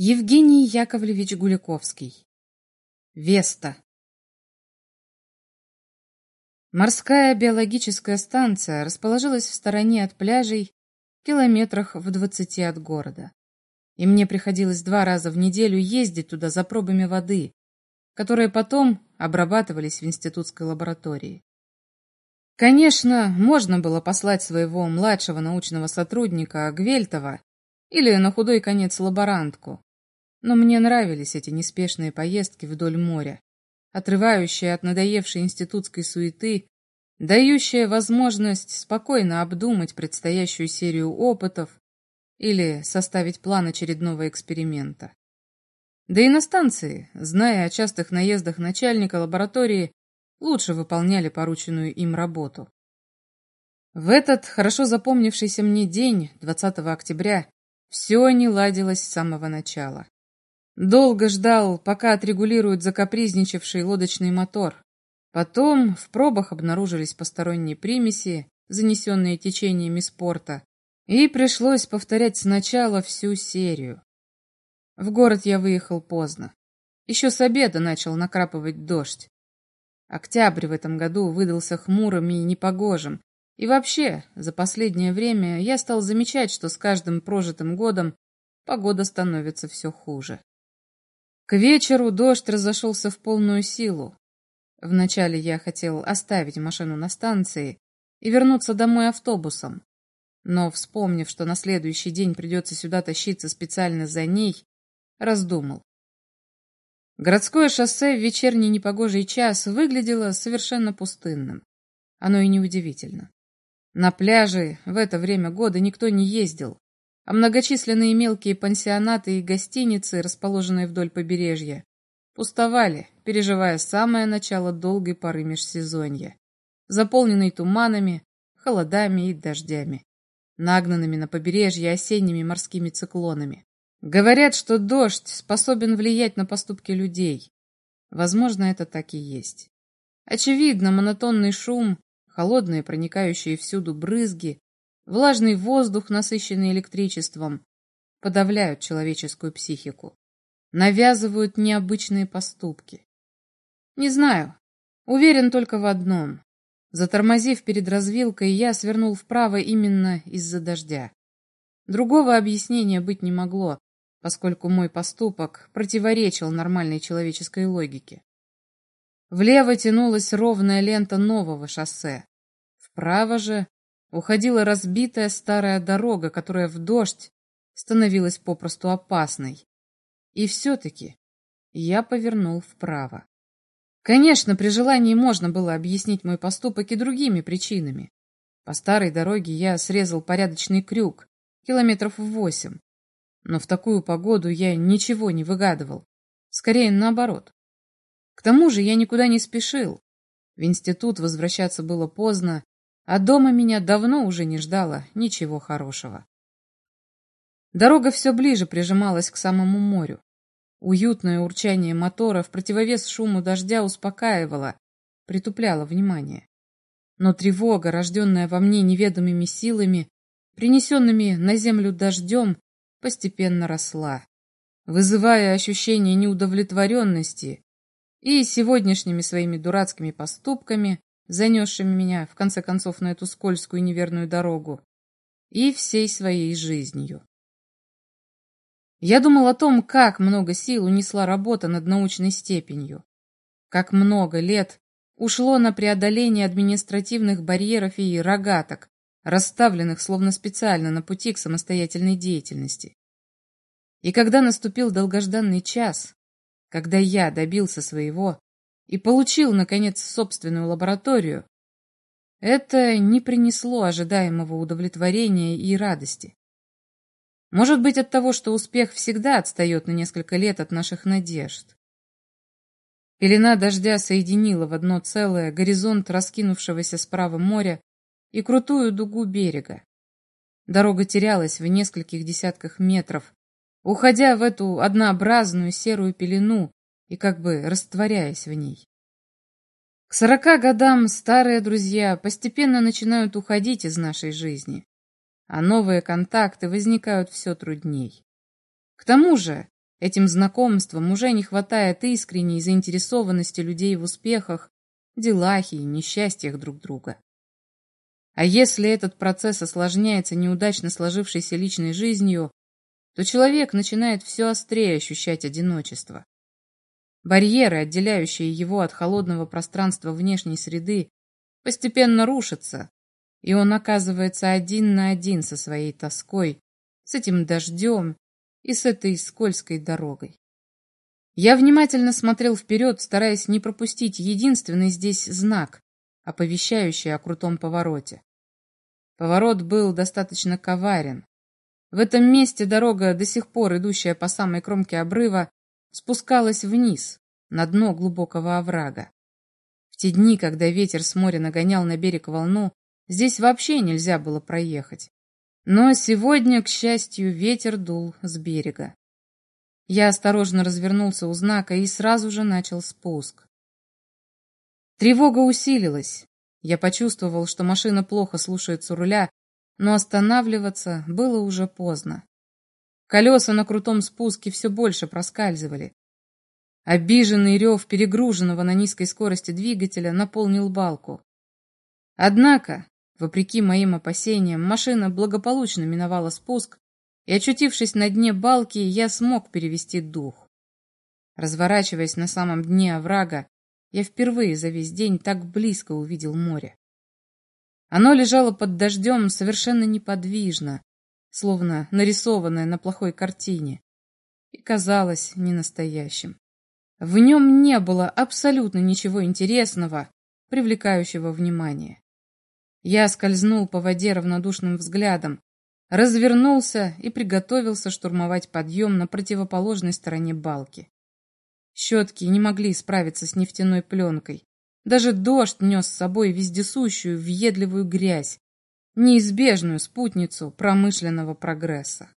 Евгений Яковлевич Гуляковский. Веста. Морская биологическая станция расположилась в стороне от пляжей, километрах в двадцати от города. И мне приходилось два раза в неделю ездить туда за пробами воды, которые потом обрабатывались в институтской лаборатории. Конечно, можно было послать своего младшего научного сотрудника Гвельтова или на худой конец лаборантку, но мне нравились эти неспешные поездки вдоль моря, отрывающие от надоевшей институтской суеты, дающие возможность спокойно обдумать предстоящую серию опытов или составить план очередного эксперимента. Да и на станции, зная о частых наездах начальника лаборатории, лучше выполняли порученную им работу. В этот хорошо запомнившийся мне день, 20 октября, все не ладилось с самого начала. Долго ждал, пока отрегулируют закапризничавший лодочный мотор. Потом в пробах обнаружились посторонние примеси, занесенные течениями спорта, и пришлось повторять сначала всю серию. В город я выехал поздно. Еще с обеда начал накрапывать дождь. Октябрь в этом году выдался хмурым и непогожим. И вообще, за последнее время я стал замечать, что с каждым прожитым годом погода становится все хуже. К вечеру дождь разошелся в полную силу. Вначале я хотел оставить машину на станции и вернуться домой автобусом, но, вспомнив, что на следующий день придется сюда тащиться специально за ней, раздумал. Городское шоссе в вечерний непогожий час выглядело совершенно пустынным. Оно и неудивительно. На пляже в это время года никто не ездил, а многочисленные мелкие пансионаты и гостиницы, расположенные вдоль побережья, пустовали, переживая самое начало долгой поры межсезонья, заполненной туманами, холодами и дождями, нагнанными на побережье осенними морскими циклонами. Говорят, что дождь способен влиять на поступки людей. Возможно, это так и есть. Очевидно, монотонный шум, холодные проникающие всюду брызги, влажный воздух, насыщенный электричеством, подавляют человеческую психику, навязывают необычные поступки. Не знаю, уверен только в одном. Затормозив перед развилкой, я свернул вправо именно из-за дождя. Другого объяснения быть не могло, поскольку мой поступок противоречил нормальной человеческой логике. Влево тянулась ровная лента нового шоссе. Вправо же уходила разбитая старая дорога, которая в дождь становилась попросту опасной. И все-таки я повернул вправо. Конечно, при желании можно было объяснить мой поступок и другими причинами. По старой дороге я срезал порядочный крюк, километров в восемь. Но в такую погоду я ничего не выгадывал. Скорее, наоборот. К тому же я никуда не спешил. В институт возвращаться было поздно, а дома меня давно уже не ждало ничего хорошего. Дорога все ближе прижималась к самому морю. Уютное урчание мотора в противовес шуму дождя успокаивало, притупляло внимание. Но тревога, рожденная во мне неведомыми силами, принесенными на землю дождем, постепенно росла, вызывая ощущение неудовлетворенности и сегодняшними своими дурацкими поступками занесшими меня, в конце концов, на эту скользкую и неверную дорогу, и всей своей жизнью. Я думал о том, как много сил унесла работа над научной степенью, как много лет ушло на преодоление административных барьеров и рогаток, расставленных словно специально на пути к самостоятельной деятельности. И когда наступил долгожданный час, когда я добился своего, и получил, наконец, собственную лабораторию, это не принесло ожидаемого удовлетворения и радости. Может быть, от того, что успех всегда отстает на несколько лет от наших надежд. Пелена дождя соединила в одно целое горизонт раскинувшегося справа моря и крутую дугу берега. Дорога терялась в нескольких десятках метров, уходя в эту однообразную серую пелену, и как бы растворяясь в ней. К сорока годам старые друзья постепенно начинают уходить из нашей жизни, а новые контакты возникают все трудней. К тому же, Этим знакомством уже не хватает искренней заинтересованности людей в успехах, делах и несчастьях друг друга. А если этот процесс осложняется неудачно сложившейся личной жизнью, то человек начинает все острее ощущать одиночество. Барьеры, отделяющие его от холодного пространства внешней среды, постепенно рушатся, и он оказывается один на один со своей тоской, с этим дождем и с этой скользкой дорогой. Я внимательно смотрел вперед, стараясь не пропустить единственный здесь знак, оповещающий о крутом повороте. Поворот был достаточно коварен. В этом месте дорога, до сих пор идущая по самой кромке обрыва, спускалась вниз, на дно глубокого оврага. В те дни, когда ветер с моря нагонял на берег волну, здесь вообще нельзя было проехать. Но сегодня, к счастью, ветер дул с берега. Я осторожно развернулся у знака и сразу же начал спуск. Тревога усилилась. Я почувствовал, что машина плохо слушается руля, но останавливаться было уже поздно. Колеса на крутом спуске все больше проскальзывали. Обиженный рев перегруженного на низкой скорости двигателя наполнил балку. Однако, вопреки моим опасениям, машина благополучно миновала спуск, и, очутившись на дне балки, я смог перевести дух. Разворачиваясь на самом дне оврага, я впервые за весь день так близко увидел море. Оно лежало под дождем совершенно неподвижно, словно нарисованное на плохой картине, и казалось ненастоящим. В нем не было абсолютно ничего интересного, привлекающего внимание. Я скользнул по воде равнодушным взглядом, развернулся и приготовился штурмовать подъем на противоположной стороне балки. Щетки не могли справиться с нефтяной пленкой. Даже дождь нес с собой вездесущую, въедливую грязь, неизбежную спутницу промышленного прогресса.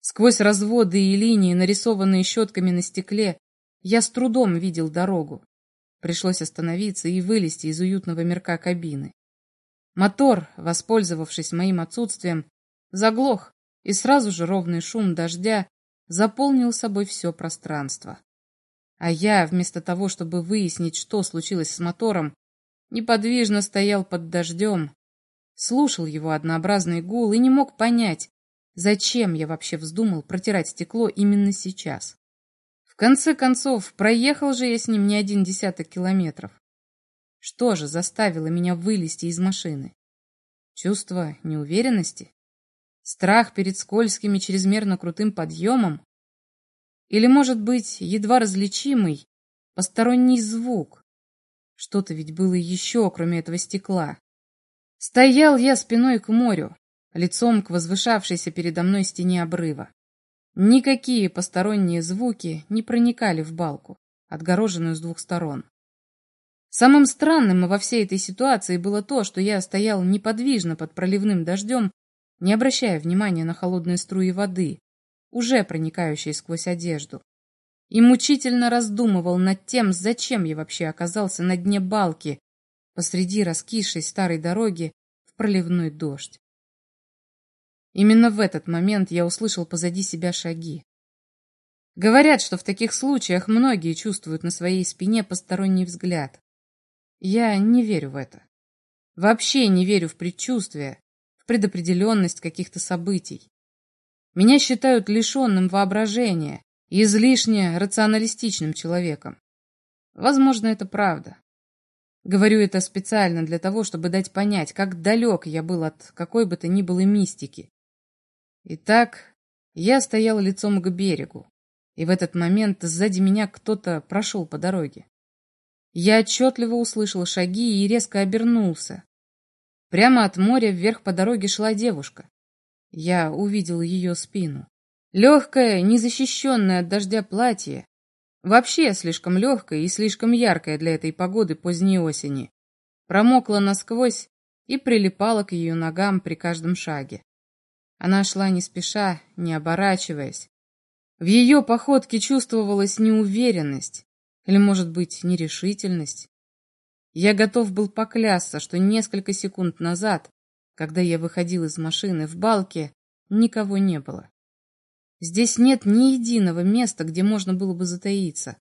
Сквозь разводы и линии, нарисованные щетками на стекле, я с трудом видел дорогу. Пришлось остановиться и вылезти из уютного мирка кабины. Мотор, воспользовавшись моим отсутствием, заглох, и сразу же ровный шум дождя заполнил собой все пространство. А я, вместо того, чтобы выяснить, что случилось с мотором, неподвижно стоял под дождем, слушал его однообразный гул и не мог понять, зачем я вообще вздумал протирать стекло именно сейчас. В конце концов, проехал же я с ним не один десяток километров. Что же заставило меня вылезти из машины? Чувство неуверенности? Страх перед скользким и чрезмерно крутым подъемом? Или, может быть, едва различимый, посторонний звук? Что-то ведь было еще, кроме этого стекла. Стоял я спиной к морю, лицом к возвышавшейся передо мной стене обрыва. Никакие посторонние звуки не проникали в балку, отгороженную с двух сторон. Самым странным во всей этой ситуации было то, что я стоял неподвижно под проливным дождем, не обращая внимания на холодные струи воды, уже проникающие сквозь одежду, и мучительно раздумывал над тем, зачем я вообще оказался на дне балки посреди раскисшей старой дороги в проливной дождь. Именно в этот момент я услышал позади себя шаги. Говорят, что в таких случаях многие чувствуют на своей спине посторонний взгляд. Я не верю в это. Вообще не верю в предчувствие, в предопределенность каких-то событий. Меня считают лишенным воображения и излишне рационалистичным человеком. Возможно, это правда. Говорю это специально для того, чтобы дать понять, как далек я был от какой бы то ни было мистики. Итак, я стоял лицом к берегу, и в этот момент сзади меня кто-то прошел по дороге. Я отчетливо услышал шаги и резко обернулся. Прямо от моря вверх по дороге шла девушка. Я увидел ее спину. Легкое, незащищенное от дождя платье, вообще слишком легкое и слишком яркое для этой погоды поздней осени, промокло насквозь и прилипало к ее ногам при каждом шаге. Она шла не спеша, не оборачиваясь. В ее походке чувствовалась неуверенность, или, может быть, нерешительность. Я готов был поклясться, что несколько секунд назад, когда я выходил из машины в балке, никого не было. Здесь нет ни единого места, где можно было бы затаиться,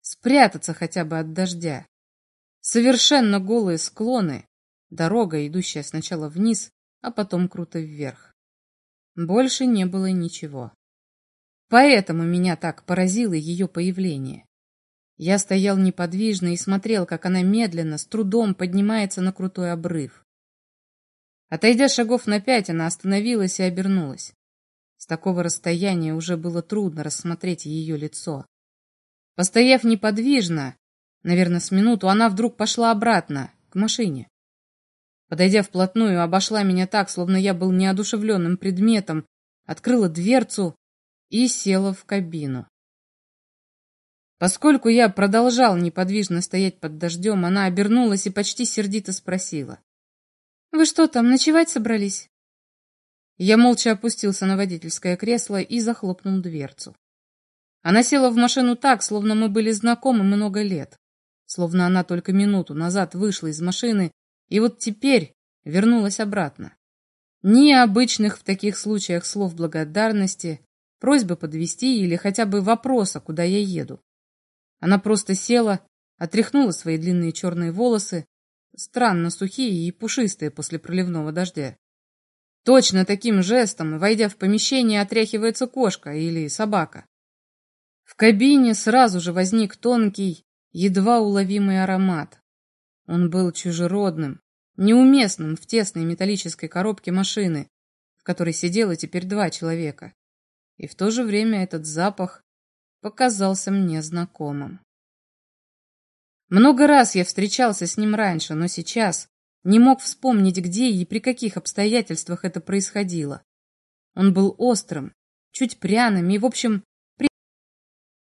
спрятаться хотя бы от дождя. Совершенно голые склоны, дорога, идущая сначала вниз, а потом круто вверх. Больше не было ничего. Поэтому меня так поразило ее появление. Я стоял неподвижно и смотрел, как она медленно, с трудом поднимается на крутой обрыв. Отойдя шагов на пять, она остановилась и обернулась. С такого расстояния уже было трудно рассмотреть ее лицо. Постояв неподвижно, наверное, с минуту, она вдруг пошла обратно, к машине. Подойдя вплотную, обошла меня так, словно я был неодушевленным предметом, открыла дверцу и села в кабину. Поскольку я продолжал неподвижно стоять под дождем, она обернулась и почти сердито спросила. «Вы что там, ночевать собрались?» Я молча опустился на водительское кресло и захлопнул дверцу. Она села в машину так, словно мы были знакомы много лет, словно она только минуту назад вышла из машины и вот теперь вернулась обратно. Ни обычных в таких случаях слов благодарности, просьбы подвести или хотя бы вопроса, куда я еду. Она просто села, отряхнула свои длинные черные волосы, странно сухие и пушистые после проливного дождя. Точно таким жестом, войдя в помещение, отряхивается кошка или собака. В кабине сразу же возник тонкий, едва уловимый аромат. Он был чужеродным, неуместным в тесной металлической коробке машины, в которой сидело теперь два человека и в то же время этот запах показался мне знакомым. Много раз я встречался с ним раньше, но сейчас не мог вспомнить, где и при каких обстоятельствах это происходило. Он был острым, чуть пряным и, в общем, при...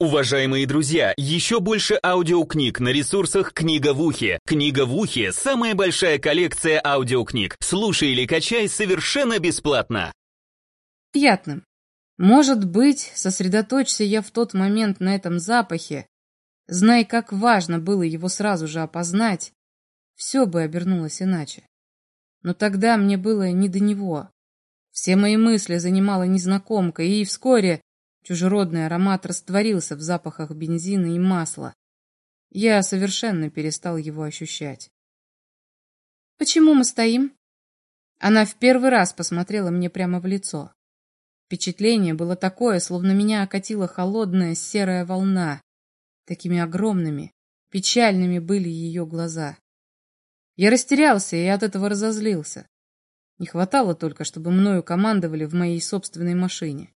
Уважаемые друзья, еще больше аудиокниг на ресурсах «Книга в ухе». «Книга в ухе» — самая большая коллекция аудиокниг. Слушай или качай совершенно бесплатно. приятным. Может быть, сосредоточься я в тот момент на этом запахе, зная, как важно было его сразу же опознать, все бы обернулось иначе. Но тогда мне было не до него. Все мои мысли занимала незнакомка, и вскоре чужеродный аромат растворился в запахах бензина и масла. Я совершенно перестал его ощущать. «Почему мы стоим?» Она в первый раз посмотрела мне прямо в лицо. Впечатление было такое, словно меня окатила холодная серая волна. Такими огромными, печальными были ее глаза. Я растерялся и от этого разозлился. Не хватало только, чтобы мною командовали в моей собственной машине.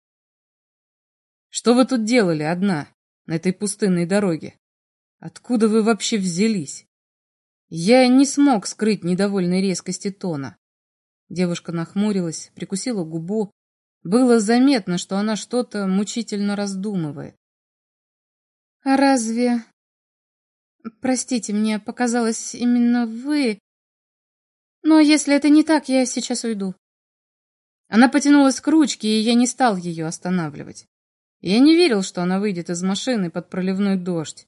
Что вы тут делали одна, на этой пустынной дороге? Откуда вы вообще взялись? Я не смог скрыть недовольной резкости тона. Девушка нахмурилась, прикусила губу, было заметно, что она что-то мучительно раздумывает. «А разве...» «Простите, мне показалось именно вы...» «Но если это не так, я сейчас уйду». Она потянулась к ручке, и я не стал ее останавливать. Я не верил, что она выйдет из машины под проливной дождь.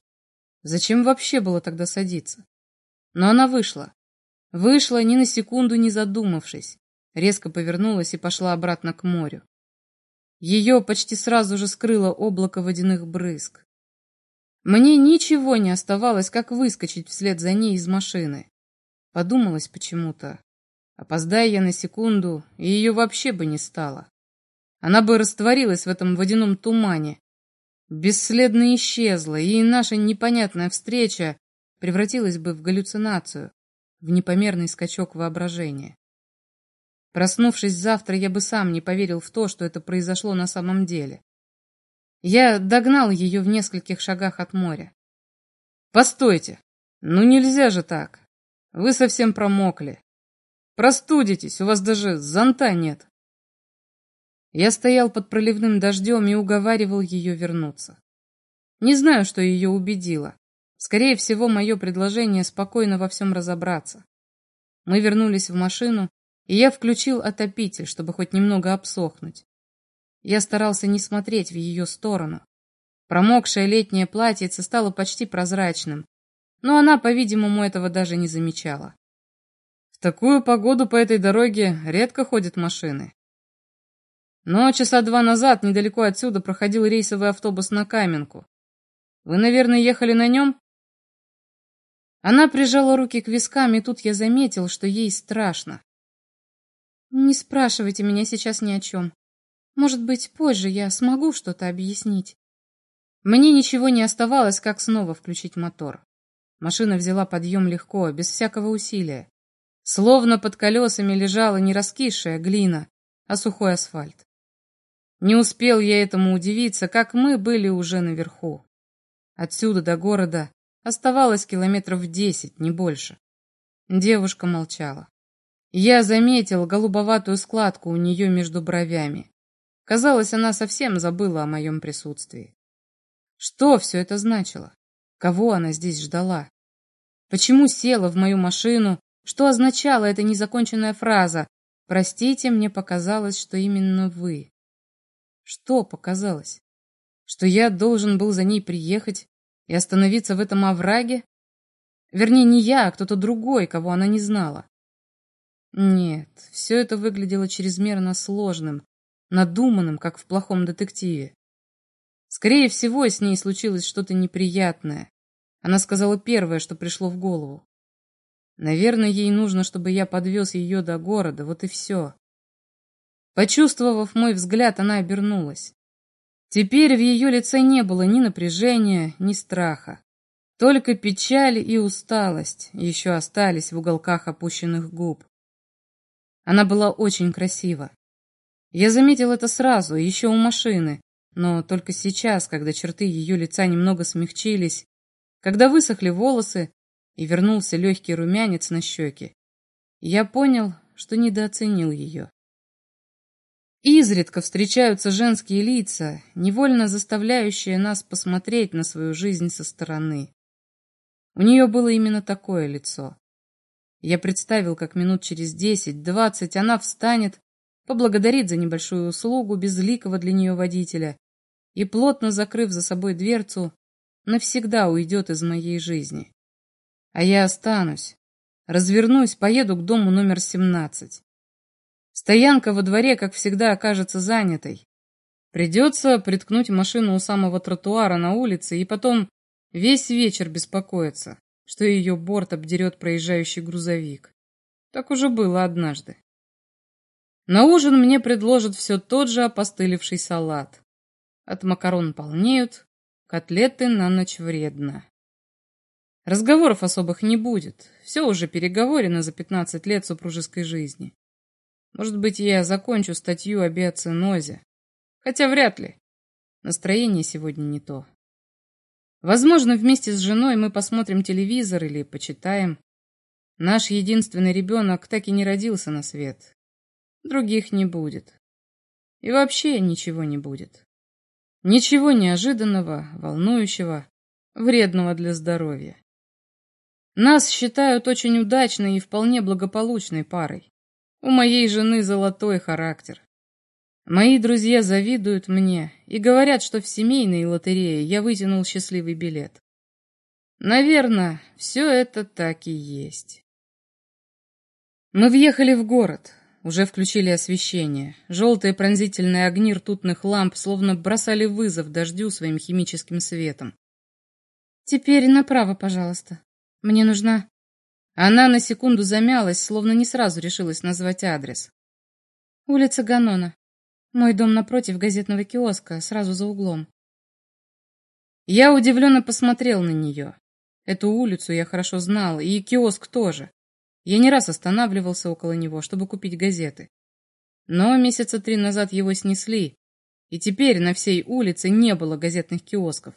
Зачем вообще было тогда садиться? Но она вышла. Вышла, ни на секунду не задумавшись резко повернулась и пошла обратно к морю. Ее почти сразу же скрыло облако водяных брызг. Мне ничего не оставалось, как выскочить вслед за ней из машины. Подумалось почему-то. Опоздая я на секунду, и ее вообще бы не стало. Она бы растворилась в этом водяном тумане, бесследно исчезла, и наша непонятная встреча превратилась бы в галлюцинацию, в непомерный скачок воображения. Проснувшись завтра, я бы сам не поверил в то, что это произошло на самом деле. Я догнал ее в нескольких шагах от моря. «Постойте! Ну нельзя же так! Вы совсем промокли. Простудитесь, у вас даже зонта нет!» Я стоял под проливным дождем и уговаривал ее вернуться. Не знаю, что ее убедило. Скорее всего, мое предложение спокойно во всем разобраться. Мы вернулись в машину, и я включил отопитель, чтобы хоть немного обсохнуть. Я старался не смотреть в ее сторону. Промокшее летнее платьице стало почти прозрачным, но она, по-видимому, этого даже не замечала. В такую погоду по этой дороге редко ходят машины. Но часа два назад недалеко отсюда проходил рейсовый автобус на Каменку. Вы, наверное, ехали на нем?» Она прижала руки к вискам, и тут я заметил, что ей страшно. «Не спрашивайте меня сейчас ни о чем. Может быть, позже я смогу что-то объяснить». Мне ничего не оставалось, как снова включить мотор. Машина взяла подъем легко, без всякого усилия. Словно под колесами лежала не раскисшая глина, а сухой асфальт. Не успел я этому удивиться, как мы были уже наверху. Отсюда до города оставалось километров десять, не больше. Девушка молчала. Я заметил голубоватую складку у нее между бровями. Казалось, она совсем забыла о моем присутствии. Что все это значило? Кого она здесь ждала? Почему села в мою машину? Что означала эта незаконченная фраза «Простите, мне показалось, что именно вы». Что показалось? Что я должен был за ней приехать и остановиться в этом овраге? Вернее, не я, а кто-то другой, кого она не знала. Нет, все это выглядело чрезмерно сложным, надуманным, как в плохом детективе. Скорее всего, с ней случилось что-то неприятное. Она сказала первое, что пришло в голову. Наверное, ей нужно, чтобы я подвез ее до города, вот и все. Почувствовав мой взгляд, она обернулась. Теперь в ее лице не было ни напряжения, ни страха. Только печаль и усталость еще остались в уголках опущенных губ. Она была очень красива. Я заметил это сразу, еще у машины, но только сейчас, когда черты ее лица немного смягчились, когда высохли волосы и вернулся легкий румянец на щеке, я понял, что недооценил ее. Изредка встречаются женские лица, невольно заставляющие нас посмотреть на свою жизнь со стороны. У нее было именно такое лицо. Я представил, как минут через десять-двадцать она встанет, поблагодарит за небольшую услугу безликого для нее водителя и, плотно закрыв за собой дверцу, навсегда уйдет из моей жизни. А я останусь, развернусь, поеду к дому номер 17. Стоянка во дворе, как всегда, окажется занятой. Придется приткнуть машину у самого тротуара на улице и потом весь вечер беспокоиться, что ее борт обдерет проезжающий грузовик. Так уже было однажды. На ужин мне предложат все тот же опостылевший салат. От макарон полнеют, котлеты на ночь вредно. Разговоров особых не будет, все уже переговорено за 15 лет супружеской жизни. Может быть, я закончу статью о биоцинозе. Хотя вряд ли. Настроение сегодня не то. Возможно, вместе с женой мы посмотрим телевизор или почитаем. Наш единственный ребенок так и не родился на свет. Других не будет. И вообще ничего не будет. Ничего неожиданного, волнующего, вредного для здоровья. Нас считают очень удачной и вполне благополучной парой. У моей жены золотой характер. Мои друзья завидуют мне и говорят, что в семейной лотерее я вытянул счастливый билет. Наверное, все это так и есть. Мы въехали в город. Уже включили освещение. Желтые пронзительные огни ртутных ламп словно бросали вызов дождю своим химическим светом. «Теперь направо, пожалуйста. Мне нужна...» Она на секунду замялась, словно не сразу решилась назвать адрес. «Улица Ганона. Мой дом напротив газетного киоска, сразу за углом». Я удивленно посмотрел на нее. Эту улицу я хорошо знал, и киоск тоже. Я не раз останавливался около него, чтобы купить газеты. Но месяца три назад его снесли, и теперь на всей улице не было газетных киосков.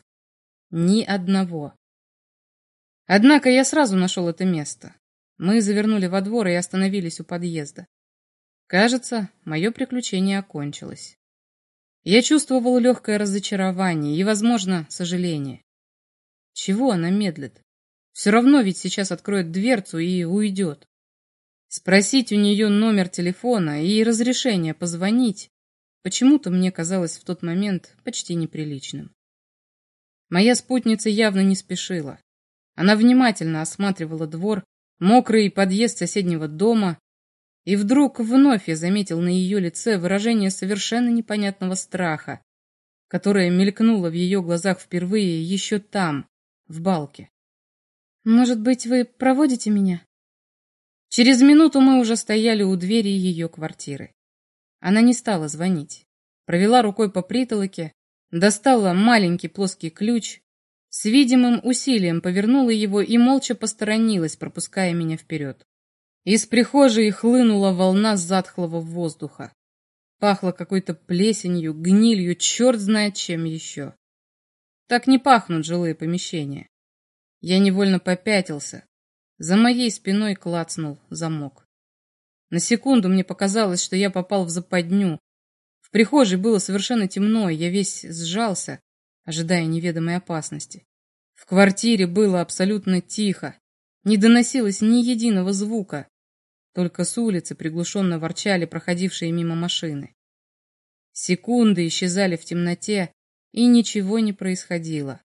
Ни одного. Однако я сразу нашел это место. Мы завернули во двор и остановились у подъезда. Кажется, мое приключение окончилось. Я чувствовал легкое разочарование и, возможно, сожаление. Чего она медлит? Все равно ведь сейчас откроет дверцу и уйдет. Спросить у нее номер телефона и разрешение позвонить почему-то мне казалось в тот момент почти неприличным. Моя спутница явно не спешила. Она внимательно осматривала двор, мокрый подъезд соседнего дома, И вдруг вновь я заметил на ее лице выражение совершенно непонятного страха, которое мелькнуло в ее глазах впервые еще там, в балке. «Может быть, вы проводите меня?» Через минуту мы уже стояли у двери ее квартиры. Она не стала звонить. Провела рукой по притолоке, достала маленький плоский ключ, с видимым усилием повернула его и молча посторонилась, пропуская меня вперед. Из прихожей хлынула волна затхлого воздуха. Пахло какой-то плесенью, гнилью, черт знает чем еще. Так не пахнут жилые помещения. Я невольно попятился. За моей спиной клацнул замок. На секунду мне показалось, что я попал в западню. В прихожей было совершенно темно, я весь сжался, ожидая неведомой опасности. В квартире было абсолютно тихо, не доносилось ни единого звука. Только с улицы приглушенно ворчали проходившие мимо машины. Секунды исчезали в темноте, и ничего не происходило.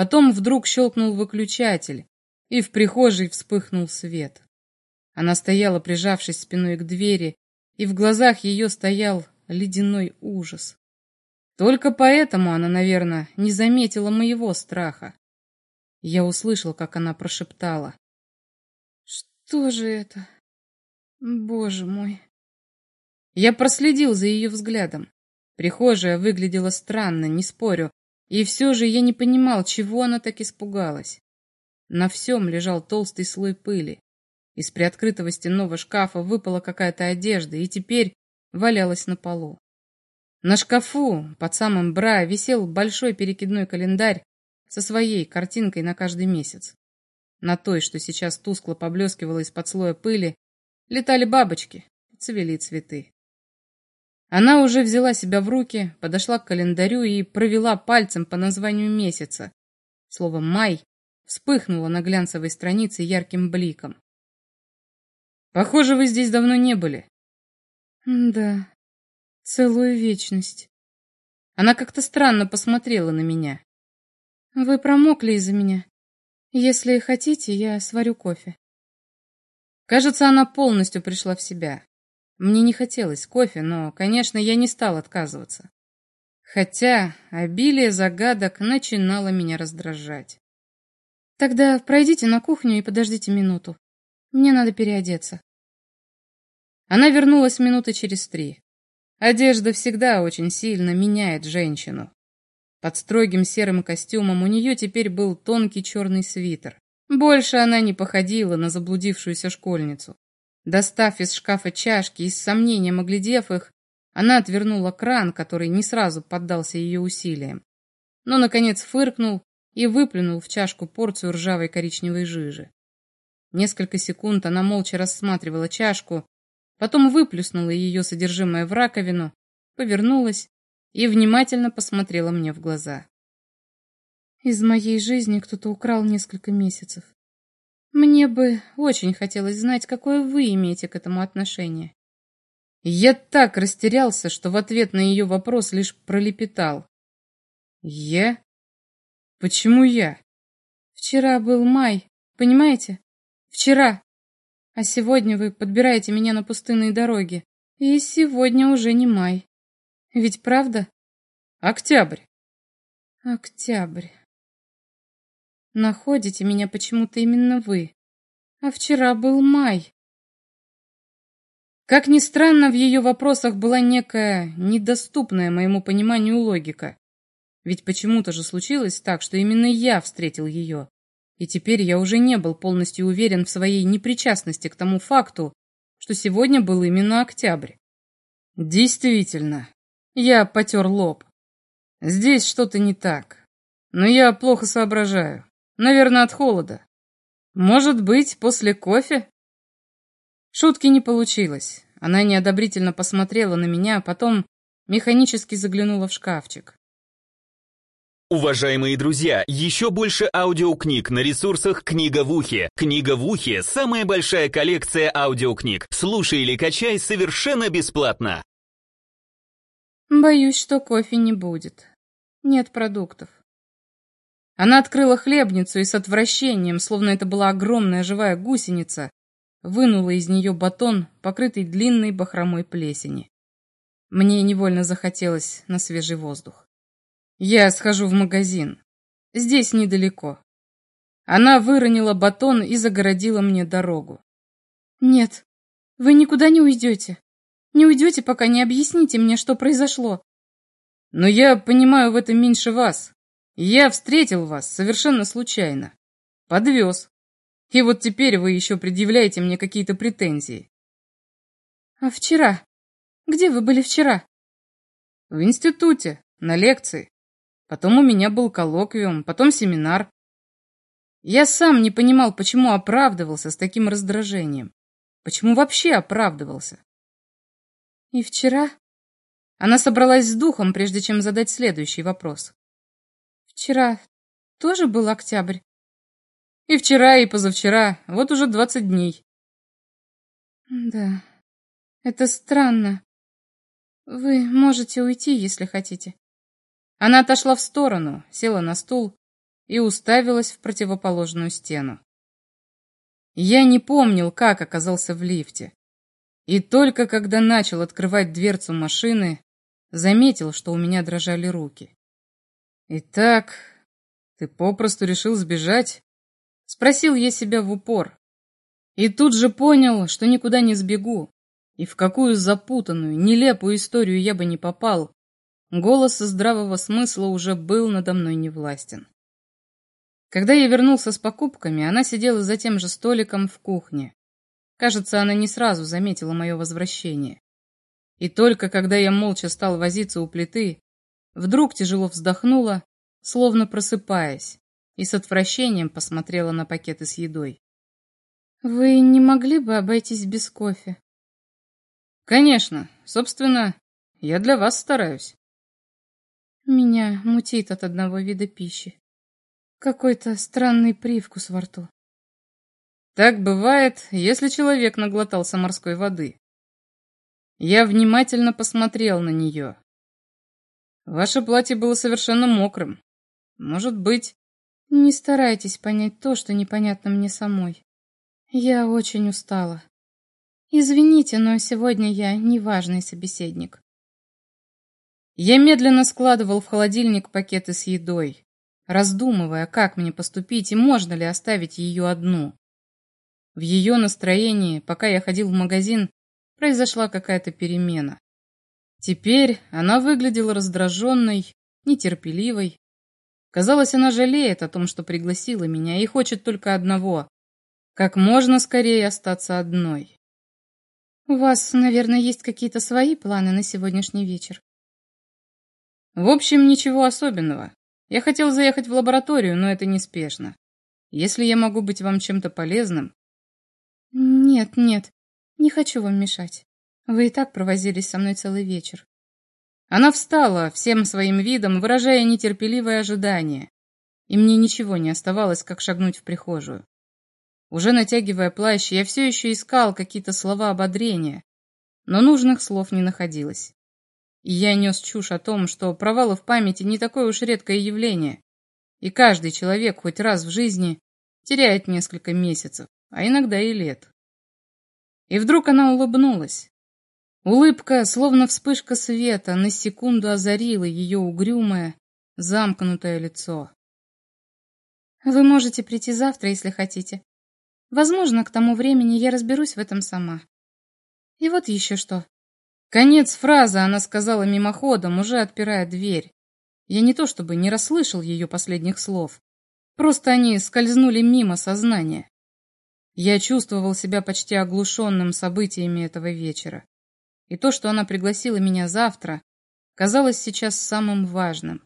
Потом вдруг щелкнул выключатель, и в прихожей вспыхнул свет. Она стояла, прижавшись спиной к двери, и в глазах ее стоял ледяной ужас. Только поэтому она, наверное, не заметила моего страха. Я услышал, как она прошептала. «Что же это? Боже мой!» Я проследил за ее взглядом. Прихожая выглядела странно, не спорю, и все же я не понимал, чего она так испугалась. На всем лежал толстый слой пыли. Из приоткрытого стенного шкафа выпала какая-то одежда и теперь валялась на полу. На шкафу под самым бра висел большой перекидной календарь со своей картинкой на каждый месяц. На той, что сейчас тускло поблескивала из-под слоя пыли, летали бабочки, цвели цветы. Она уже взяла себя в руки, подошла к календарю и провела пальцем по названию месяца. Слово «май» вспыхнуло на глянцевой странице ярким бликом. «Похоже, вы здесь давно не были». «Да, Целую вечность. Она как-то странно посмотрела на меня. Вы промокли из-за меня. Если хотите, я сварю кофе. Кажется, она полностью пришла в себя. Мне не хотелось кофе, но, конечно, я не стал отказываться. Хотя обилие загадок начинало меня раздражать. Тогда пройдите на кухню и подождите минуту. Мне надо переодеться. Она вернулась минуты через три. Одежда всегда очень сильно меняет женщину. Под строгим серым костюмом у нее теперь был тонкий черный свитер. Больше она не походила на заблудившуюся школьницу. Достав из шкафа чашки и с сомнением оглядев их, она отвернула кран, который не сразу поддался ее усилиям. Но, наконец, фыркнул и выплюнул в чашку порцию ржавой коричневой жижи. Несколько секунд она молча рассматривала чашку, потом выплюснула ее содержимое в раковину, повернулась и внимательно посмотрела мне в глаза. Из моей жизни кто-то украл несколько месяцев. Мне бы очень хотелось знать, какое вы имеете к этому отношение. Я так растерялся, что в ответ на ее вопрос лишь пролепетал. Я? Почему я? Вчера был май, понимаете? Вчера. А сегодня вы подбираете меня на пустынные дороги. И сегодня уже не май. Ведь правда? Октябрь. Октябрь. Находите меня почему-то именно вы. А вчера был май. Как ни странно, в ее вопросах была некая недоступная моему пониманию логика. Ведь почему-то же случилось так, что именно я встретил ее. И теперь я уже не был полностью уверен в своей непричастности к тому факту, что сегодня был именно октябрь. Действительно, я потер лоб. Здесь что-то не так. Но я плохо соображаю. Наверное, от холода. Может быть, после кофе? Шутки не получилось. Она неодобрительно посмотрела на меня, а потом механически заглянула в шкафчик. Уважаемые друзья, еще больше аудиокниг на ресурсах «Книга в ухе». «Книга в ухе» — самая большая коллекция аудиокниг. Слушай или качай совершенно бесплатно. Боюсь, что кофе не будет. Нет продуктов. Она открыла хлебницу и с отвращением, словно это была огромная живая гусеница, вынула из нее батон, покрытый длинной бахромой плесени. Мне невольно захотелось на свежий воздух. Я схожу в магазин. Здесь недалеко. Она выронила батон и загородила мне дорогу. Нет, вы никуда не уйдете. Не уйдете, пока не объясните мне, что произошло. Но я понимаю в этом меньше вас. Я встретил вас совершенно случайно. Подвез. И вот теперь вы еще предъявляете мне какие-то претензии. А вчера? Где вы были вчера? В институте, на лекции. Потом у меня был коллоквиум, потом семинар. Я сам не понимал, почему оправдывался с таким раздражением. Почему вообще оправдывался? И вчера? Она собралась с духом, прежде чем задать следующий вопрос. Вчера тоже был октябрь? И вчера, и позавчера, вот уже двадцать дней. Да, это странно. Вы можете уйти, если хотите. Она отошла в сторону, села на стул и уставилась в противоположную стену. Я не помнил, как оказался в лифте. И только когда начал открывать дверцу машины, заметил, что у меня дрожали руки. «Итак, ты попросту решил сбежать?» Спросил я себя в упор. И тут же понял, что никуда не сбегу. И в какую запутанную, нелепую историю я бы не попал, Голос здравого смысла уже был надо мной невластен. Когда я вернулся с покупками, она сидела за тем же столиком в кухне. Кажется, она не сразу заметила мое возвращение. И только когда я молча стал возиться у плиты, вдруг тяжело вздохнула, словно просыпаясь, и с отвращением посмотрела на пакеты с едой. «Вы не могли бы обойтись без кофе?» «Конечно. Собственно, я для вас стараюсь». Меня мутит от одного вида пищи. Какой-то странный привкус во рту. Так бывает, если человек наглотался морской воды. Я внимательно посмотрел на нее. Ваше платье было совершенно мокрым. Может быть... Не старайтесь понять то, что непонятно мне самой. Я очень устала. Извините, но сегодня я неважный собеседник. Я медленно складывал в холодильник пакеты с едой, раздумывая, как мне поступить и можно ли оставить ее одну. В ее настроении, пока я ходил в магазин, произошла какая-то перемена. Теперь она выглядела раздраженной, нетерпеливой. Казалось, она жалеет о том, что пригласила меня, и хочет только одного — как можно скорее остаться одной. «У вас, наверное, есть какие-то свои планы на сегодняшний вечер?» В общем, ничего особенного. Я хотел заехать в лабораторию, но это неспешно. Если я могу быть вам чем-то полезным... Нет, нет, не хочу вам мешать. Вы и так провозились со мной целый вечер. Она встала, всем своим видом, выражая нетерпеливое ожидание. И мне ничего не оставалось, как шагнуть в прихожую. Уже натягивая плащ, я все еще искал какие-то слова ободрения, но нужных слов не находилось. И я нес чушь о том, что провалы в памяти не такое уж редкое явление, и каждый человек хоть раз в жизни теряет несколько месяцев, а иногда и лет. И вдруг она улыбнулась. Улыбка, словно вспышка света, на секунду озарила ее угрюмое, замкнутое лицо. «Вы можете прийти завтра, если хотите. Возможно, к тому времени я разберусь в этом сама. И вот еще что. Конец фразы она сказала мимоходом, уже отпирая дверь. Я не то чтобы не расслышал ее последних слов, просто они скользнули мимо сознания. Я чувствовал себя почти оглушенным событиями этого вечера. И то, что она пригласила меня завтра, казалось сейчас самым важным.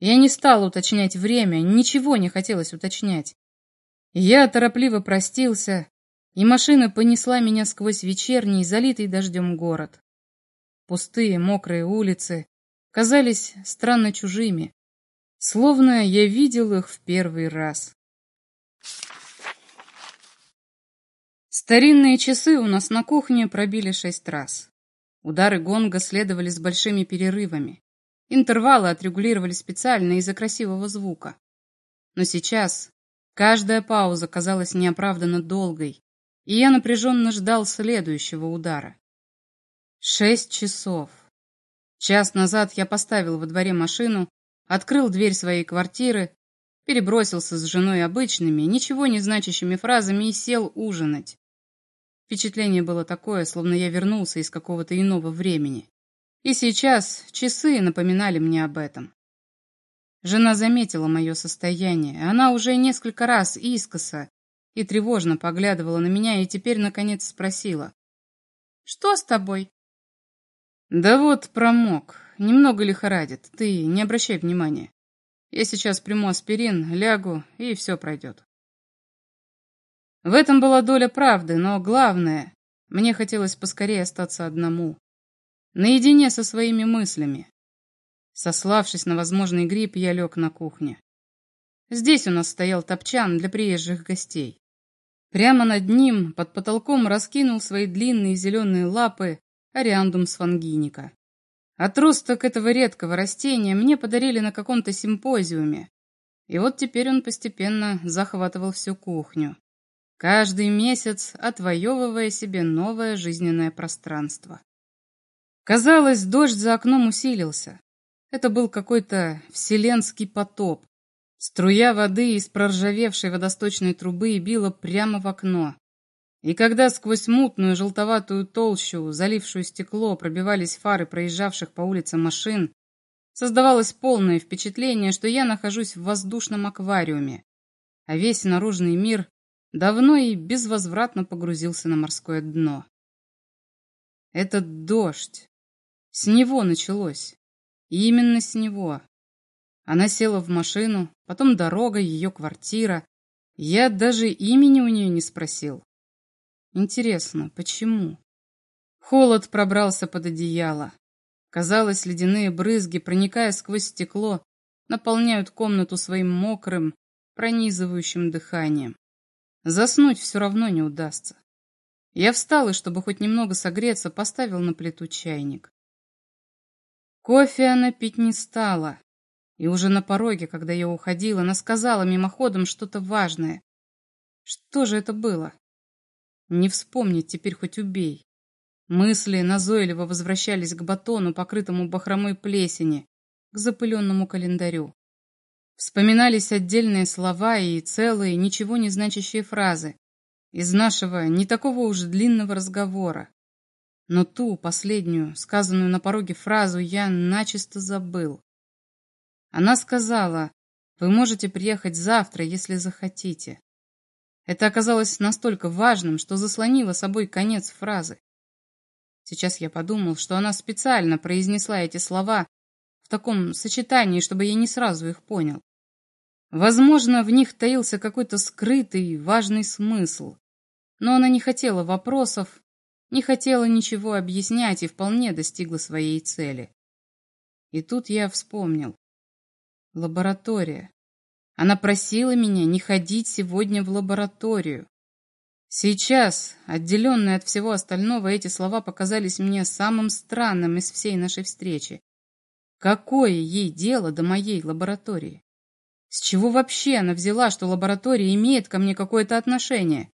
Я не стал уточнять время, ничего не хотелось уточнять. Я торопливо простился и машина понесла меня сквозь вечерний, залитый дождем город. Пустые, мокрые улицы казались странно чужими, словно я видел их в первый раз. Старинные часы у нас на кухне пробили шесть раз. Удары гонга следовали с большими перерывами. Интервалы отрегулировали специально из-за красивого звука. Но сейчас каждая пауза казалась неоправданно долгой, и я напряженно ждал следующего удара. Шесть часов. Час назад я поставил во дворе машину, открыл дверь своей квартиры, перебросился с женой обычными, ничего не значащими фразами и сел ужинать. Впечатление было такое, словно я вернулся из какого-то иного времени. И сейчас часы напоминали мне об этом. Жена заметила мое состояние. Она уже несколько раз искоса и тревожно поглядывала на меня и теперь, наконец, спросила. «Что с тобой?» «Да вот, промок. Немного лихорадит. Ты не обращай внимания. Я сейчас приму аспирин, лягу, и все пройдет». В этом была доля правды, но главное, мне хотелось поскорее остаться одному. Наедине со своими мыслями. Сославшись на возможный грипп, я лег на кухне. Здесь у нас стоял топчан для приезжих гостей. Прямо над ним, под потолком, раскинул свои длинные зеленые лапы ориандум сфангиника. Отросток этого редкого растения мне подарили на каком-то симпозиуме, и вот теперь он постепенно захватывал всю кухню, каждый месяц отвоевывая себе новое жизненное пространство. Казалось, дождь за окном усилился. Это был какой-то вселенский потоп. Струя воды из проржавевшей водосточной трубы била прямо в окно. И когда сквозь мутную желтоватую толщу, залившую стекло, пробивались фары проезжавших по улице машин, создавалось полное впечатление, что я нахожусь в воздушном аквариуме, а весь наружный мир давно и безвозвратно погрузился на морское дно. Этот дождь, с него началось. И именно с него. Она села в машину, потом дорога, ее квартира. Я даже имени у нее не спросил. Интересно, почему? Холод пробрался под одеяло. Казалось, ледяные брызги, проникая сквозь стекло, наполняют комнату своим мокрым, пронизывающим дыханием. Заснуть все равно не удастся. Я встал и, чтобы хоть немного согреться, поставил на плиту чайник. Кофе она пить не стала. И уже на пороге, когда я уходила, она сказала мимоходом что-то важное. Что же это было? Не вспомнить теперь хоть убей. Мысли назойливо возвращались к батону, покрытому бахромой плесени, к запыленному календарю. Вспоминались отдельные слова и целые, ничего не значащие фразы из нашего не такого уж длинного разговора. Но ту, последнюю, сказанную на пороге фразу, я начисто забыл. Она сказала, вы можете приехать завтра, если захотите. Это оказалось настолько важным, что заслонило собой конец фразы. Сейчас я подумал, что она специально произнесла эти слова в таком сочетании, чтобы я не сразу их понял. Возможно, в них таился какой-то скрытый, важный смысл. Но она не хотела вопросов, не хотела ничего объяснять и вполне достигла своей цели. И тут я вспомнил. Лаборатория. Она просила меня не ходить сегодня в лабораторию. Сейчас, отделенные от всего остального, эти слова показались мне самым странным из всей нашей встречи. Какое ей дело до моей лаборатории? С чего вообще она взяла, что лаборатория имеет ко мне какое-то отношение?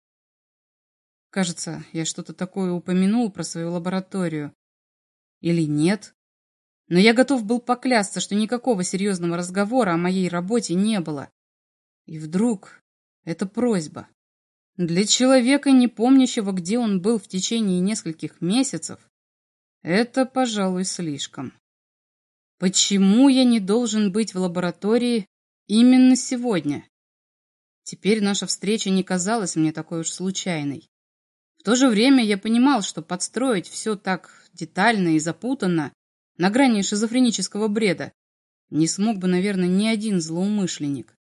Кажется, я что-то такое упомянул про свою лабораторию. Или нет? Но я готов был поклясться, что никакого серьезного разговора о моей работе не было. И вдруг это просьба. Для человека, не помнящего, где он был в течение нескольких месяцев, это, пожалуй, слишком. Почему я не должен быть в лаборатории именно сегодня? Теперь наша встреча не казалась мне такой уж случайной. В то же время я понимал, что подстроить все так детально и запутанно, на грани шизофренического бреда, не смог бы, наверное, ни один злоумышленник.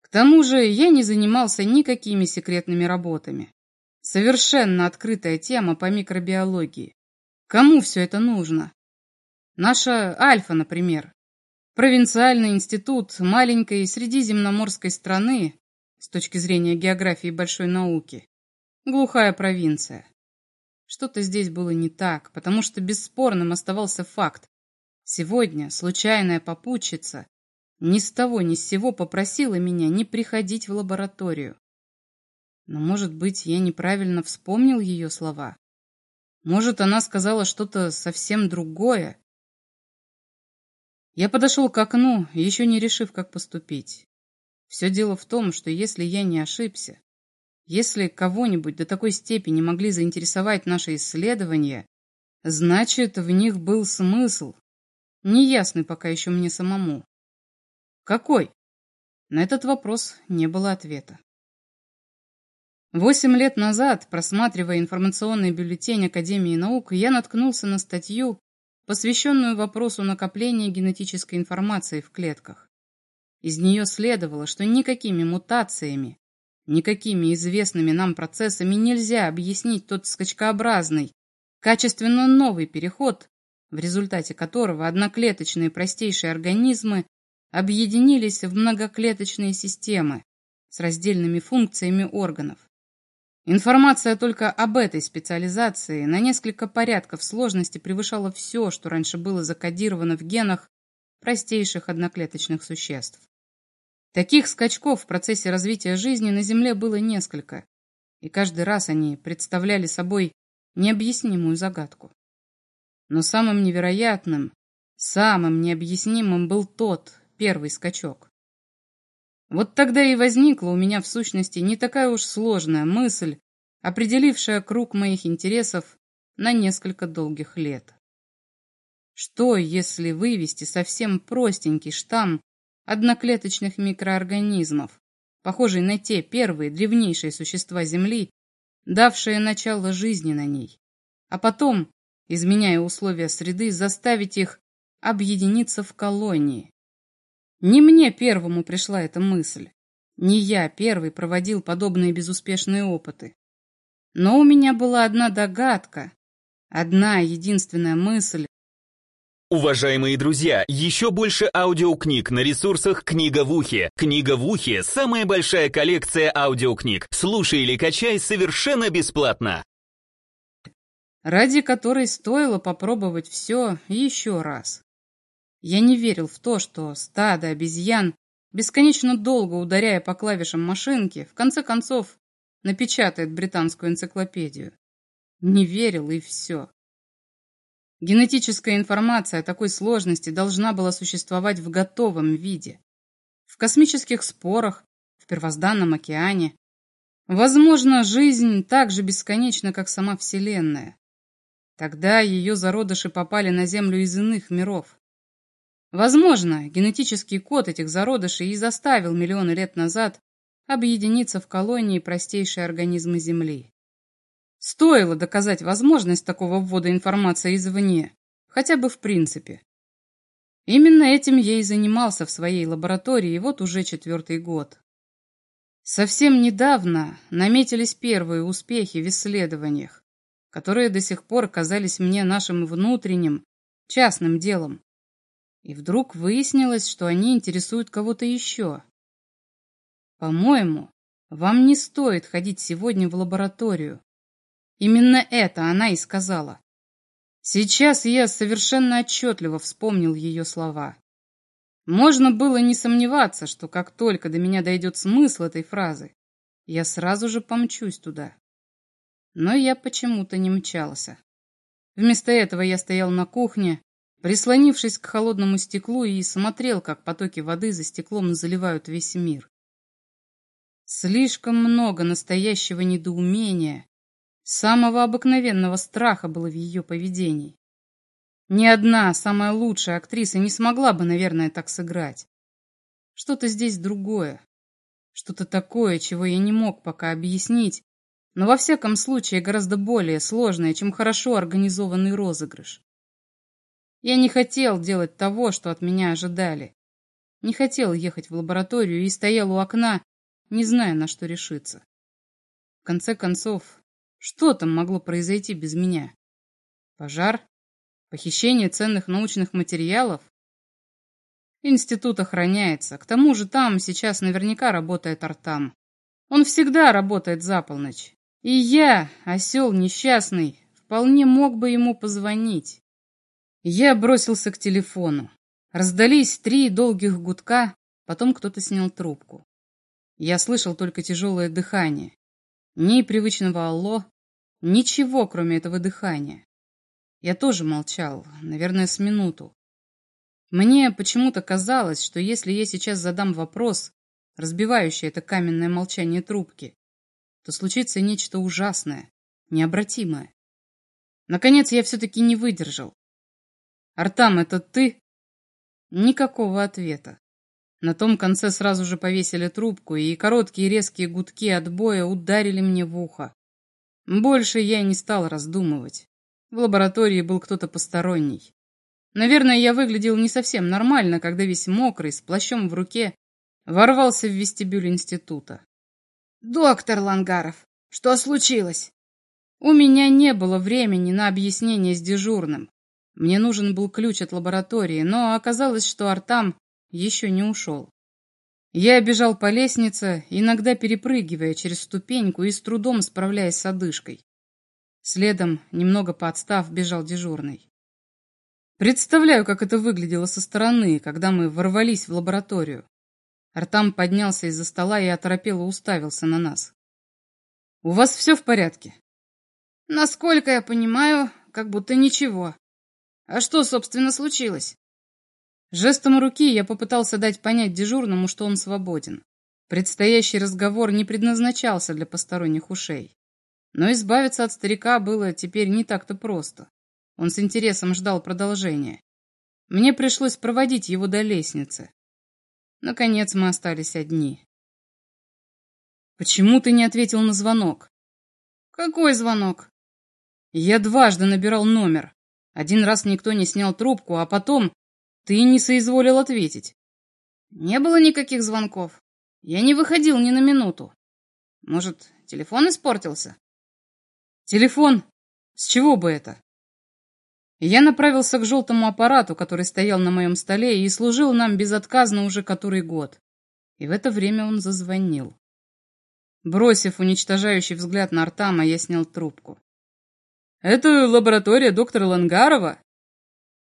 К тому же я не занимался никакими секретными работами. Совершенно открытая тема по микробиологии. Кому все это нужно? Наша Альфа, например. Провинциальный институт маленькой средиземноморской страны с точки зрения географии большой науки. Глухая провинция. Что-то здесь было не так, потому что бесспорным оставался факт. Сегодня случайная попутчица ни с того ни с сего попросила меня не приходить в лабораторию. Но, может быть, я неправильно вспомнил ее слова? Может, она сказала что-то совсем другое? Я подошел к окну, еще не решив, как поступить. Все дело в том, что если я не ошибся, если кого-нибудь до такой степени могли заинтересовать наши исследования, значит, в них был смысл, неясный пока еще мне самому. Какой? На этот вопрос не было ответа. Восемь лет назад, просматривая информационный бюллетень Академии наук, я наткнулся на статью, посвященную вопросу накопления генетической информации в клетках. Из нее следовало, что никакими мутациями, никакими известными нам процессами нельзя объяснить тот скачкообразный, качественно новый переход, в результате которого одноклеточные простейшие организмы объединились в многоклеточные системы с раздельными функциями органов. Информация только об этой специализации на несколько порядков сложности превышала все, что раньше было закодировано в генах простейших одноклеточных существ. Таких скачков в процессе развития жизни на Земле было несколько, и каждый раз они представляли собой необъяснимую загадку. Но самым невероятным, самым необъяснимым был тот первый скачок. Вот тогда и возникла у меня в сущности не такая уж сложная мысль, определившая круг моих интересов на несколько долгих лет. Что, если вывести совсем простенький штамм одноклеточных микроорганизмов, похожий на те первые древнейшие существа Земли, давшие начало жизни на ней, а потом, изменяя условия среды, заставить их объединиться в колонии, не мне первому пришла эта мысль. Не я первый проводил подобные безуспешные опыты. Но у меня была одна догадка, одна единственная мысль. Уважаемые друзья, еще больше аудиокниг на ресурсах «Книга в ухе». «Книга в ухе» — самая большая коллекция аудиокниг. Слушай или качай совершенно бесплатно. Ради которой стоило попробовать все еще раз. Я не верил в то, что стадо обезьян, бесконечно долго ударяя по клавишам машинки, в конце концов напечатает британскую энциклопедию. Не верил и все. Генетическая информация такой сложности должна была существовать в готовом виде. В космических спорах, в первозданном океане. Возможно, жизнь так же бесконечна, как сама Вселенная. Тогда ее зародыши попали на Землю из иных миров. Возможно, генетический код этих зародышей и заставил миллионы лет назад объединиться в колонии простейшие организмы Земли. Стоило доказать возможность такого ввода информации извне, хотя бы в принципе. Именно этим я и занимался в своей лаборатории вот уже четвертый год. Совсем недавно наметились первые успехи в исследованиях, которые до сих пор казались мне нашим внутренним, частным делом. И вдруг выяснилось, что они интересуют кого-то еще. По-моему, вам не стоит ходить сегодня в лабораторию. Именно это она и сказала. Сейчас я совершенно отчетливо вспомнил ее слова. Можно было не сомневаться, что как только до меня дойдет смысл этой фразы, я сразу же помчусь туда. Но я почему-то не мчался. Вместо этого я стоял на кухне, прислонившись к холодному стеклу и смотрел, как потоки воды за стеклом заливают весь мир. Слишком много настоящего недоумения, самого обыкновенного страха было в ее поведении. Ни одна самая лучшая актриса не смогла бы, наверное, так сыграть. Что-то здесь другое, что-то такое, чего я не мог пока объяснить, но во всяком случае гораздо более сложное, чем хорошо организованный розыгрыш. Я не хотел делать того, что от меня ожидали. Не хотел ехать в лабораторию и стоял у окна, не зная, на что решиться. В конце концов, что там могло произойти без меня? Пожар? Похищение ценных научных материалов? Институт охраняется. К тому же там сейчас наверняка работает Артам. Он всегда работает за полночь. И я, осел несчастный, вполне мог бы ему позвонить. Я бросился к телефону. Раздались три долгих гудка, потом кто-то снял трубку. Я слышал только тяжелое дыхание. Ни привычного алло, ничего, кроме этого дыхания. Я тоже молчал, наверное, с минуту. Мне почему-то казалось, что если я сейчас задам вопрос, разбивающий это каменное молчание трубки, то случится нечто ужасное, необратимое. Наконец я все-таки не выдержал. «Артам, это ты?» Никакого ответа. На том конце сразу же повесили трубку, и короткие резкие гудки отбоя ударили мне в ухо. Больше я не стал раздумывать. В лаборатории был кто-то посторонний. Наверное, я выглядел не совсем нормально, когда весь мокрый, с плащом в руке, ворвался в вестибюль института. «Доктор Лангаров, что случилось?» У меня не было времени на объяснение с дежурным. Мне нужен был ключ от лаборатории, но оказалось, что Артам еще не ушел. Я бежал по лестнице, иногда перепрыгивая через ступеньку и с трудом справляясь с одышкой. Следом, немного подстав, бежал дежурный. Представляю, как это выглядело со стороны, когда мы ворвались в лабораторию. Артам поднялся из-за стола и оторопело уставился на нас. «У вас все в порядке?» «Насколько я понимаю, как будто ничего. А что, собственно, случилось?» Жестом руки я попытался дать понять дежурному, что он свободен. Предстоящий разговор не предназначался для посторонних ушей. Но избавиться от старика было теперь не так-то просто. Он с интересом ждал продолжения. Мне пришлось проводить его до лестницы. Наконец мы остались одни. «Почему ты не ответил на звонок?» «Какой звонок?» «Я дважды набирал номер. Один раз никто не снял трубку, а потом ты не соизволил ответить. Не было никаких звонков. Я не выходил ни на минуту. Может, телефон испортился? Телефон? С чего бы это? Я направился к желтому аппарату, который стоял на моем столе и служил нам безотказно уже который год. И в это время он зазвонил. Бросив уничтожающий взгляд на Артама, я снял трубку. «Это лаборатория доктора Лангарова?»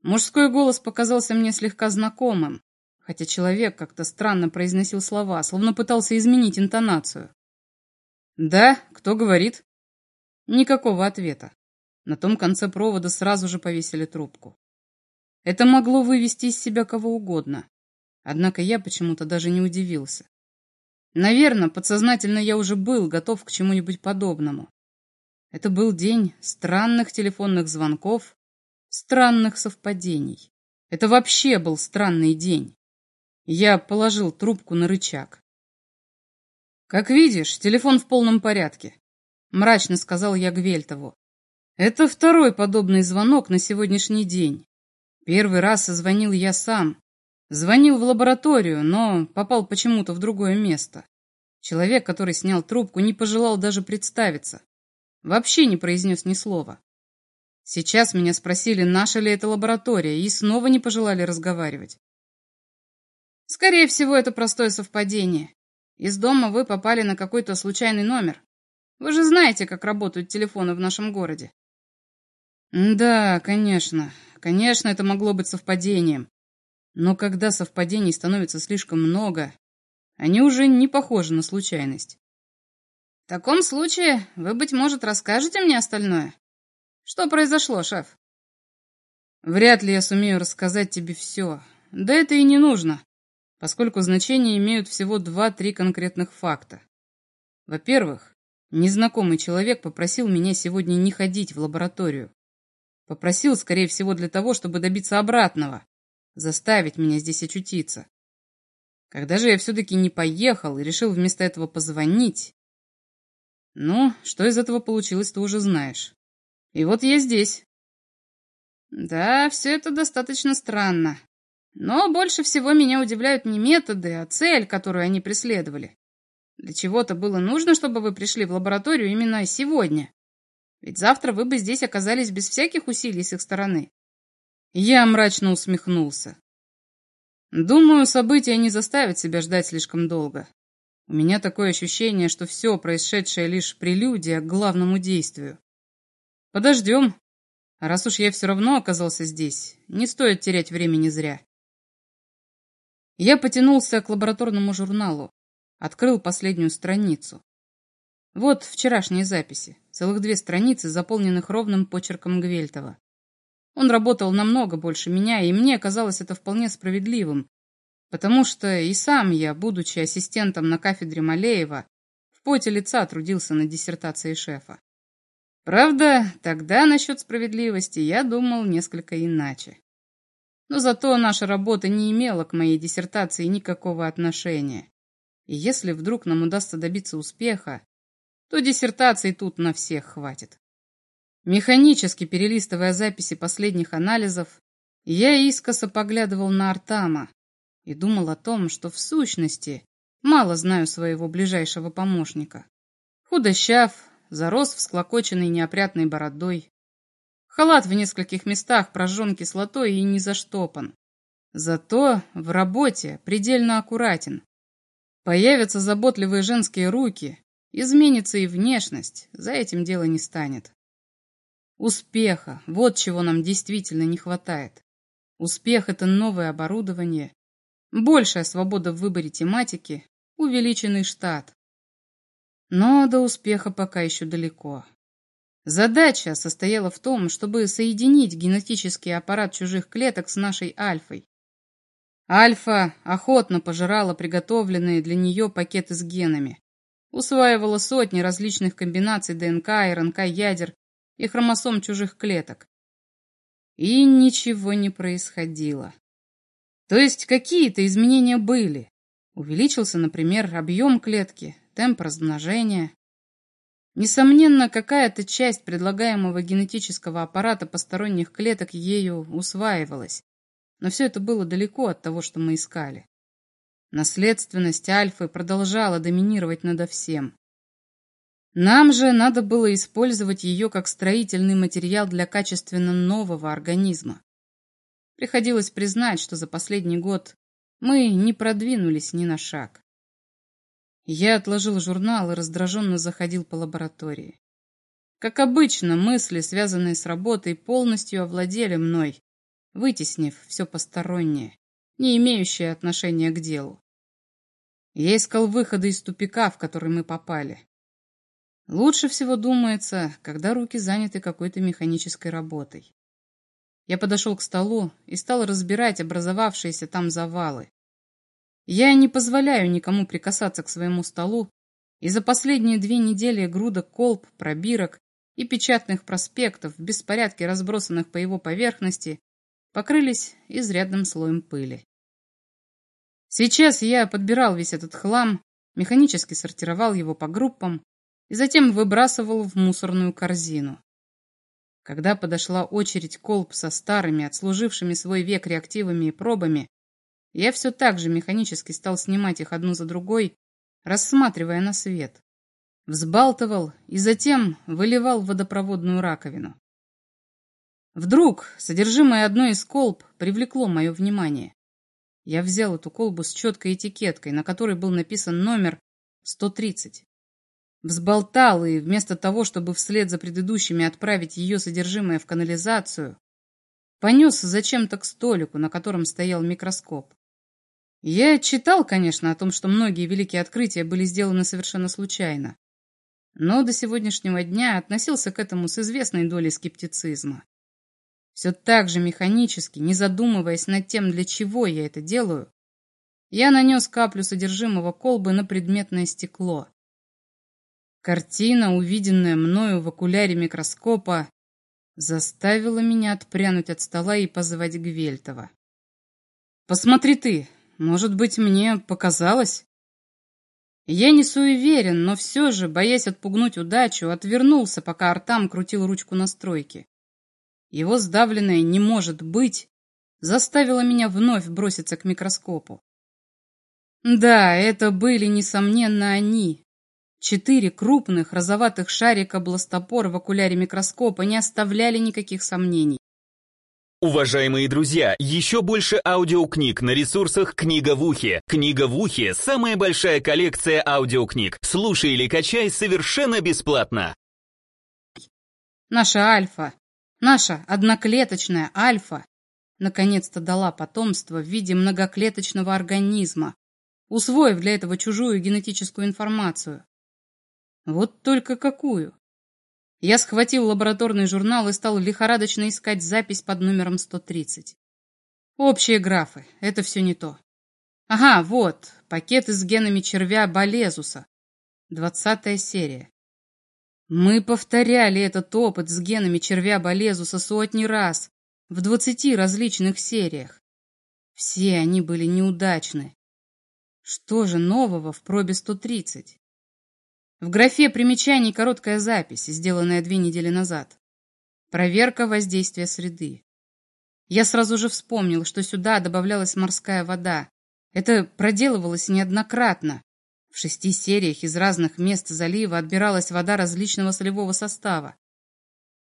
Мужской голос показался мне слегка знакомым, хотя человек как-то странно произносил слова, словно пытался изменить интонацию. «Да, кто говорит?» Никакого ответа. На том конце провода сразу же повесили трубку. Это могло вывести из себя кого угодно. Однако я почему-то даже не удивился. Наверное, подсознательно я уже был готов к чему-нибудь подобному. Это был день странных телефонных звонков странных совпадений. Это вообще был странный день. Я положил трубку на рычаг. «Как видишь, телефон в полном порядке», — мрачно сказал я Гвельтову. «Это второй подобный звонок на сегодняшний день. Первый раз звонил я сам. Звонил в лабораторию, но попал почему-то в другое место. Человек, который снял трубку, не пожелал даже представиться. Вообще не произнес ни слова. Сейчас меня спросили, наша ли это лаборатория, и снова не пожелали разговаривать. Скорее всего, это простое совпадение. Из дома вы попали на какой-то случайный номер. Вы же знаете, как работают телефоны в нашем городе. Да, конечно. Конечно, это могло быть совпадением. Но когда совпадений становится слишком много, они уже не похожи на случайность. Таком случае вы, быть может, расскажете мне остальное? Что произошло, шеф? Вряд ли я сумею рассказать тебе все. Да это и не нужно, поскольку значения имеют всего два-три конкретных факта. Во-первых, незнакомый человек попросил меня сегодня не ходить в лабораторию. Попросил, скорее всего, для того, чтобы добиться обратного, заставить меня здесь очутиться. Когда же я все-таки не поехал и решил вместо этого позвонить... Ну, что из этого получилось, ты уже знаешь. И вот я здесь. Да, все это достаточно странно. Но больше всего меня удивляют не методы, а цель, которую они преследовали. Для чего-то было нужно, чтобы вы пришли в лабораторию именно сегодня. Ведь завтра вы бы здесь оказались без всяких усилий с их стороны. Я мрачно усмехнулся. Думаю, события не заставят себя ждать слишком долго. У меня такое ощущение, что все происшедшее лишь прелюдия к главному действию. Подождем. А раз уж я все равно оказался здесь, не стоит терять времени зря. Я потянулся к лабораторному журналу, открыл последнюю страницу. Вот вчерашние записи, целых две страницы, заполненных ровным почерком Гвельтова. Он работал намного больше меня, и мне казалось это вполне справедливым, потому что и сам я, будучи ассистентом на кафедре Малеева, в поте лица трудился над диссертацией шефа. Правда, тогда насчет справедливости я думал несколько иначе. Но зато наша работа не имела к моей диссертации никакого отношения. И если вдруг нам удастся добиться успеха, то диссертации тут на всех хватит. Механически перелистывая записи последних анализов, я искоса поглядывал на Артама и думал о том, что в сущности мало знаю своего ближайшего помощника. Худощав, зарос всклокоченной неопрятной бородой. Халат в нескольких местах прожжен кислотой и не заштопан. Зато в работе предельно аккуратен. Появятся заботливые женские руки, изменится и внешность, за этим дело не станет. Успеха, вот чего нам действительно не хватает. Успех — это новое оборудование, большая свобода в выборе тематики, увеличенный штат. Но до успеха пока еще далеко. Задача состояла в том, чтобы соединить генетический аппарат чужих клеток с нашей альфой. Альфа охотно пожирала приготовленные для нее пакеты с генами, усваивала сотни различных комбинаций ДНК, РНК-ядер и хромосом чужих клеток. И ничего не происходило. То есть какие-то изменения были. Увеличился, например, объем клетки, темп размножения. Несомненно, какая-то часть предлагаемого генетического аппарата посторонних клеток ею усваивалась, но все это было далеко от того, что мы искали. Наследственность альфы продолжала доминировать надо всем. Нам же надо было использовать ее как строительный материал для качественно нового организма. Приходилось признать, что за последний год мы не продвинулись ни на шаг. Я отложил журнал и раздраженно заходил по лаборатории. Как обычно, мысли, связанные с работой, полностью овладели мной, вытеснив все постороннее, не имеющее отношения к делу. Я искал выхода из тупика, в который мы попали. Лучше всего думается, когда руки заняты какой-то механической работой. Я подошел к столу и стал разбирать образовавшиеся там завалы. Я не позволяю никому прикасаться к своему столу, и за последние две недели груда колб, пробирок и печатных проспектов, в беспорядке разбросанных по его поверхности, покрылись изрядным слоем пыли. Сейчас я подбирал весь этот хлам, механически сортировал его по группам и затем выбрасывал в мусорную корзину. Когда подошла очередь колб со старыми, отслужившими свой век реактивами и пробами, я все так же механически стал снимать их одну за другой, рассматривая на свет. Взбалтывал и затем выливал в водопроводную раковину. Вдруг содержимое одной из колб привлекло мое внимание. Я взял эту колбу с четкой этикеткой, на которой был написан номер 130. Взболтал и вместо того, чтобы вслед за предыдущими отправить ее содержимое в канализацию, понес зачем-то к столику, на котором стоял микроскоп. Я читал, конечно, о том, что многие великие открытия были сделаны совершенно случайно, но до сегодняшнего дня относился к этому с известной долей скептицизма. Все так же механически, не задумываясь над тем, для чего я это делаю, я нанес каплю содержимого колбы на предметное стекло. Картина, увиденная мною в окуляре микроскопа, заставила меня отпрянуть от стола и позвать Гвельтова. «Посмотри ты, может быть, мне показалось?» Я не суеверен, но все же, боясь отпугнуть удачу, отвернулся, пока Артам крутил ручку настройки. Его сдавленное «не может быть» заставило меня вновь броситься к микроскопу. Да, это были, несомненно, они. Четыре крупных розоватых шарика бластопор в окуляре микроскопа не оставляли никаких сомнений. Уважаемые друзья, еще больше аудиокниг на ресурсах «Книга в ухе». «Книга в ухе» — самая большая коллекция аудиокниг. Слушай или качай совершенно бесплатно. Наша альфа, наша одноклеточная альфа, наконец-то дала потомство в виде многоклеточного организма, усвоив для этого чужую генетическую информацию. Вот только какую? Я схватил лабораторный журнал и стал лихорадочно искать запись под номером 130. Общие графы, это все не то. Ага, вот, пакеты с генами червя Болезуса. Двадцатая серия. Мы повторяли этот опыт с генами червя Болезуса сотни раз, в двадцати различных сериях. Все они были неудачны. Что же нового в пробе 130? В графе примечаний короткая запись, сделанная две недели назад. Проверка воздействия среды. Я сразу же вспомнил, что сюда добавлялась морская вода. Это проделывалось неоднократно. В шести сериях из разных мест залива отбиралась вода различного солевого состава.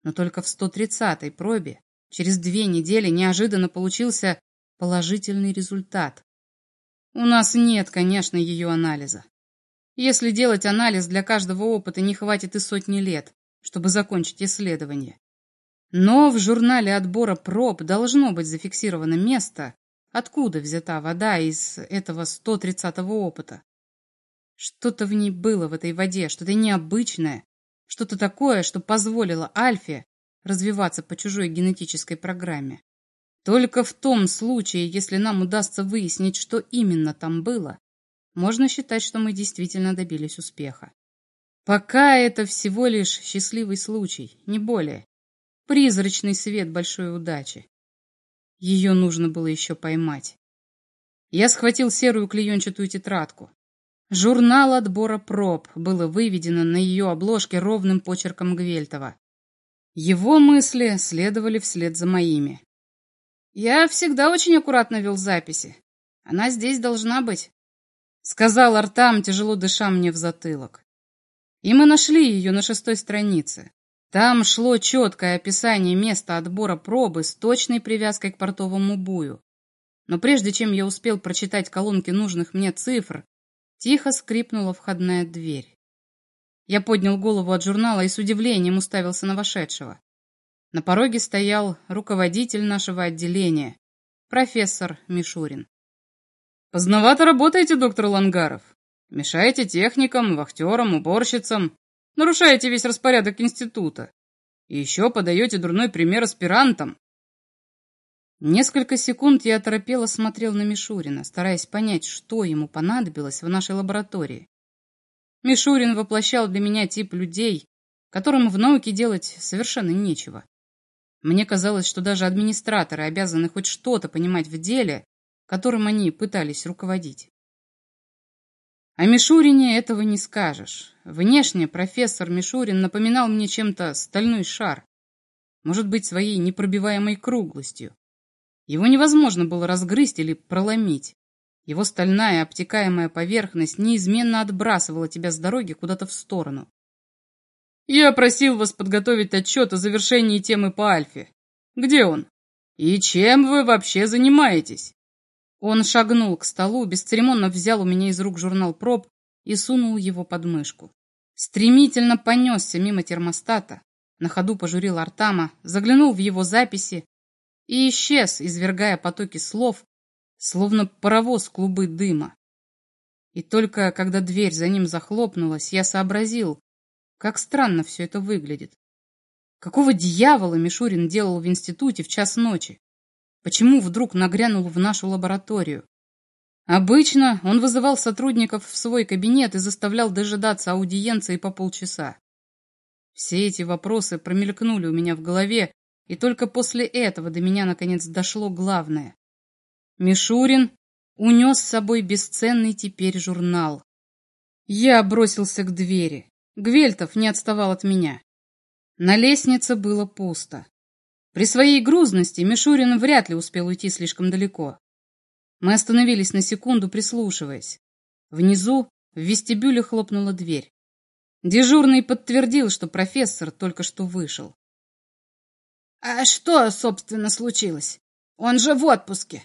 Но только в 130-й пробе через две недели неожиданно получился положительный результат. У нас нет, конечно, ее анализа. Если делать анализ для каждого опыта, не хватит и сотни лет, чтобы закончить исследование. Но в журнале отбора проб должно быть зафиксировано место, откуда взята вода из этого 130-го опыта. Что-то в ней было в этой воде, что-то необычное, что-то такое, что позволило Альфе развиваться по чужой генетической программе. Только в том случае, если нам удастся выяснить, что именно там было, можно считать, что мы действительно добились успеха. Пока это всего лишь счастливый случай, не более. Призрачный свет большой удачи. Ее нужно было еще поймать. Я схватил серую клеенчатую тетрадку. Журнал отбора проб было выведено на ее обложке ровным почерком Гвельтова. Его мысли следовали вслед за моими. Я всегда очень аккуратно вел записи. Она здесь должна быть. Сказал Артам, тяжело дыша мне в затылок. И мы нашли ее на шестой странице. Там шло четкое описание места отбора пробы с точной привязкой к портовому бую. Но прежде чем я успел прочитать колонки нужных мне цифр, тихо скрипнула входная дверь. Я поднял голову от журнала и с удивлением уставился на вошедшего. На пороге стоял руководитель нашего отделения, профессор Мишурин. «Поздновато работаете, доктор Лангаров. Мешаете техникам, вахтерам, уборщицам, нарушаете весь распорядок института. И еще подаете дурной пример аспирантам». Несколько секунд я оторопело смотрел на Мишурина, стараясь понять, что ему понадобилось в нашей лаборатории. Мишурин воплощал для меня тип людей, которым в науке делать совершенно нечего. Мне казалось, что даже администраторы обязаны хоть что-то понимать в деле, которым они пытались руководить. О Мишурине этого не скажешь. Внешне профессор Мишурин напоминал мне чем-то стальной шар, может быть, своей непробиваемой круглостью. Его невозможно было разгрызть или проломить. Его стальная обтекаемая поверхность неизменно отбрасывала тебя с дороги куда-то в сторону. Я просил вас подготовить отчет о завершении темы по Альфе. Где он? И чем вы вообще занимаетесь? Он шагнул к столу, бесцеремонно взял у меня из рук журнал проб и сунул его под мышку. Стремительно понесся мимо термостата, на ходу пожурил Артама, заглянул в его записи и исчез, извергая потоки слов, словно паровоз клубы дыма. И только когда дверь за ним захлопнулась, я сообразил, как странно все это выглядит. Какого дьявола Мишурин делал в институте в час ночи? Почему вдруг нагрянул в нашу лабораторию? Обычно он вызывал сотрудников в свой кабинет и заставлял дожидаться аудиенции по полчаса. Все эти вопросы промелькнули у меня в голове, и только после этого до меня наконец дошло главное. Мишурин унес с собой бесценный теперь журнал. Я бросился к двери. Гвельтов не отставал от меня. На лестнице было пусто. При своей грузности Мишурин вряд ли успел уйти слишком далеко. Мы остановились на секунду, прислушиваясь. Внизу в вестибюле хлопнула дверь. Дежурный подтвердил, что профессор только что вышел. «А что, собственно, случилось? Он же в отпуске!»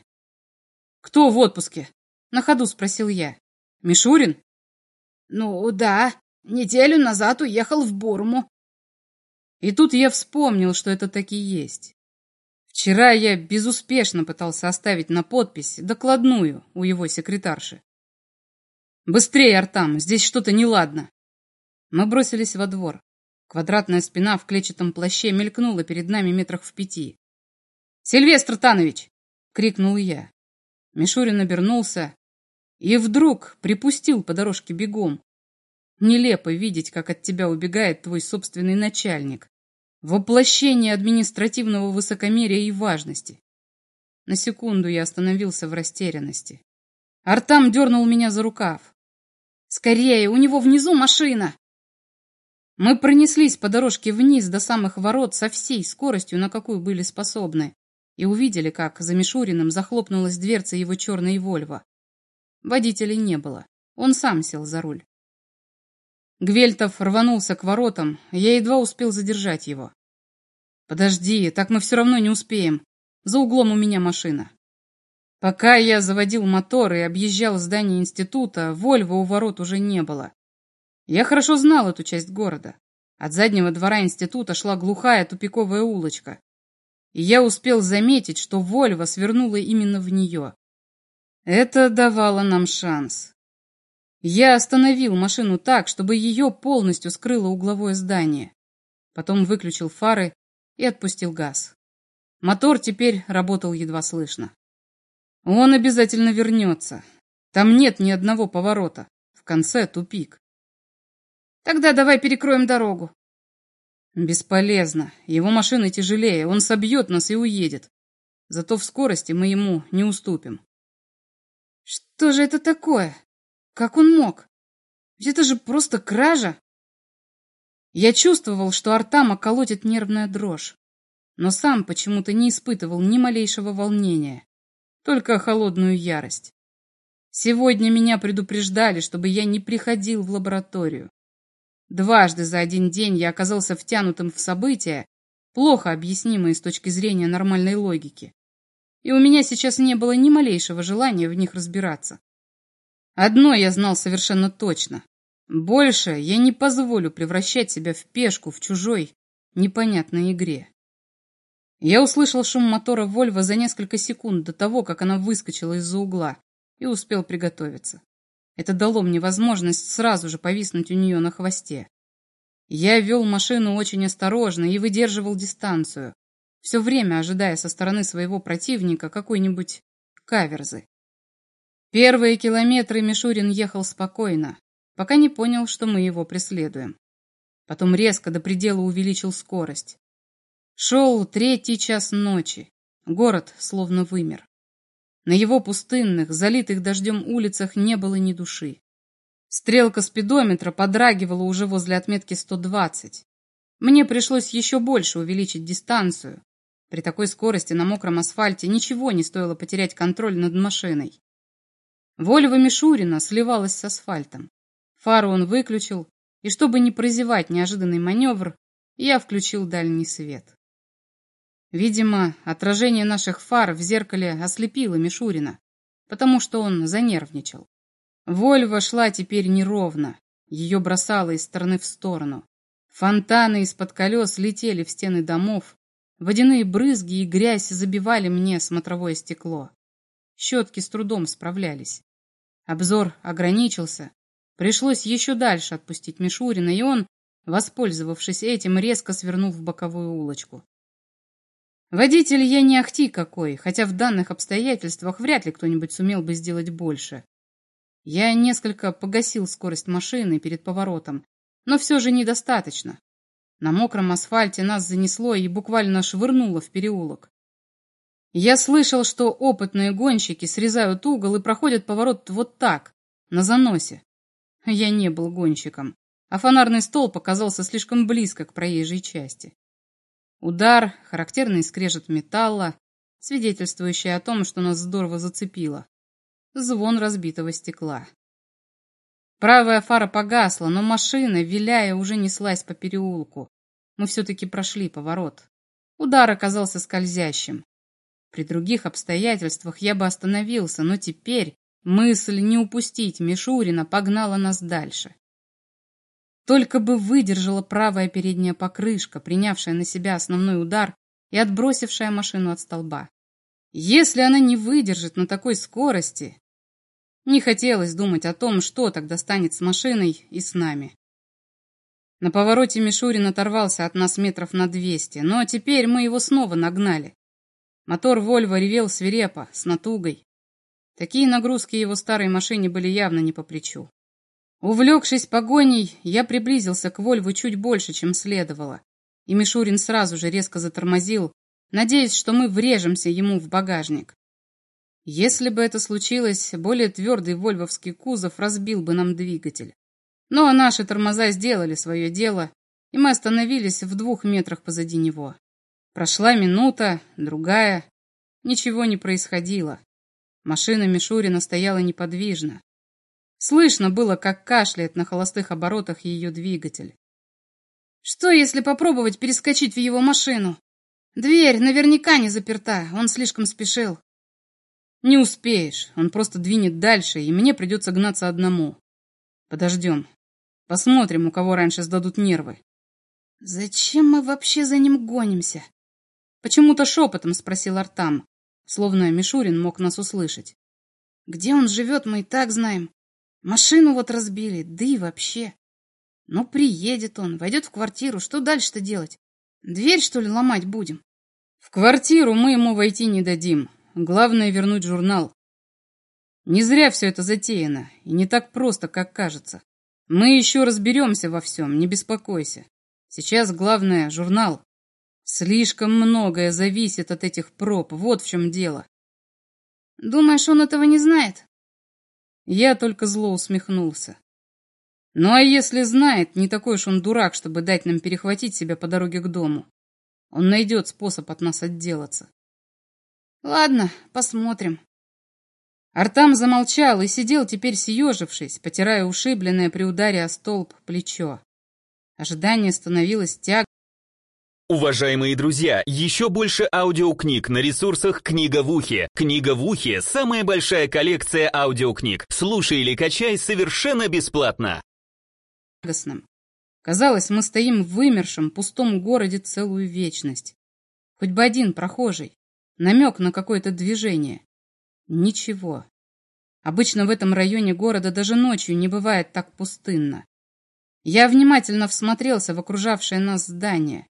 «Кто в отпуске?» — на ходу спросил я. «Мишурин?» «Ну, да. Неделю назад уехал в Бурму. И тут я вспомнил, что это таки есть. Вчера я безуспешно пытался оставить на подпись докладную у его секретарши. «Быстрее, Артам, здесь что-то неладно!» Мы бросились во двор. Квадратная спина в клетчатом плаще мелькнула перед нами метрах в пяти. «Сильвестр Танович!» — крикнул я. Мишурин обернулся и вдруг припустил по дорожке бегом. Нелепо видеть, как от тебя убегает твой собственный начальник. Воплощение административного высокомерия и важности. На секунду я остановился в растерянности. Артам дернул меня за рукав. «Скорее, у него внизу машина!» Мы пронеслись по дорожке вниз до самых ворот со всей скоростью, на какую были способны, и увидели, как за Мишуриным захлопнулась дверца его черной «Вольво». Водителя не было, он сам сел за руль. Гвельтов рванулся к воротам, я едва успел задержать его. «Подожди, так мы все равно не успеем. За углом у меня машина». Пока я заводил мотор и объезжал здание института, Вольво у ворот уже не было. Я хорошо знал эту часть города. От заднего двора института шла глухая тупиковая улочка. И я успел заметить, что Вольво свернула именно в нее. Это давало нам шанс. Я остановил машину так, чтобы ее полностью скрыло угловое здание. Потом выключил фары и отпустил газ. Мотор теперь работал едва слышно. Он обязательно вернется. Там нет ни одного поворота. В конце тупик. Тогда давай перекроем дорогу. Бесполезно. Его машина тяжелее. Он собьет нас и уедет. Зато в скорости мы ему не уступим. Что же это такое? Как он мог? Ведь это же просто кража. Я чувствовал, что Артама колотит нервная дрожь, но сам почему-то не испытывал ни малейшего волнения, только холодную ярость. Сегодня меня предупреждали, чтобы я не приходил в лабораторию. Дважды за один день я оказался втянутым в события, плохо объяснимые с точки зрения нормальной логики. И у меня сейчас не было ни малейшего желания в них разбираться. Одно я знал совершенно точно. Больше я не позволю превращать себя в пешку в чужой, непонятной игре. Я услышал шум мотора Вольво за несколько секунд до того, как она выскочила из-за угла, и успел приготовиться. Это дало мне возможность сразу же повиснуть у нее на хвосте. Я вел машину очень осторожно и выдерживал дистанцию, все время ожидая со стороны своего противника какой-нибудь каверзы. Первые километры Мишурин ехал спокойно, пока не понял, что мы его преследуем. Потом резко до предела увеличил скорость. Шел третий час ночи. Город словно вымер. На его пустынных, залитых дождем улицах не было ни души. Стрелка спидометра подрагивала уже возле отметки 120. Мне пришлось еще больше увеличить дистанцию. При такой скорости на мокром асфальте ничего не стоило потерять контроль над машиной. Вольва Мишурина сливалась с асфальтом. Фару он выключил, и чтобы не прозевать неожиданный маневр, я включил дальний свет. Видимо, отражение наших фар в зеркале ослепило Мишурина, потому что он занервничал. Вольва шла теперь неровно, ее бросало из стороны в сторону. Фонтаны из-под колес летели в стены домов, водяные брызги и грязь забивали мне смотровое стекло. Щетки с трудом справлялись. Обзор ограничился. Пришлось еще дальше отпустить Мишурина, и он, воспользовавшись этим, резко свернул в боковую улочку. Водитель я не ахти какой, хотя в данных обстоятельствах вряд ли кто-нибудь сумел бы сделать больше. Я несколько погасил скорость машины перед поворотом, но все же недостаточно. На мокром асфальте нас занесло и буквально швырнуло в переулок. Я слышал, что опытные гонщики срезают угол и проходят поворот вот так, на заносе. Я не был гонщиком, а фонарный столб оказался слишком близко к проезжей части. Удар, характерный скрежет металла, свидетельствующий о том, что нас здорово зацепило. Звон разбитого стекла. Правая фара погасла, но машина, виляя, уже неслась по переулку. Мы все-таки прошли поворот. Удар оказался скользящим. При других обстоятельствах я бы остановился, но теперь мысль не упустить Мишурина погнала нас дальше. Только бы выдержала правая передняя покрышка, принявшая на себя основной удар и отбросившая машину от столба. Если она не выдержит на такой скорости... Не хотелось думать о том, что тогда станет с машиной и с нами. На повороте Мишурин оторвался от нас метров на двести, но теперь мы его снова нагнали. Мотор Вольво ревел свирепо, с натугой. Такие нагрузки его старой машине были явно не по плечу. Увлекшись погоней, я приблизился к Вольву чуть больше, чем следовало, и Мишурин сразу же резко затормозил, надеясь, что мы врежемся ему в багажник. Если бы это случилось, более твердый вольвовский кузов разбил бы нам двигатель. Но наши тормоза сделали свое дело, и мы остановились в двух метрах позади него. Прошла минута, другая. Ничего не происходило. Машина Мишурина стояла неподвижно. Слышно было, как кашляет на холостых оборотах ее двигатель. Что, если попробовать перескочить в его машину? Дверь наверняка не заперта, он слишком спешил. Не успеешь, он просто двинет дальше, и мне придется гнаться одному. Подождем. Посмотрим, у кого раньше сдадут нервы. Зачем мы вообще за ним гонимся? Почему-то шепотом спросил Артам, словно Мишурин мог нас услышать. Где он живет, мы и так знаем. Машину вот разбили, да и вообще. Ну, приедет он, войдет в квартиру, что дальше-то делать? Дверь, что ли, ломать будем? В квартиру мы ему войти не дадим. Главное вернуть журнал. Не зря все это затеяно, и не так просто, как кажется. Мы еще разберемся во всем, не беспокойся. Сейчас главное — журнал. Слишком многое зависит от этих проб, вот в чем дело. Думаешь, он этого не знает? Я только зло усмехнулся. Ну а если знает, не такой уж он дурак, чтобы дать нам перехватить себя по дороге к дому. Он найдет способ от нас отделаться. Ладно, посмотрим. Артам замолчал и сидел теперь съежившись, потирая ушибленное при ударе о столб плечо. Ожидание становилось тяг. Уважаемые друзья, еще больше аудиокниг на ресурсах «Книга в ухе». «Книга в ухе» — самая большая коллекция аудиокниг. Слушай или качай совершенно бесплатно. Казалось, мы стоим в вымершем, пустом городе целую вечность. Хоть бы один прохожий, намек на какое-то движение. Ничего. Обычно в этом районе города даже ночью не бывает так пустынно. Я внимательно всмотрелся в окружавшее нас здание.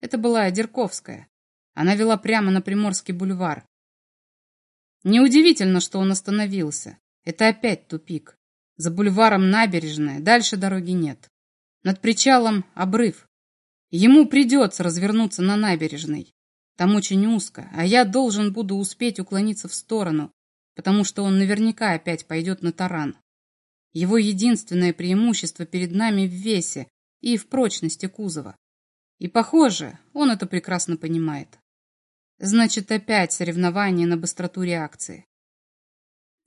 Это была Дерковская. Она вела прямо на Приморский бульвар. Неудивительно, что он остановился. Это опять тупик. За бульваром набережная, дальше дороги нет. Над причалом обрыв. Ему придется развернуться на набережной. Там очень узко, а я должен буду успеть уклониться в сторону, потому что он наверняка опять пойдет на таран. Его единственное преимущество перед нами в весе и в прочности кузова. И, похоже, он это прекрасно понимает. Значит, опять соревнование на быстроту реакции.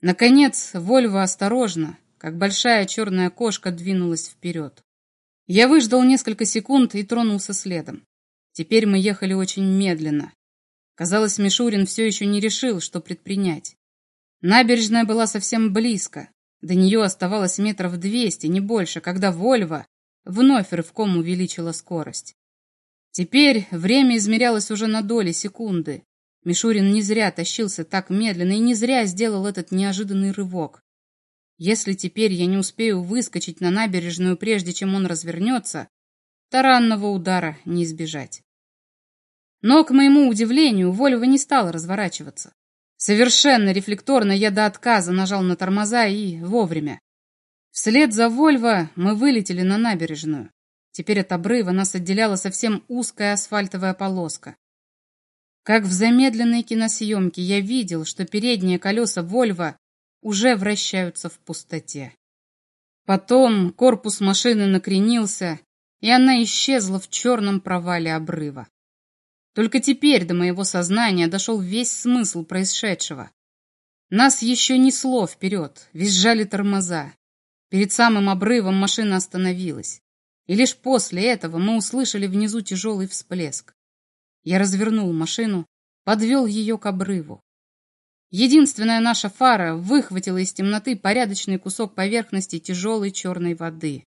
Наконец, Вольво осторожно, как большая черная кошка двинулась вперед. Я выждал несколько секунд и тронулся следом. Теперь мы ехали очень медленно. Казалось, Мишурин все еще не решил, что предпринять. Набережная была совсем близко. До нее оставалось метров двести, не больше, когда Вольво вновь рывком увеличила скорость. Теперь время измерялось уже на доли секунды. Мишурин не зря тащился так медленно и не зря сделал этот неожиданный рывок. Если теперь я не успею выскочить на набережную, прежде чем он развернется, таранного удара не избежать. Но, к моему удивлению, Вольво не стала разворачиваться. Совершенно рефлекторно я до отказа нажал на тормоза и вовремя. Вслед за Вольво мы вылетели на набережную. Теперь от обрыва нас отделяла совсем узкая асфальтовая полоска. Как в замедленной киносъемке я видел, что передние колеса Вольво уже вращаются в пустоте. Потом корпус машины накренился, и она исчезла в черном провале обрыва. Только теперь до моего сознания дошел весь смысл происшедшего. Нас еще несло вперед, визжали тормоза. Перед самым обрывом машина остановилась. И лишь после этого мы услышали внизу тяжелый всплеск. Я развернул машину, подвел ее к обрыву. Единственная наша фара выхватила из темноты порядочный кусок поверхности тяжелой черной воды.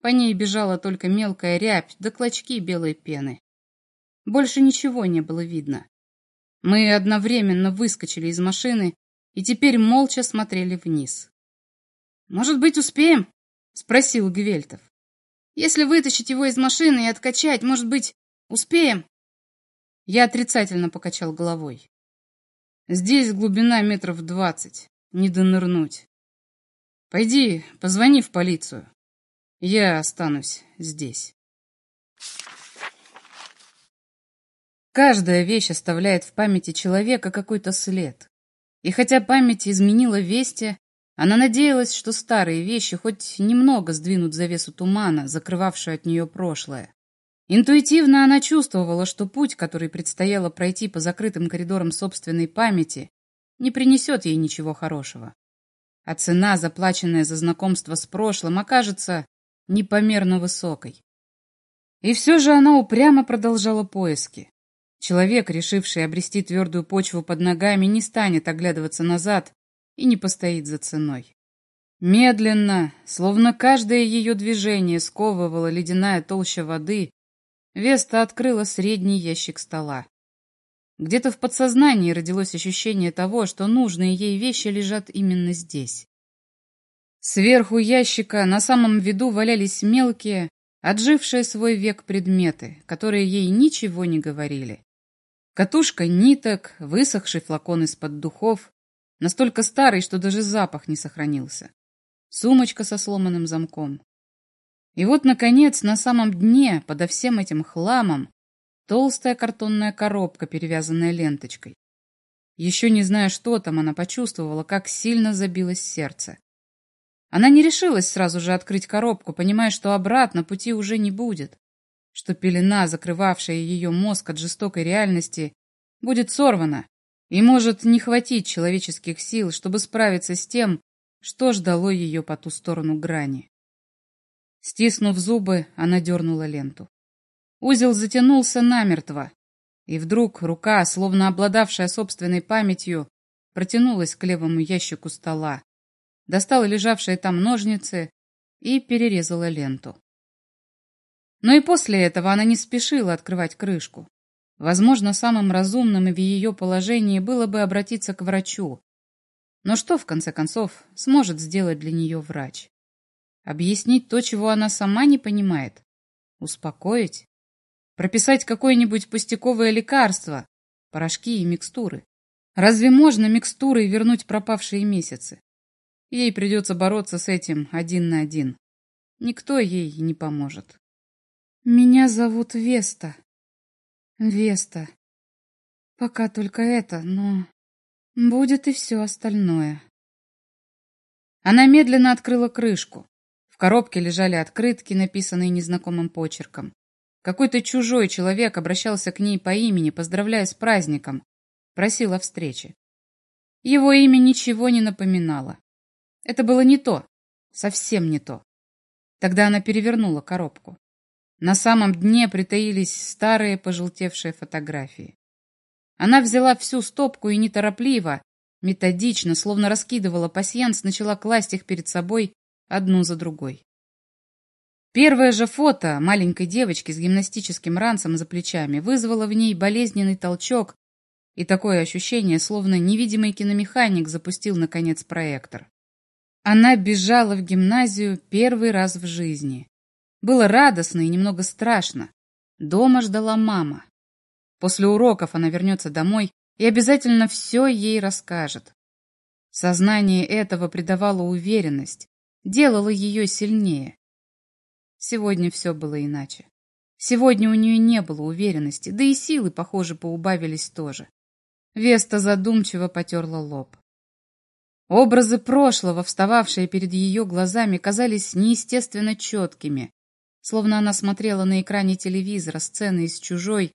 По ней бежала только мелкая рябь да клочки белой пены. Больше ничего не было видно. Мы одновременно выскочили из машины и теперь молча смотрели вниз. «Может быть, успеем?» — спросил Гвельтов. Если вытащить его из машины и откачать, может быть, успеем?» Я отрицательно покачал головой. «Здесь глубина метров двадцать. Не донырнуть. Пойди, позвони в полицию. Я останусь здесь». Каждая вещь оставляет в памяти человека какой-то след. И хотя память изменила вести, она надеялась, что старые вещи хоть немного сдвинут завесу тумана, закрывавшую от нее прошлое. Интуитивно она чувствовала, что путь, который предстояло пройти по закрытым коридорам собственной памяти, не принесет ей ничего хорошего. А цена, заплаченная за знакомство с прошлым, окажется непомерно высокой. И все же она упрямо продолжала поиски. Человек, решивший обрести твердую почву под ногами, не станет оглядываться назад и не постоит за ценой. Медленно, словно каждое ее движение сковывала ледяная толща воды, Веста открыла средний ящик стола. Где-то в подсознании родилось ощущение того, что нужные ей вещи лежат именно здесь. Сверху ящика на самом виду валялись мелкие, отжившие свой век предметы, которые ей ничего не говорили. Катушка ниток, высохший флакон из-под духов, настолько старый, что даже запах не сохранился. Сумочка со сломанным замком. И вот, наконец, на самом дне, подо всем этим хламом, толстая картонная коробка, перевязанная ленточкой. Еще не зная, что там, она почувствовала, как сильно забилось сердце. Она не решилась сразу же открыть коробку, понимая, что обратно пути уже не будет что пелена, закрывавшая ее мозг от жестокой реальности, будет сорвана, и может не хватить человеческих сил, чтобы справиться с тем, что ждало ее по ту сторону грани. Стиснув зубы, она дернула ленту. Узел затянулся намертво, и вдруг рука, словно обладавшая собственной памятью, протянулась к левому ящику стола, достала лежавшие там ножницы и перерезала ленту. Но и после этого она не спешила открывать крышку. Возможно, самым разумным в ее положении было бы обратиться к врачу. Но что, в конце концов, сможет сделать для нее врач? Объяснить то, чего она сама не понимает? Успокоить? Прописать какое-нибудь пустяковое лекарство? Порошки и микстуры? Разве можно микстурой вернуть пропавшие месяцы? Ей придется бороться с этим один на один. Никто ей не поможет. Меня зовут Веста. Веста. Пока только это, но будет и все остальное. Она медленно открыла крышку. В коробке лежали открытки, написанные незнакомым почерком. Какой-то чужой человек обращался к ней по имени, поздравляя с праздником, просил о встрече. Его имя ничего не напоминало. Это было не то, совсем не то. Тогда она перевернула коробку. На самом дне притаились старые пожелтевшие фотографии. Она взяла всю стопку и неторопливо, методично, словно раскидывала пасьянс, начала класть их перед собой одну за другой. Первое же фото маленькой девочки с гимнастическим ранцем за плечами вызвало в ней болезненный толчок и такое ощущение, словно невидимый киномеханик запустил, наконец, проектор. Она бежала в гимназию первый раз в жизни. Было радостно и немного страшно. Дома ждала мама. После уроков она вернется домой и обязательно все ей расскажет. Сознание этого придавало уверенность, делало ее сильнее. Сегодня все было иначе. Сегодня у нее не было уверенности, да и силы, похоже, поубавились тоже. Веста задумчиво потерла лоб. Образы прошлого, встававшие перед ее глазами, казались неестественно четкими, словно она смотрела на экране телевизора сцены из чужой,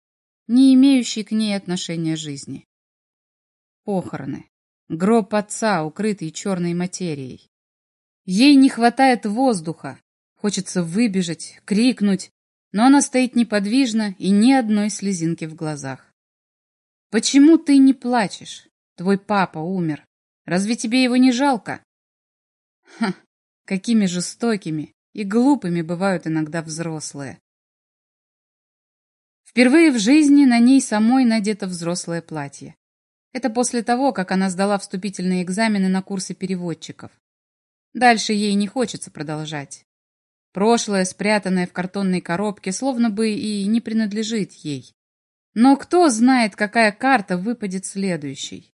не имеющей к ней отношения жизни. Похороны. Гроб отца, укрытый черной материей. Ей не хватает воздуха. Хочется выбежать, крикнуть, но она стоит неподвижно и ни одной слезинки в глазах. «Почему ты не плачешь? Твой папа умер. Разве тебе его не жалко?» Ха, какими жестокими, и глупыми бывают иногда взрослые. Впервые в жизни на ней самой надето взрослое платье. Это после того, как она сдала вступительные экзамены на курсы переводчиков. Дальше ей не хочется продолжать. Прошлое, спрятанное в картонной коробке, словно бы и не принадлежит ей. Но кто знает, какая карта выпадет следующей?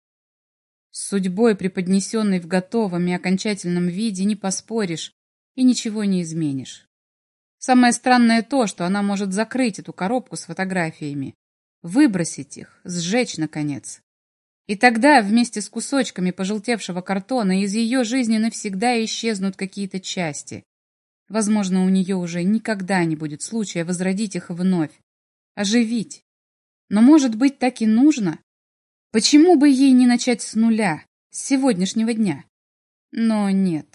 С судьбой, преподнесенной в готовом и окончательном виде, не поспоришь и ничего не изменишь. Самое странное то, что она может закрыть эту коробку с фотографиями, выбросить их, сжечь, наконец. И тогда вместе с кусочками пожелтевшего картона из ее жизни навсегда исчезнут какие-то части. Возможно, у нее уже никогда не будет случая возродить их вновь, оживить. Но, может быть, так и нужно? Почему бы ей не начать с нуля, с сегодняшнего дня? Но нет,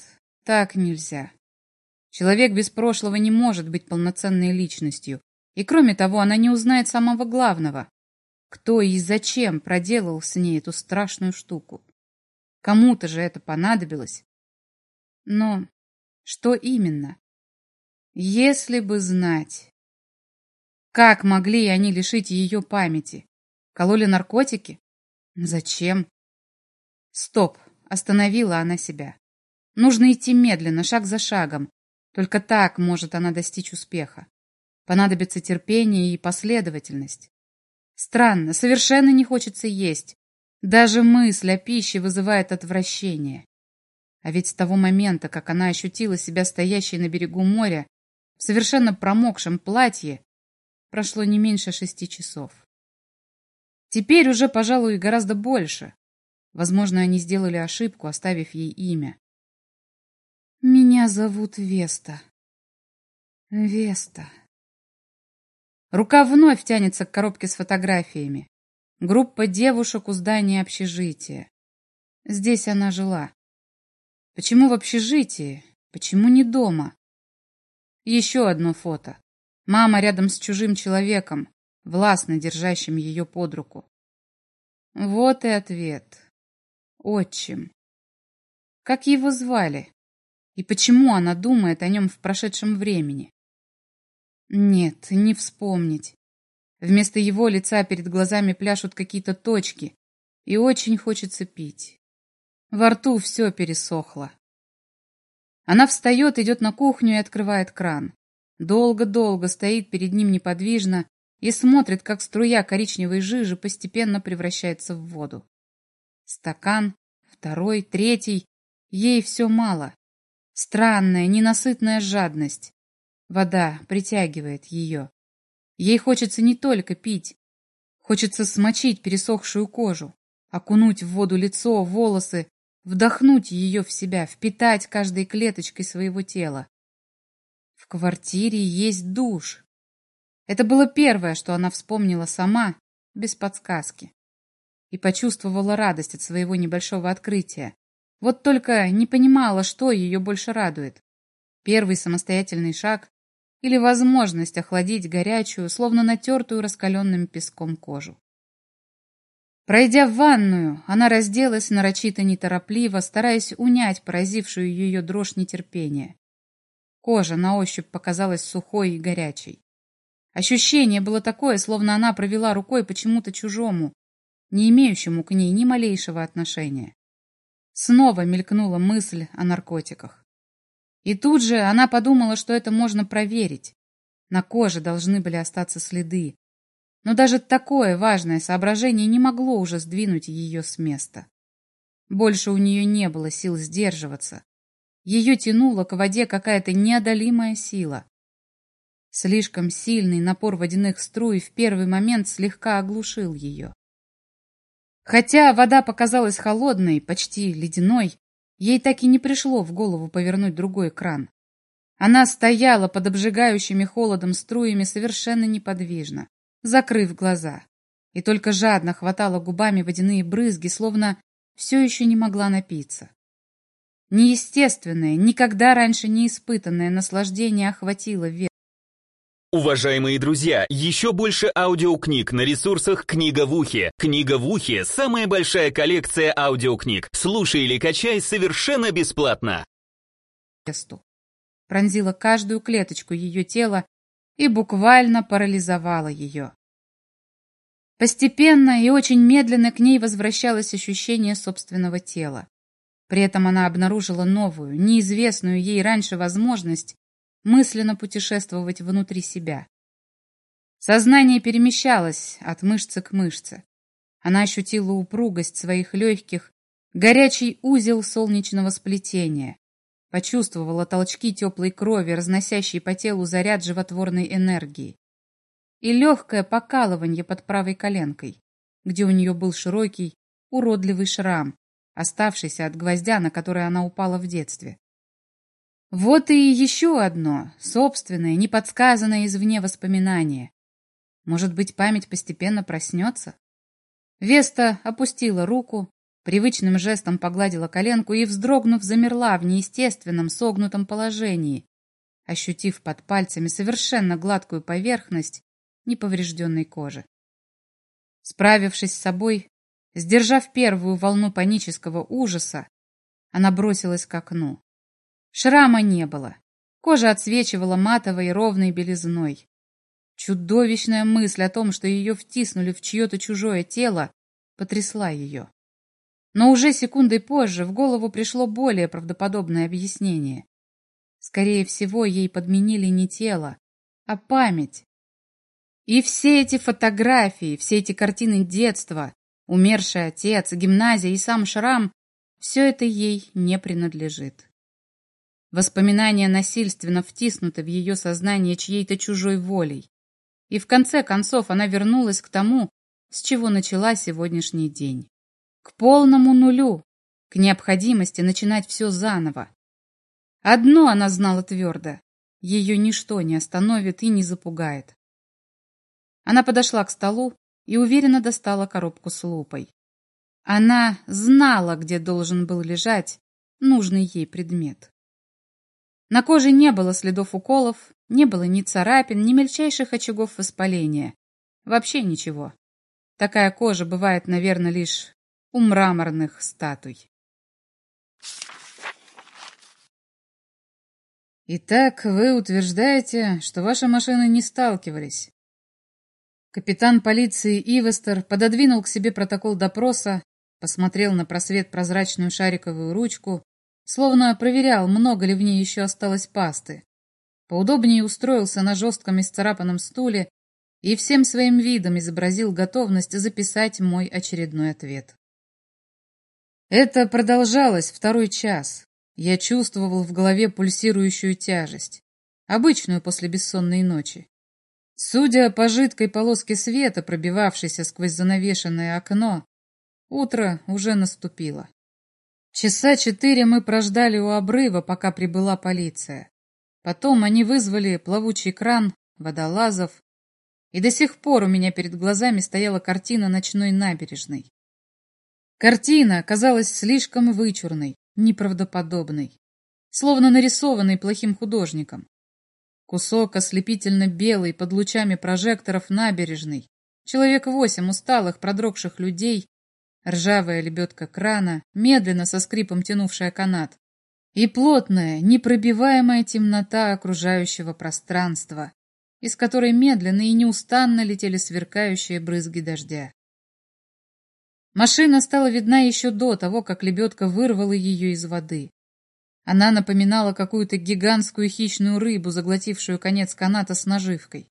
так нельзя. Человек без прошлого не может быть полноценной личностью. И кроме того, она не узнает самого главного. Кто и зачем проделал с ней эту страшную штуку? Кому-то же это понадобилось. Но что именно? Если бы знать. Как могли они лишить ее памяти? Кололи наркотики? Зачем? Стоп, остановила она себя. Нужно идти медленно, шаг за шагом. Только так может она достичь успеха. Понадобится терпение и последовательность. Странно, совершенно не хочется есть. Даже мысль о пище вызывает отвращение. А ведь с того момента, как она ощутила себя стоящей на берегу моря, в совершенно промокшем платье, прошло не меньше шести часов. Теперь уже, пожалуй, гораздо больше. Возможно, они сделали ошибку, оставив ей имя. «Меня зовут Веста. Веста». Рука вновь тянется к коробке с фотографиями. Группа девушек у здания общежития. Здесь она жила. Почему в общежитии? Почему не дома? Еще одно фото. Мама рядом с чужим человеком, властно держащим ее под руку. Вот и ответ. Отчим. Как его звали? И почему она думает о нем в прошедшем времени? Нет, не вспомнить. Вместо его лица перед глазами пляшут какие-то точки, и очень хочется пить. Во рту все пересохло. Она встает, идет на кухню и открывает кран. Долго-долго стоит перед ним неподвижно и смотрит, как струя коричневой жижи постепенно превращается в воду. Стакан, второй, третий. Ей все мало. Странная, ненасытная жадность. Вода притягивает ее. Ей хочется не только пить. Хочется смочить пересохшую кожу, окунуть в воду лицо, волосы, вдохнуть ее в себя, впитать каждой клеточкой своего тела. В квартире есть душ. Это было первое, что она вспомнила сама, без подсказки. И почувствовала радость от своего небольшого открытия. Вот только не понимала, что ее больше радует. Первый самостоятельный шаг или возможность охладить горячую, словно натертую раскаленным песком кожу. Пройдя в ванную, она разделась нарочито неторопливо, стараясь унять поразившую ее дрожь нетерпения. Кожа на ощупь показалась сухой и горячей. Ощущение было такое, словно она провела рукой почему-то чужому, не имеющему к ней ни малейшего отношения. Снова мелькнула мысль о наркотиках. И тут же она подумала, что это можно проверить. На коже должны были остаться следы. Но даже такое важное соображение не могло уже сдвинуть ее с места. Больше у нее не было сил сдерживаться. Ее тянула к воде какая-то неодолимая сила. Слишком сильный напор водяных струй в первый момент слегка оглушил ее. Хотя вода показалась холодной, почти ледяной, Ей так и не пришло в голову повернуть другой кран. Она стояла под обжигающими холодом струями совершенно неподвижно, закрыв глаза, и только жадно хватала губами водяные брызги, словно все еще не могла напиться. Неестественное, никогда раньше не испытанное наслаждение охватило вверх. Уважаемые друзья, еще больше аудиокниг на ресурсах «Книга в ухе». «Книга в ухе» — самая большая коллекция аудиокниг. Слушай или качай совершенно бесплатно. Пронзила каждую клеточку ее тела и буквально парализовала ее. Постепенно и очень медленно к ней возвращалось ощущение собственного тела. При этом она обнаружила новую, неизвестную ей раньше возможность мысленно путешествовать внутри себя. Сознание перемещалось от мышцы к мышце. Она ощутила упругость своих легких, горячий узел солнечного сплетения, почувствовала толчки теплой крови, разносящей по телу заряд животворной энергии, и легкое покалывание под правой коленкой, где у нее был широкий, уродливый шрам, оставшийся от гвоздя, на который она упала в детстве. Вот и еще одно, собственное, неподсказанное извне воспоминание. Может быть, память постепенно проснется? Веста опустила руку, привычным жестом погладила коленку и, вздрогнув, замерла в неестественном согнутом положении, ощутив под пальцами совершенно гладкую поверхность неповрежденной кожи. Справившись с собой, сдержав первую волну панического ужаса, она бросилась к окну. Шрама не было. Кожа отсвечивала матовой ровной белизной. Чудовищная мысль о том, что ее втиснули в чье-то чужое тело, потрясла ее. Но уже секундой позже в голову пришло более правдоподобное объяснение. Скорее всего, ей подменили не тело, а память. И все эти фотографии, все эти картины детства, умерший отец, гимназия и сам Шрам, все это ей не принадлежит. Воспоминания насильственно втиснуты в ее сознание чьей-то чужой волей. И в конце концов она вернулась к тому, с чего начала сегодняшний день. К полному нулю, к необходимости начинать все заново. Одно она знала твердо — ее ничто не остановит и не запугает. Она подошла к столу и уверенно достала коробку с лупой. Она знала, где должен был лежать нужный ей предмет. На коже не было следов уколов, не было ни царапин, ни мельчайших очагов воспаления. Вообще ничего. Такая кожа бывает, наверное, лишь у мраморных статуй. Итак, вы утверждаете, что ваши машины не сталкивались. Капитан полиции Ивестер пододвинул к себе протокол допроса, посмотрел на просвет прозрачную шариковую ручку, словно проверял, много ли в ней еще осталось пасты. Поудобнее устроился на жестком исцарапанном стуле и всем своим видом изобразил готовность записать мой очередной ответ. Это продолжалось второй час. Я чувствовал в голове пульсирующую тяжесть, обычную после бессонной ночи. Судя по жидкой полоске света, пробивавшейся сквозь занавешенное окно, утро уже наступило. Часа четыре мы прождали у обрыва, пока прибыла полиция. Потом они вызвали плавучий кран, водолазов, и до сих пор у меня перед глазами стояла картина ночной набережной. Картина казалась слишком вычурной, неправдоподобной, словно нарисованной плохим художником. Кусок ослепительно белый под лучами прожекторов набережной, человек восемь усталых, продрогших людей, ржавая лебедка крана, медленно со скрипом тянувшая канат, и плотная, непробиваемая темнота окружающего пространства, из которой медленно и неустанно летели сверкающие брызги дождя. Машина стала видна еще до того, как лебедка вырвала ее из воды. Она напоминала какую-то гигантскую хищную рыбу, заглотившую конец каната с наживкой.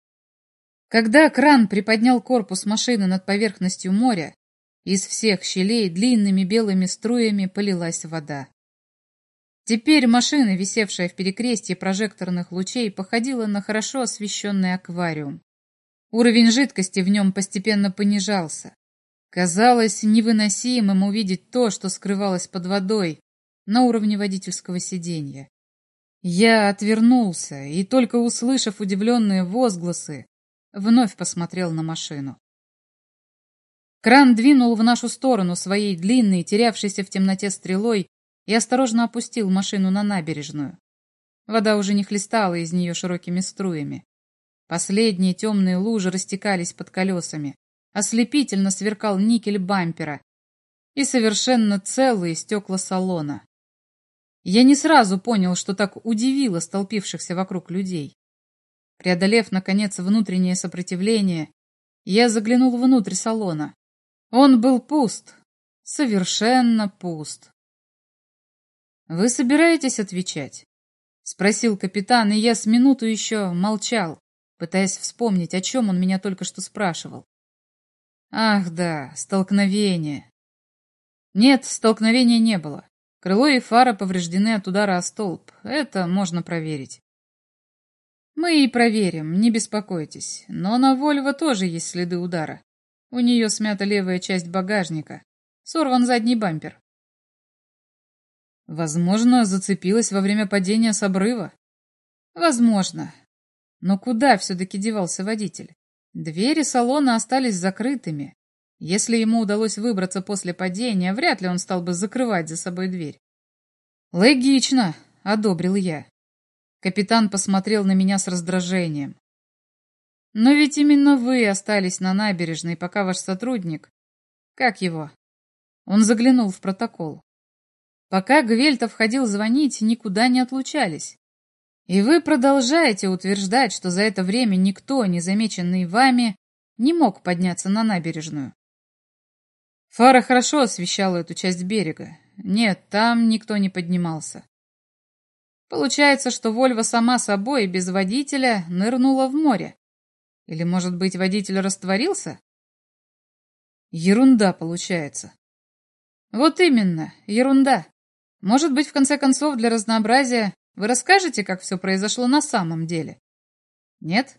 Когда кран приподнял корпус машины над поверхностью моря, из всех щелей длинными белыми струями полилась вода. Теперь машина, висевшая в перекрестье прожекторных лучей, походила на хорошо освещенный аквариум. Уровень жидкости в нем постепенно понижался. Казалось невыносимым увидеть то, что скрывалось под водой, на уровне водительского сиденья. Я отвернулся и, только услышав удивленные возгласы, вновь посмотрел на машину. Кран двинул в нашу сторону своей длинной, терявшейся в темноте стрелой, и осторожно опустил машину на набережную. Вода уже не хлестала из нее широкими струями. Последние темные лужи растекались под колесами. Ослепительно сверкал никель бампера и совершенно целые стекла салона. Я не сразу понял, что так удивило столпившихся вокруг людей. Преодолев, наконец, внутреннее сопротивление, я заглянул внутрь салона. Он был пуст, совершенно пуст. «Вы собираетесь отвечать?» Спросил капитан, и я с минуту еще молчал, пытаясь вспомнить, о чем он меня только что спрашивал. Ах да, столкновение. Нет, столкновения не было. Крыло и фара повреждены от удара о столб. Это можно проверить. Мы и проверим, не беспокойтесь. Но на Вольво тоже есть следы удара. У нее смята левая часть багажника. Сорван задний бампер. Возможно, зацепилась во время падения с обрыва. Возможно. Но куда все-таки девался водитель? Двери салона остались закрытыми. Если ему удалось выбраться после падения, вряд ли он стал бы закрывать за собой дверь. «Логично», — одобрил я. Капитан посмотрел на меня с раздражением. «Но ведь именно вы остались на набережной, пока ваш сотрудник... Как его?» Он заглянул в протокол. Пока Гвельтов ходил звонить, никуда не отлучались. И вы продолжаете утверждать, что за это время никто, не замеченный вами, не мог подняться на набережную. Фара хорошо освещала эту часть берега. Нет, там никто не поднимался. Получается, что Вольва сама собой, без водителя, нырнула в море. Или, может быть, водитель растворился? Ерунда получается. Вот именно, ерунда. Может быть, в конце концов, для разнообразия вы расскажете, как все произошло на самом деле? Нет?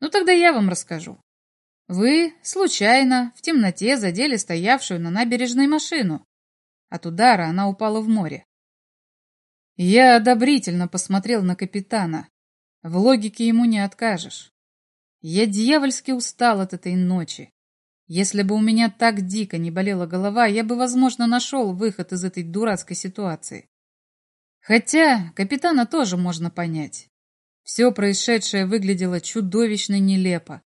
Ну тогда я вам расскажу. Вы, случайно, в темноте задели стоявшую на набережной машину. От удара она упала в море. Я одобрительно посмотрел на капитана. В логике ему не откажешь. Я дьявольски устал от этой ночи. Если бы у меня так дико не болела голова, я бы, возможно, нашел выход из этой дурацкой ситуации. Хотя капитана тоже можно понять. Все происшедшее выглядело чудовищно нелепо.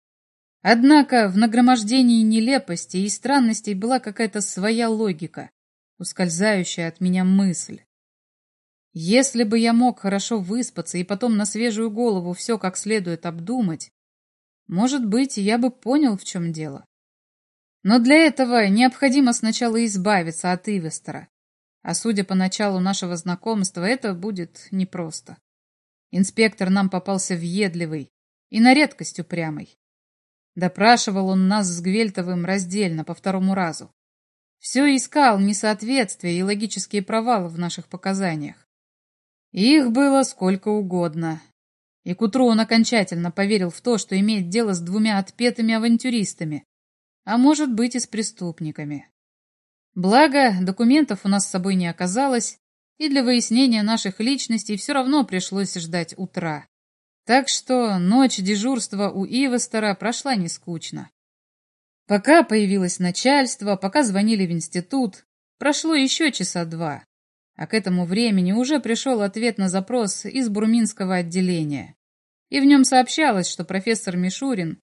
Однако в нагромождении нелепости и странностей была какая-то своя логика, ускользающая от меня мысль. Если бы я мог хорошо выспаться и потом на свежую голову все как следует обдумать, может быть, я бы понял, в чем дело. Но для этого необходимо сначала избавиться от Ивестера. А судя по началу нашего знакомства, это будет непросто. Инспектор нам попался въедливый и на редкость упрямый. Допрашивал он нас с Гвельтовым раздельно по второму разу. Все искал несоответствия и логические провалы в наших показаниях. Их было сколько угодно. И к утру он окончательно поверил в то, что имеет дело с двумя отпетыми авантюристами, а может быть и с преступниками. Благо, документов у нас с собой не оказалось, и для выяснения наших личностей все равно пришлось ждать утра. Так что ночь дежурства у Ивестера прошла не скучно. Пока появилось начальство, пока звонили в институт, прошло еще часа два, а к этому времени уже пришел ответ на запрос из Бурминского отделения. И в нем сообщалось, что профессор Мишурин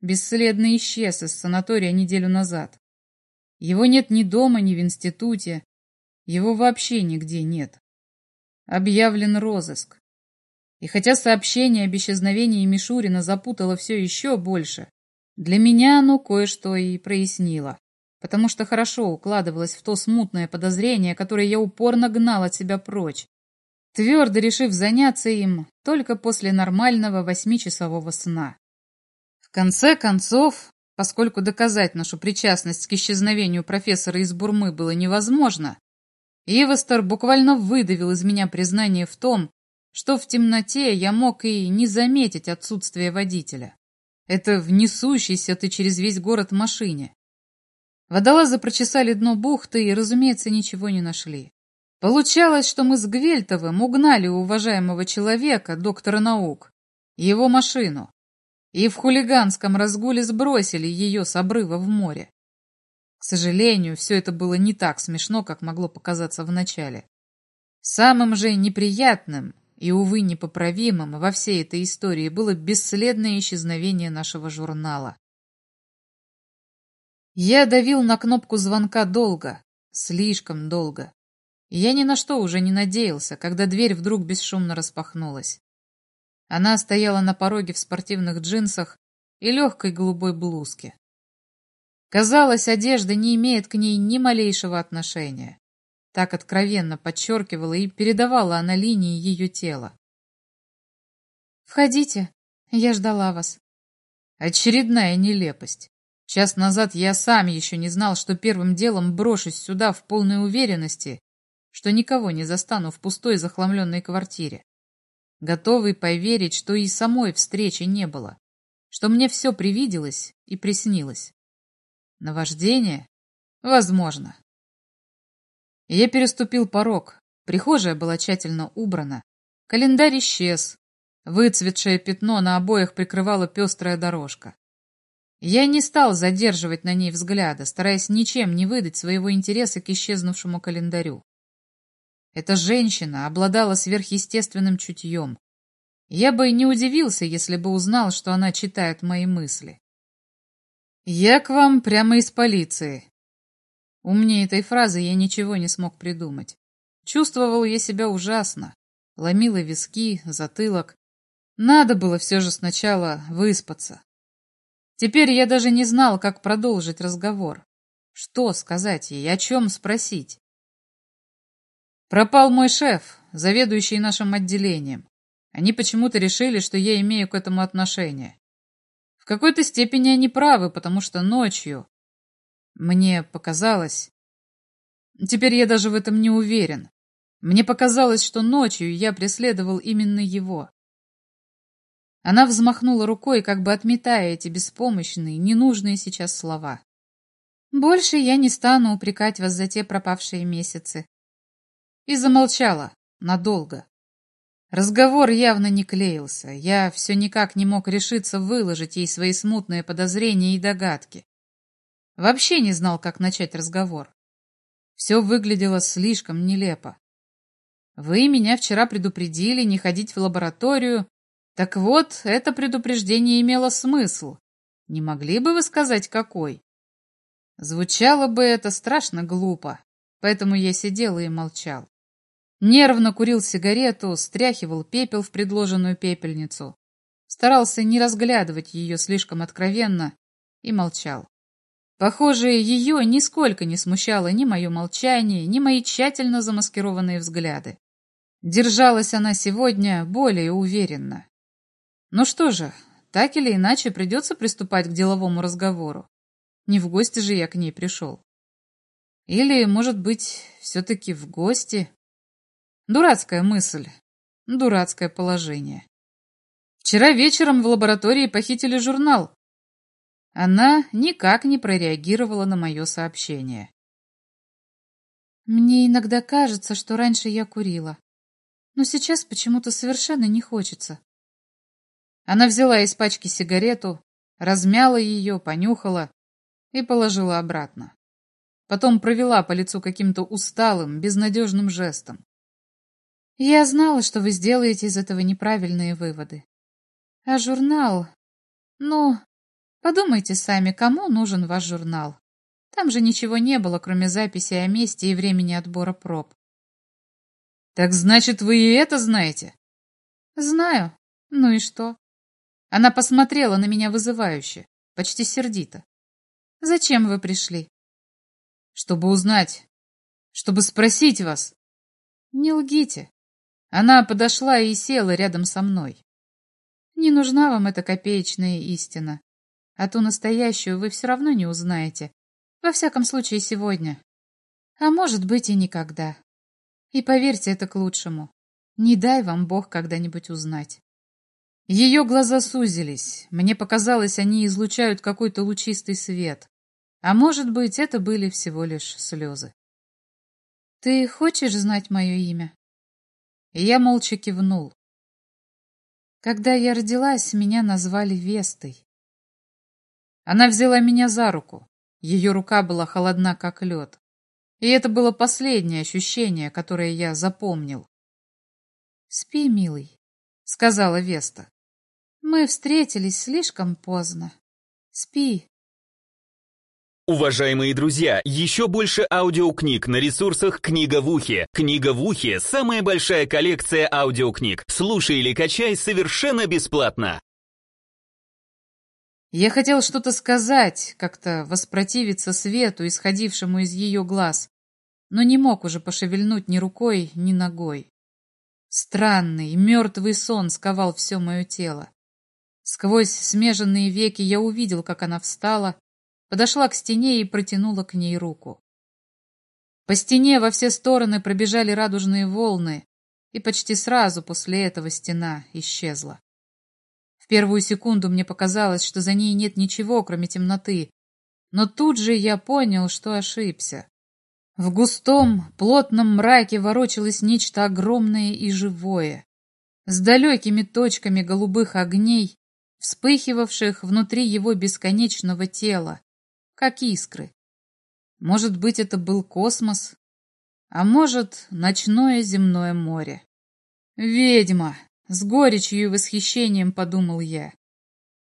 бесследно исчез из санатория неделю назад. Его нет ни дома, ни в институте. Его вообще нигде нет. Объявлен розыск. И хотя сообщение об исчезновении Мишурина запутало все еще больше, для меня оно кое-что и прояснило, потому что хорошо укладывалось в то смутное подозрение, которое я упорно гнал от себя прочь, твердо решив заняться им только после нормального восьмичасового сна конце концов, поскольку доказать нашу причастность к исчезновению профессора из Бурмы было невозможно, Ивастер буквально выдавил из меня признание в том, что в темноте я мог и не заметить отсутствие водителя. Это в несущейся ты через весь город машине. Водолазы прочесали дно бухты и, разумеется, ничего не нашли. Получалось, что мы с Гвельтовым угнали у уважаемого человека, доктора наук, его машину, и в хулиганском разгуле сбросили ее с обрыва в море. К сожалению, все это было не так смешно, как могло показаться вначале. Самым же неприятным и, увы, непоправимым во всей этой истории было бесследное исчезновение нашего журнала. Я давил на кнопку звонка долго, слишком долго. Я ни на что уже не надеялся, когда дверь вдруг бесшумно распахнулась. Она стояла на пороге в спортивных джинсах и легкой голубой блузке. Казалось, одежда не имеет к ней ни малейшего отношения. Так откровенно подчеркивала и передавала она линии ее тела. Входите, я ждала вас. Очередная нелепость. Час назад я сам еще не знал, что первым делом брошусь сюда в полной уверенности, что никого не застану в пустой захламленной квартире. Готовый поверить, что и самой встречи не было, что мне все привиделось и приснилось. Наваждение? Возможно. Я переступил порог. Прихожая была тщательно убрана. Календарь исчез. Выцветшее пятно на обоях прикрывала пестрая дорожка. Я не стал задерживать на ней взгляда, стараясь ничем не выдать своего интереса к исчезнувшему календарю. Эта женщина обладала сверхъестественным чутьем. Я бы не удивился, если бы узнал, что она читает мои мысли. «Я к вам прямо из полиции». Умнее этой фразы я ничего не смог придумать. Чувствовал я себя ужасно. Ломило виски, затылок. Надо было все же сначала выспаться. Теперь я даже не знал, как продолжить разговор. Что сказать ей, о чем спросить? Пропал мой шеф, заведующий нашим отделением. Они почему-то решили, что я имею к этому отношение. В какой-то степени они правы, потому что ночью... Мне показалось... Теперь я даже в этом не уверен. Мне показалось, что ночью я преследовал именно его. Она взмахнула рукой, как бы отметая эти беспомощные, ненужные сейчас слова. «Больше я не стану упрекать вас за те пропавшие месяцы и замолчала надолго. Разговор явно не клеился, я все никак не мог решиться выложить ей свои смутные подозрения и догадки. Вообще не знал, как начать разговор. Все выглядело слишком нелепо. Вы меня вчера предупредили не ходить в лабораторию. Так вот, это предупреждение имело смысл. Не могли бы вы сказать, какой? Звучало бы это страшно глупо, поэтому я сидел и молчал. Нервно курил сигарету, стряхивал пепел в предложенную пепельницу. Старался не разглядывать ее слишком откровенно и молчал. Похоже, ее нисколько не смущало ни мое молчание, ни мои тщательно замаскированные взгляды. Держалась она сегодня более уверенно. Ну что же, так или иначе придется приступать к деловому разговору. Не в гости же я к ней пришел. Или, может быть, все-таки в гости? Дурацкая мысль. Дурацкое положение. Вчера вечером в лаборатории похитили журнал. Она никак не прореагировала на мое сообщение. Мне иногда кажется, что раньше я курила. Но сейчас почему-то совершенно не хочется. Она взяла из пачки сигарету, размяла ее, понюхала и положила обратно. Потом провела по лицу каким-то усталым, безнадежным жестом. Я знала, что вы сделаете из этого неправильные выводы. А журнал... Ну, подумайте сами, кому нужен ваш журнал? Там же ничего не было, кроме записи о месте и времени отбора проб. Так значит, вы и это знаете? Знаю. Ну и что? Она посмотрела на меня вызывающе, почти сердито. Зачем вы пришли? Чтобы узнать, чтобы спросить вас. Не лгите. Она подошла и села рядом со мной. Не нужна вам эта копеечная истина, а ту настоящую вы все равно не узнаете, во всяком случае сегодня, а может быть и никогда. И поверьте, это к лучшему. Не дай вам Бог когда-нибудь узнать. Ее глаза сузились. Мне показалось, они излучают какой-то лучистый свет. А может быть, это были всего лишь слезы. Ты хочешь знать мое имя? Я молча кивнул. Когда я родилась, меня назвали Вестой. Она взяла меня за руку. Ее рука была холодна, как лед. И это было последнее ощущение, которое я запомнил. «Спи, милый», — сказала Веста. «Мы встретились слишком поздно. Спи, Уважаемые друзья, еще больше аудиокниг на ресурсах «Книга в ухе». «Книга в ухе» — самая большая коллекция аудиокниг. Слушай или качай совершенно бесплатно. Я хотел что-то сказать, как-то воспротивиться свету, исходившему из ее глаз, но не мог уже пошевельнуть ни рукой, ни ногой. Странный, мертвый сон сковал все мое тело. Сквозь смеженные веки я увидел, как она встала, подошла к стене и протянула к ней руку. По стене во все стороны пробежали радужные волны, и почти сразу после этого стена исчезла. В первую секунду мне показалось, что за ней нет ничего, кроме темноты, но тут же я понял, что ошибся. В густом, плотном мраке ворочалось нечто огромное и живое, с далекими точками голубых огней, вспыхивавших внутри его бесконечного тела, как искры. Может быть, это был космос, а может, ночное земное море. «Ведьма!» — с горечью и восхищением подумал я.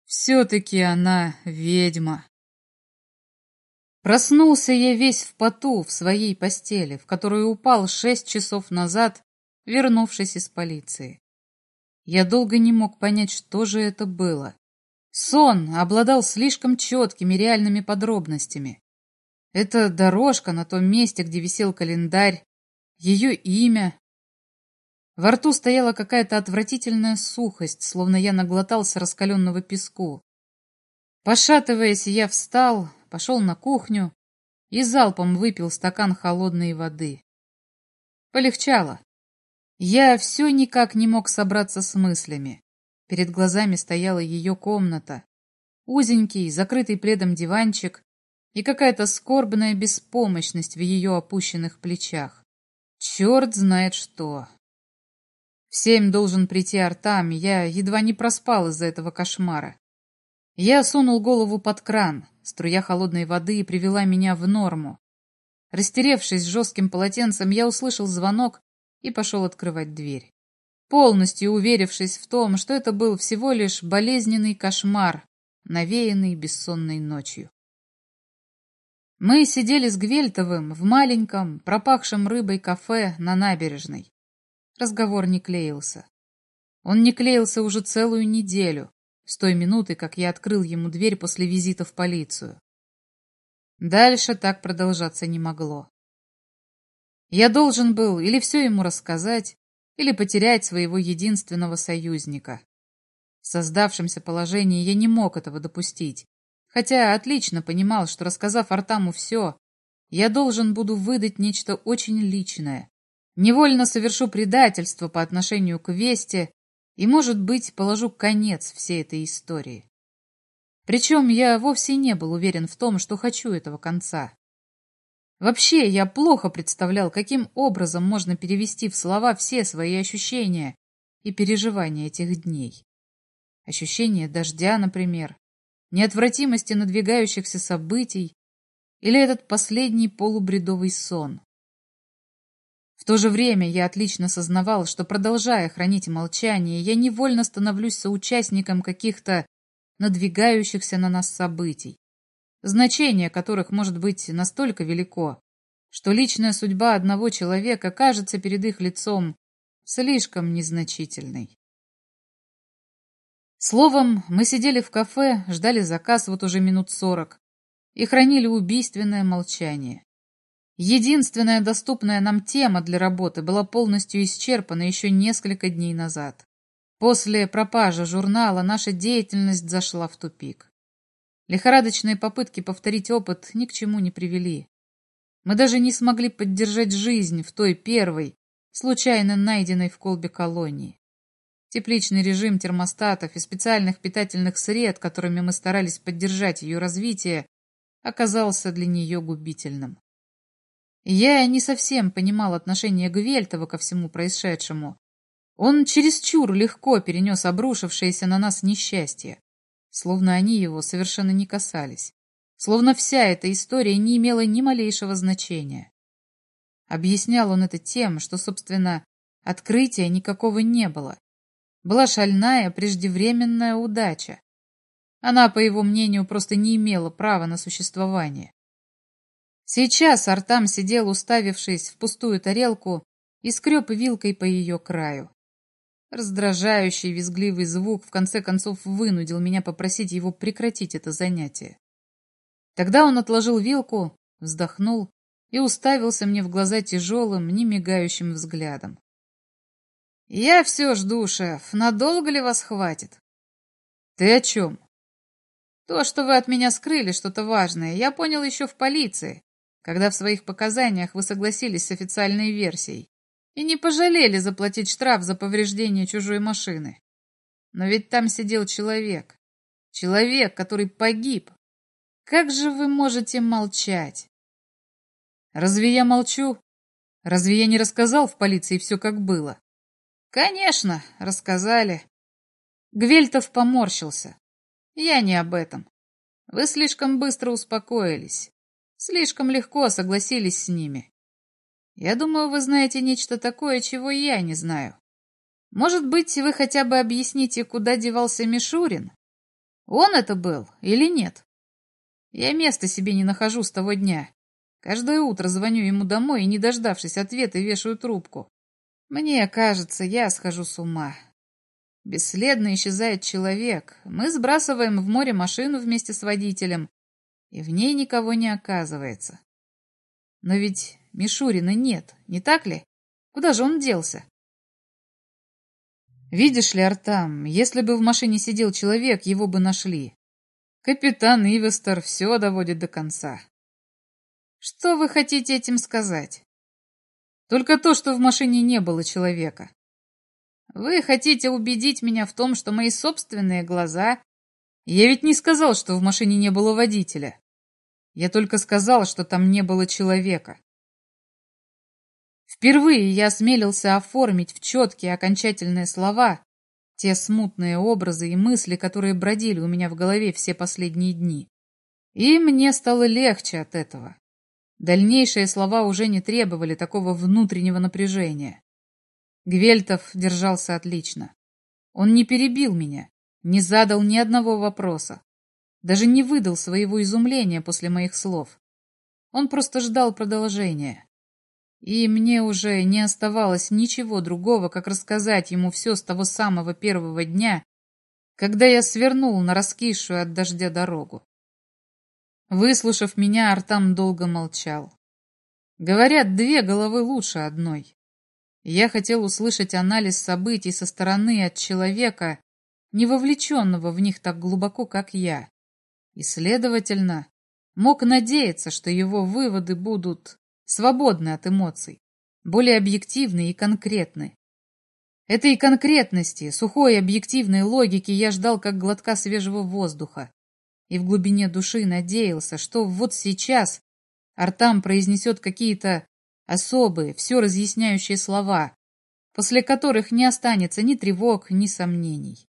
«Все-таки она ведьма!» Проснулся я весь в поту в своей постели, в которую упал шесть часов назад, вернувшись из полиции. Я долго не мог понять, что же это было. Сон обладал слишком четкими реальными подробностями. Это дорожка на том месте, где висел календарь, ее имя. Во рту стояла какая-то отвратительная сухость, словно я наглотался раскаленного песку. Пошатываясь, я встал, пошел на кухню и залпом выпил стакан холодной воды. Полегчало. Я все никак не мог собраться с мыслями. Перед глазами стояла ее комната, узенький, закрытый пледом диванчик и какая-то скорбная беспомощность в ее опущенных плечах. Черт знает что. В семь должен прийти Артам, я едва не проспал из-за этого кошмара. Я сунул голову под кран, струя холодной воды привела меня в норму. Растеревшись жестким полотенцем, я услышал звонок и пошел открывать дверь. Полностью уверившись в том, что это был всего лишь болезненный кошмар, навеянный бессонной ночью. Мы сидели с Гвельтовым в маленьком, пропахшем рыбой кафе на набережной. Разговор не клеился. Он не клеился уже целую неделю, с той минуты, как я открыл ему дверь после визита в полицию. Дальше так продолжаться не могло. Я должен был или все ему рассказать, или потерять своего единственного союзника. В создавшемся положении я не мог этого допустить, хотя отлично понимал, что, рассказав Артаму все, я должен буду выдать нечто очень личное. Невольно совершу предательство по отношению к Весте и, может быть, положу конец всей этой истории. Причем я вовсе не был уверен в том, что хочу этого конца. Вообще, я плохо представлял, каким образом можно перевести в слова все свои ощущения и переживания этих дней. Ощущение дождя, например, неотвратимости надвигающихся событий или этот последний полубредовый сон. В то же время я отлично сознавал, что, продолжая хранить молчание, я невольно становлюсь соучастником каких-то надвигающихся на нас событий, значение которых может быть настолько велико, что личная судьба одного человека кажется перед их лицом слишком незначительной. Словом, мы сидели в кафе, ждали заказ вот уже минут сорок и хранили убийственное молчание. Единственная доступная нам тема для работы была полностью исчерпана еще несколько дней назад. После пропажи журнала наша деятельность зашла в тупик. Лихорадочные попытки повторить опыт ни к чему не привели. Мы даже не смогли поддержать жизнь в той первой, случайно найденной в колбе колонии. Тепличный режим термостатов и специальных питательных сред, которыми мы старались поддержать ее развитие, оказался для нее губительным. Я не совсем понимал отношение Гвельтова ко всему происшедшему. Он чересчур легко перенес обрушившееся на нас несчастье, словно они его совершенно не касались, словно вся эта история не имела ни малейшего значения. Объяснял он это тем, что, собственно, открытия никакого не было. Была шальная, преждевременная удача. Она, по его мнению, просто не имела права на существование. Сейчас Артам сидел, уставившись в пустую тарелку, и скреб вилкой по ее краю. Раздражающий визгливый звук в конце концов вынудил меня попросить его прекратить это занятие. Тогда он отложил вилку, вздохнул и уставился мне в глаза тяжелым, не мигающим взглядом. Я все жду, шеф. Надолго ли вас хватит? Ты о чем? То, что вы от меня скрыли что-то важное, я понял еще в полиции, когда в своих показаниях вы согласились с официальной версией и не пожалели заплатить штраф за повреждение чужой машины. Но ведь там сидел человек. Человек, который погиб. Как же вы можете молчать? Разве я молчу? Разве я не рассказал в полиции все, как было? Конечно, рассказали. Гвельтов поморщился. Я не об этом. Вы слишком быстро успокоились. Слишком легко согласились с ними. Я думаю, вы знаете нечто такое, чего я не знаю. Может быть, вы хотя бы объясните, куда девался Мишурин? Он это был или нет? Я места себе не нахожу с того дня. Каждое утро звоню ему домой и, не дождавшись ответа, вешаю трубку. Мне кажется, я схожу с ума. Бесследно исчезает человек. Мы сбрасываем в море машину вместе с водителем, и в ней никого не оказывается. Но ведь Мишурина нет, не так ли? Куда же он делся? Видишь ли, Артам, если бы в машине сидел человек, его бы нашли. Капитан Ивестер все доводит до конца. Что вы хотите этим сказать? Только то, что в машине не было человека. Вы хотите убедить меня в том, что мои собственные глаза... Я ведь не сказал, что в машине не было водителя. Я только сказал, что там не было человека. Впервые я осмелился оформить в четкие окончательные слова те смутные образы и мысли, которые бродили у меня в голове все последние дни. И мне стало легче от этого. Дальнейшие слова уже не требовали такого внутреннего напряжения. Гвельтов держался отлично. Он не перебил меня, не задал ни одного вопроса, даже не выдал своего изумления после моих слов. Он просто ждал продолжения. И мне уже не оставалось ничего другого, как рассказать ему все с того самого первого дня, когда я свернул на раскисшую от дождя дорогу. Выслушав меня, Артам долго молчал. Говорят, две головы лучше одной. Я хотел услышать анализ событий со стороны от человека, не вовлеченного в них так глубоко, как я. И, следовательно, мог надеяться, что его выводы будут свободны от эмоций, более объективны и конкретны. Этой конкретности, сухой объективной логики я ждал как глотка свежего воздуха, и в глубине души надеялся, что вот сейчас Артам произнесет какие-то особые, все разъясняющие слова, после которых не останется ни тревог, ни сомнений.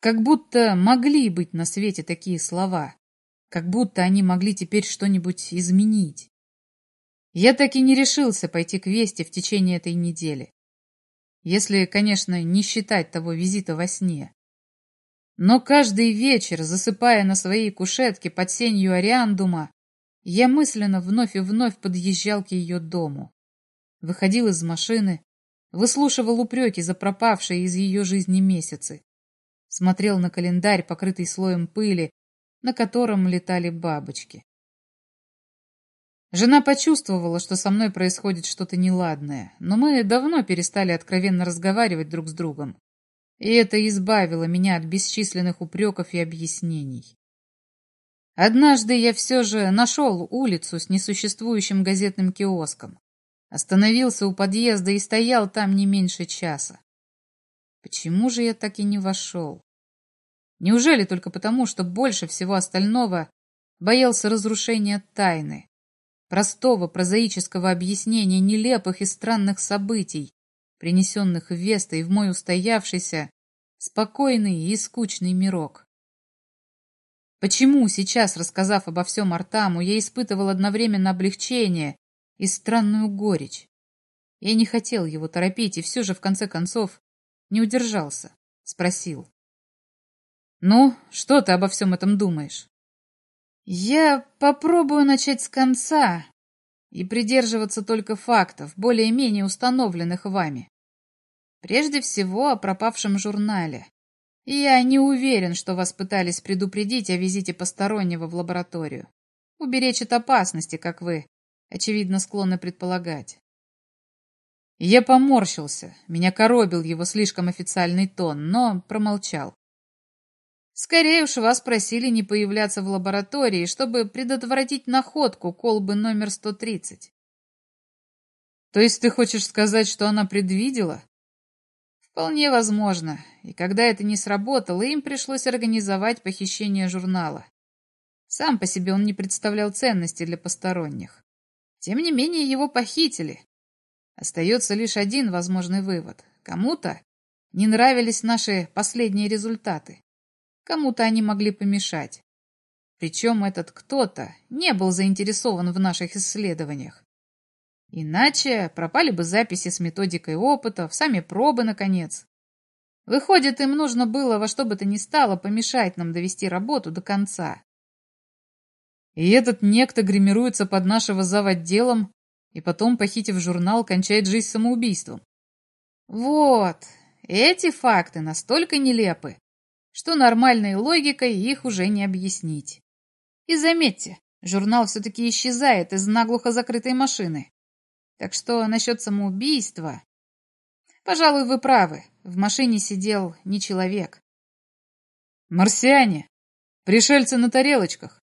Как будто могли быть на свете такие слова, как будто они могли теперь что-нибудь изменить. Я так и не решился пойти к Весте в течение этой недели. Если, конечно, не считать того визита во сне. Но каждый вечер, засыпая на своей кушетке под сенью Ариандума, я мысленно вновь и вновь подъезжал к ее дому. Выходил из машины, выслушивал упреки за пропавшие из ее жизни месяцы. Смотрел на календарь, покрытый слоем пыли, на котором летали бабочки. Жена почувствовала, что со мной происходит что-то неладное, но мы давно перестали откровенно разговаривать друг с другом. И это избавило меня от бесчисленных упреков и объяснений. Однажды я все же нашел улицу с несуществующим газетным киоском. Остановился у подъезда и стоял там не меньше часа. Почему же я так и не вошел? Неужели только потому, что больше всего остального боялся разрушения тайны, простого прозаического объяснения нелепых и странных событий, принесенных Вестой в мой устоявшийся, спокойный и скучный мирок? Почему сейчас, рассказав обо всем Артаму, я испытывал одновременно облегчение и странную горечь? Я не хотел его торопить и все же, в конце концов, не удержался, спросил. «Ну, что ты обо всем этом думаешь?» «Я попробую начать с конца и придерживаться только фактов, более-менее установленных вами. Прежде всего о пропавшем журнале. Я не уверен, что вас пытались предупредить о визите постороннего в лабораторию. Уберечь от опасности, как вы, очевидно, склонны предполагать. Я поморщился, меня коробил его слишком официальный тон, но промолчал. Скорее уж вас просили не появляться в лаборатории, чтобы предотвратить находку колбы номер 130. То есть ты хочешь сказать, что она предвидела? Вполне возможно. И когда это не сработало, им пришлось организовать похищение журнала. Сам по себе он не представлял ценности для посторонних. Тем не менее, его похитили. Остается лишь один возможный вывод. Кому-то не нравились наши последние результаты. Кому-то они могли помешать. Причем этот кто-то не был заинтересован в наших исследованиях. Иначе пропали бы записи с методикой опытов, сами пробы, наконец. Выходит, им нужно было во что бы то ни стало помешать нам довести работу до конца. И этот некто гримируется под нашего заводделом и потом, похитив журнал, кончает жизнь самоубийством. Вот, эти факты настолько нелепы, что нормальной логикой их уже не объяснить. И заметьте, журнал все-таки исчезает из наглухо закрытой машины. Так что насчет самоубийства... Пожалуй, вы правы, в машине сидел не человек. Марсиане, пришельцы на тарелочках.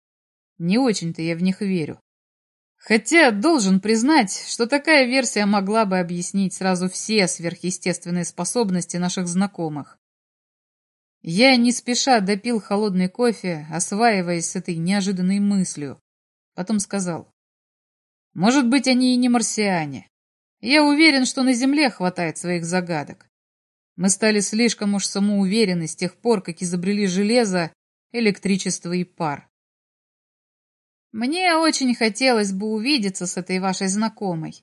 Не очень-то я в них верю. Хотя должен признать, что такая версия могла бы объяснить сразу все сверхъестественные способности наших знакомых. Я не спеша допил холодный кофе, осваиваясь с этой неожиданной мыслью. Потом сказал. Может быть, они и не марсиане. Я уверен, что на Земле хватает своих загадок. Мы стали слишком уж самоуверены с тех пор, как изобрели железо, электричество и пар. Мне очень хотелось бы увидеться с этой вашей знакомой.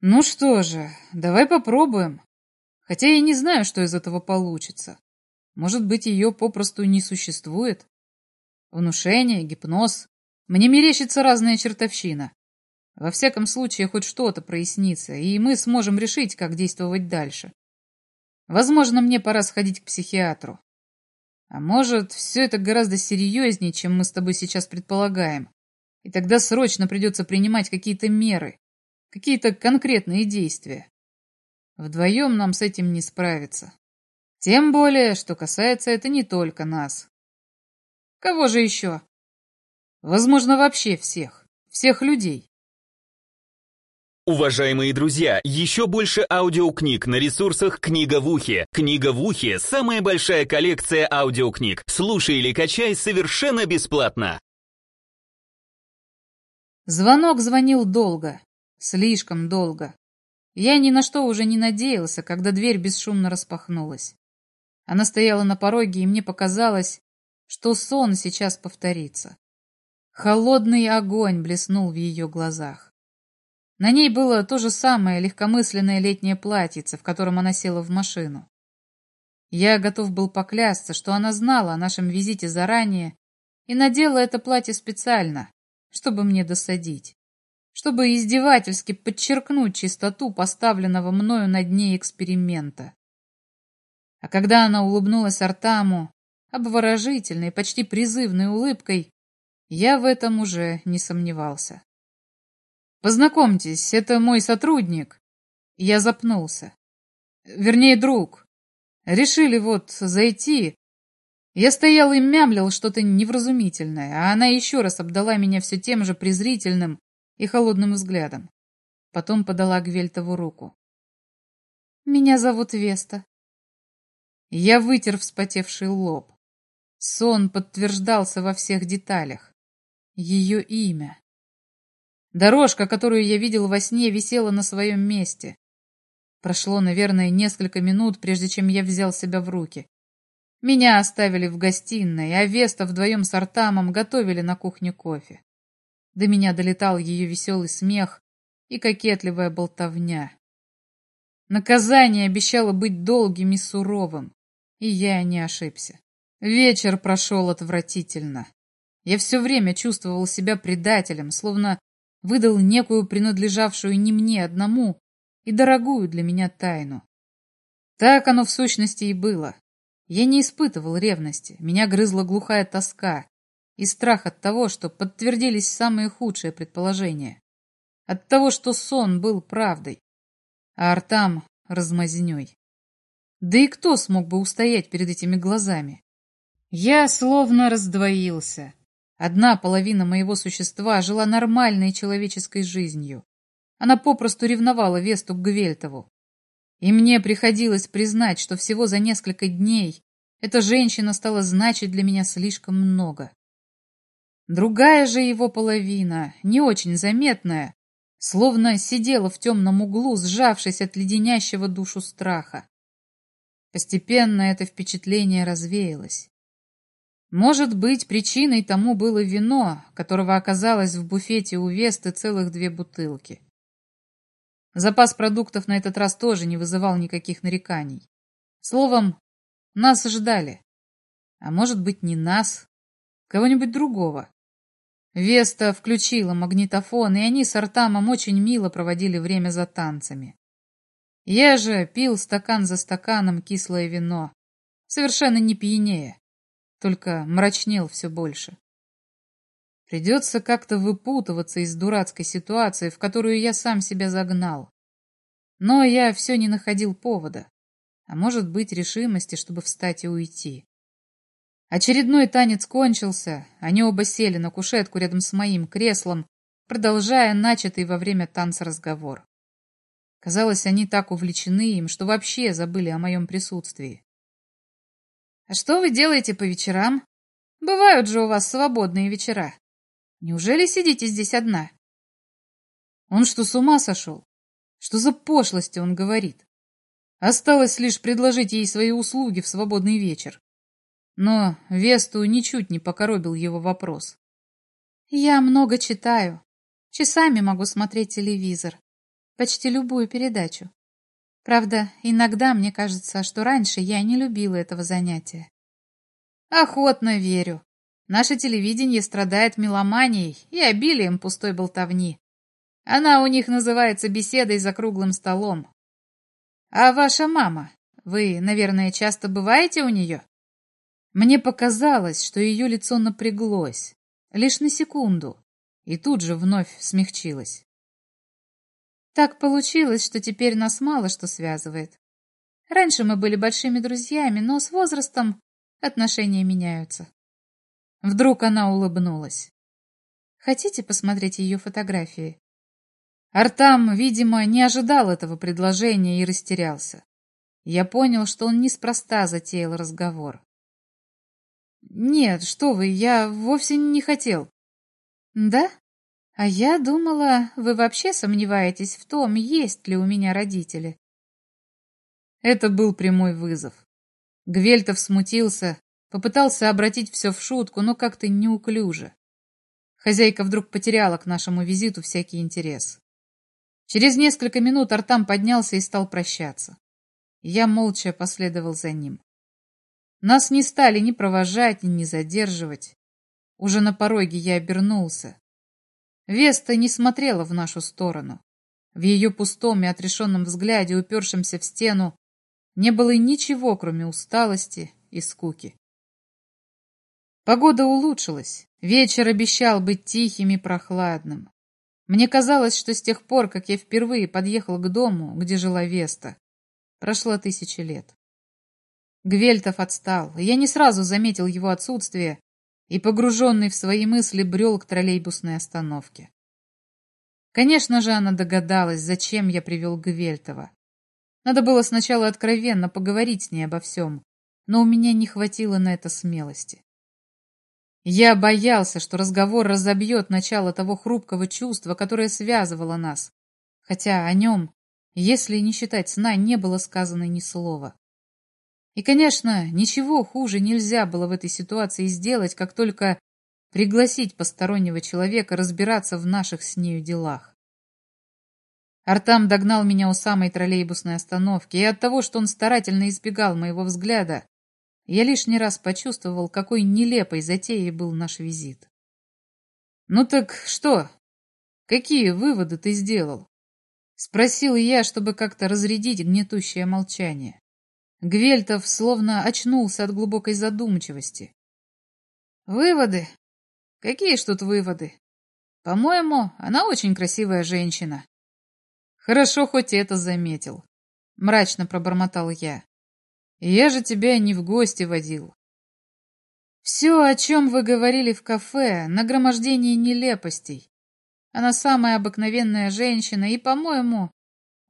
Ну что же, давай попробуем. Хотя я не знаю, что из этого получится. Может быть, ее попросту не существует? Внушение, гипноз. Мне мерещится разная чертовщина. Во всяком случае, хоть что-то прояснится, и мы сможем решить, как действовать дальше. Возможно, мне пора сходить к психиатру. А может, все это гораздо серьезнее, чем мы с тобой сейчас предполагаем. И тогда срочно придется принимать какие-то меры, какие-то конкретные действия. Вдвоем нам с этим не справиться. Тем более, что касается это не только нас. Кого же еще? Возможно, вообще всех. Всех людей. Уважаемые друзья, еще больше аудиокниг на ресурсах «Книга в ухе». «Книга в ухе» — самая большая коллекция аудиокниг. Слушай или качай совершенно бесплатно. Звонок звонил долго. Слишком долго. Я ни на что уже не надеялся, когда дверь бесшумно распахнулась. Она стояла на пороге, и мне показалось, что сон сейчас повторится. Холодный огонь блеснул в ее глазах. На ней было то же самое легкомысленное летнее платьице, в котором она села в машину. Я готов был поклясться, что она знала о нашем визите заранее и надела это платье специально, чтобы мне досадить чтобы издевательски подчеркнуть чистоту поставленного мною над ней эксперимента. А когда она улыбнулась Артаму, обворожительной, почти призывной улыбкой, я в этом уже не сомневался. «Познакомьтесь, это мой сотрудник». Я запнулся. Вернее, друг. Решили вот зайти. Я стоял и мямлил что-то невразумительное, а она еще раз обдала меня все тем же презрительным, и холодным взглядом. Потом подала Гвельтову руку. «Меня зовут Веста». Я вытер вспотевший лоб. Сон подтверждался во всех деталях. Ее имя. Дорожка, которую я видел во сне, висела на своем месте. Прошло, наверное, несколько минут, прежде чем я взял себя в руки. Меня оставили в гостиной, а Веста вдвоем с Артамом готовили на кухне кофе. До меня долетал ее веселый смех и кокетливая болтовня. Наказание обещало быть долгим и суровым, и я не ошибся. Вечер прошел отвратительно. Я все время чувствовал себя предателем, словно выдал некую принадлежавшую не мне одному и дорогую для меня тайну. Так оно в сущности и было. Я не испытывал ревности, меня грызла глухая тоска, и страх от того, что подтвердились самые худшие предположения. От того, что сон был правдой. а Артам — размазнёй. Да и кто смог бы устоять перед этими глазами? Я словно раздвоился. Одна половина моего существа жила нормальной человеческой жизнью. Она попросту ревновала Весту к Гвельтову. И мне приходилось признать, что всего за несколько дней эта женщина стала значить для меня слишком много. Другая же его половина, не очень заметная, словно сидела в темном углу, сжавшись от леденящего душу страха. Постепенно это впечатление развеялось. Может быть, причиной тому было вино, которого оказалось в буфете у Весты целых две бутылки. Запас продуктов на этот раз тоже не вызывал никаких нареканий. Словом, нас ждали. А может быть, не нас, кого-нибудь другого. Веста включила магнитофон, и они с Артамом очень мило проводили время за танцами. Я же пил стакан за стаканом кислое вино, совершенно не пьянее, только мрачнел все больше. Придется как-то выпутываться из дурацкой ситуации, в которую я сам себя загнал. Но я все не находил повода, а может быть решимости, чтобы встать и уйти. Очередной танец кончился, они оба сели на кушетку рядом с моим креслом, продолжая начатый во время танца разговор. Казалось, они так увлечены им, что вообще забыли о моем присутствии. «А что вы делаете по вечерам? Бывают же у вас свободные вечера. Неужели сидите здесь одна? Он что, с ума сошел? Что за пошлости он говорит? Осталось лишь предложить ей свои услуги в свободный вечер. Но Весту ничуть не покоробил его вопрос. Я много читаю. Часами могу смотреть телевизор. Почти любую передачу. Правда, иногда мне кажется, что раньше я не любила этого занятия. Охотно верю. Наше телевидение страдает меломанией и обилием пустой болтовни. Она у них называется беседой за круглым столом. А ваша мама? Вы, наверное, часто бываете у нее? Мне показалось, что ее лицо напряглось, лишь на секунду, и тут же вновь смягчилось. Так получилось, что теперь нас мало что связывает. Раньше мы были большими друзьями, но с возрастом отношения меняются. Вдруг она улыбнулась. Хотите посмотреть ее фотографии? Артам, видимо, не ожидал этого предложения и растерялся. Я понял, что он неспроста затеял разговор. «Нет, что вы, я вовсе не хотел». «Да? А я думала, вы вообще сомневаетесь в том, есть ли у меня родители». Это был прямой вызов. Гвельтов смутился, Попытался обратить все в шутку, но как-то неуклюже. Хозяйка вдруг потеряла к нашему визиту всякий интерес. Через несколько минут Артам поднялся и стал прощаться. Я молча последовал за ним. Нас не стали ни провожать, ни задерживать. Уже на пороге я обернулся. Веста не смотрела в нашу сторону. В ее пустом и отрешенном взгляде, упершемся в стену, не было ничего, кроме усталости и скуки. Погода улучшилась. Вечер обещал быть тихим и прохладным. Мне казалось, что с тех пор, как я впервые подъехал к дому, где жила Веста, прошло тысячи лет. Гвельтов отстал, и я не сразу заметил его отсутствие и, погруженный в свои мысли, брел к троллейбусной остановке. Конечно же, она догадалась, зачем я привел Гвельтова. Надо было сначала откровенно поговорить с ней обо всем, но у меня не хватило на это смелости. Я боялся, что разговор разобьет начало того хрупкого чувства, которое связывало нас, хотя о нем, если не считать сна, не было сказано ни слова. И, конечно, ничего хуже нельзя было в этой ситуации сделать, как только пригласить постороннего человека разбираться в наших с нею делах. Артам догнал меня у самой троллейбусной остановки, и от того, что он старательно избегал моего взгляда, я лишний раз почувствовал, какой нелепой затеей был наш визит. «Ну так что? Какие выводы ты сделал?» Спросил я, чтобы как-то разрядить гнетущее молчание. Гвельтов словно очнулся от глубокой задумчивости. «Выводы? Какие ж тут выводы? По-моему, она очень красивая женщина. Хорошо, хоть это заметил. Мрачно пробормотал я. Я же тебя не в гости водил. Все, о чем вы говорили в кафе, нагромождение нелепостей. Она самая обыкновенная женщина и, по-моему,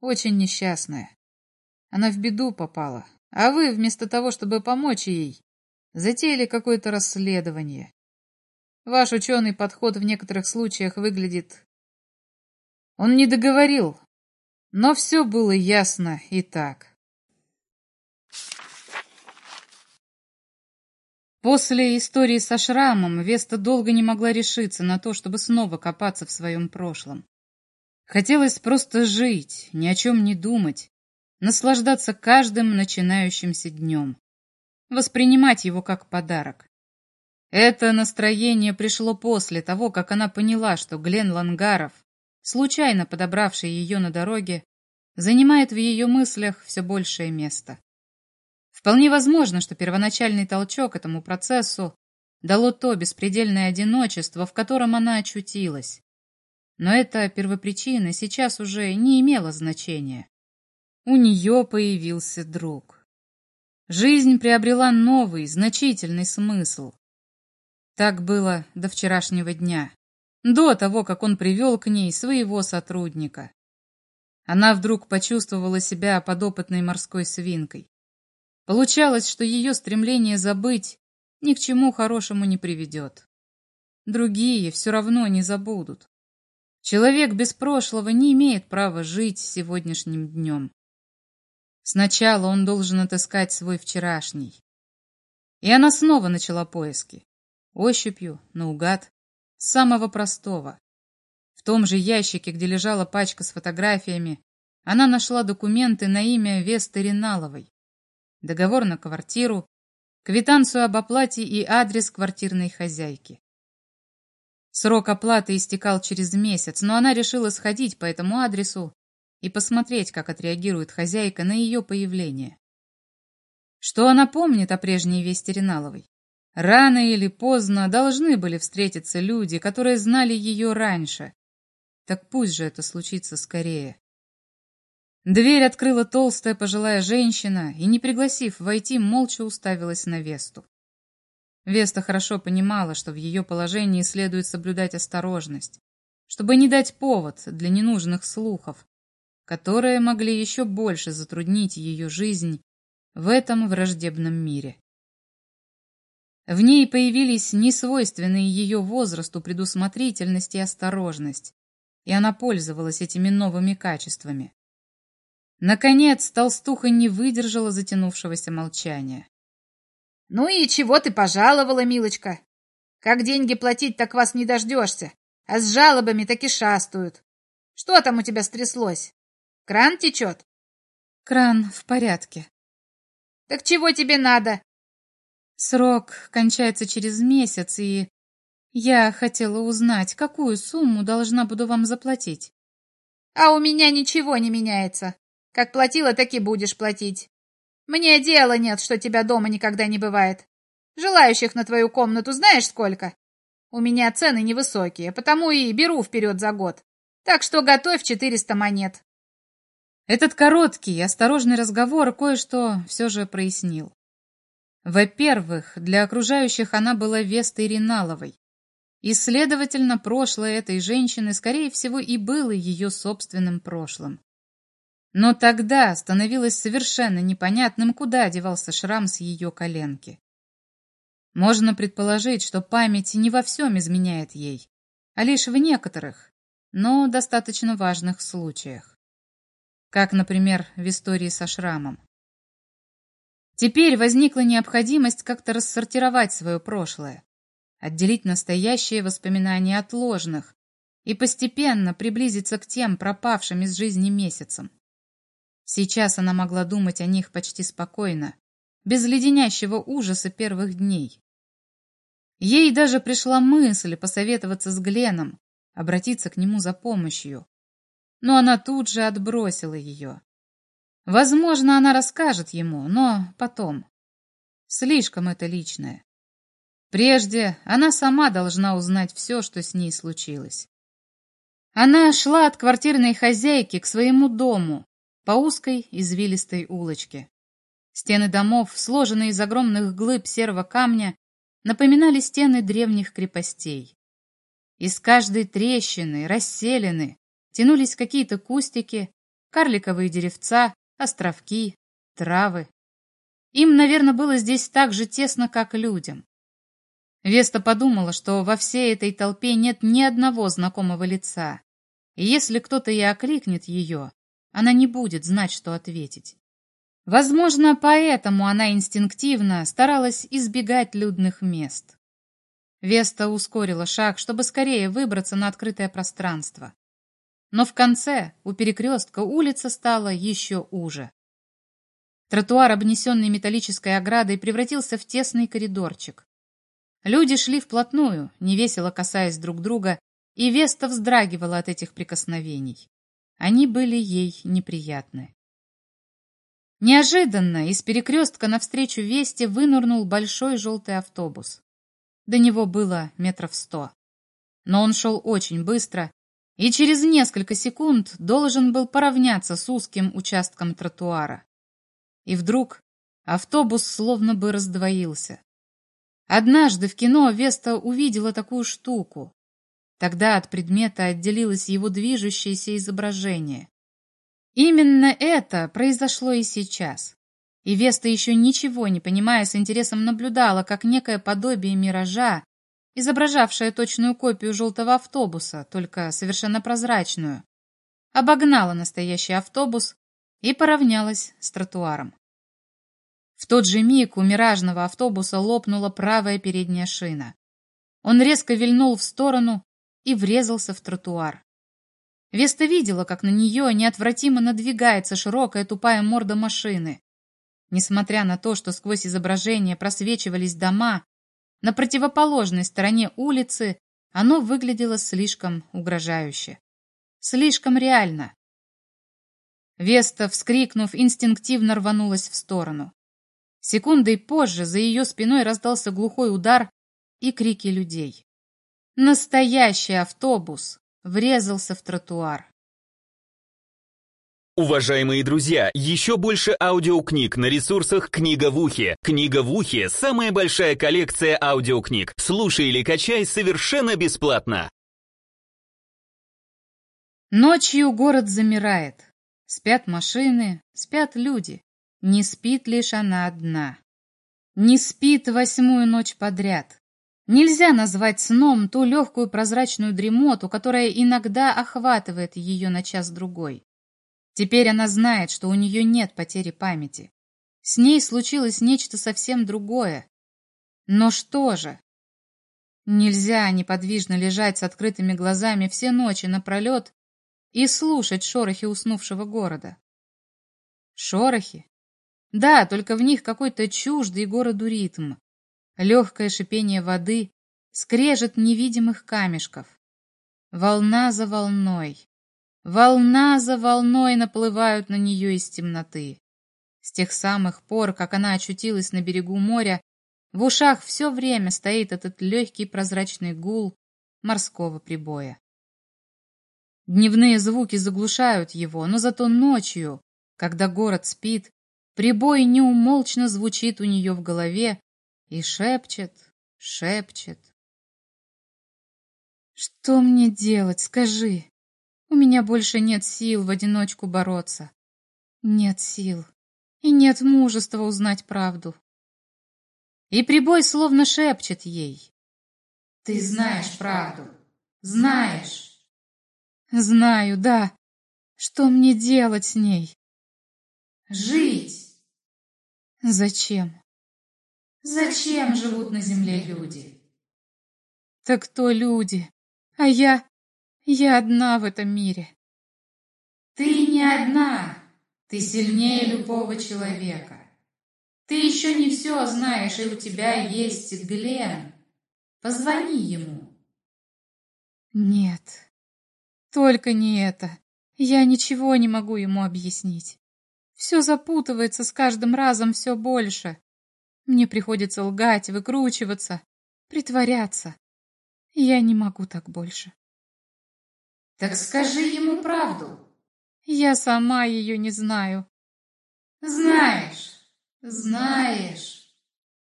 очень несчастная. Она в беду попала, а вы, вместо того, чтобы помочь ей, затеяли какое-то расследование. Ваш ученый подход в некоторых случаях выглядит... Он не договорил, но все было ясно и так. После истории со шрамом Веста долго не могла решиться на то, чтобы снова копаться в своем прошлом. Хотелось просто жить, ни о чем не думать, наслаждаться каждым начинающимся днем, воспринимать его как подарок. Это настроение пришло после того, как она поняла, что Глен Лангаров, случайно подобравший ее на дороге, занимает в ее мыслях все большее место. Вполне возможно, что первоначальный толчок этому процессу дало то беспредельное одиночество, в котором она очутилась. Но эта первопричина сейчас уже не имела значения. У нее появился друг. Жизнь приобрела новый, значительный смысл. Так было до вчерашнего дня, до того, как он привел к ней своего сотрудника. Она вдруг почувствовала себя подопытной морской свинкой. Получалось, что ее стремление забыть ни к чему хорошему не приведет. Другие все равно не забудут. Человек без прошлого не имеет права жить сегодняшним днем. Сначала он должен отыскать свой вчерашний. И она снова начала поиски ощупью, наугад, самого простого. В том же ящике, где лежала пачка с фотографиями, она нашла документы на имя Весты Риналовой, договор на квартиру, квитанцию об оплате и адрес квартирной хозяйки. Срок оплаты истекал через месяц, но она решила сходить по этому адресу и посмотреть, как отреагирует хозяйка на ее появление. Что она помнит о прежней Весте Риналовой? Рано или поздно должны были встретиться люди, которые знали ее раньше. Так пусть же это случится скорее. Дверь открыла толстая пожилая женщина и, не пригласив войти, молча уставилась на Весту. Веста хорошо понимала, что в ее положении следует соблюдать осторожность, чтобы не дать повод для ненужных слухов, которые могли еще больше затруднить ее жизнь в этом враждебном мире. В ней появились несвойственные ее возрасту предусмотрительность и осторожность, и она пользовалась этими новыми качествами. Наконец, толстуха не выдержала затянувшегося молчания. «Ну и чего ты пожаловала, милочка? Как деньги платить, так вас не дождешься, а с жалобами так и шастают. Что там у тебя стряслось? Кран течет?» «Кран в порядке». «Так чего тебе надо? Срок кончается через месяц, и я хотела узнать, какую сумму должна буду вам заплатить. А у меня ничего не меняется. Как платила, так и будешь платить. Мне дела нет, что тебя дома никогда не бывает. Желающих на твою комнату знаешь сколько? У меня цены невысокие, потому и беру вперед за год. Так что готовь 400 монет. Этот короткий, осторожный разговор кое-что все же прояснил. Во-первых, для окружающих она была Вестой Риналовой, и, следовательно, прошлое этой женщины, скорее всего, и было ее собственным прошлым. Но тогда становилось совершенно непонятным, куда девался шрам с ее коленки. Можно предположить, что память не во всем изменяет ей, а лишь в некоторых, но достаточно важных случаях. Как, например, в истории со шрамом. Теперь возникла необходимость как-то рассортировать свое прошлое, отделить настоящие воспоминания от ложных и постепенно приблизиться к тем пропавшим из жизни месяцам. Сейчас она могла думать о них почти спокойно, без леденящего ужаса первых дней. Ей даже пришла мысль посоветоваться с Гленом, обратиться к нему за помощью. Но она тут же отбросила ее. Возможно, она расскажет ему, но потом. Слишком это личное. Прежде она сама должна узнать все, что с ней случилось. Она шла от квартирной хозяйки к своему дому по узкой извилистой улочке. Стены домов, сложенные из огромных глыб серого камня, напоминали стены древних крепостей. Из каждой трещины, расселены, тянулись какие-то кустики, карликовые деревца, островки, травы. Им, наверное, было здесь так же тесно, как людям. Веста подумала, что во всей этой толпе нет ни одного знакомого лица, и если кто-то и окликнет ее, она не будет знать, что ответить. Возможно, поэтому она инстинктивно старалась избегать людных мест. Веста ускорила шаг, чтобы скорее выбраться на открытое пространство. Но в конце, у перекрестка, улица стала еще уже. Тротуар, обнесенный металлической оградой, превратился в тесный коридорчик. Люди шли вплотную, невесело касаясь друг друга, и Веста вздрагивала от этих прикосновений. Они были ей неприятны. Неожиданно из перекрестка навстречу Весте вынырнул большой желтый автобус. До него было метров сто. Но он шел очень быстро, и через несколько секунд должен был поравняться с узким участком тротуара. И вдруг автобус словно бы раздвоился. Однажды в кино Веста увидела такую штуку. Тогда от предмета отделилось его движущееся изображение. Именно это произошло и сейчас. И Веста, еще ничего не понимая, с интересом наблюдала, как некое подобие миража, изображавшее точную копию желтого автобуса, только совершенно прозрачную, обогнала настоящий автобус и поравнялась с тротуаром. В тот же миг у миражного автобуса лопнула правая передняя шина. Он резко вильнул в сторону и врезался в тротуар. Веста видела, как на нее неотвратимо надвигается широкая тупая морда машины. Несмотря на то, что сквозь изображение просвечивались дома, на противоположной стороне улицы оно выглядело слишком угрожающе. Слишком реально. Веста, вскрикнув, инстинктивно рванулась в сторону. Секундой позже за ее спиной раздался глухой удар и крики людей. Настоящий автобус врезался в тротуар. Уважаемые друзья, еще больше аудиокниг на ресурсах «Книга в ухе». «Книга в ухе» — самая большая коллекция аудиокниг. Слушай или качай совершенно бесплатно. Ночью город замирает. Спят машины, спят люди. Не спит лишь она одна. Не спит восьмую ночь подряд. Нельзя назвать сном ту легкую прозрачную дремоту, которая иногда охватывает ее на час-другой. Теперь она знает, что у нее нет потери памяти. С ней случилось нечто совсем другое. Но что же? Нельзя неподвижно лежать с открытыми глазами все ночи напролет и слушать шорохи уснувшего города. Шорохи? Да, только в них какой-то чуждый городу ритм. Легкое шипение воды, скрежет невидимых камешков. Волна за волной. Волна за волной наплывают на нее из темноты. С тех самых пор, как она очутилась на берегу моря, в ушах все время стоит этот легкий прозрачный гул морского прибоя. Дневные звуки заглушают его, но зато ночью, когда город спит, прибой неумолчно звучит у нее в голове и шепчет, шепчет. «Что мне делать, скажи?» У меня больше нет сил в одиночку бороться. Нет сил. И нет мужества узнать правду. И прибой словно шепчет ей. Ты знаешь правду. Знаешь. Знаю, да. Что мне делать с ней? Жить. Зачем? Зачем живут на земле люди? Так кто люди? А я... Я одна в этом мире. Ты не одна. Ты сильнее любого человека. Ты еще не все знаешь, и у тебя есть Глен. Позвони ему. Нет, только не это. Я ничего не могу ему объяснить. Все запутывается с каждым разом все больше. Мне приходится лгать, выкручиваться, притворяться. Я не могу так больше. Так скажи ему правду. Я сама ее не знаю. Знаешь, знаешь,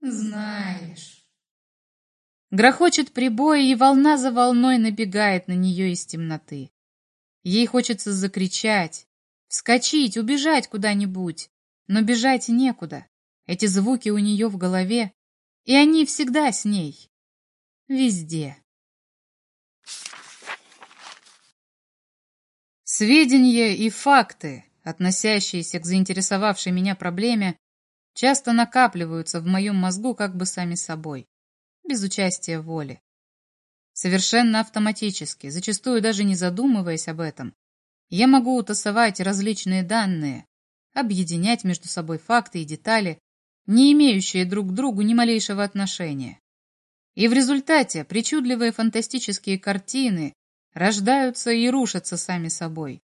знаешь. Грохочет прибой, и волна за волной набегает на нее из темноты. Ей хочется закричать, вскочить, убежать куда-нибудь, но бежать некуда. Эти звуки у нее в голове, и они всегда с ней. Везде. Сведения и факты, относящиеся к заинтересовавшей меня проблеме, часто накапливаются в моем мозгу как бы сами собой, без участия воли. Совершенно автоматически, зачастую даже не задумываясь об этом, я могу утасовать различные данные, объединять между собой факты и детали, не имеющие друг к другу ни малейшего отношения. И в результате причудливые фантастические картины рождаются и рушатся сами собой,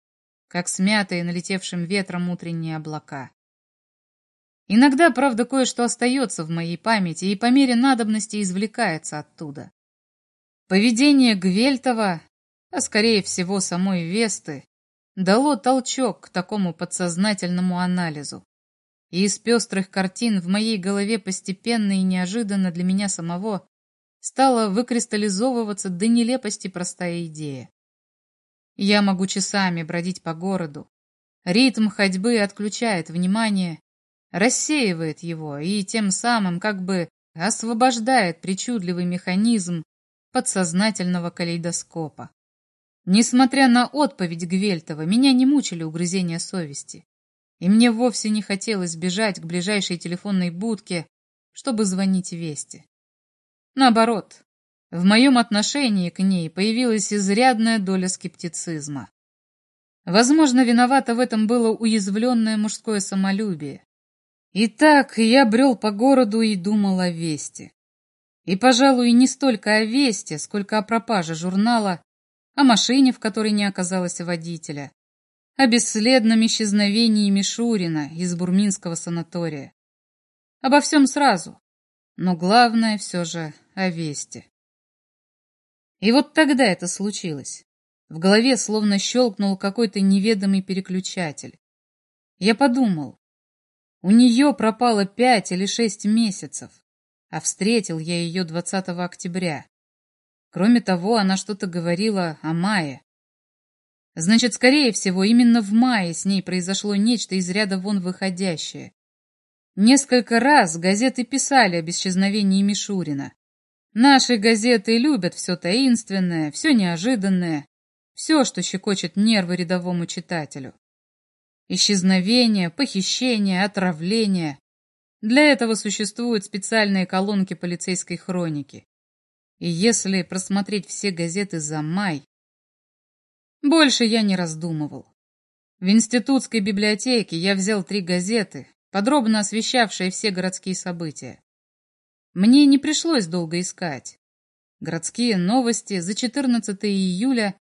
как смятые налетевшим ветром утренние облака. Иногда, правда, кое-что остается в моей памяти и по мере надобности извлекается оттуда. Поведение Гвельтова, а скорее всего самой Весты, дало толчок к такому подсознательному анализу. И из пестрых картин в моей голове постепенно и неожиданно для меня самого стала выкристаллизовываться до нелепости простая идея. Я могу часами бродить по городу. Ритм ходьбы отключает внимание, рассеивает его и тем самым как бы освобождает причудливый механизм подсознательного калейдоскопа. Несмотря на отповедь Гвельтова, меня не мучили угрызения совести, и мне вовсе не хотелось бежать к ближайшей телефонной будке, чтобы звонить Вести. Наоборот, в моем отношении к ней появилась изрядная доля скептицизма. Возможно, виновато в этом было уязвленное мужское самолюбие. Итак, я брел по городу и думал о Весте. И, пожалуй, не столько о Весте, сколько о пропаже журнала, о машине, в которой не оказалось водителя, о бесследном исчезновении Мишурина из бурминского санатория. Обо всем сразу, но главное все же о Весте. И вот тогда это случилось. В голове словно щелкнул какой-то неведомый переключатель. Я подумал, у нее пропало пять или шесть месяцев, а встретил я ее 20 октября. Кроме того, она что-то говорила о мае. Значит, скорее всего, именно в мае с ней произошло нечто из ряда вон выходящее. Несколько раз газеты писали об исчезновении Мишурина. Наши газеты любят все таинственное, все неожиданное, все, что щекочет нервы рядовому читателю. Исчезновение, похищение, отравление. Для этого существуют специальные колонки полицейской хроники. И если просмотреть все газеты за май... Больше я не раздумывал. В институтской библиотеке я взял три газеты, подробно освещавшие все городские события. Мне не пришлось долго искать. Городские новости за 14 июля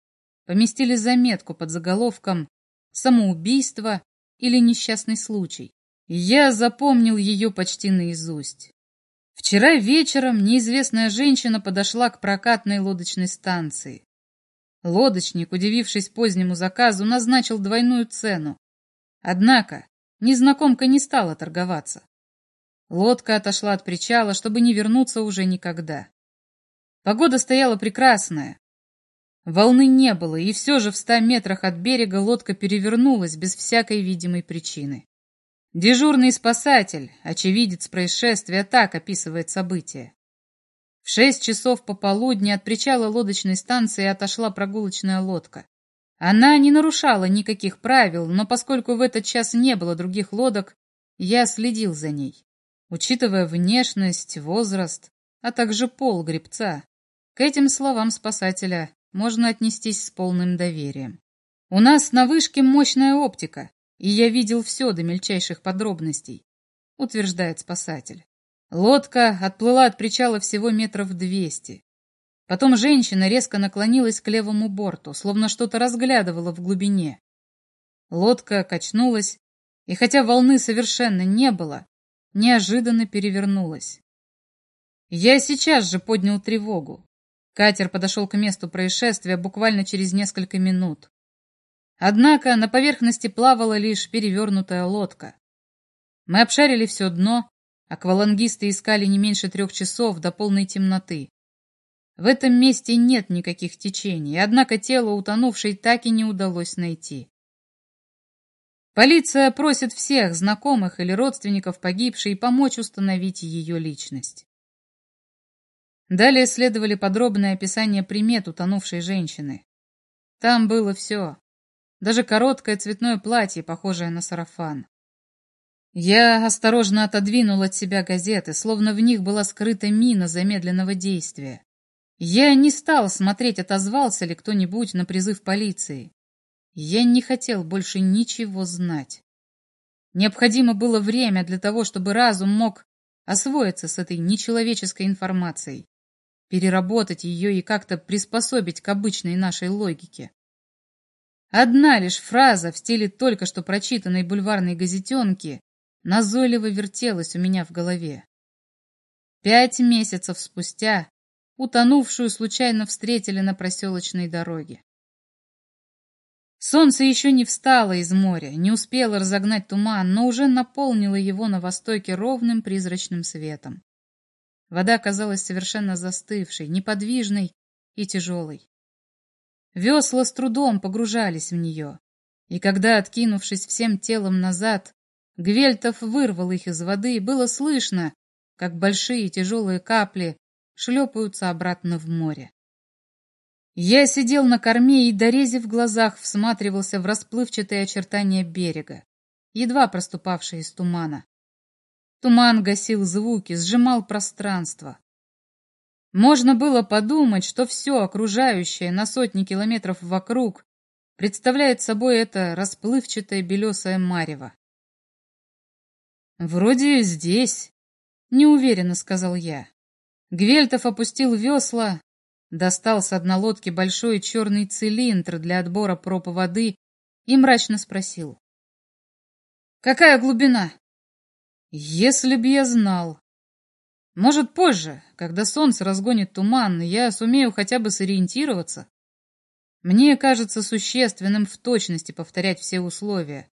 поместили заметку под заголовком «Самоубийство или несчастный случай». я запомнил ее почти наизусть. Вчера вечером неизвестная женщина подошла к прокатной лодочной станции. Лодочник, удивившись позднему заказу, назначил двойную цену. Однако незнакомка не стала торговаться. Лодка отошла от причала, чтобы не вернуться уже никогда. Погода стояла прекрасная. Волны не было, и все же в ста метрах от берега лодка перевернулась без всякой видимой причины. Дежурный спасатель, очевидец происшествия, так описывает события. В шесть часов пополудни от причала лодочной станции отошла прогулочная лодка. Она не нарушала никаких правил, но поскольку в этот час не было других лодок, я следил за ней. Учитывая внешность, возраст, а также пол гребца, к этим словам спасателя можно отнестись с полным доверием. У нас на вышке мощная оптика, и я видел все до мельчайших подробностей, утверждает спасатель. Лодка отплыла от причала всего метров двести. Потом женщина резко наклонилась к левому борту, словно что-то разглядывала в глубине. Лодка качнулась, и хотя волны совершенно не было, неожиданно перевернулась. Я сейчас же поднял тревогу. Катер подошел к месту происшествия буквально через несколько минут. Однако на поверхности плавала лишь перевернутая лодка. Мы обшарили все дно, аквалангисты искали не меньше трех часов до полной темноты. В этом месте нет никаких течений, однако тело утонувшей так и не удалось найти. Полиция просит всех знакомых или родственников погибшей помочь установить ее личность. Далее следовали подробное описание примет утонувшей женщины. Там было все. Даже короткое цветное платье, похожее на сарафан. Я осторожно отодвинул от себя газеты, словно в них была скрыта мина замедленного действия. Я не стал смотреть, отозвался ли кто-нибудь на призыв полиции. Я не хотел больше ничего знать. Необходимо было время для того, чтобы разум мог освоиться с этой нечеловеческой информацией, переработать ее и как-то приспособить к обычной нашей логике. Одна лишь фраза в стиле только что прочитанной бульварной газетенки назойливо вертелась у меня в голове. Пять месяцев спустя утонувшую случайно встретили на проселочной дороге. Солнце еще не встало из моря, не успело разогнать туман, но уже наполнило его на востоке ровным призрачным светом. Вода казалась совершенно застывшей, неподвижной и тяжелой. Весла с трудом погружались в нее, и когда, откинувшись всем телом назад, Гвельтов вырвал их из воды, было слышно, как большие тяжелые капли шлепаются обратно в море. Я сидел на корме и, дорезив глазах, всматривался в расплывчатые очертания берега, едва проступавшие из тумана. Туман гасил звуки, сжимал пространство. Можно было подумать, что все окружающее на сотни километров вокруг представляет собой это расплывчатое белесое марево. «Вроде здесь», — неуверенно сказал я. Гвельтов опустил весла, достал с одной лодки большой черный цилиндр для отбора проб воды и мрачно спросил. «Какая глубина?» «Если б я знал. Может, позже, когда солнце разгонит туман, я сумею хотя бы сориентироваться. Мне кажется существенным в точности повторять все условия.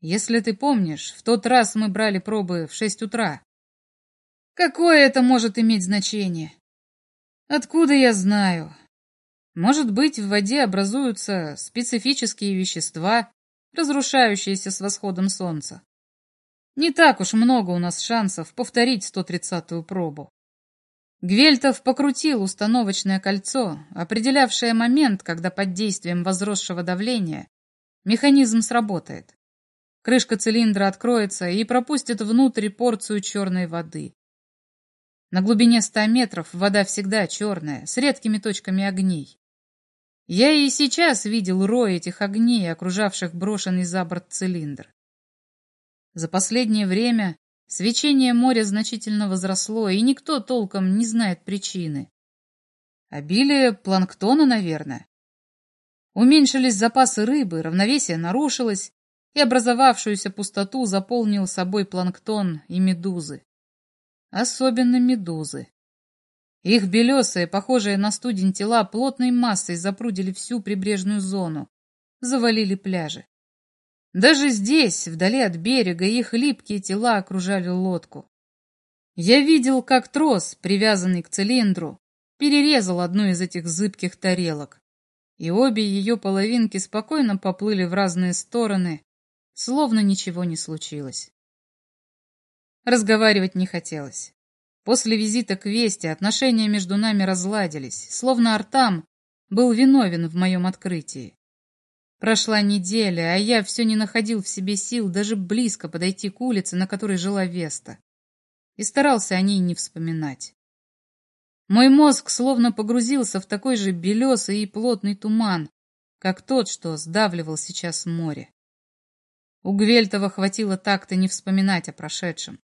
Если ты помнишь, в тот раз мы брали пробы в шесть утра. Какое это может иметь значение? Откуда я знаю? Может быть, в воде образуются специфические вещества, разрушающиеся с восходом солнца. Не так уж много у нас шансов повторить 130-ю пробу. Гвельтов покрутил установочное кольцо, определявшее момент, когда под действием возросшего давления механизм сработает. Крышка цилиндра откроется и пропустит внутрь порцию черной воды. На глубине ста метров вода всегда черная, с редкими точками огней. Я и сейчас видел рой этих огней, окружавших брошенный за борт цилиндр. За последнее время свечение моря значительно возросло, и никто толком не знает причины. Обилие планктона, наверное. Уменьшились запасы рыбы, равновесие нарушилось, и образовавшуюся пустоту заполнил собой планктон и медузы. Особенно медузы. Их белесые, похожие на студень тела, плотной массой запрудили всю прибрежную зону, завалили пляжи. Даже здесь, вдали от берега, их липкие тела окружали лодку. Я видел, как трос, привязанный к цилиндру, перерезал одну из этих зыбких тарелок, и обе ее половинки спокойно поплыли в разные стороны, словно ничего не случилось. Разговаривать не хотелось. После визита к Вести отношения между нами разладились, словно Артам был виновен в моем открытии. Прошла неделя, а я все не находил в себе сил даже близко подойти к улице, на которой жила Веста, и старался о ней не вспоминать. Мой мозг словно погрузился в такой же белесый и плотный туман, как тот, что сдавливал сейчас море. У Гвельтова хватило так-то не вспоминать о прошедшем.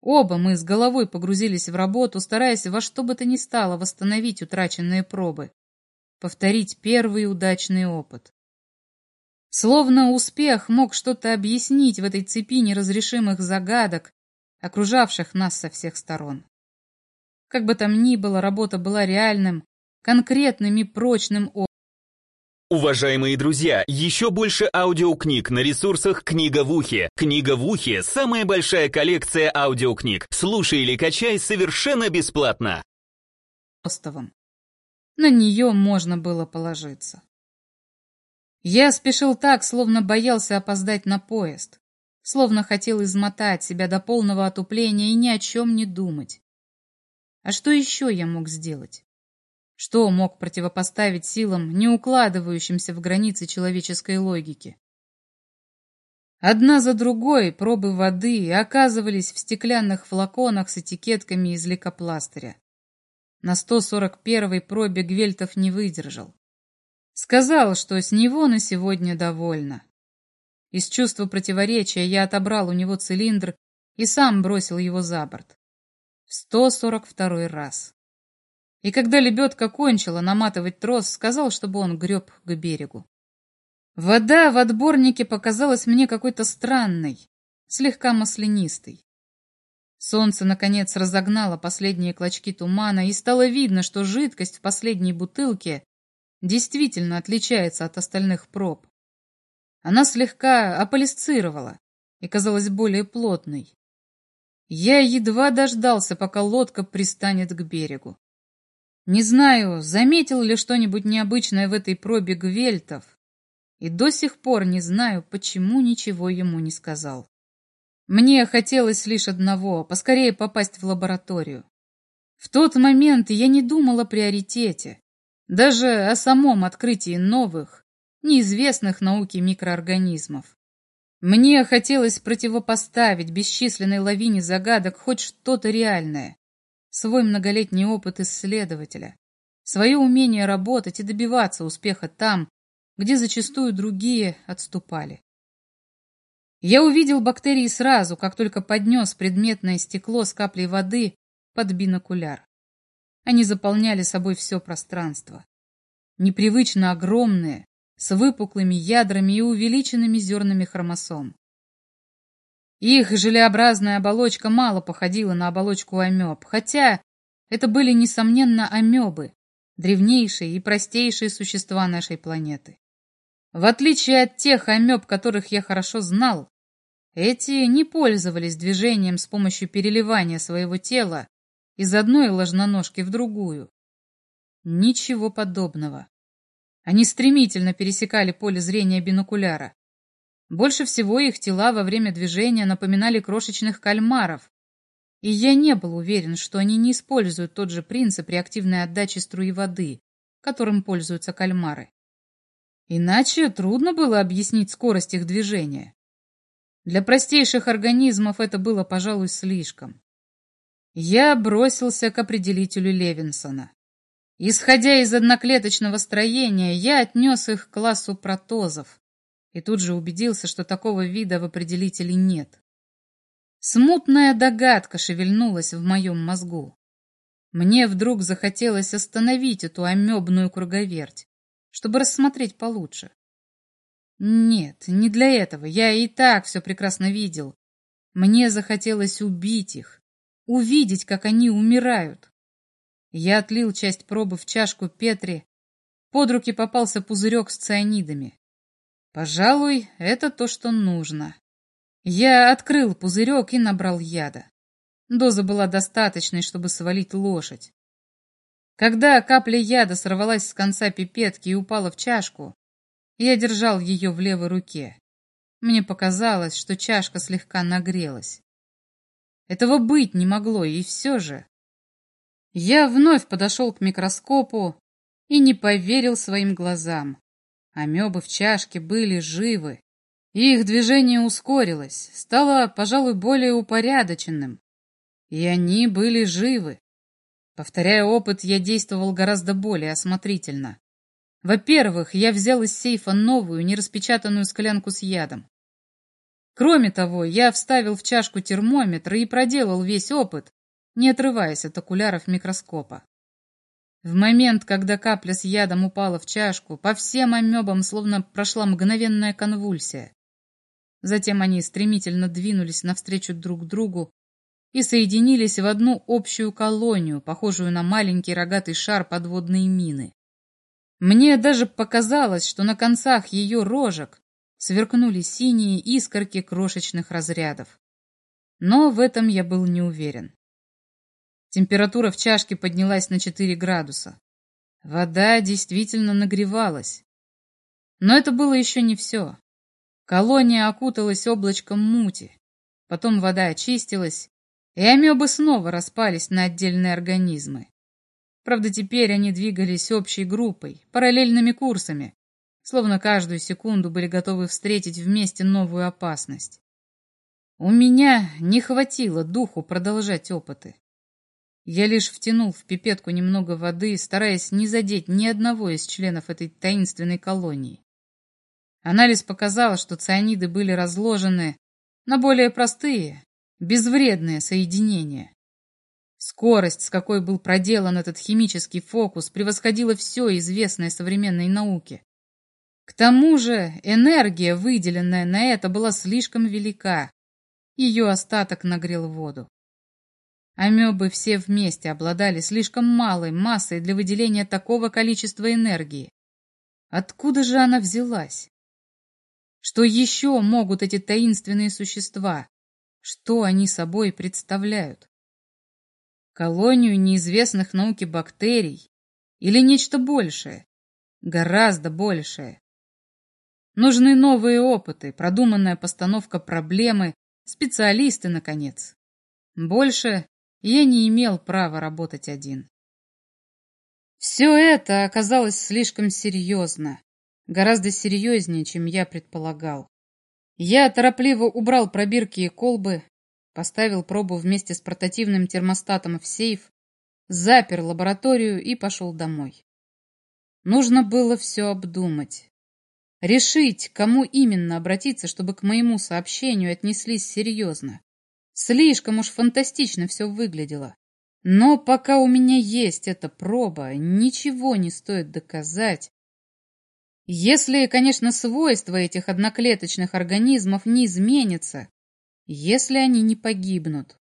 Оба мы с головой погрузились в работу, стараясь во что бы то ни стало восстановить утраченные пробы, повторить первый удачный опыт. Словно успех мог что-то объяснить в этой цепи неразрешимых загадок, окружавших нас со всех сторон. Как бы там ни было, работа была реальным, конкретным и прочным Уважаемые друзья, еще больше аудиокниг на ресурсах «Книга в ухе». «Книга в ухе» — самая большая коллекция аудиокниг. Слушай или качай совершенно бесплатно. Остовом. На нее можно было положиться. Я спешил так, словно боялся опоздать на поезд, словно хотел измотать себя до полного отупления и ни о чем не думать. А что еще я мог сделать? Что мог противопоставить силам, не укладывающимся в границы человеческой логики? Одна за другой пробы воды оказывались в стеклянных флаконах с этикетками из лейкопластыря. На 141-й пробе Гвельтов не выдержал. Сказал, что с него на сегодня довольно. Из чувства противоречия я отобрал у него цилиндр и сам бросил его за борт. В 142 раз. И когда лебедка кончила наматывать трос, сказал, чтобы он греб к берегу. Вода в отборнике показалась мне какой-то странной, слегка маслянистой. Солнце, наконец, разогнало последние клочки тумана, и стало видно, что жидкость в последней бутылке действительно отличается от остальных проб. Она слегка аполисцировала и казалась более плотной. Я едва дождался, пока лодка пристанет к берегу. Не знаю, заметил ли что-нибудь необычное в этой пробе Гвельтов, и до сих пор не знаю, почему ничего ему не сказал. Мне хотелось лишь одного — поскорее попасть в лабораторию. В тот момент я не думал о приоритете, даже о самом открытии новых, неизвестных науке микроорганизмов. Мне хотелось противопоставить бесчисленной лавине загадок хоть что-то реальное, свой многолетний опыт исследователя, свое умение работать и добиваться успеха там, где зачастую другие отступали. Я увидел бактерии сразу, как только поднес предметное стекло с каплей воды под бинокуляр. Они заполняли собой все пространство. Непривычно огромные, с выпуклыми ядрами и увеличенными зернами хромосом. Их желеобразная оболочка мало походила на оболочку амеб, хотя это были, несомненно, амебы, древнейшие и простейшие существа нашей планеты. В отличие от тех амеб, которых я хорошо знал, эти не пользовались движением с помощью переливания своего тела из одной ложноножки в другую. Ничего подобного. Они стремительно пересекали поле зрения бинокуляра. Больше всего их тела во время движения напоминали крошечных кальмаров, и я не был уверен, что они не используют тот же принцип реактивной отдачи струи воды, которым пользуются кальмары. Иначе трудно было объяснить скорость их движения. Для простейших организмов это было, пожалуй, слишком. Я бросился к определителю Левинсона. Исходя из одноклеточного строения, я отнес их к классу протозов, и тут же убедился, что такого вида в определителе нет. Смутная догадка шевельнулась в моем мозгу. Мне вдруг захотелось остановить эту амебную круговерть, чтобы рассмотреть получше. Нет, не для этого, я и так все прекрасно видел. Мне захотелось убить их, увидеть, как они умирают. Я отлил часть пробы в чашку Петри, под руки попался пузырек с цианидами. Пожалуй, это то, что нужно. Я открыл пузырек и набрал яда. Доза была достаточной, чтобы свалить лошадь. Когда капля яда сорвалась с конца пипетки и упала в чашку, я держал ее в левой руке. Мне показалось, что чашка слегка нагрелась. Этого быть не могло, и все же. Я вновь подошел к микроскопу и не поверил своим глазам. Амебы в чашке были живы. Их движение ускорилось, стало, пожалуй, более упорядоченным. И они были живы. Повторяя опыт, я действовал гораздо более осмотрительно. Во-первых, я взял из сейфа новую, нераспечатанную склянку с ядом. Кроме того, я вставил в чашку термометр и проделал весь опыт, не отрываясь от окуляров микроскопа. В момент, когда капля с ядом упала в чашку, по всем амебам словно прошла мгновенная конвульсия. Затем они стремительно двинулись навстречу друг другу, и соединились в одну общую колонию, похожую на маленький рогатый шар подводной мины. Мне даже показалось, что на концах ее рожек сверкнули синие искорки крошечных разрядов. Но в этом я был не уверен. Температура в чашке поднялась на 4 градуса. Вода действительно нагревалась. Но это было еще не все. Колония окуталась облачком мути. Потом вода очистилась, и амебы снова распались на отдельные организмы. Правда, теперь они двигались общей группой, параллельными курсами, словно каждую секунду были готовы встретить вместе новую опасность. У меня не хватило духу продолжать опыты. Я лишь втянул в пипетку немного воды, стараясь не задеть ни одного из членов этой таинственной колонии. Анализ показал, что цианиды были разложены на более простые, безвредные соединения. Скорость, с какой был проделан этот химический фокус, превосходила все известное современной науке. К тому же энергия, выделенная на это, была слишком велика. Ее остаток нагрел воду. Амебы все вместе обладали слишком малой массой для выделения такого количества энергии. Откуда же она взялась? Что еще могут эти таинственные существа? Что они собой представляют? Колонию неизвестных науке бактерий? Или нечто большее? Гораздо большее. Нужны новые опыты, продуманная постановка проблемы, специалисты, наконец. Больше я не имел права работать один. Все это оказалось слишком серьезно, гораздо серьезнее, чем я предполагал. Я торопливо убрал пробирки и колбы, поставил пробу вместе с портативным термостатом в сейф, запер лабораторию и пошел домой. Нужно было все обдумать. Решить, кому именно обратиться, чтобы к моему сообщению отнеслись серьезно. Слишком уж фантастично все выглядело. Но пока у меня есть эта проба, ничего не стоит доказать, если, конечно, свойства этих одноклеточных организмов не изменятся, если они не погибнут.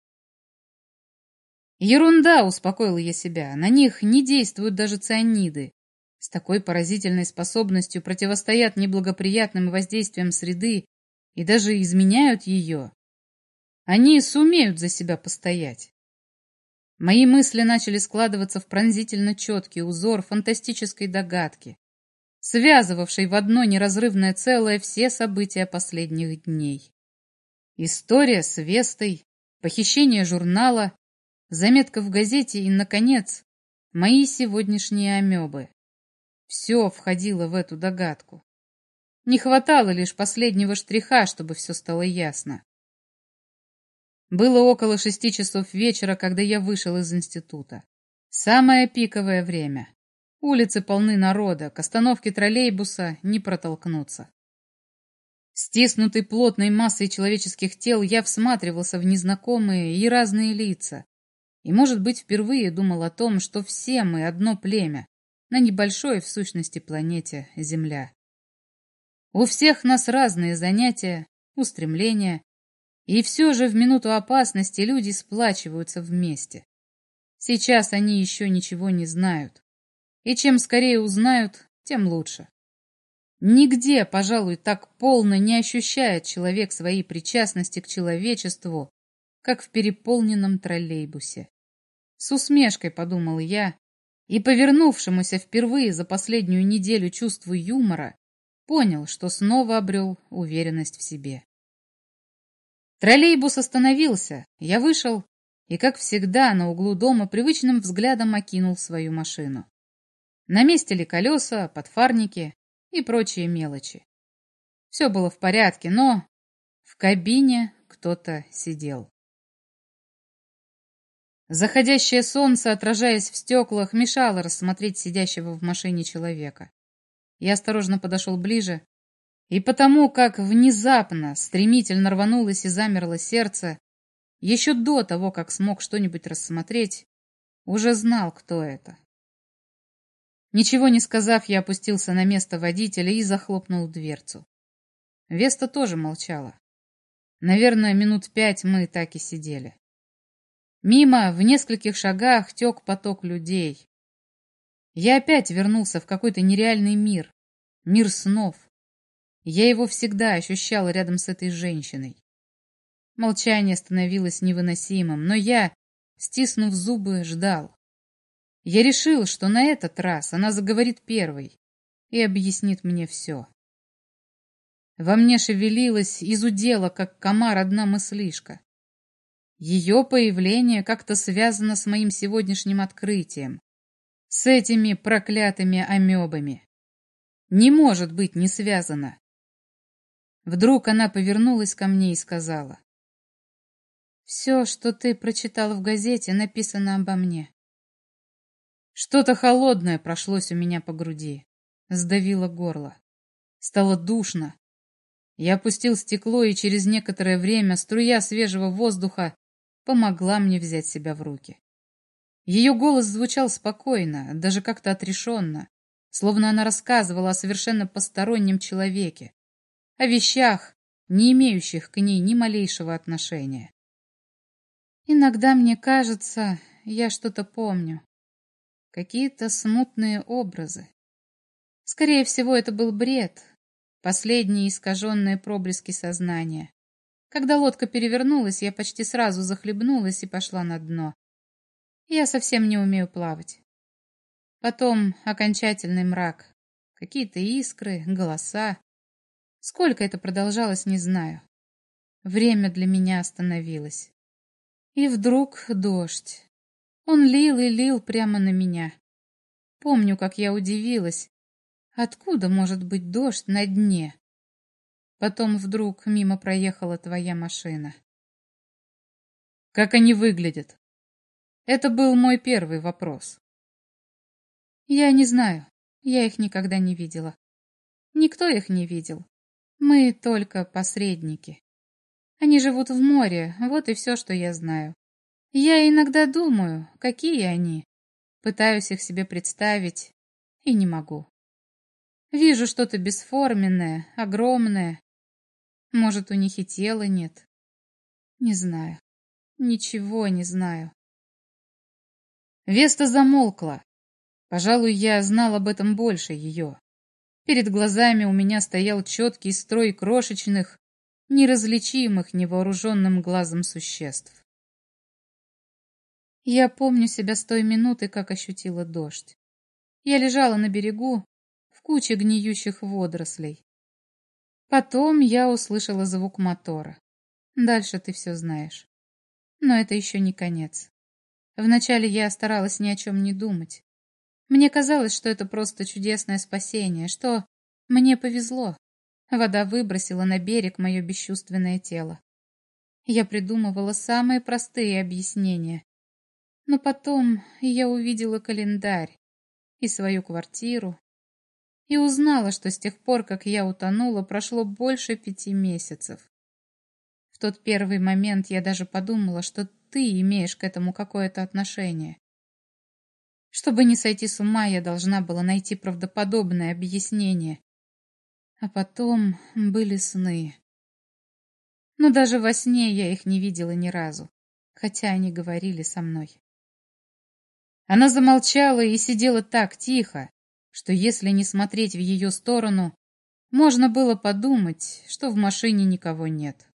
Ерунда, успокоила я себя, на них не действуют даже цианиды. С такой поразительной способностью противостоят неблагоприятным воздействиям среды и даже изменяют ее. Они сумеют за себя постоять. Мои мысли начали складываться в пронзительно четкий узор фантастической догадки связывавшей в одно неразрывное целое все события последних дней. История с Вестой, похищение журнала, заметка в газете и, наконец, мои сегодняшние амебы. Все входило в эту догадку. Не хватало лишь последнего штриха, чтобы все стало ясно. Было около шести часов вечера, когда я вышел из института. Самое пиковое время. Улицы полны народа, к остановке троллейбуса не протолкнуться. Стиснутый плотной массой человеческих тел, я всматривался в незнакомые и разные лица. И, может быть, впервые думал о том, что все мы одно племя, на небольшой, в сущности, планете Земля. У всех нас разные занятия, устремления, и все же в минуту опасности люди сплачиваются вместе. Сейчас они еще ничего не знают. И чем скорее узнают, тем лучше. Нигде, пожалуй, так полно не ощущает человек своей причастности к человечеству, как в переполненном троллейбусе. С усмешкой подумал я, и, повернувшемуся впервые за последнюю неделю чувству юмора, понял, что снова обрел уверенность в себе. Троллейбус остановился, я вышел и, как всегда, на углу дома привычным взглядом окинул свою машину. На месте ли колеса, подфарники и прочие мелочи. Все было в порядке, но в кабине кто-то сидел. Заходящее солнце, отражаясь в стеклах, мешало рассмотреть сидящего в машине человека. Я осторожно подошел ближе, и потому, как внезапно, стремительно рванулось и замерло сердце, еще до того, как смог что-нибудь рассмотреть, уже знал, кто это. Ничего не сказав, я опустился на место водителя и захлопнул дверцу. Веста тоже молчала. Наверное, минут пять мы так и сидели. Мимо, в нескольких шагах, тек поток людей. Я опять вернулся в какой-то нереальный мир, мир снов. Я его всегда ощущал рядом с этой женщиной. Молчание становилось невыносимым, но я, стиснув зубы, ждал. Я решил, что на этот раз она заговорит первой и объяснит мне все. Во мне шевелилась, изудела, как комар, одна мыслишка. Ее появление как-то связано с моим сегодняшним открытием, с этими проклятыми амебами. Не может быть не связано. Вдруг она повернулась ко мне и сказала. «Все, что ты прочитал в газете, написано обо мне». Что-то холодное прошлось у меня по груди, сдавило горло. Стало душно. Я опустил стекло, и через некоторое время струя свежего воздуха помогла мне взять себя в руки. Ее голос звучал спокойно, даже как-то отрешенно, словно она рассказывала о совершенно постороннем человеке, о вещах, не имеющих к ней ни малейшего отношения. Иногда мне кажется, я что-то помню. Какие-то смутные образы. Скорее всего, это был бред, последние искаженные проблески сознания. Когда лодка перевернулась, я почти сразу захлебнулась и пошла на дно. Я совсем не умею плавать. Потом окончательный мрак. Какие-то искры, голоса. Сколько это продолжалось, не знаю. Время для меня остановилось. И вдруг дождь. Он лил и лил прямо на меня. Помню, как я удивилась. Откуда может быть дождь на дне? Потом вдруг мимо проехала твоя машина. Как они выглядят? Это был мой первый вопрос. Я не знаю. Я их никогда не видела. Никто их не видел. Мы только посредники. Они живут в море, вот и все, что я знаю. Я иногда думаю, какие они. Пытаюсь их себе представить и не могу. Вижу что-то бесформенное, огромное, может, у них и тела нет. Не знаю. Ничего не знаю. Веста замолкла. Пожалуй, я знал об этом больше ее. Перед глазами у меня стоял четкий строй крошечных, неразличимых невооруженным глазом существ. Я помню себя с той минуты, как ощутила дождь. Я лежала на берегу в куче гниющих водорослей. Потом я услышала звук мотора. Дальше ты все знаешь. Но это еще не конец. Вначале я старалась ни о чем не думать. Мне казалось, что это просто чудесное спасение, что мне повезло. Вода выбросила на берег мое бесчувственное тело. Я придумывала самые простые объяснения. Но потом я увидела календарь и свою квартиру, и узнала, что с тех пор, как я утонула, прошло больше пяти месяцев. В тот первый момент я даже подумала, что ты имеешь к этому какое-то отношение. Чтобы не сойти с ума, я должна была найти правдоподобное объяснение. А потом были сны. Но даже во сне я их не видела ни разу, хотя они говорили со мной. Она замолчала и сидела так тихо, что если не смотреть в ее сторону, можно было подумать, что в машине никого нет.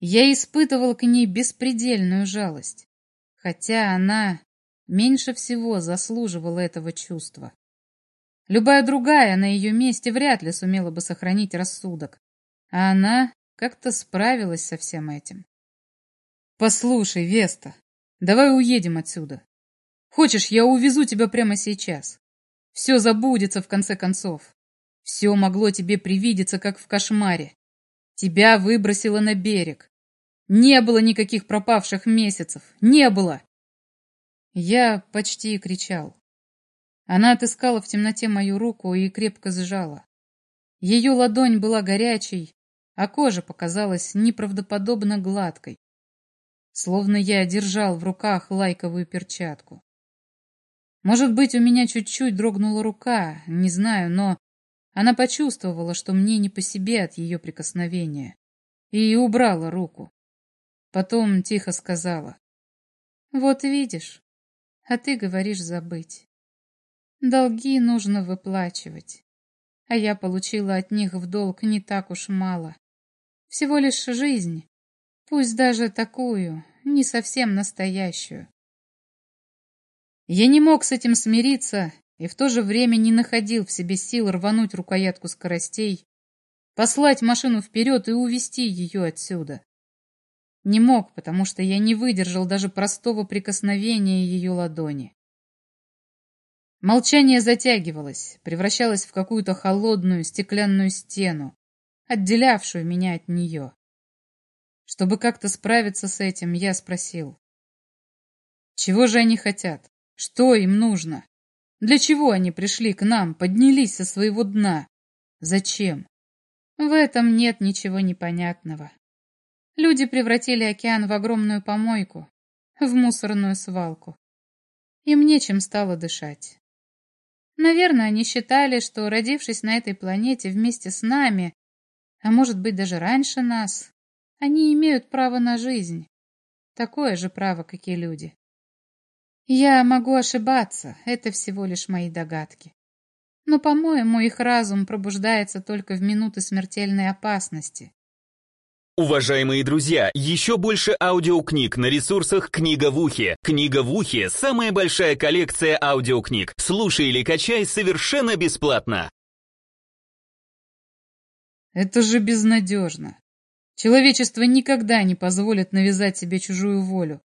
Я испытывал к ней беспредельную жалость, хотя она меньше всего заслуживала этого чувства. Любая другая на ее месте вряд ли сумела бы сохранить рассудок, а она как-то справилась со всем этим. «Послушай, Веста, давай уедем отсюда. Хочешь, я увезу тебя прямо сейчас?» Все забудется в конце концов. Все могло тебе привидеться, как в кошмаре. Тебя выбросило на берег. Не было никаких пропавших месяцев. Не было. Я почти кричал. Она отыскала в темноте мою руку и крепко сжала. Ее ладонь была горячей, а кожа показалась неправдоподобно гладкой. Словно я держал в руках лайковую перчатку. Может быть, у меня чуть-чуть дрогнула рука, не знаю, но она почувствовала, что мне не по себе от ее прикосновения, и убрала руку. Потом тихо сказала. Вот видишь, а ты говоришь забыть. Долги нужно выплачивать, а я получила от них в долг не так уж мало. Всего лишь жизнь, пусть даже такую, не совсем настоящую. Я не мог с этим смириться и в то же время не находил в себе сил рвануть рукоятку скоростей, послать машину вперед и увести ее отсюда. Не мог, потому что я не выдержал даже простого прикосновения ее ладони. Молчание затягивалось, превращалось в какую-то холодную стеклянную стену, отделявшую меня от нее. Чтобы как-то справиться с этим, я спросил. Чего же они хотят? Что им нужно? Для чего они пришли к нам, поднялись со своего дна? Зачем? В этом нет ничего непонятного. Люди превратили океан в огромную помойку, в мусорную свалку. Им нечем стало дышать. Наверное, они считали, что, родившись на этой планете вместе с нами, а может быть даже раньше нас, они имеют право на жизнь. Такое же право, как и люди. Я могу ошибаться, это всего лишь мои догадки. Но, по-моему, их разум пробуждается только в минуты смертельной опасности. Уважаемые друзья, еще больше аудиокниг на ресурсах «Книга в ухе». «Книга в ухе» — самая большая коллекция аудиокниг. Слушай или качай совершенно бесплатно. Это же безнадежно. Человечество никогда не позволит навязать себе чужую волю.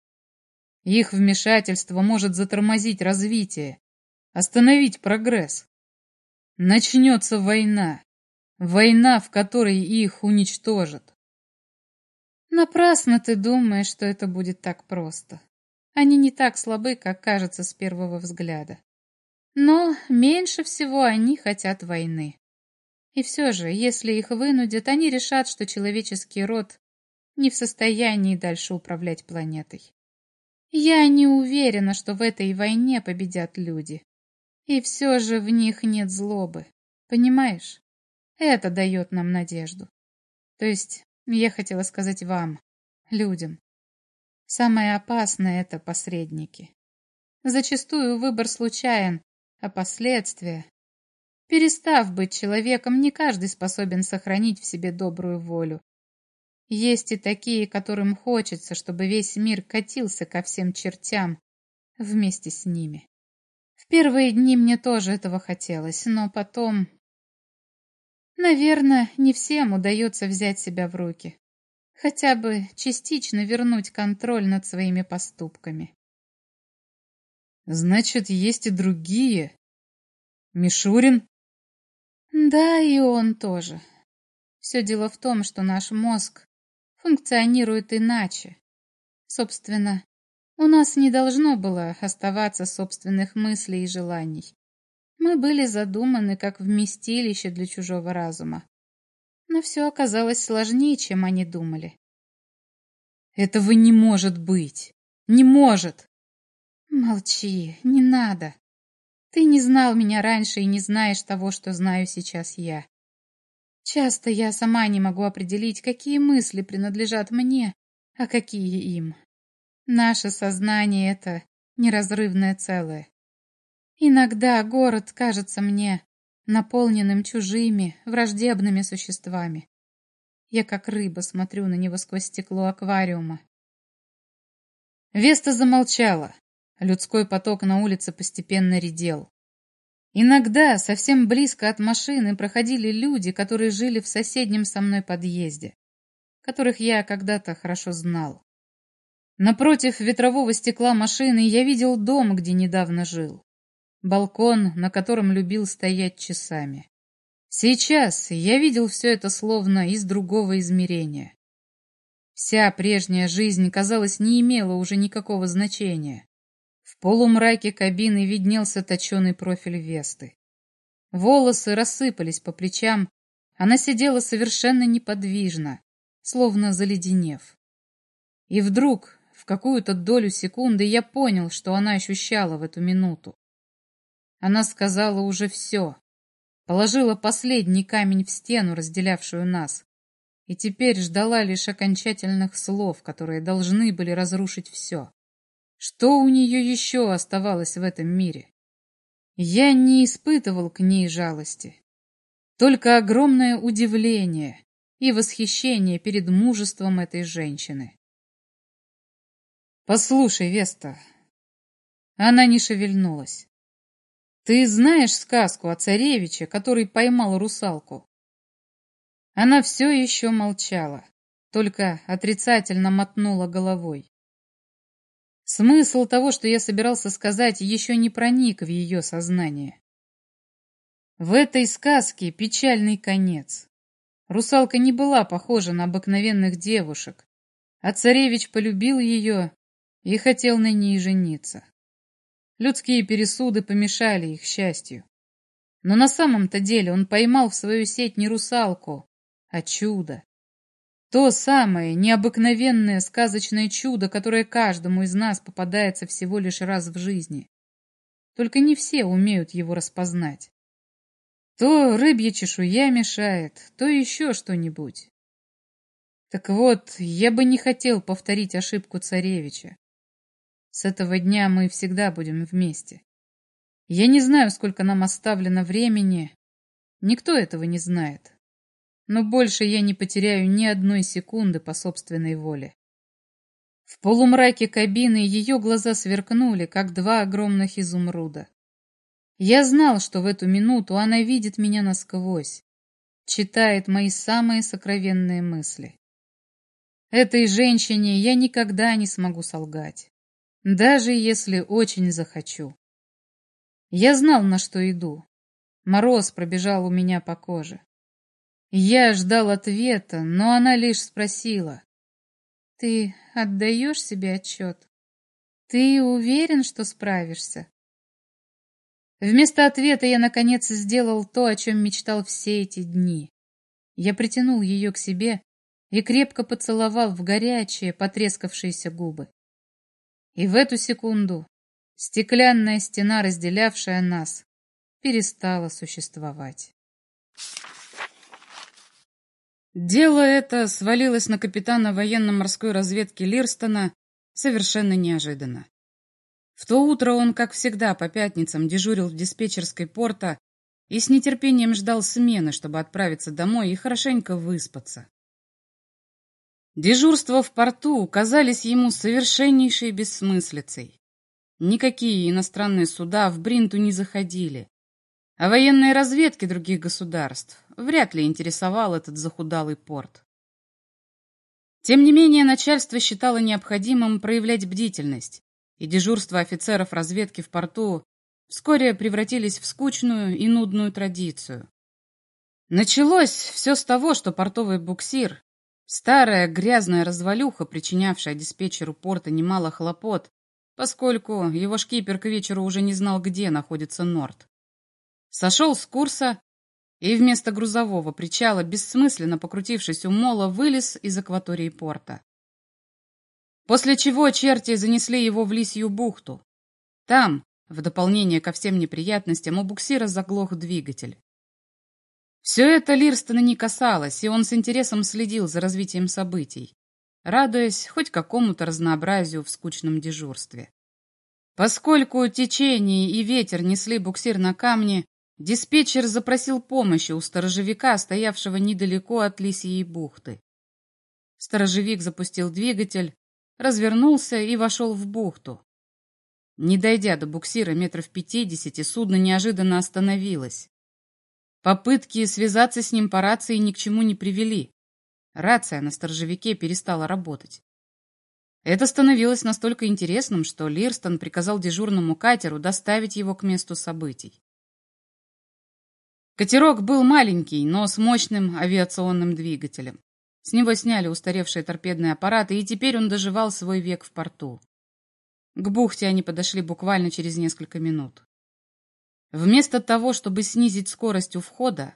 Их вмешательство может затормозить развитие, остановить прогресс. Начнется война. Война, в которой их уничтожат. Напрасно ты думаешь, что это будет так просто. Они не так слабы, как кажется с первого взгляда. Но меньше всего они хотят войны. И все же, если их вынудят, они решат, что человеческий род не в состоянии дальше управлять планетой. Я не уверена, что в этой войне победят люди. И все же в них нет злобы. Понимаешь? Это дает нам надежду. То есть, я хотела сказать вам, людям. Самое опасное — это посредники. Зачастую выбор случайен, а последствия... Перестав быть человеком, не каждый способен сохранить в себе добрую волю. Есть и такие, которым хочется, чтобы весь мир катился ко всем чертям вместе с ними. В первые дни мне тоже этого хотелось, но потом... Наверное, не всем удается взять себя в руки. Хотя бы частично вернуть контроль над своими поступками. Значит, есть и другие. Мишурин? Да, и он тоже. Все дело в том, что наш мозг функционирует иначе. Собственно, у нас не должно было оставаться собственных мыслей и желаний. Мы были задуманы как вместилище для чужого разума. Но все оказалось сложнее, чем они думали. Этого не может быть. Не может. Молчи, не надо. Ты не знал меня раньше и не знаешь того, что знаю сейчас я. Часто я сама не могу определить, какие мысли принадлежат мне, а какие им. Наше сознание — это неразрывное целое. Иногда город кажется мне наполненным чужими, враждебными существами. Я как рыба смотрю на него сквозь стекло аквариума. Веста замолчала. Людской поток на улице постепенно редел. Иногда совсем близко от машины проходили люди, которые жили в соседнем со мной подъезде, которых я когда-то хорошо знал. Напротив ветрового стекла машины я видел дом, где недавно жил. Балкон, на котором любил стоять часами. Сейчас я видел все это словно из другого измерения. Вся прежняя жизнь, казалось, не имела уже никакого значения. В полумраке кабины виднелся точеный профиль Весты. Волосы рассыпались по плечам, она сидела совершенно неподвижно, словно заледенев. И вдруг, в какую-то долю секунды, я понял, что она ощущала в эту минуту. Она сказала уже все, положила последний камень в стену, разделявшую нас, и теперь ждала лишь окончательных слов, которые должны были разрушить все Что у нее еще оставалось в этом мире? Я не испытывал к ней жалости, только огромное удивление и восхищение перед мужеством этой женщины. «Послушай, Веста». Она не шевельнулась. «Ты знаешь сказку о царевиче, который поймал русалку?» Она все еще молчала, только отрицательно мотнула головой. Смысл того, что я собирался сказать, еще не проник в ее сознание. В этой сказке печальный конец. Русалка не была похожа на обыкновенных девушек, а царевич полюбил ее и хотел на ней жениться. Людские пересуды помешали их счастью. Но на самом-то деле он поймал в свою сеть не русалку, а чудо. То самое необыкновенное сказочное чудо, которое каждому из нас попадается всего лишь раз в жизни. Только не все умеют его распознать. То рыбья чешуя мешает, то еще что-нибудь. Так вот, я бы не хотел повторить ошибку царевича. С этого дня мы всегда будем вместе. Я не знаю, сколько нам оставлено времени. Никто этого не знает но больше я не потеряю ни одной секунды по собственной воле. В полумраке кабины ее глаза сверкнули, как два огромных изумруда. Я знал, что в эту минуту она видит меня насквозь, читает мои самые сокровенные мысли. Этой женщине я никогда не смогу солгать, даже если очень захочу. Я знал, на что иду. Мороз пробежал у меня по коже. Я ждал ответа, но она лишь спросила. «Ты отдаешь себе отчет? Ты уверен, что справишься?» Вместо ответа я, наконец, сделал то, о чем мечтал все эти дни. Я притянул ее к себе и крепко поцеловал в горячие, потрескавшиеся губы. И в эту секунду стеклянная стена, разделявшая нас, перестала существовать. Дело это свалилось на капитана военно-морской разведки Лирстона совершенно неожиданно. В то утро он, как всегда, по пятницам дежурил в диспетчерской порта и с нетерпением ждал смены, чтобы отправиться домой и хорошенько выспаться. Дежурства в порту казались ему совершеннейшей бессмыслицей. Никакие иностранные суда в Бринту не заходили, а военные разведки других государств вряд ли интересовал этот захудалый порт. Тем не менее, начальство считало необходимым проявлять бдительность, и дежурства офицеров разведки в порту вскоре превратились в скучную и нудную традицию. Началось все с того, что портовый буксир, старая грязная развалюха, причинявшая диспетчеру порта немало хлопот, поскольку его шкипер к вечеру уже не знал, где находится Норд, сошел с курса и вместо грузового причала, бессмысленно покрутившись у мола, вылез из акватории порта. После чего черти занесли его в Лисью бухту. Там, в дополнение ко всем неприятностям, у буксира заглох двигатель. Все это Лирстона не касалось, и он с интересом следил за развитием событий, радуясь хоть какому-то разнообразию в скучном дежурстве. Поскольку течение и ветер несли буксир на камни, Диспетчер запросил помощи у сторожевика, стоявшего недалеко от Лисьей бухты. Сторожевик запустил двигатель, развернулся и вошел в бухту. Не дойдя до буксира метров пятидесяти, судно неожиданно остановилось. Попытки связаться с ним по рации ни к чему не привели. Рация на сторожевике перестала работать. Это становилось настолько интересным, что Лирстон приказал дежурному катеру доставить его к месту событий. Катерок был маленький, но с мощным авиационным двигателем. С него сняли устаревшие торпедные аппараты, и теперь он доживал свой век в порту. К бухте они подошли буквально через несколько минут. Вместо того, чтобы снизить скорость у входа,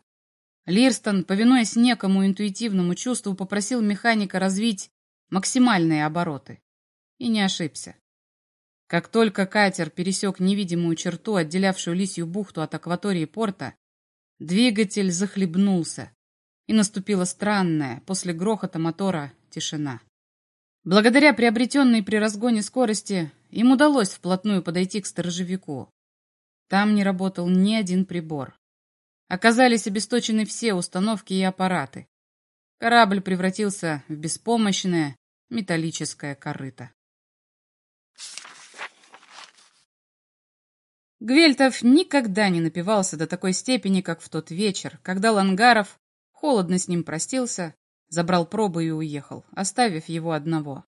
Лирстон, повинуясь некому интуитивному чувству, попросил механика развить максимальные обороты. И не ошибся. Как только катер пересек невидимую черту, отделявшую Лисью бухту от акватории порта, Двигатель захлебнулся, и наступила странная, после грохота мотора, тишина. Благодаря приобретенной при разгоне скорости, им удалось вплотную подойти к сторожевику. Там не работал ни один прибор. Оказались обесточены все установки и аппараты. Корабль превратился в беспомощное металлическое корыто. Гвельтов никогда не напивался до такой степени, как в тот вечер, когда Лангаров холодно с ним простился, забрал пробы и уехал, оставив его одного.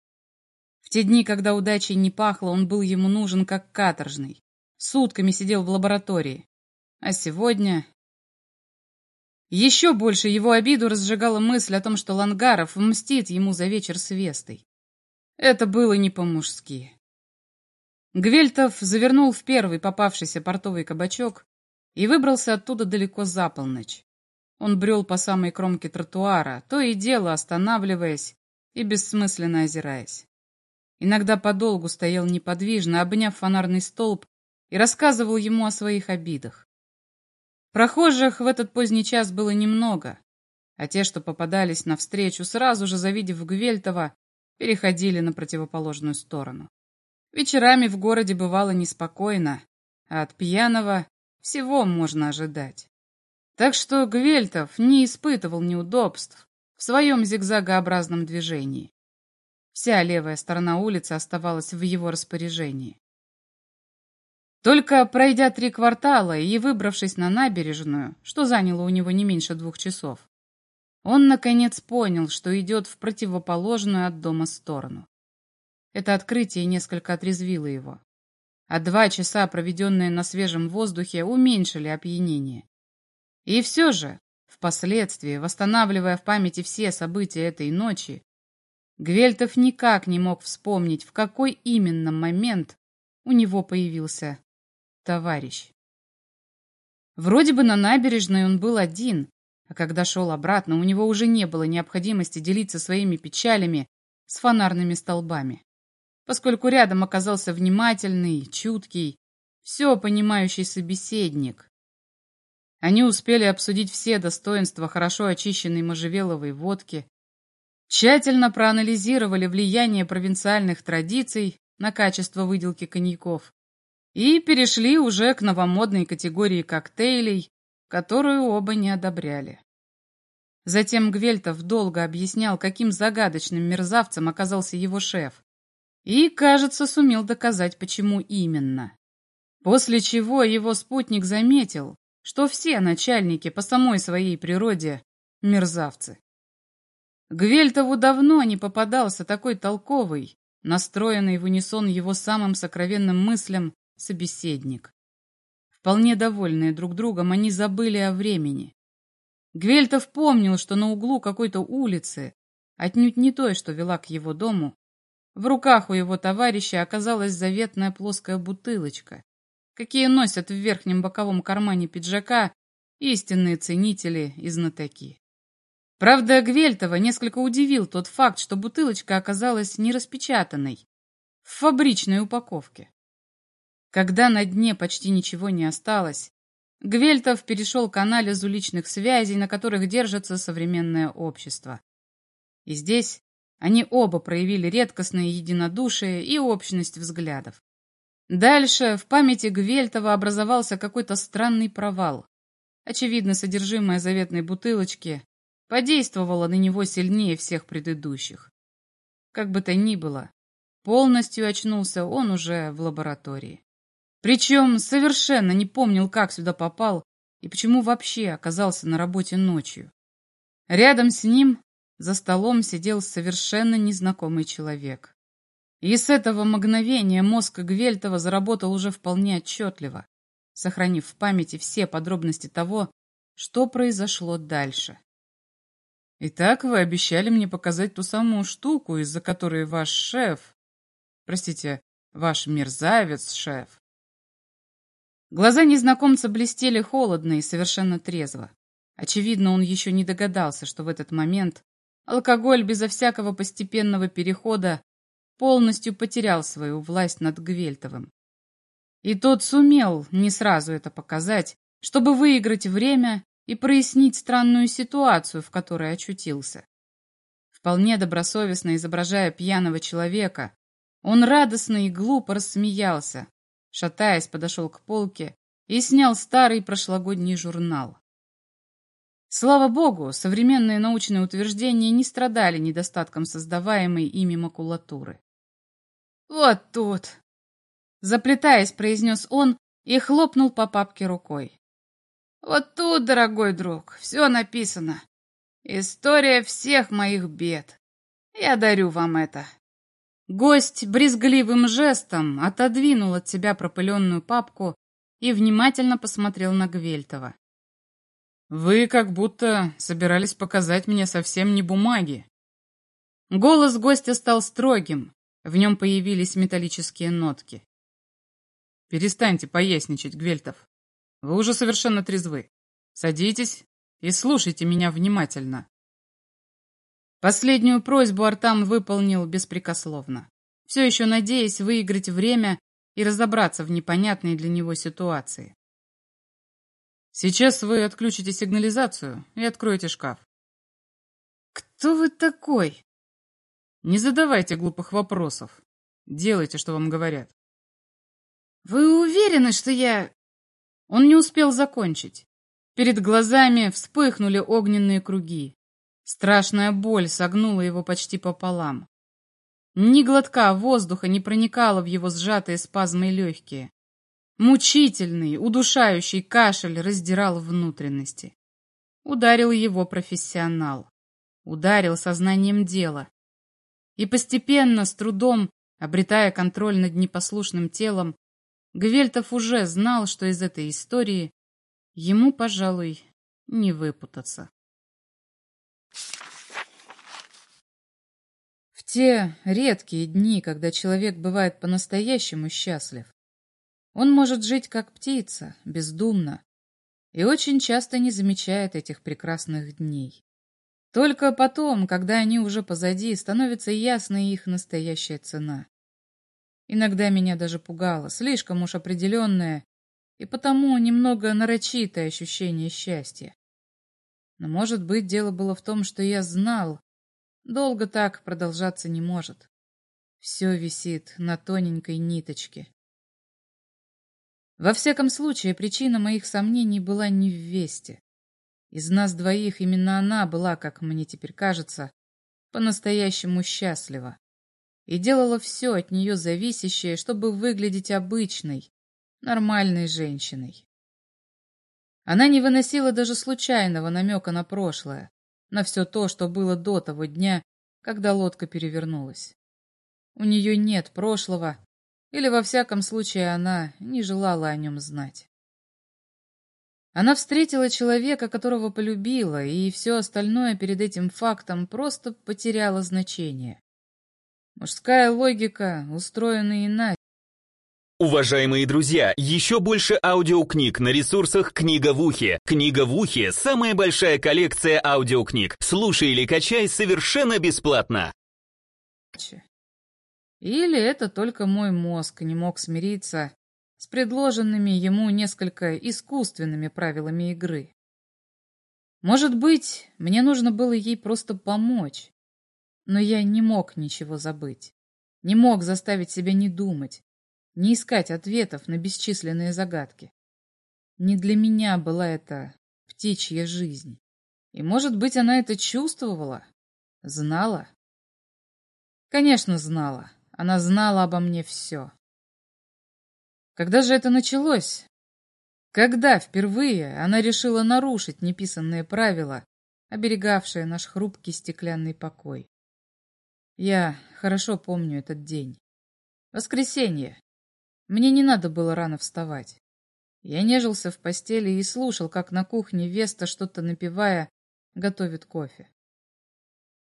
В те дни, когда удачей не пахло, он был ему нужен как каторжный. Сутками сидел в лаборатории. А сегодня... Еще больше его обиду разжигала мысль о том, что Лангаров мстит ему за вечер с Вестой. Это было не по-мужски. Гвельтов завернул в первый попавшийся портовый кабачок и выбрался оттуда далеко за полночь. Он брел по самой кромке тротуара, то и дело останавливаясь и бессмысленно озираясь. Иногда подолгу стоял неподвижно, обняв фонарный столб, и рассказывал ему о своих обидах. Прохожих в этот поздний час было немного, а те, что попадались навстречу, сразу же завидев Гвельтова, переходили на противоположную сторону. Вечерами в городе бывало неспокойно, а от пьяного всего можно ожидать. Так что Гвельтов не испытывал неудобств в своем зигзагообразном движении. Вся левая сторона улицы оставалась в его распоряжении. Только пройдя три квартала и выбравшись на набережную, что заняло у него не меньше двух часов, он, наконец, понял, что идет в противоположную от дома сторону. Это открытие несколько отрезвило его. А два часа, проведенные на свежем воздухе, уменьшили опьянение. И все же, впоследствии, восстанавливая в памяти все события этой ночи, Гвельтов никак не мог вспомнить, в какой именно момент у него появился товарищ. Вроде бы на набережной он был один, а когда шел обратно, у него уже не было необходимости делиться своими печалями с фонарными столбами поскольку рядом оказался внимательный, чуткий, все понимающий собеседник. Они успели обсудить все достоинства хорошо очищенной можжевеловой водки, тщательно проанализировали влияние провинциальных традиций на качество выделки коньяков и перешли уже к новомодной категории коктейлей, которую оба не одобряли. Затем Гвельтов долго объяснял, каким загадочным мерзавцем оказался его шеф. И, кажется, сумел доказать, почему именно. После чего его спутник заметил, что все начальники по самой своей природе – мерзавцы. Гвельтову давно не попадался такой толковый, настроенный в унисон его самым сокровенным мыслям собеседник. Вполне довольные друг другом, они забыли о времени. Гвельтов помнил, что на углу какой-то улицы, отнюдь не той, что вела к его дому, в руках у его товарища оказалась заветная плоская бутылочка, какие носят в верхнем боковом кармане пиджака истинные ценители и знатоки. Правда, Гвельтова несколько удивил тот факт, что бутылочка оказалась не распечатанной, в фабричной упаковке. Когда на дне почти ничего не осталось, Гвельтов перешел к анализу личных связей, на которых держится современное общество. И здесь они оба проявили редкостное единодушие и общность взглядов. Дальше в памяти Гвельтова образовался какой-то странный провал. Очевидно, содержимое заветной бутылочки подействовало на него сильнее всех предыдущих. Как бы то ни было, полностью очнулся он уже в лаборатории. Причем совершенно не помнил, как сюда попал и почему вообще оказался на работе ночью. Рядом с ним за столом сидел совершенно незнакомый человек. И с этого мгновения мозг Гвельтова заработал уже вполне отчетливо, сохранив в памяти все подробности того, что произошло дальше. «Итак, вы обещали мне показать ту самую штуку, из-за которой ваш шеф... Простите, ваш мерзавец-шеф...» Глаза незнакомца блестели холодно и совершенно трезво. Очевидно, он еще не догадался, что в этот момент Алкоголь безо всякого постепенного перехода полностью потерял свою власть над Гвельтовым. И тот сумел не сразу это показать, чтобы выиграть время и прояснить странную ситуацию, в которой очутился. Вполне добросовестно изображая пьяного человека, Он радостно и глупо рассмеялся, шатаясь, подошел к полке и снял старый прошлогодний журнал. Слава богу, современные научные утверждения не страдали недостатком создаваемой ими макулатуры. «Вот тут!» Заплетаясь, произнес он и хлопнул по папке рукой. «Вот тут, дорогой друг, все написано. История всех моих бед. Я дарю вам это». Гость брезгливым жестом отодвинул от себя пропыленную папку и внимательно посмотрел на Гвельтова. «Вы как будто собирались показать мне совсем не бумаги». Голос гостя стал строгим, в нем появились металлические нотки. «Перестаньте поясничать, Гвельтов. Вы уже совершенно трезвы. Садитесь и слушайте меня внимательно. Последнюю просьбу Артам выполнил беспрекословно, все еще надеясь выиграть время и разобраться в непонятной для него ситуации. Сейчас вы отключите сигнализацию и откроете шкаф. Кто вы такой? Не задавайте глупых вопросов. Делайте, что вам говорят. Вы уверены, что я... Он не успел закончить. Перед глазами вспыхнули огненные круги. Страшная боль согнула его почти пополам. Ни глотка воздуха не проникало в его сжатые спазмы легкие. Мучительный, удушающий кашель раздирал внутренности. Ударил его профессионал. Ударил сознанием дела. И постепенно, с трудом, обретая контроль над непослушным телом, Гвельтов уже знал, что из этой истории ему, пожалуй, не выпутаться. В те редкие дни, когда человек бывает по-настоящему счастлив, он может жить как птица, бездумно, и очень часто не замечает этих прекрасных дней. Только потом, когда они уже позади, становится ясна их настоящая цена. Иногда меня даже пугало, слишком уж определенное и потому немного нарочитое ощущение счастья. Но, может быть, дело было в том, что я знал, долго так продолжаться не может. Все висит на тоненькой ниточке. Во всяком случае, причина моих сомнений была не в весте. Из нас двоих именно она была, как мне теперь кажется, по-настоящему счастлива и делала все от нее зависящее, чтобы выглядеть обычной, нормальной женщиной. Она не выносила даже случайного намека на прошлое, на все то, что было до того дня, когда лодка перевернулась. У нее нет прошлого, или во всяком случае она не желала о нем знать. Она встретила человека, которого полюбила, и все остальное перед этим фактом просто потеряло значение. Мужская логика устроена иначе. Уважаемые друзья, еще больше аудиокниг на ресурсах «Книга в ухе». «Книга в ухе» — самая большая коллекция аудиокниг. Слушай или качай совершенно бесплатно. Или это только мой мозг не мог смириться с предложенными ему несколько искусственными правилами игры. Может быть, мне нужно было ей просто помочь, но я не мог ничего забыть, не мог заставить себя не думать, не искать ответов на бесчисленные загадки. Не для меня была эта птичья жизнь. И, может быть, она это чувствовала, знала? Конечно, знала. Она знала обо мне все. Когда же это началось? Когда впервые она решила нарушить неписанные правила, оберегавшие наш хрупкий стеклянный покой? Я хорошо помню этот день. Воскресенье. Мне не надо было рано вставать. Я нежился в постели и слушал, как на кухне Веста, что-то напивая, готовит кофе.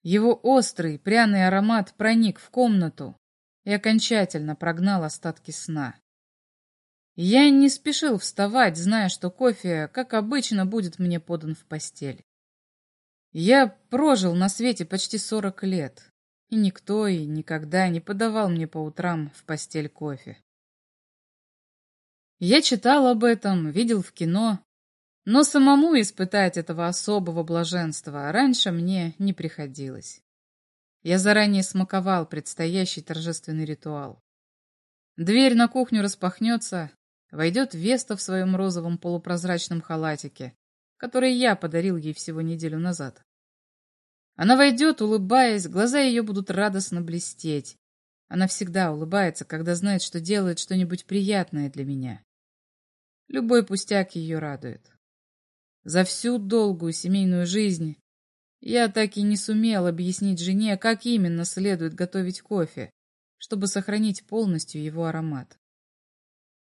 Его острый, пряный аромат проник в комнату и окончательно прогнал остатки сна. Я не спешил вставать, зная, что кофе, как обычно, будет мне подан в постель. Я прожил на свете почти сорок лет, и никто и никогда не подавал мне по утрам в постель кофе. Я читал об этом, видел в кино, но самому испытать этого особого блаженства раньше мне не приходилось. Я заранее смаковал предстоящий торжественный ритуал. Дверь на кухню распахнется, войдет Веста в своем розовом полупрозрачном халатике, который я подарил ей всего неделю назад. Она войдет, улыбаясь, глаза ее будут радостно блестеть. Она всегда улыбается, когда знает, что делает что-нибудь приятное для меня. Любой пустяк ее радует. За всю долгую семейную жизнь я так и не сумел объяснить жене, как именно следует готовить кофе, чтобы сохранить полностью его аромат.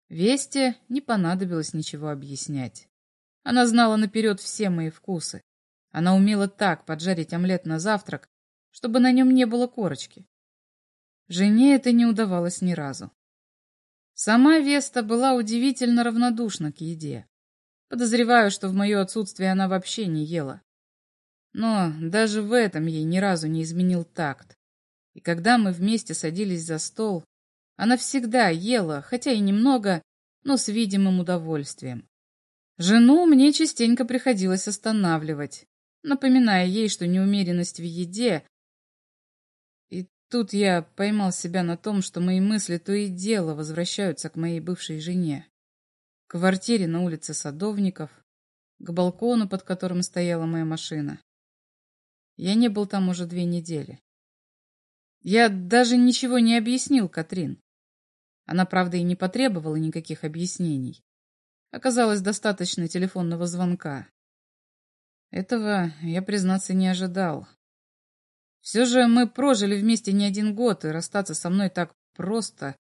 Весте не понадобилось ничего объяснять. Она знала наперед все мои вкусы. Она умела так поджарить омлет на завтрак, чтобы на нем не было корочки. Жене это не удавалось ни разу. Сама Веста была удивительно равнодушна к еде. Подозреваю, что в мое отсутствие она вообще не ела. Но даже в этом ей ни разу не изменил такт. И когда мы вместе садились за стол, она всегда ела, хотя и немного, но с видимым удовольствием. Жену мне частенько приходилось останавливать, напоминая ей, что неумеренность в еде... Тут я поймал себя на том, что мои мысли то и дело возвращаются к моей бывшей жене. К квартире на улице Садовников, к балкону, под которым стояла моя машина. Я не был там уже две недели. Я даже ничего не объяснил Катрин. Она, правда, и не потребовала никаких объяснений. Оказалось, достаточно телефонного звонка. Этого я, признаться, не ожидал. Все же мы прожили вместе не один год, и расстаться со мной так просто,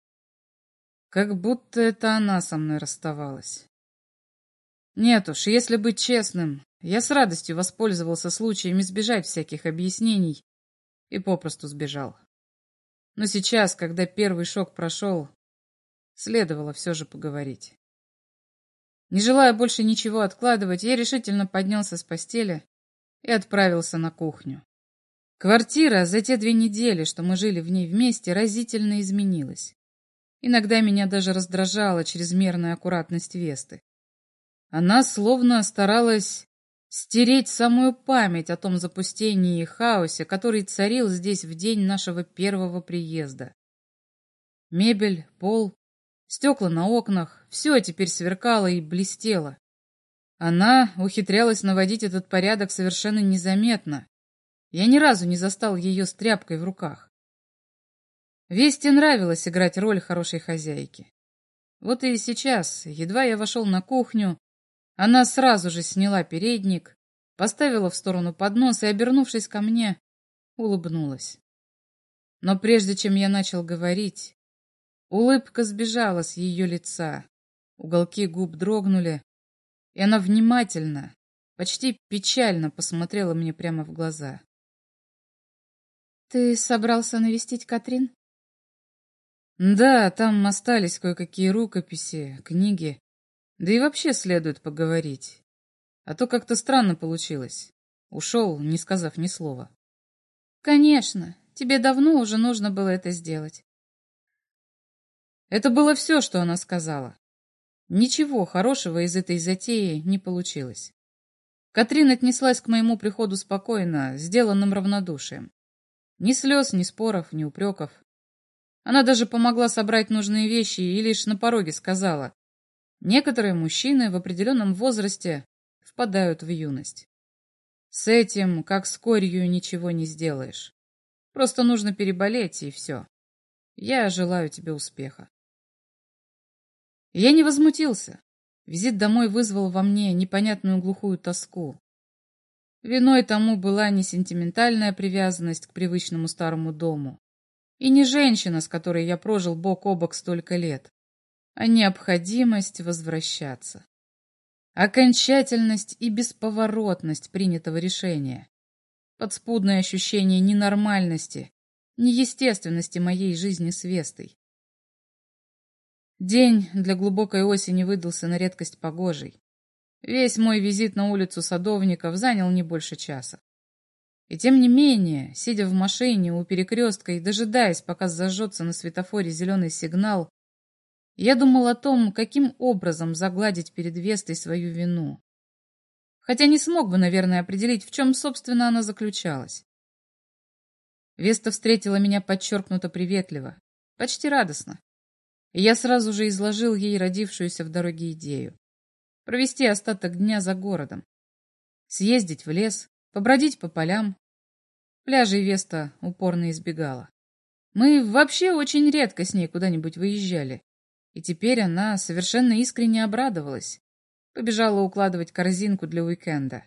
как будто это она со мной расставалась. Нет уж, если быть честным, я с радостью воспользовался случаем избежать всяких объяснений и попросту сбежал. Но сейчас, когда первый шок прошел, следовало все же поговорить. Не желая больше ничего откладывать, я решительно поднялся с постели и отправился на кухню. Квартира за те две недели, что мы жили в ней вместе, разительно изменилась. Иногда меня даже раздражала чрезмерная аккуратность Весты. Она словно старалась стереть самую память о том запустении и хаосе, который царил здесь в день нашего первого приезда. Мебель, пол, стекла на окнах — все теперь сверкало и блестело. Она ухитрялась наводить этот порядок совершенно незаметно. Я ни разу не застал ее с тряпкой в руках. Весте нравилось играть роль хорошей хозяйки. Вот и сейчас, едва я вошел на кухню, она сразу же сняла передник, поставила в сторону поднос и, обернувшись ко мне, улыбнулась. Но прежде чем я начал говорить, улыбка сбежала с ее лица, уголки губ дрогнули, и она внимательно, почти печально посмотрела мне прямо в глаза. «Ты собрался навестить Катрин?» «Да, там остались кое-какие рукописи, книги. Да и вообще следует поговорить. А то как-то странно получилось. Ушел, не сказав ни слова. Конечно, тебе давно уже нужно было это сделать. Это было все, что она сказала. Ничего хорошего из этой затеи не получилось. Катрин отнеслась к моему приходу спокойно, сделанным равнодушием. Ни слез, ни споров, ни упреков. Она даже помогла собрать нужные вещи и лишь на пороге сказала, Некоторые мужчины в определенном возрасте впадают в юность. С этим, как с корью, ничего не сделаешь. Просто нужно переболеть, и все. Я желаю тебе успеха. Я не возмутился. Визит домой вызвал во мне непонятную глухую тоску. Виной тому была не сентиментальная привязанность к привычному старому дому, и не женщина, с которой я прожил бок о бок столько лет а необходимость возвращаться. Окончательность и бесповоротность принятого решения. Подспудное ощущение ненормальности, неестественности моей жизни с Вестой. День для глубокой осени выдался на редкость погожий. Весь мой визит на улицу Садовников занял не больше часа. И тем не менее, сидя в машине у перекрестка и дожидаясь, пока зажжется на светофоре зеленый сигнал, я думал о том, каким образом загладить перед Вестой свою вину. Хотя не смог бы, наверное, определить, в чем, собственно, она заключалась. Веста встретила меня подчеркнуто приветливо, почти радостно. И я сразу же изложил ей родившуюся в дороге идею. Провести остаток дня за городом. Съездить в лес, побродить по полям. Пляжей Веста упорно избегала. Мы вообще очень редко с ней куда-нибудь выезжали. И теперь она совершенно искренне обрадовалась. Побежала укладывать корзинку для уикенда.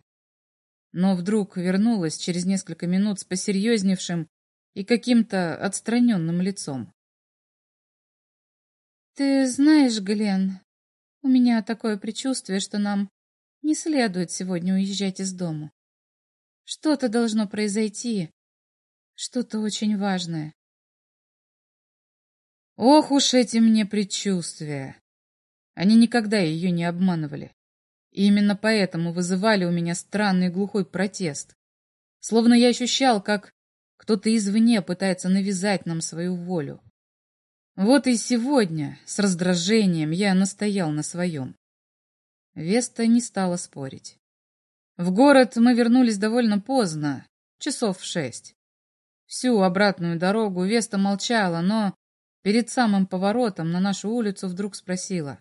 Но вдруг вернулась через несколько минут с посерьезневшим и каким-то отстраненным лицом. «Ты знаешь, Глен, у меня такое предчувствие, что нам не следует сегодня уезжать из дому. Что-то должно произойти, что-то очень важное. Ох уж эти мне предчувствия. Они никогда ее не обманывали. И именно поэтому вызывали у меня странный глухой протест. Словно я ощущал, как кто-то извне пытается навязать нам свою волю. Вот и сегодня, с раздражением, я настоял на своем. Веста не стала спорить. В город мы вернулись довольно поздно, часов в шесть. Всю обратную дорогу Веста молчала, но перед самым поворотом на нашу улицу вдруг спросила.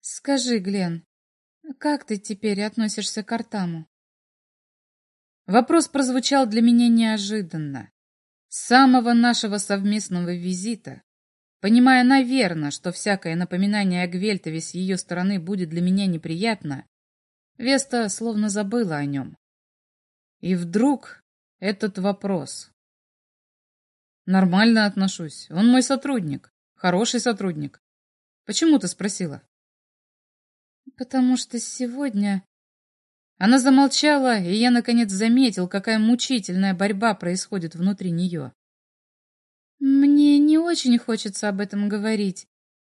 «Скажи, Глен, как ты теперь относишься к Артаму?» Вопрос прозвучал для меня неожиданно. С самого нашего совместного визита, понимая, наверное, что всякое напоминание о Гвельтове с ее стороны будет для меня неприятно, Веста словно забыла о нем. И вдруг этот вопрос. Нормально отношусь. Он мой сотрудник. Хороший сотрудник. Почему ты спросила? Потому что сегодня... Она замолчала, и я наконец заметил, какая мучительная борьба происходит внутри нее. Мне не очень хочется об этом говорить,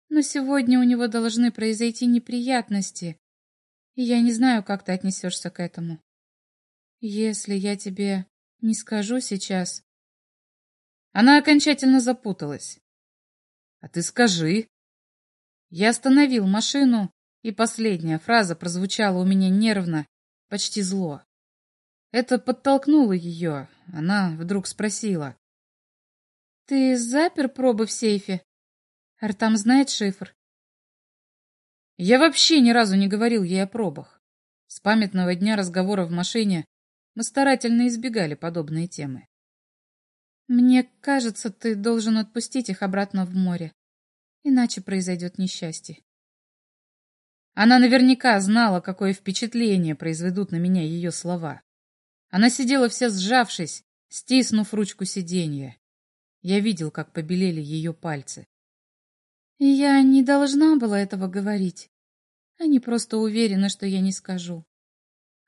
но сегодня у него должны произойти неприятности, и я не знаю, как ты отнесешься к этому. Если я тебе не скажу сейчас, она окончательно запуталась. «А ты скажи». Я остановил машину, и последняя фраза прозвучала у меня нервно, почти зло. Это подтолкнуло ее. Она вдруг спросила. «Ты запер пробы в сейфе? Артам знает шифр?» Я вообще ни разу не говорил ей о пробах. С памятного дня разговора в машине мы старательно избегали подобные темы. Мне кажется, ты должен отпустить их обратно в море, иначе произойдет несчастье. Она наверняка знала, какое впечатление произведут на меня ее слова. Она сидела вся сжавшись, стиснув ручку сиденья. Я видел, как побелели ее пальцы. Я не должна была этого говорить. Они просто уверены, что я не скажу.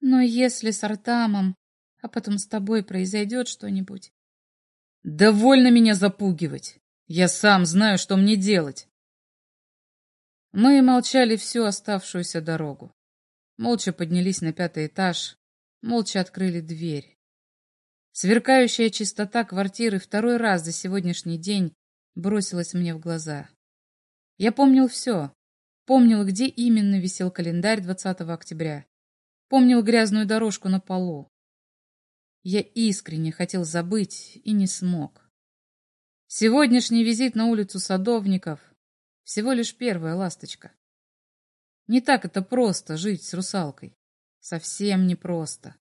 Но если с Артамом, а потом с тобой произойдет что-нибудь, Довольно меня запугивать. Я сам знаю, что мне делать. Мы молчали всю оставшуюся дорогу. Молча поднялись на пятый этаж, молча открыли дверь. Сверкающая чистота квартиры второй раз за сегодняшний день бросилась мне в глаза. Я помнил все. Помнил, где именно висел календарь 20 октября. Помнил грязную дорожку на полу. Я искренне хотел забыть и не смог. Сегодняшний визит на улицу Садовников — всего лишь первая ласточка. Не так это просто жить с русалкой. Совсем не просто.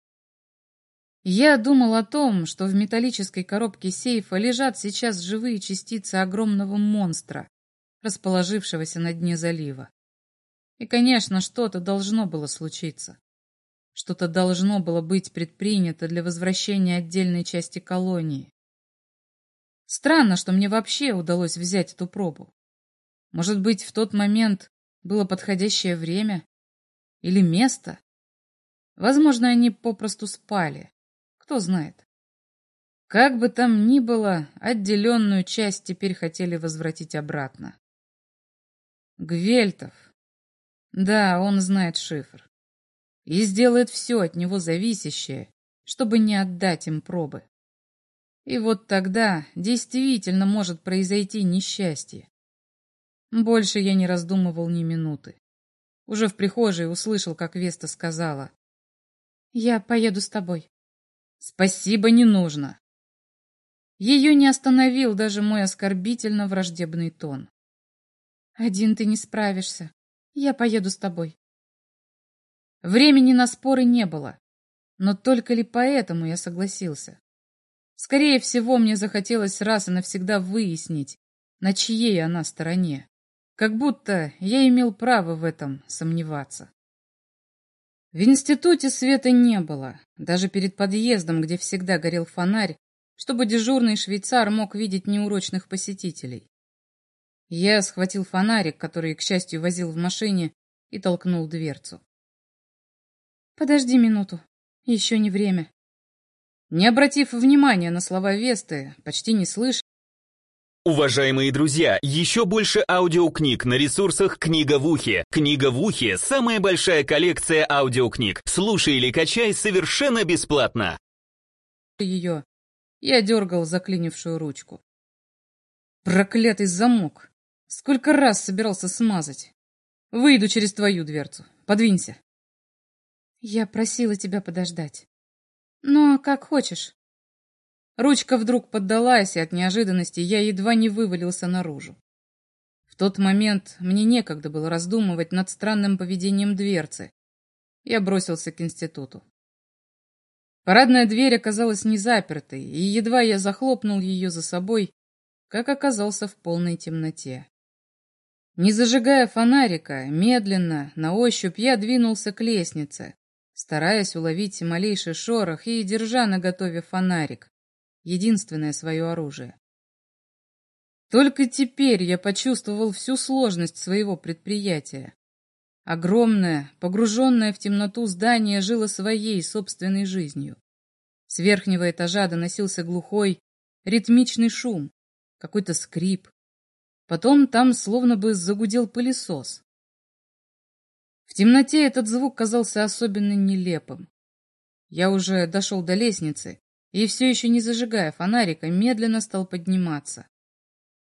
Я думал о том, что в металлической коробке сейфа лежат сейчас живые частицы огромного монстра, расположившегося на дне залива. И, конечно, что-то должно было случиться. Что-то должно было быть предпринято для возвращения отдельной части колонии. Странно, что мне вообще удалось взять эту пробу. Может быть, в тот момент было подходящее время или место? Возможно, они попросту спали. Кто знает. Как бы там ни было, отделенную часть теперь хотели возвратить обратно. Гвельтов. Да, он знает шифр и сделает все от него зависящее, чтобы не отдать им пробы. И вот тогда действительно может произойти несчастье. Больше я не раздумывал ни минуты. Уже в прихожей услышал, как Веста сказала. «Я поеду с тобой». «Спасибо, не нужно». Ее не остановил даже мой оскорбительно враждебный тон. «Один ты не справишься. Я поеду с тобой». Времени на споры не было, но только ли поэтому я согласился? Скорее всего, мне захотелось раз и навсегда выяснить, на чьей она стороне. Как будто я имел право в этом сомневаться. В институте света не было, даже перед подъездом, где всегда горел фонарь, чтобы дежурный швейцар мог видеть неурочных посетителей. Я схватил фонарик, который, к счастью, возил в машине, и толкнул дверцу. «Подожди минуту. Еще не время». Не обратив внимания на слова Весты, почти не слыша, Уважаемые друзья, еще больше аудиокниг на ресурсах «Книга в ухе». «Книга в ухе» — самая большая коллекция аудиокниг. Слушай или качай совершенно бесплатно. ее, я дергал заклинившую ручку. Проклятый замок! Сколько раз собирался смазать? Выйду через твою дверцу. Подвинься. Я просила тебя подождать. Но как хочешь. Ручка вдруг поддалась, и от неожиданности я едва не вывалился наружу. В тот момент мне некогда было раздумывать над странным поведением дверцы. Я бросился к институту. Парадная дверь оказалась не запертой, и едва я захлопнул ее за собой, как оказался в полной темноте. Не зажигая фонарика, медленно, на ощупь я двинулся к лестнице, стараясь уловить малейший шорох и держа наготове фонарик, единственное свое оружие. Только теперь я почувствовал всю сложность своего предприятия. Огромное, погруженное в темноту здание жило своей собственной жизнью. С верхнего этажа доносился глухой, ритмичный шум, какой-то скрип. Потом там словно бы загудел пылесос. В темноте этот звук казался особенно нелепым. Я уже дошел до лестницы и, все еще не зажигая фонарика, медленно стал подниматься.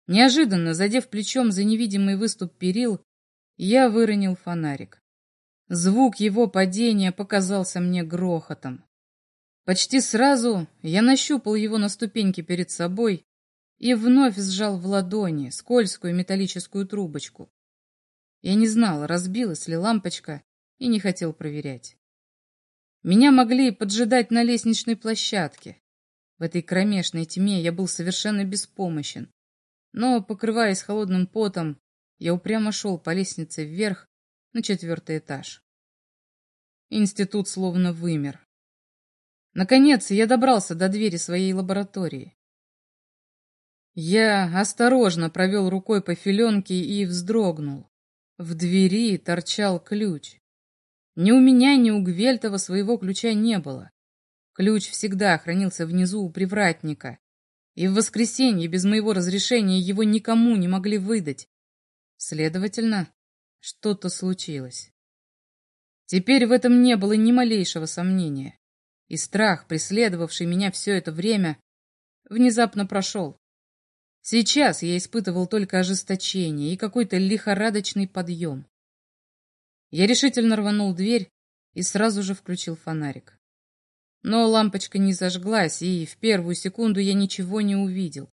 Неожиданно, задев плечом за невидимый выступ перил, я выронил фонарик. Звук его падения показался мне грохотом. Почти сразу я нащупал его на ступеньке перед собой и вновь сжал в ладони скользкую металлическую трубочку. Я не знал, разбилась ли лампочка, и не хотел проверять. Меня могли поджидать на лестничной площадке. В этой кромешной тьме я был совершенно беспомощен. Но, покрываясь холодным потом, я упрямо шел по лестнице вверх на четвертый этаж. Институт словно вымер. Наконец, я добрался до двери своей лаборатории. Я осторожно провел рукой по филенке и вздрогнул. В двери торчал ключ. Ни у меня, ни у Гвельтова своего ключа не было. Ключ всегда хранился внизу у привратника, и в воскресенье без моего разрешения его никому не могли выдать. Следовательно, что-то случилось. Теперь в этом не было ни малейшего сомнения, и страх, преследовавший меня все это время, внезапно прошел. Сейчас я испытывал только ожесточение и какой-то лихорадочный подъем. Я решительно рванул дверь и сразу же включил фонарик. Но лампочка не зажглась, и в первую секунду я ничего не увидел.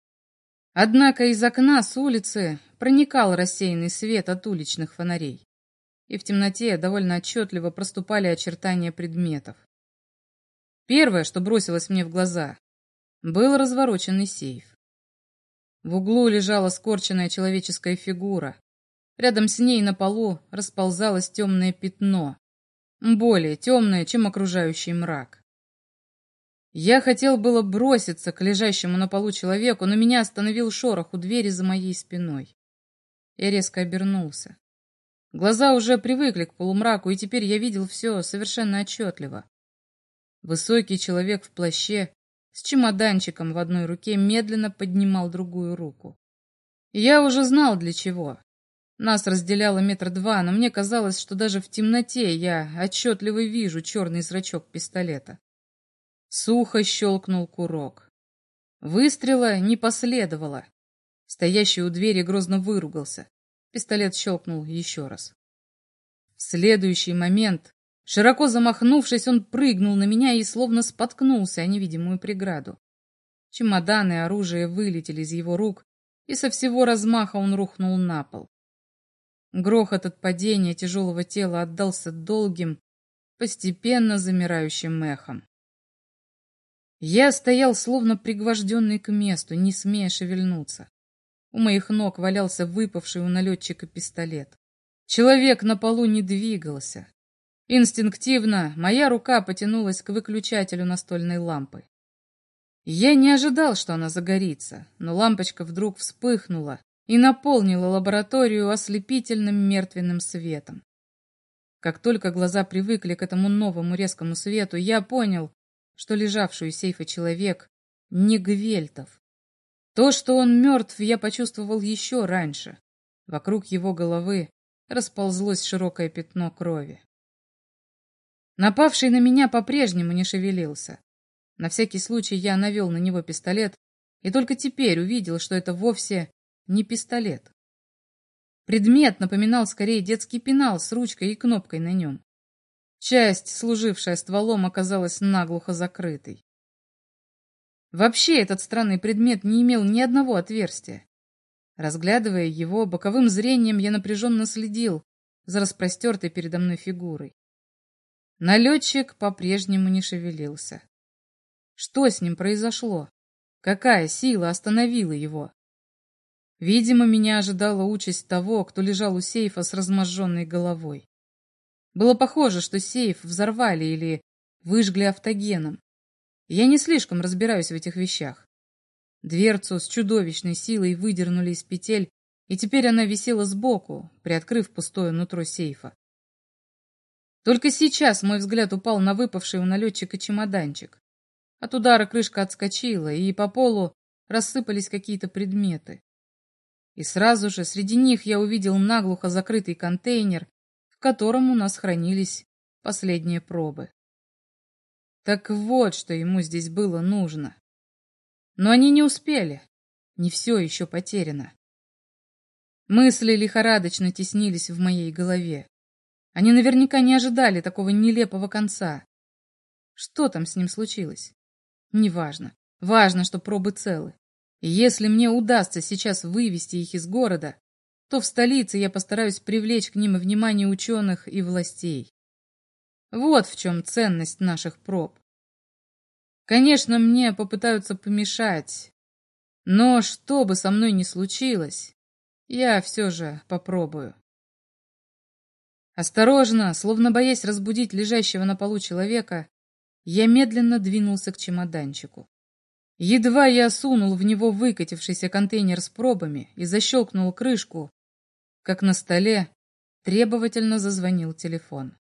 Однако из окна с улицы проникал рассеянный свет от уличных фонарей, и в темноте довольно отчетливо проступали очертания предметов. Первое, что бросилось мне в глаза, был развороченный сейф. В углу лежала скорченная человеческая фигура. Рядом с ней на полу расползалось темное пятно, более темное, чем окружающий мрак. Я хотел было броситься к лежащему на полу человеку, но меня остановил шорох у двери за моей спиной. Я резко обернулся. Глаза уже привыкли к полумраку, и теперь я видел все совершенно отчетливо. Высокий человек в плаще с чемоданчиком в одной руке медленно поднимал другую руку. Я уже знал для чего. Нас разделяло метр два, но мне казалось, что даже в темноте я отчетливо вижу черный зрачок пистолета. Сухо щелкнул курок. Выстрела не последовало. Стоящий у двери грозно выругался. Пистолет щелкнул еще раз. В следующий момент Широко замахнувшись, он прыгнул на меня и словно споткнулся о невидимую преграду. Чемоданы и оружие вылетели из его рук, и со всего размаха он рухнул на пол. Грохот от падения тяжелого тела отдался долгим, постепенно замирающим эхом. Я стоял словно пригвожденный к месту, не смея шевельнуться. У моих ног валялся выпавший у налетчика пистолет. Человек на полу не двигался. Инстинктивно моя рука потянулась к выключателю настольной лампы. Я не ожидал, что она загорится, но лампочка вдруг вспыхнула и наполнила лабораторию ослепительным мертвенным светом. Как только глаза привыкли к этому новому резкому свету, я понял, что лежавший у сейфа человек не Гвельтов. То, что он мертв, я почувствовал еще раньше. Вокруг его головы расползлось широкое пятно крови. Напавший на меня по-прежнему не шевелился. На всякий случай я навел на него пистолет и только теперь увидел, что это вовсе не пистолет. Предмет напоминал скорее детский пенал с ручкой и кнопкой на нем. Часть, служившая стволом, оказалась наглухо закрытой. Вообще этот странный предмет не имел ни одного отверстия. Разглядывая его, боковым зрением я напряженно следил за распростертой передо мной фигурой. Налетчик по-прежнему не шевелился. Что с ним произошло? Какая сила остановила его? Видимо, меня ожидала участь того, кто лежал у сейфа с разможженной головой. Было похоже, что сейф взорвали или выжгли автогеном. Я не слишком разбираюсь в этих вещах. Дверцу с чудовищной силой выдернули из петель, и теперь она висела сбоку, приоткрыв пустое нутро сейфа. Только сейчас мой взгляд упал на выпавший у налетчика чемоданчик. От удара крышка отскочила, и по полу рассыпались какие-то предметы. И сразу же среди них я увидел наглухо закрытый контейнер, в котором у нас хранились последние пробы. Так вот, что ему здесь было нужно. Но они не успели. Не все еще потеряно. Мысли лихорадочно теснились в моей голове. Они наверняка не ожидали такого нелепого конца. Что там с ним случилось? Неважно. Важно, что пробы целы. Если мне удастся сейчас вывести их из города, то в столице я постараюсь привлечь к ним внимание ученых и властей. Вот в чем ценность наших проб. Конечно, мне попытаются помешать, но что бы со мной ни случилось, я все же попробую. Осторожно, словно боясь разбудить лежащего на полу человека, я медленно двинулся к чемоданчику. Едва я сунул в него выкатившийся контейнер с пробами и защелкнул крышку, как на столе требовательно зазвонил телефон.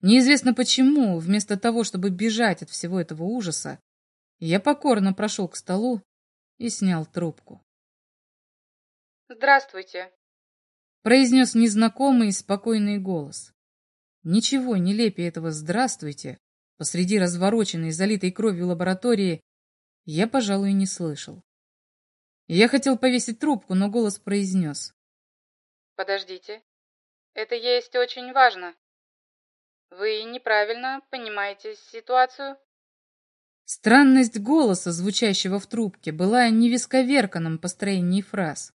Неизвестно почему, вместо того, чтобы бежать от всего этого ужаса, я покорно прошел к столу и снял трубку. «Здравствуйте», — произнес незнакомый спокойный голос. Ничего нелепее этого «здравствуйте» посреди развороченной, залитой кровью лаборатории, я, пожалуй, не слышал. Я хотел повесить трубку, но голос произнес. «Подождите. Это есть очень важно. Вы неправильно понимаете ситуацию?» Странность голоса, звучащего в трубке, была не в исковерканном построении фраз,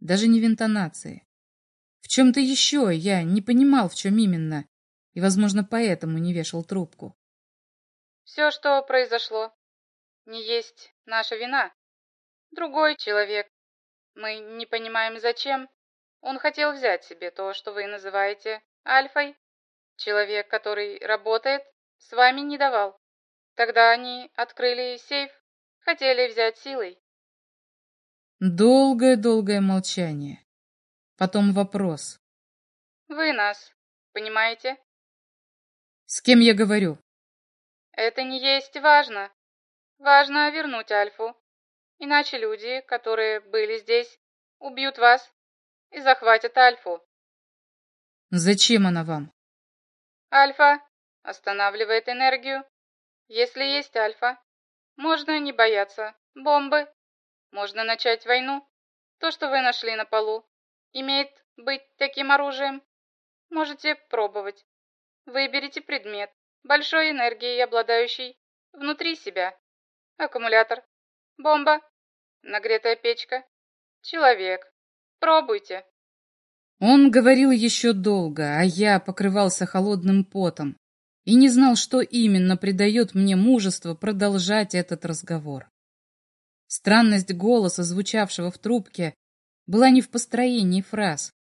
даже не в интонации. В чем-то еще я не понимал, в чем именно, и, возможно, поэтому не вешал трубку. Все, что произошло, не есть наша вина. Другой человек. Мы не понимаем, зачем. Он хотел взять себе то, что вы называете альфой. Человек, который работает, с вами не давал. Тогда они открыли сейф, хотели взять силой. Долгое-долгое молчание. Потом вопрос. Вы нас понимаете? С кем я говорю? Это не есть важно. Важно вернуть Альфу. Иначе люди, которые были здесь, убьют вас и захватят Альфу. Зачем она вам? Альфа останавливает энергию. Если есть Альфа, можно не бояться бомбы. Можно начать войну. То, что вы нашли на полу, имеет быть таким оружием. Можете пробовать. Выберите предмет, большой энергией обладающий, внутри себя. Аккумулятор. Бомба. Нагретая печка. Человек. Пробуйте. Он говорил еще долго, а я покрывался холодным потом и не знал, что именно придает мне мужество продолжать этот разговор. Странность голоса, звучавшего в трубке, была не в построении фраз,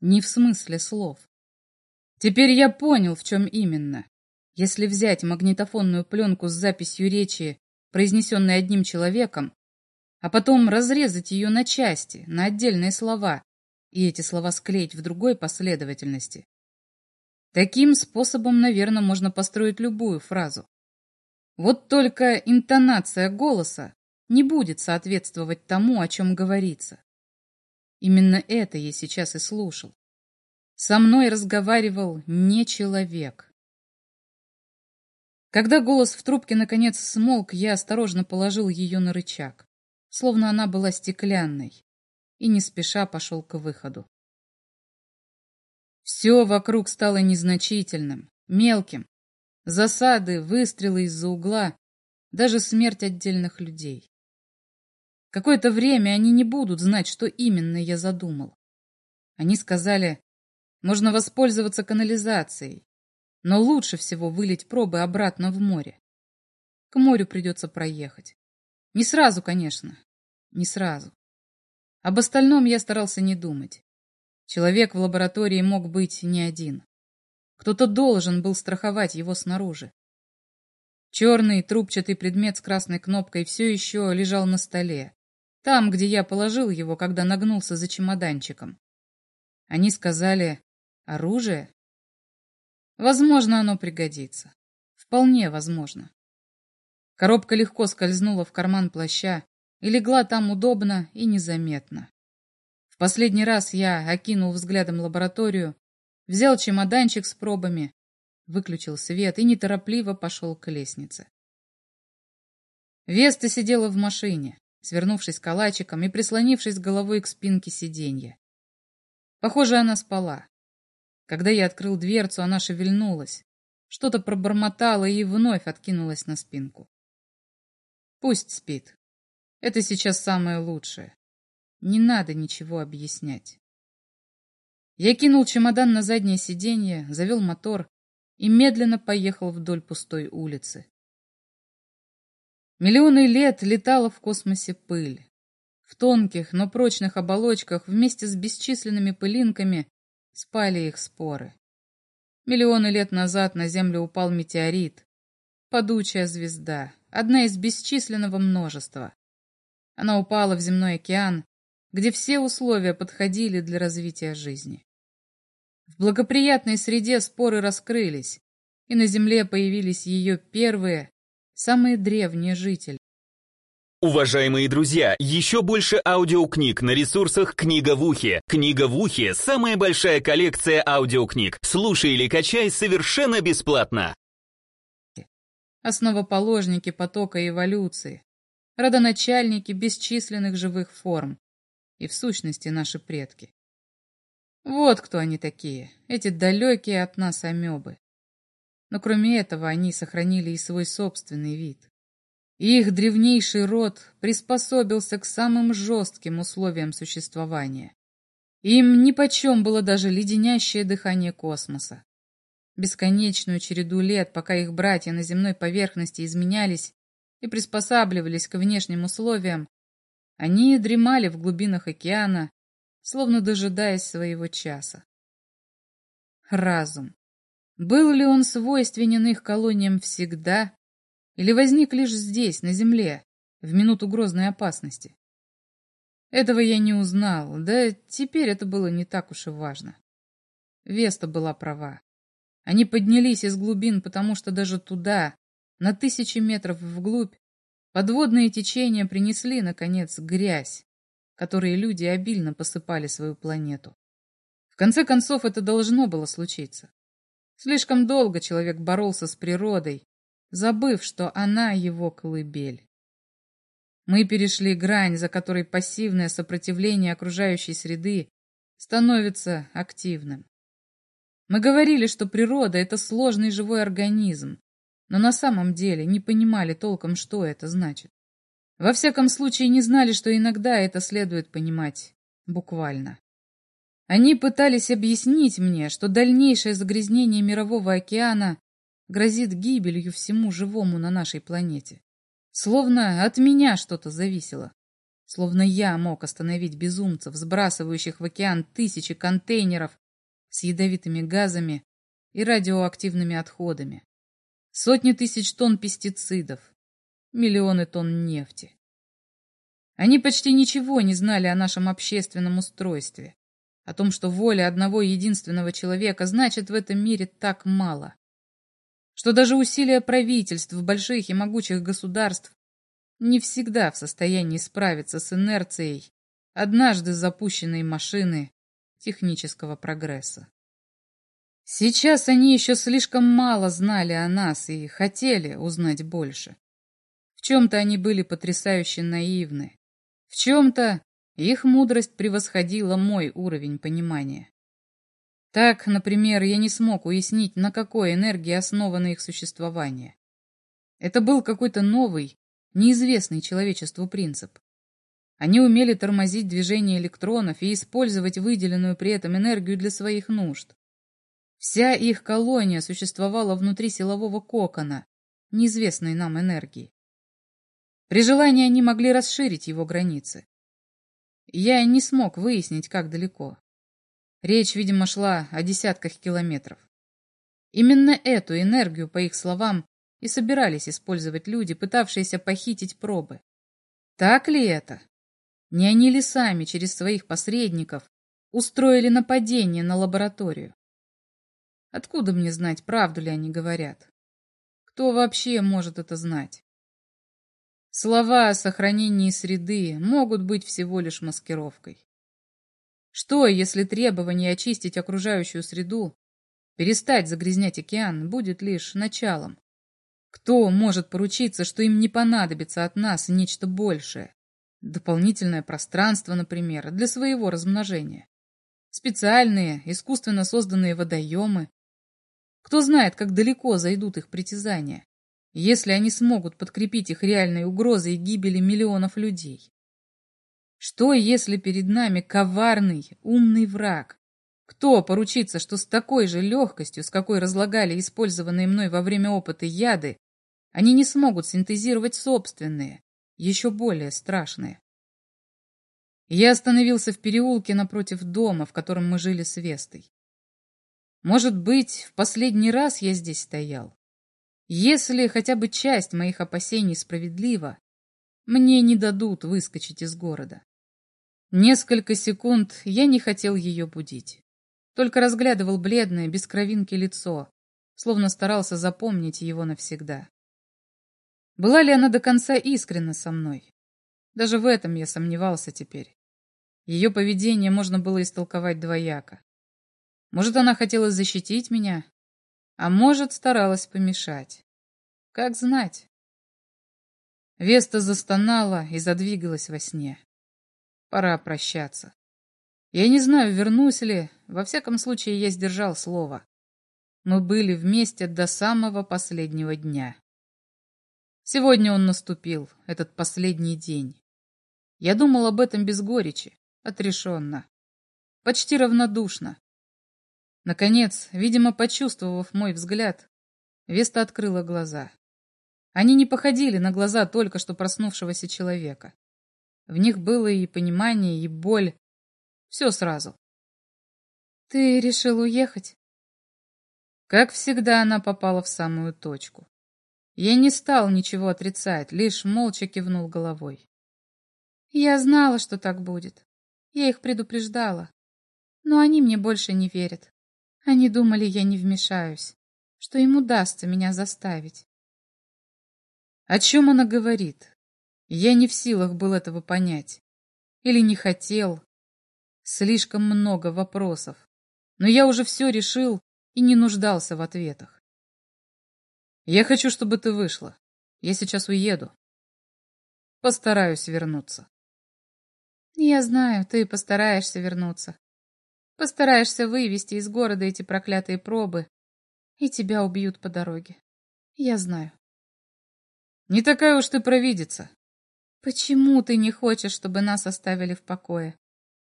не в смысле слов. Теперь я понял, в чем именно. Если взять магнитофонную пленку с записью речи, произнесенной одним человеком, а потом разрезать ее на части, на отдельные слова, и эти слова склеить в другой последовательности. Таким способом, наверное, можно построить любую фразу. Вот только интонация голоса не будет соответствовать тому, о чем говорится. Именно это я сейчас и слушал. Со мной разговаривал не человек. Когда голос в трубке наконец смолк, я осторожно положил ее на рычаг, словно она была стеклянной, и не спеша пошел к выходу. Все вокруг стало незначительным, мелким. Засады, выстрелы из-за угла, даже смерть отдельных людей. Какое-то время они не будут знать, что именно я задумал. Они сказали, можно воспользоваться канализацией, но лучше всего вылить пробы обратно в море. К морю придется проехать. Не сразу, конечно, не сразу. Об остальном я старался не думать. Человек в лаборатории мог быть не один. Кто-то должен был страховать его снаружи. Черный трубчатый предмет с красной кнопкой все еще лежал на столе, там, где я положил его, когда нагнулся за чемоданчиком. Они сказали «оружие». Возможно, оно пригодится. Вполне возможно. Коробка легко скользнула в карман плаща и легла там удобно и незаметно. В последний раз я окинул взглядом лабораторию, взял чемоданчик с пробами, выключил свет и неторопливо пошел к лестнице. Веста сидела в машине свернувшись калачиком и прислонившись головой к спинке сиденья. Похоже, она спала. Когда я открыл дверцу, она шевельнулась, что-то пробормотала и вновь откинулась на спинку. Пусть спит. Это сейчас самое лучшее. Не надо ничего объяснять. Я кинул чемодан на заднее сиденье, завел мотор и медленно поехал вдоль пустой улицы. Миллионы лет летала в космосе пыль. В тонких, но прочных оболочках вместе с бесчисленными пылинками спали их споры. Миллионы лет назад на Землю упал метеорит. Падучая звезда, одна из бесчисленного множества. Она упала в земной океан, где все условия подходили для развития жизни. В благоприятной среде споры раскрылись, и на Земле появились ее первые, самые древние жители. Уважаемые друзья, еще больше аудиокниг на ресурсах «Книга в ухе». «Книга в ухе» — самая большая коллекция аудиокниг. Слушай или качай совершенно бесплатно. Основоположники потока эволюции, родоначальники бесчисленных живых форм и, в сущности, наши предки. Вот кто они такие, эти далекие от нас амебы. Но кроме этого они сохранили и свой собственный вид. Их древнейший род приспособился к самым жестким условиям существования. Им нипочем было даже леденящее дыхание космоса. Бесконечную череду лет, пока их братья на земной поверхности изменялись и приспосабливались к внешним условиям, они дремали в глубинах океана, словно дожидаясь своего часа. Разум. Был ли он свойственен их колониям всегда, или возник лишь здесь, на Земле, в минуту грозной опасности? Этого я не узнал, да теперь это было не так уж и важно. Веста была права. Они поднялись из глубин, потому что даже туда, на тысячи метров вглубь, подводные течения принесли, наконец, грязь, которой люди обильно посыпали свою планету. В конце концов, это должно было случиться. Слишком долго человек боролся с природой, забыв, что она его колыбель. Мы перешли грань, за которой пассивное сопротивление окружающей среды становится активным. Мы говорили, что природа — это сложный живой организм, но на самом деле не понимали толком, что это значит. Во всяком случае, не знали, что иногда это следует понимать буквально. Они пытались объяснить мне, что дальнейшее загрязнение мирового океана грозит гибелью всему живому на нашей планете. Словно от меня что-то зависело. Словно я мог остановить безумцев, сбрасывающих в океан тысячи контейнеров с ядовитыми газами и радиоактивными отходами. Сотни тысяч тонн пестицидов, миллионы тонн нефти. Они почти ничего не знали о нашем общественном устройстве, о том, что воля одного единственного человека значит в этом мире так мало, что даже усилия правительств больших и могучих государств не всегда в состоянии справиться с инерцией однажды запущенной машины технического прогресса. Сейчас они еще слишком мало знали о нас и хотели узнать больше. В чем-то они были потрясающе наивны. В чем-то их мудрость превосходила мой уровень понимания. Так, например, я не смог уяснить, на какой энергии основано их существование. Это был какой-то новый, неизвестный человечеству принцип. Они умели тормозить движение электронов и использовать выделенную при этом энергию для своих нужд. Вся их колония существовала внутри силового кокона, неизвестной нам энергии. При желании они могли расширить его границы. Я не смог выяснить, как далеко. Речь, видимо, шла о десятках километров. Именно эту энергию, по их словам, и собирались использовать люди, пытавшиеся похитить пробы. Так ли это? Не они ли сами через своих посредников устроили нападение на лабораторию? Откуда мне знать, правду ли они говорят? Кто вообще может это знать? Слова о сохранении среды могут быть всего лишь маскировкой. Что, если требование очистить окружающую среду, перестать загрязнять океан, будет лишь началом? Кто может поручиться, что им не понадобится от нас нечто большее? Дополнительное пространство, например, для своего размножения. Специальные, искусственно созданные водоемы. Кто знает, как далеко зайдут их притязания? если они смогут подкрепить их реальной угрозой гибели миллионов людей? Что, если перед нами коварный, умный враг? Кто поручится, что с такой же легкостью, с какой разлагали использованные мной во время опыта яды, они не смогут синтезировать собственные, еще более страшные? Я остановился в переулке напротив дома, в котором мы жили с Вестой. Может быть, в последний раз я здесь стоял? Если хотя бы часть моих опасений справедлива, мне не дадут выскочить из города. Несколько секунд я не хотел ее будить. Только разглядывал бледное, без кровинки лицо, словно старался запомнить его навсегда. Была ли она до конца искренна со мной? Даже в этом я сомневался теперь. Ее поведение можно было истолковать двояко. Может, она хотела защитить меня, а может, старалась помешать. Как знать. Веста застонала и задвигалась во сне. Пора прощаться. Я не знаю, вернусь ли, во всяком случае я сдержал слово. Мы были вместе до самого последнего дня. Сегодня он наступил, этот последний день. Я думал об этом без горечи, отрешенно, почти равнодушно. Наконец, видимо, почувствовав мой взгляд, Веста открыла глаза. Они не походили на глаза только что проснувшегося человека. В них было и понимание, и боль. Все сразу. «Ты решил уехать?» Как всегда, она попала в самую точку. Я не стал ничего отрицать, лишь молча кивнул головой. «Я знала, что так будет. Я их предупреждала. Но они мне больше не верят. Они думали, я не вмешаюсь, что им удастся меня заставить. О чем она говорит? Я не в силах был этого понять. Или не хотел. Слишком много вопросов. Но я уже все решил и не нуждался в ответах. Я хочу, чтобы ты вышла. Я сейчас уеду. Постараюсь вернуться. Я знаю, ты постараешься вернуться. Постараешься вывести из города эти проклятые пробы, и тебя убьют по дороге. Я знаю. Не такая уж ты провидица. Почему ты не хочешь, чтобы нас оставили в покое?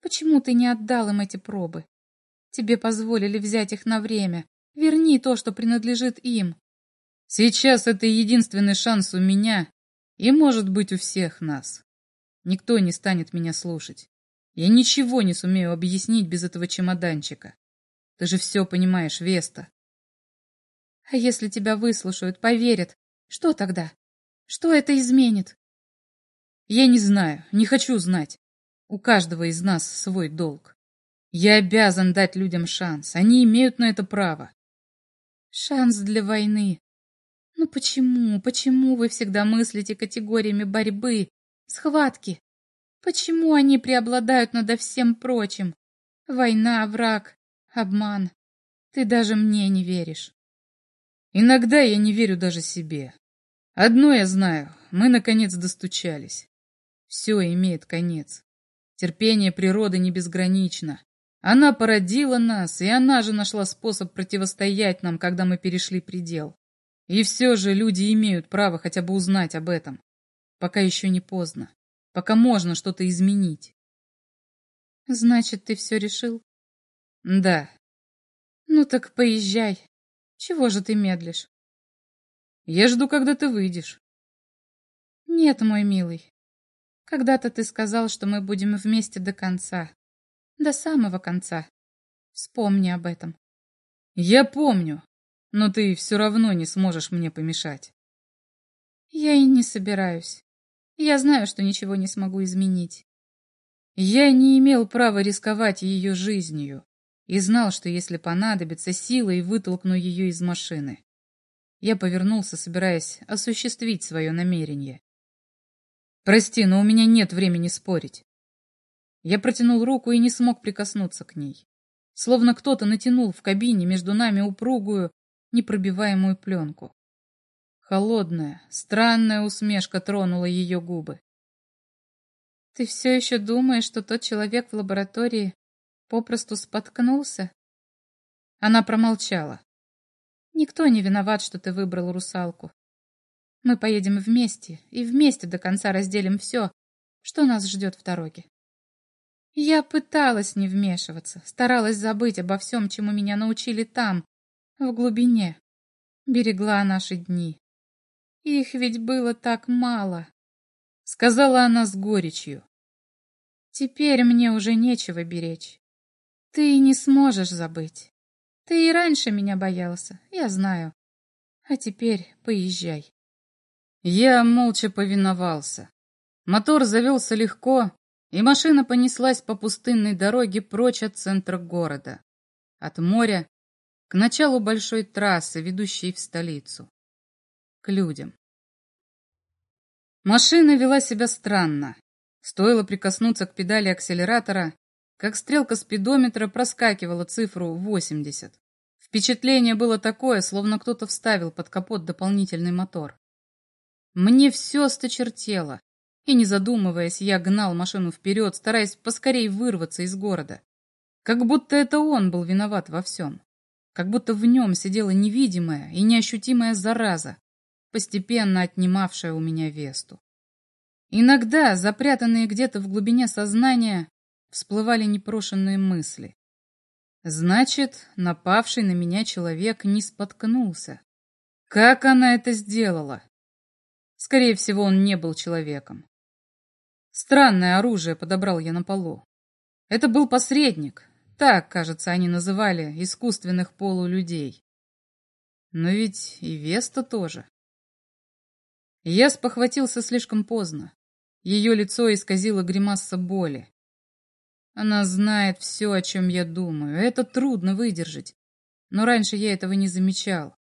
Почему ты не отдал им эти пробы? Тебе позволили взять их на время. Верни то, что принадлежит им. Сейчас это единственный шанс у меня и, может быть, у всех нас. Никто не станет меня слушать. Я ничего не сумею объяснить без этого чемоданчика. Ты же все понимаешь, Веста. А если тебя выслушают, поверят, что тогда? Что это изменит? Я не знаю, не хочу знать. У каждого из нас свой долг. Я обязан дать людям шанс. Они имеют на это право. Шанс для войны. Ну почему, почему вы всегда мыслите категориями борьбы, схватки? Почему они преобладают над всем прочим? Война, враг, обман. Ты даже мне не веришь. Иногда я не верю даже себе. Одно я знаю, мы наконец достучались. Все имеет конец. Терпение природы не безгранично. Она породила нас, и она же нашла способ противостоять нам, когда мы перешли предел. И все же люди имеют право хотя бы узнать об этом. Пока еще не поздно. Пока можно что-то изменить. Значит, ты все решил? Да. Ну так поезжай. Чего же ты медлишь? Я жду, когда ты выйдешь. Нет, мой милый. Когда-то ты сказал, что мы будем вместе до конца. До самого конца. Вспомни об этом. Я помню, но ты все равно не сможешь мне помешать. Я и не собираюсь. Я знаю, что ничего не смогу изменить. Я не имел права рисковать ее жизнью и знал, что если понадобится, силой вытолкну ее из машины. Я повернулся, собираясь осуществить свое намерение. «Прости, но у меня нет времени спорить». Я протянул руку и не смог прикоснуться к ней. Словно кто-то натянул в кабине между нами упругую, непробиваемую пленку. Холодная, странная усмешка тронула ее губы. «Ты все еще думаешь, что тот человек в лаборатории Попросту споткнулся? Она промолчала. Никто не виноват, что ты выбрал русалку. Мы поедем вместе и вместе до конца разделим все, что нас ждет в дороге. Я пыталась не вмешиваться, старалась забыть обо всем, чему меня научили там, в глубине. Берегла наши дни. Их ведь было так мало, — сказала она с горечью. Теперь мне уже нечего беречь. Ты не сможешь забыть. Ты и раньше меня боялся, я знаю. А теперь поезжай. Я молча повиновался. Мотор завелся легко, и машина понеслась по пустынной дороге прочь от центра города. От моря к началу большой трассы, ведущей в столицу. К людям. Машина вела себя странно. Стоило прикоснуться к педали акселератора, как стрелка спидометра проскакивала цифру 80. Впечатление было такое, словно кто-то вставил под капот дополнительный мотор. Мне все сточертело, и, не задумываясь, я гнал машину вперед, стараясь поскорей вырваться из города. Как будто это он был виноват во всем. Как будто в нем сидела невидимая и неощутимая зараза, постепенно отнимавшая у меня Весту. Иногда, запрятанные где-то в глубине сознания, всплывали непрошенные мысли. Значит, напавший на меня человек не споткнулся. Как она это сделала? Скорее всего, он не был человеком. Странное оружие подобрал я на полу. Это был посредник. Так, кажется, они называли искусственных полулюдей. Но ведь и Веста тоже. Я спохватился слишком поздно. Ее лицо исказило гримаса боли. Она знает все, о чем я думаю. Это трудно выдержать. Но раньше я этого не замечал.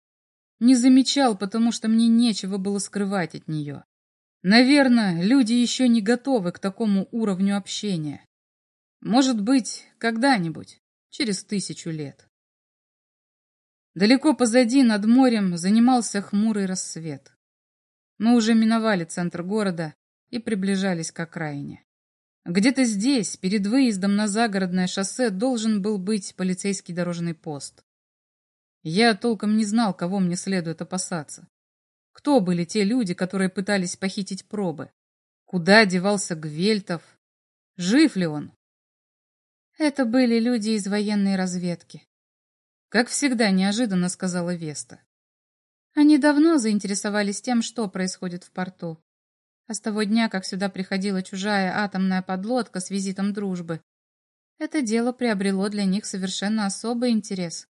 Не замечал, потому что мне нечего было скрывать от нее. Наверное, люди еще не готовы к такому уровню общения. Может быть, когда-нибудь, через тысячу лет. Далеко позади, над морем, занимался хмурый рассвет. Мы уже миновали центр города и приближались к окраине. Где-то здесь, перед выездом на загородное шоссе, должен был быть полицейский дорожный пост. Я толком не знал, кого мне следует опасаться. Кто были те люди, которые пытались похитить пробы? Куда девался Гвельтов? Жив ли он? Это были люди из военной разведки. Как всегда, неожиданно сказала Веста. Они давно заинтересовались тем, что происходит в порту. А с того дня, как сюда приходила чужая атомная подлодка с визитом дружбы, это дело приобрело для них совершенно особый интерес.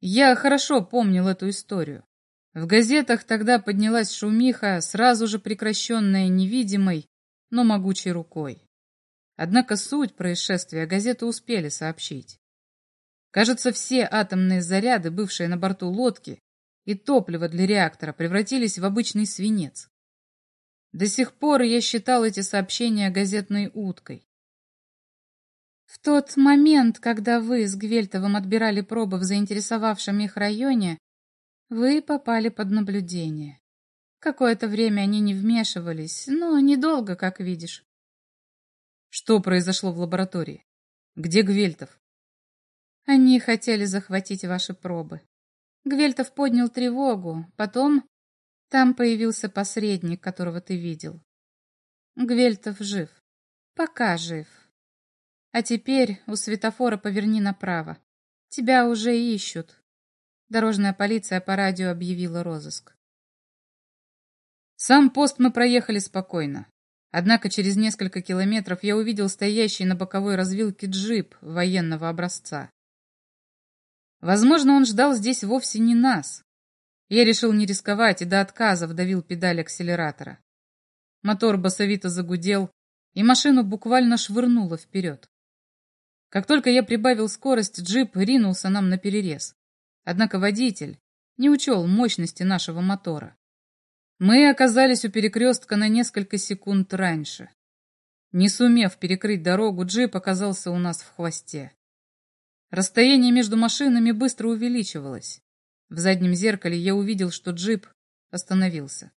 Я хорошо помнил эту историю. В газетах тогда поднялась шумиха, сразу же прекращенная невидимой, но могучей рукой. Однако суть происшествия газеты успели сообщить. Кажется, все атомные заряды, бывшие на борту лодки, и топливо для реактора превратились в обычный свинец. До сих пор я считал эти сообщения газетной уткой. В тот момент, когда вы с Гвельтовым отбирали пробы в заинтересовавшем их районе, вы попали под наблюдение. Какое-то время они не вмешивались, но недолго, как видишь. Что произошло в лаборатории? Где Гвельтов? Они хотели захватить ваши пробы. Гвельтов поднял тревогу, потом там появился посредник, которого ты видел. Гвельтов жив. Пока жив. А теперь у светофора поверни направо. Тебя уже ищут. Дорожная полиция по радио объявила розыск. Сам пост мы проехали спокойно. Однако через несколько километров я увидел стоящий на боковой развилке джип военного образца. Возможно, он ждал здесь вовсе не нас. Я решил не рисковать и до отказа вдавил педаль акселератора. Мотор басовито загудел, и машину буквально швырнуло вперед. Как только я прибавил скорость, джип ринулся нам на перерез. Однако водитель не учел мощности нашего мотора. Мы оказались у перекрестка на несколько секунд раньше. Не сумев перекрыть дорогу, джип оказался у нас в хвосте. Расстояние между машинами быстро увеличивалось. В заднем зеркале я увидел, что джип остановился.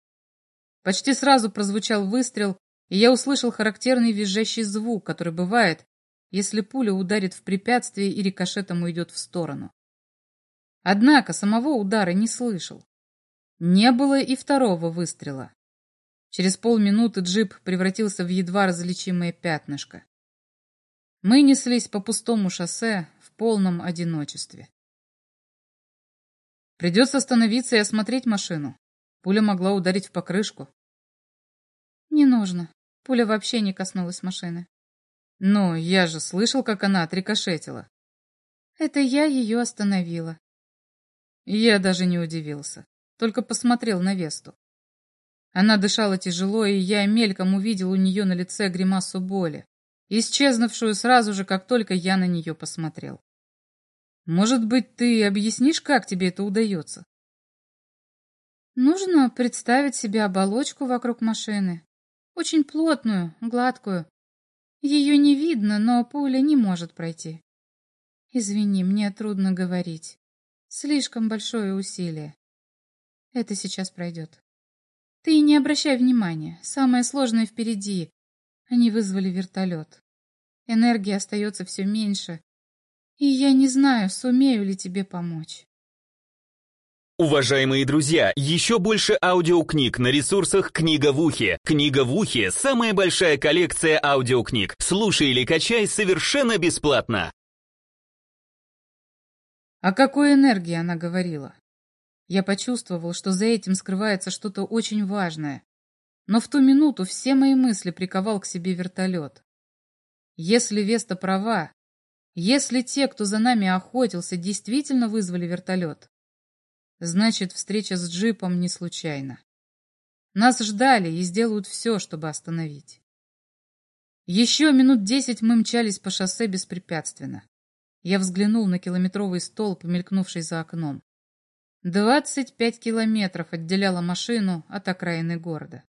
Почти сразу прозвучал выстрел, и я услышал характерный визжащий звук, который бывает, если пуля ударит в препятствие и рикошетом уйдет в сторону. Однако самого удара не слышал. Не было и второго выстрела. Через полминуты джип превратился в едва различимое пятнышко. Мы неслись по пустому шоссе в полном одиночестве. Придется остановиться и осмотреть машину. Пуля могла ударить в покрышку. Не нужно. Пуля вообще не коснулась машины. Но я же слышал, как она отрикошетила. Это я ее остановила. Я даже не удивился, только посмотрел на Весту. Она дышала тяжело, и я мельком увидел у нее на лице гримасу боли, исчезнувшую сразу же, как только я на нее посмотрел. Может быть, ты объяснишь, как тебе это удается? Нужно представить себе оболочку вокруг машины. Очень плотную, гладкую, ее не видно, но пуля не может пройти. Извини, мне трудно говорить. Слишком большое усилие. Это сейчас пройдет. Ты не обращай внимания. Самое сложное впереди. Они вызвали вертолет. Энергии остается все меньше. И я не знаю, сумею ли тебе помочь. Уважаемые друзья, еще больше аудиокниг на ресурсах «Книга в ухе». «Книга в ухе» — самая большая коллекция аудиокниг. Слушай или качай совершенно бесплатно. О какой энергии она говорила? Я почувствовал, что за этим скрывается что-то очень важное. Но в ту минуту все мои мысли приковал к себе вертолет. Если Веста права, если те, кто за нами охотился, действительно вызвали вертолет, Значит, встреча с джипом не случайна. Нас ждали и сделают все, чтобы остановить. Еще минут десять мы мчались по шоссе беспрепятственно. Я взглянул на километровый столб, мелькнувший за окном. Двадцать пять километров отделяла машину от окраины города.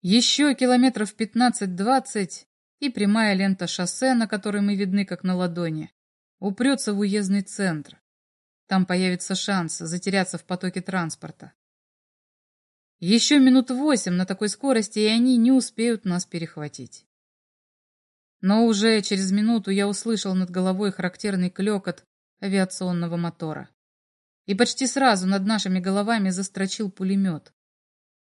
Еще километров пятнадцать-двадцать, и прямая лента шоссе, на которой мы видны как на ладони, упрется в уездный центр, там появится шанс затеряться в потоке транспорта. Еще минут восемь на такой скорости, и они не успеют нас перехватить. Но уже через минуту я услышал над головой характерный клекот авиационного мотора. И почти сразу над нашими головами застрочил пулемет.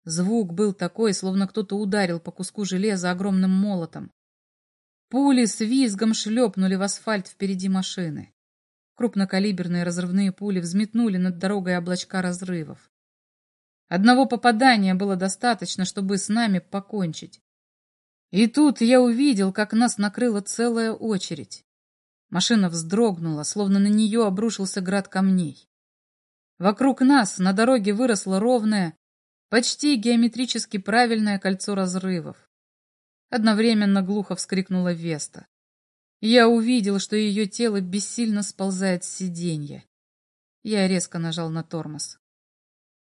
Звук был такой, словно кто-то ударил по куску железа огромным молотом. Пули с визгом шлепнули в асфальт впереди машины. Крупнокалиберные разрывные пули взметнули над дорогой облачка разрывов. Одного попадания было достаточно, чтобы с нами покончить. И тут я увидел, как нас накрыла целая очередь. Машина вздрогнула, словно на нее обрушился град камней. Вокруг нас на дороге выросло ровное, почти геометрически правильное кольцо разрывов. Одновременно глухо вскрикнула Веста. Я увидел, что ее тело бессильно сползает с сиденья. Я резко нажал на тормоз.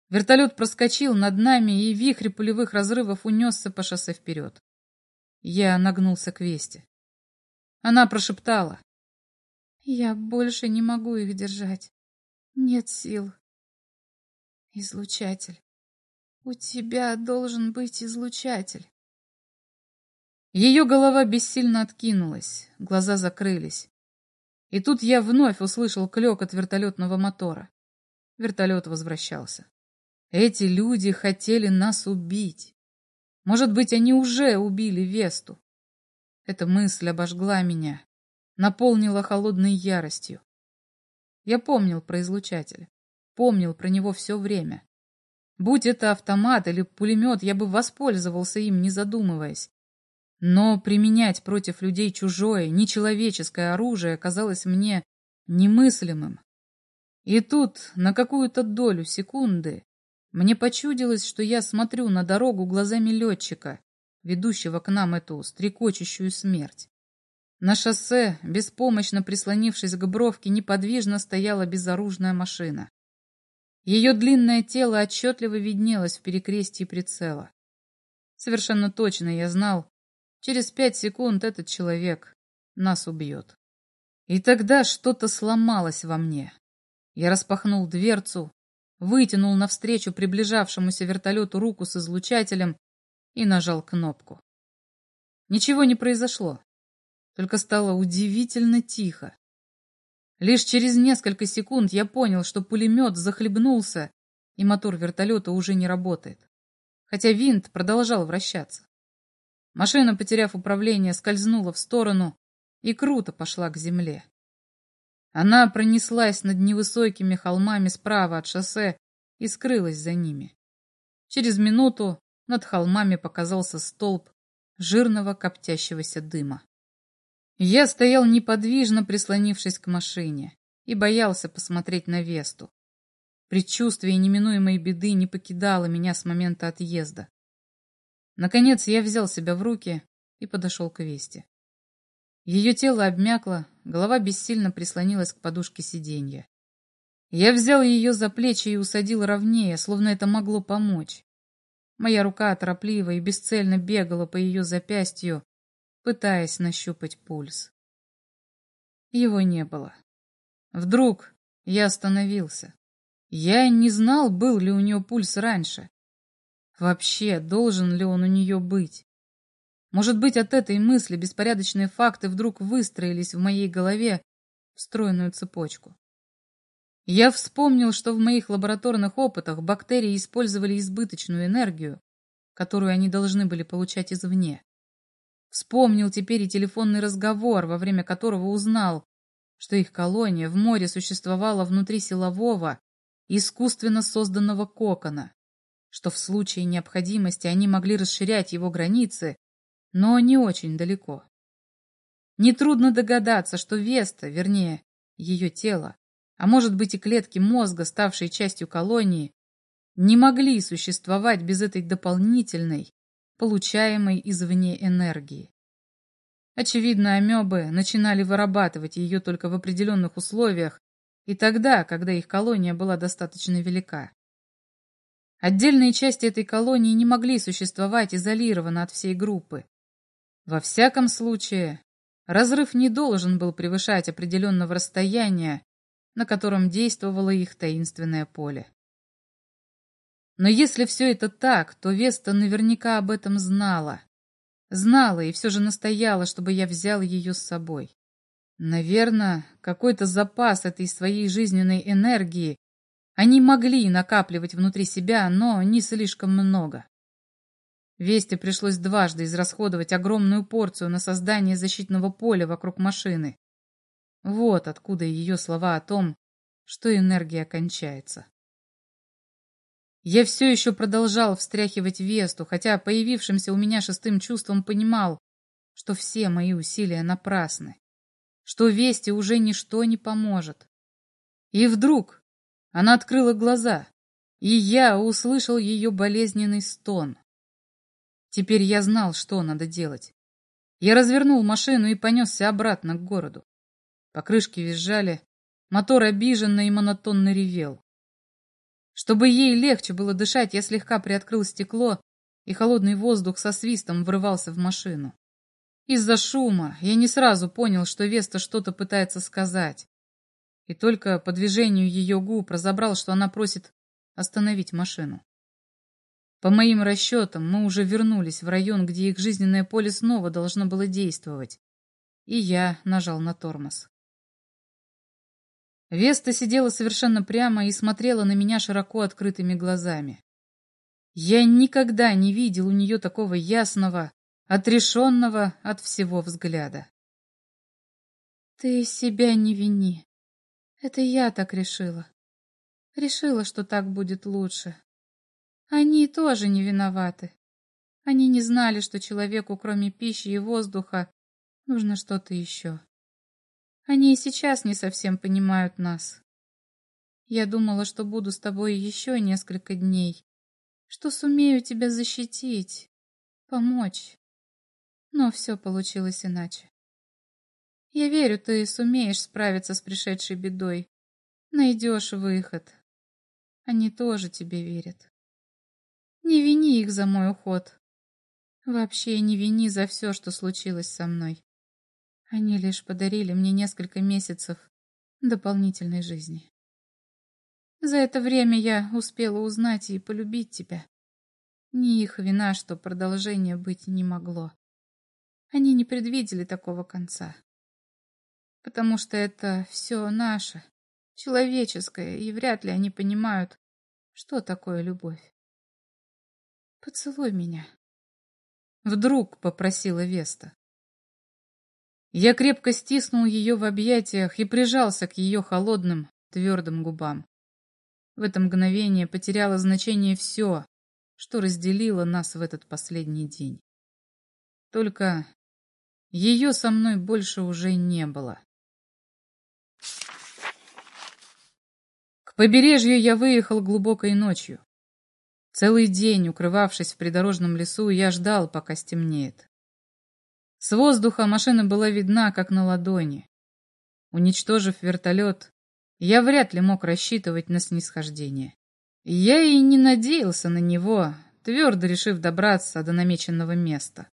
Вертолет проскочил над нами, и вихрь пулевых разрывов унесся по шоссе вперед. Я нагнулся к Весте. Она прошептала. «Я больше не могу их держать. Нет сил. Излучатель. У тебя должен быть излучатель». Ее голова бессильно откинулась, глаза закрылись. И тут я вновь услышал клёкот вертолетного мотора. Вертолет возвращался. Эти люди хотели нас убить. Может быть, они уже убили Весту. Эта мысль обожгла меня, наполнила холодной яростью. Я помнил про излучатель, помнил про него все время. Будь это автомат или пулемет, я бы воспользовался им, не задумываясь. Но применять против людей чужое, нечеловеческое оружие казалось мне немыслимым. И тут, на какую-то долю секунды, мне почудилось, что я смотрю на дорогу глазами летчика, ведущего к нам эту стрекочущую смерть. На шоссе, беспомощно прислонившись к бровке, неподвижно стояла безоружная машина. Ее длинное тело отчетливо виднелось в перекрестии прицела. Совершенно точно я знал, Через пять секунд этот человек нас убьет. И тогда что-то сломалось во мне. Я распахнул дверцу, вытянул навстречу приближавшемуся вертолету руку с излучателем и нажал кнопку. Ничего не произошло, только стало удивительно тихо. Лишь через несколько секунд я понял, что пулемет захлебнулся, и мотор вертолета уже не работает, хотя винт продолжал вращаться. Машина, потеряв управление, скользнула в сторону и круто пошла к земле. Она пронеслась над невысокими холмами справа от шоссе и скрылась за ними. Через минуту над холмами показался столб жирного коптящегося дыма. Я стоял неподвижно, прислонившись к машине, и боялся посмотреть на Весту. Предчувствие неминуемой беды не покидало меня с момента отъезда. Наконец я взял себя в руки и подошел к Весте. Ее тело обмякло, голова бессильно прислонилась к подушке сиденья. Я взял ее за плечи и усадил ровнее, словно это могло помочь. Моя рука торопливо и бесцельно бегала по ее запястью, пытаясь нащупать пульс. Его не было. Вдруг я остановился. Я не знал, был ли у нее пульс раньше. Вообще, должен ли он у нее быть? Может быть, от этой мысли беспорядочные факты вдруг выстроились в моей голове в стройную цепочку. Я вспомнил, что в моих лабораторных опытах бактерии использовали избыточную энергию, которую они должны были получать извне. Вспомнил теперь и телефонный разговор, во время которого узнал, что их колония в море существовала внутри силового, искусственно созданного кокона, что в случае необходимости они могли расширять его границы, но не очень далеко. Нетрудно догадаться, что Веста, вернее, ее тело, а может быть и клетки мозга, ставшие частью колонии, не могли существовать без этой дополнительной, получаемой извне энергии. Очевидно, амебы начинали вырабатывать ее только в определенных условиях и тогда, когда их колония была достаточно велика. Отдельные части этой колонии не могли существовать изолированно от всей группы. Во всяком случае, разрыв не должен был превышать определенного расстояния, на котором действовало их таинственное поле. Но если все это так, то Веста наверняка об этом знала. Знала и все же настояла, чтобы я взял ее с собой. Наверное, какой-то запас этой своей жизненной энергии Они могли накапливать внутри себя, но не слишком много. Весте пришлось дважды израсходовать огромную порцию на создание защитного поля вокруг машины. Вот откуда ее слова о том, что энергия кончается. Я все еще продолжал встряхивать Весту, хотя появившимся у меня шестым чувством понимал, что все мои усилия напрасны, что Весте уже ничто не поможет. И вдруг она открыла глаза, и я услышал ее болезненный стон. Теперь я знал, что надо делать. Я развернул машину и понесся обратно к городу. Покрышки визжали, мотор обиженно и монотонно ревел. Чтобы ей легче было дышать, я слегка приоткрыл стекло, и холодный воздух со свистом врывался в машину. Из-за шума я не сразу понял, что Веста что-то пытается сказать. И только по движению ее губ разобрал, что она просит остановить машину. По моим расчетам, мы уже вернулись в район, где их жизненное поле снова должно было действовать. И я нажал на тормоз. Веста сидела совершенно прямо и смотрела на меня широко открытыми глазами. Я никогда не видел у нее такого ясного, отрешенного от всего взгляда. «Ты себя не вини. Это я так решила. Решила, что так будет лучше. Они тоже не виноваты. Они не знали, что человеку, кроме пищи и воздуха, нужно что-то еще. Они и сейчас не совсем понимают нас. Я думала, что буду с тобой еще несколько дней, что сумею тебя защитить, помочь. Но все получилось иначе. Я верю, ты сумеешь справиться с пришедшей бедой. Найдешь выход. Они тоже тебе верят. Не вини их за мой уход. Вообще не вини за все, что случилось со мной. Они лишь подарили мне несколько месяцев дополнительной жизни. За это время я успела узнать и полюбить тебя. Не их вина, что продолжения быть не могло. Они не предвидели такого конца. Потому что это все наше, человеческое, и вряд ли они понимают, что такое любовь. «Поцелуй меня», — вдруг попросила Веста. Я крепко стиснул ее в объятиях и прижался к ее холодным, твердым губам. В это мгновение потеряло значение все, что разделило нас в этот последний день. Только ее со мной больше уже не было. К побережью я выехал глубокой ночью. Целый день, укрывавшись в придорожном лесу, я ждал, пока стемнеет. С воздуха машина была видна, как на ладони. Уничтожив вертолет, я вряд ли мог рассчитывать на снисхождение. Я и не надеялся на него, твердо решив добраться до намеченного места.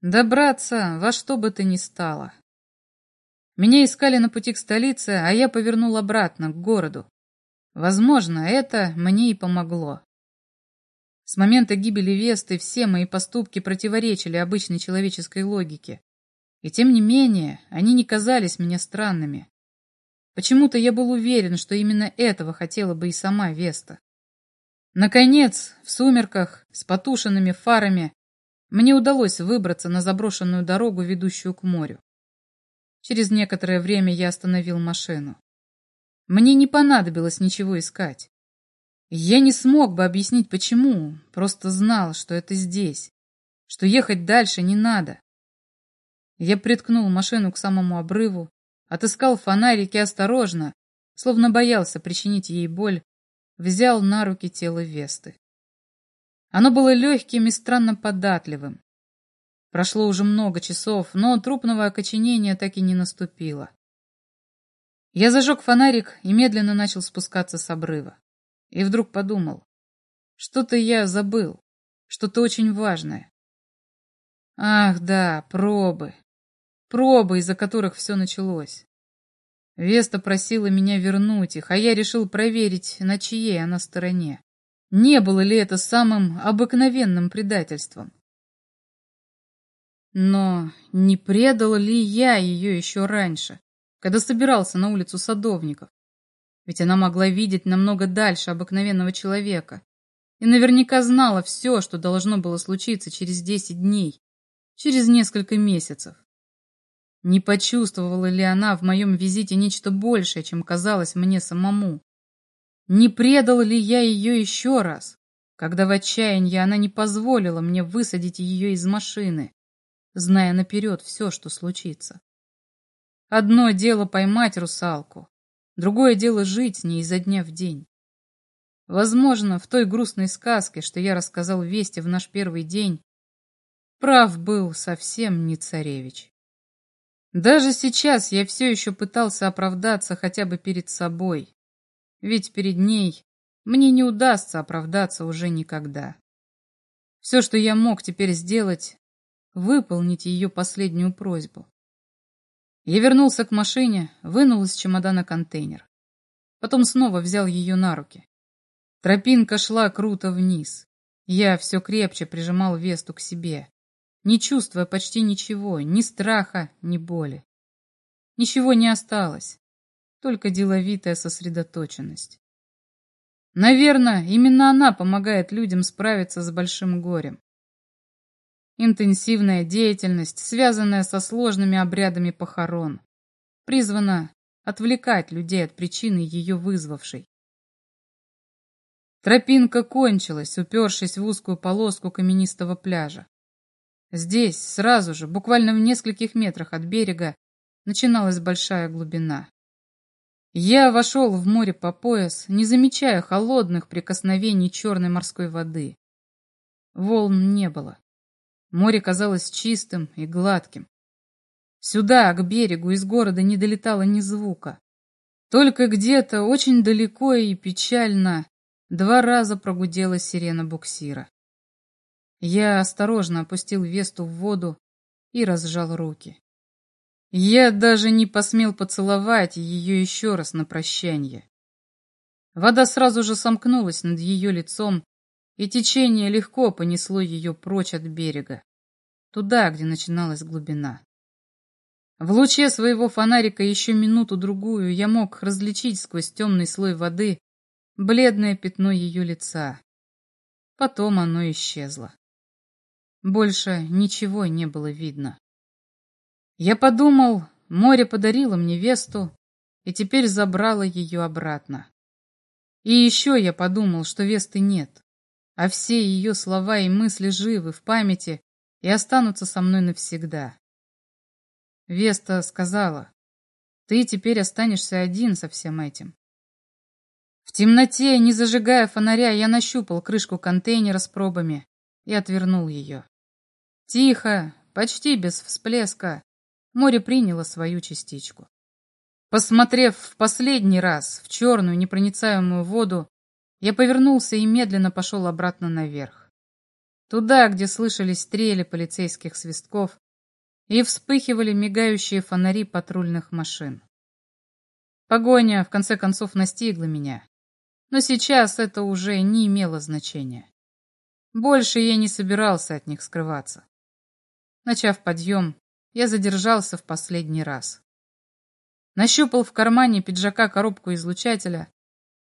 Добраться во что бы то ни стало. Меня искали на пути к столице, а я повернул обратно, к городу. Возможно, это мне и помогло. С момента гибели Весты все мои поступки противоречили обычной человеческой логике. И тем не менее, они не казались мне странными. Почему-то я был уверен, что именно этого хотела бы и сама Веста. Наконец, в сумерках, с потушенными фарами, мне удалось выбраться на заброшенную дорогу, ведущую к морю. Через некоторое время я остановил машину. Мне не понадобилось ничего искать. Я не смог бы объяснить, почему, просто знал, что это здесь, что ехать дальше не надо. Я приткнул машину к самому обрыву, отыскал фонарик и осторожно, словно боялся причинить ей боль, взял на руки тело Весты. Оно было легким и странно податливым. Прошло уже много часов, но трупного окоченения так и не наступило. Я зажег фонарик и медленно начал спускаться с обрыва. И вдруг подумал, что-то я забыл, что-то очень важное. Ах да, пробы. Пробы, из-за которых все началось. Веста просила меня вернуть их, а я решил проверить, на чьей она стороне. Не было ли это самым обыкновенным предательством? Но не предал ли я ее еще раньше, когда собирался на улицу садовников? Ведь она могла видеть намного дальше обыкновенного человека и наверняка знала все, что должно было случиться через десять дней, через несколько месяцев. Не почувствовала ли она в моем визите нечто большее, чем казалось мне самому? Не предал ли я ее еще раз, когда в отчаянии она не позволила мне высадить ее из машины, зная наперед все, что случится? Одно дело поймать русалку, другое дело жить с ней изо дня в день. Возможно, в той грустной сказке, что я рассказал Весте в наш первый день, прав был совсем не царевич. Даже сейчас я все еще пытался оправдаться хотя бы перед собой, ведь перед ней мне не удастся оправдаться уже никогда. Все, что я мог теперь сделать, выполнить ее последнюю просьбу. Я вернулся к машине, вынул из чемодана контейнер. Потом снова взял ее на руки. Тропинка шла круто вниз. Я все крепче прижимал Весту к себе, не чувствуя почти ничего, ни страха, ни боли. Ничего не осталось, только деловитая сосредоточенность. Наверное, именно она помогает людям справиться с большим горем. Интенсивная деятельность, связанная со сложными обрядами похорон, призвана отвлекать людей от причины ее вызвавшей. Тропинка кончилась, упершись в узкую полоску каменистого пляжа. Здесь, сразу же, буквально в нескольких метрах от берега, начиналась большая глубина. Я вошел в море по пояс, не замечая холодных прикосновений черной морской воды. Волн не было. Море казалось чистым и гладким. Сюда, к берегу, из города не долетало ни звука. Только где-то очень далеко и печально два раза прогудела сирена буксира. Я осторожно опустил Весту в воду и разжал руки. Я даже не посмел поцеловать ее еще раз на прощание. Вода сразу же сомкнулась над ее лицом, и течение легко понесло ее прочь от берега, туда, где начиналась глубина. В луче своего фонарика еще минуту-другую я мог различить сквозь темный слой воды бледное пятно ее лица. Потом оно исчезло. Больше ничего не было видно. Я подумал, море подарило мне Весту и теперь забрало ее обратно. И еще я подумал, что Весты нет, а все ее слова и мысли живы в памяти и останутся со мной навсегда. Веста сказала, ты теперь останешься один со всем этим. В темноте, не зажигая фонаря, я нащупал крышку контейнера с пробами и отвернул ее. Тихо, почти без всплеска, море приняло свою частичку. Посмотрев в последний раз в черную непроницаемую воду, я повернулся и медленно пошел обратно наверх. Туда, где слышались стрели полицейских свистков и вспыхивали мигающие фонари патрульных машин. Погоня, в конце концов, настигла меня. Но сейчас это уже не имело значения. Больше я не собирался от них скрываться. Начав подъем, я задержался в последний раз. Нащупал в кармане пиджака коробку излучателя,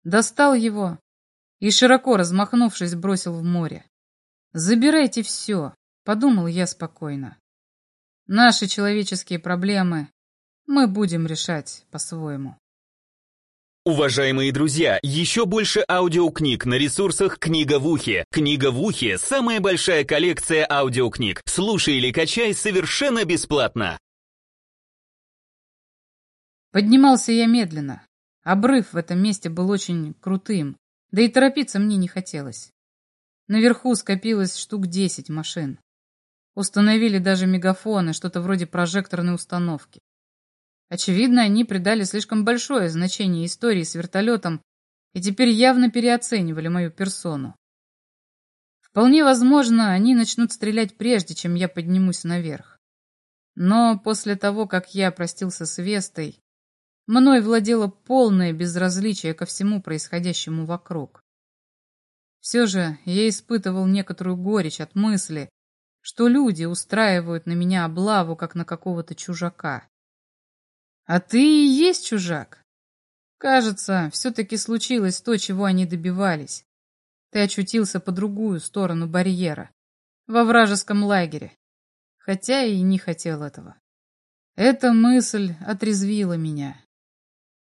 достал его и, широко размахнувшись, бросил в море. «Забирайте все», — подумал я спокойно. «Наши человеческие проблемы мы будем решать по-своему». Уважаемые друзья, еще больше аудиокниг на ресурсах «Книга в ухе». «Книга в ухе» — самая большая коллекция аудиокниг. Слушай или качай совершенно бесплатно. Поднимался я медленно. Обрыв в этом месте был очень крутым, да и торопиться мне не хотелось. Наверху скопилось штук десять машин. Установили даже мегафоны, что-то вроде прожекторной установки. Очевидно, они придали слишком большое значение истории с вертолетом и теперь явно переоценивали мою персону. Вполне возможно, они начнут стрелять прежде, чем я поднимусь наверх. Но после того, как я простился с Вестой, мной владело полное безразличие ко всему происходящему вокруг. Все же я испытывал некоторую горечь от мысли, что люди устраивают на меня облаву, как на какого-то чужака. А ты и есть чужак. Кажется, все-таки случилось то, чего они добивались. Ты очутился по другую сторону барьера, во вражеском лагере, хотя и не хотел этого. Эта мысль отрезвила меня.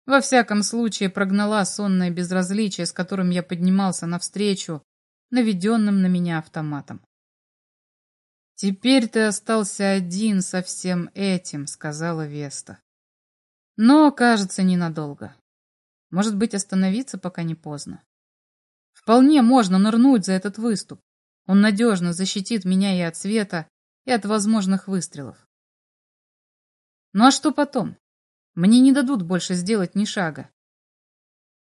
Во всяком случае, прогнала сонное безразличие, с которым я поднимался навстречу наведенным на меня автоматом. «Теперь ты остался один со всем этим», — сказала Веста. «Но, кажется, ненадолго. Может быть, остановиться, пока не поздно. Вполне можно нырнуть за этот выступ. Он надежно защитит меня и от света, и от возможных выстрелов. Ну а что потом? Мне не дадут больше сделать ни шага.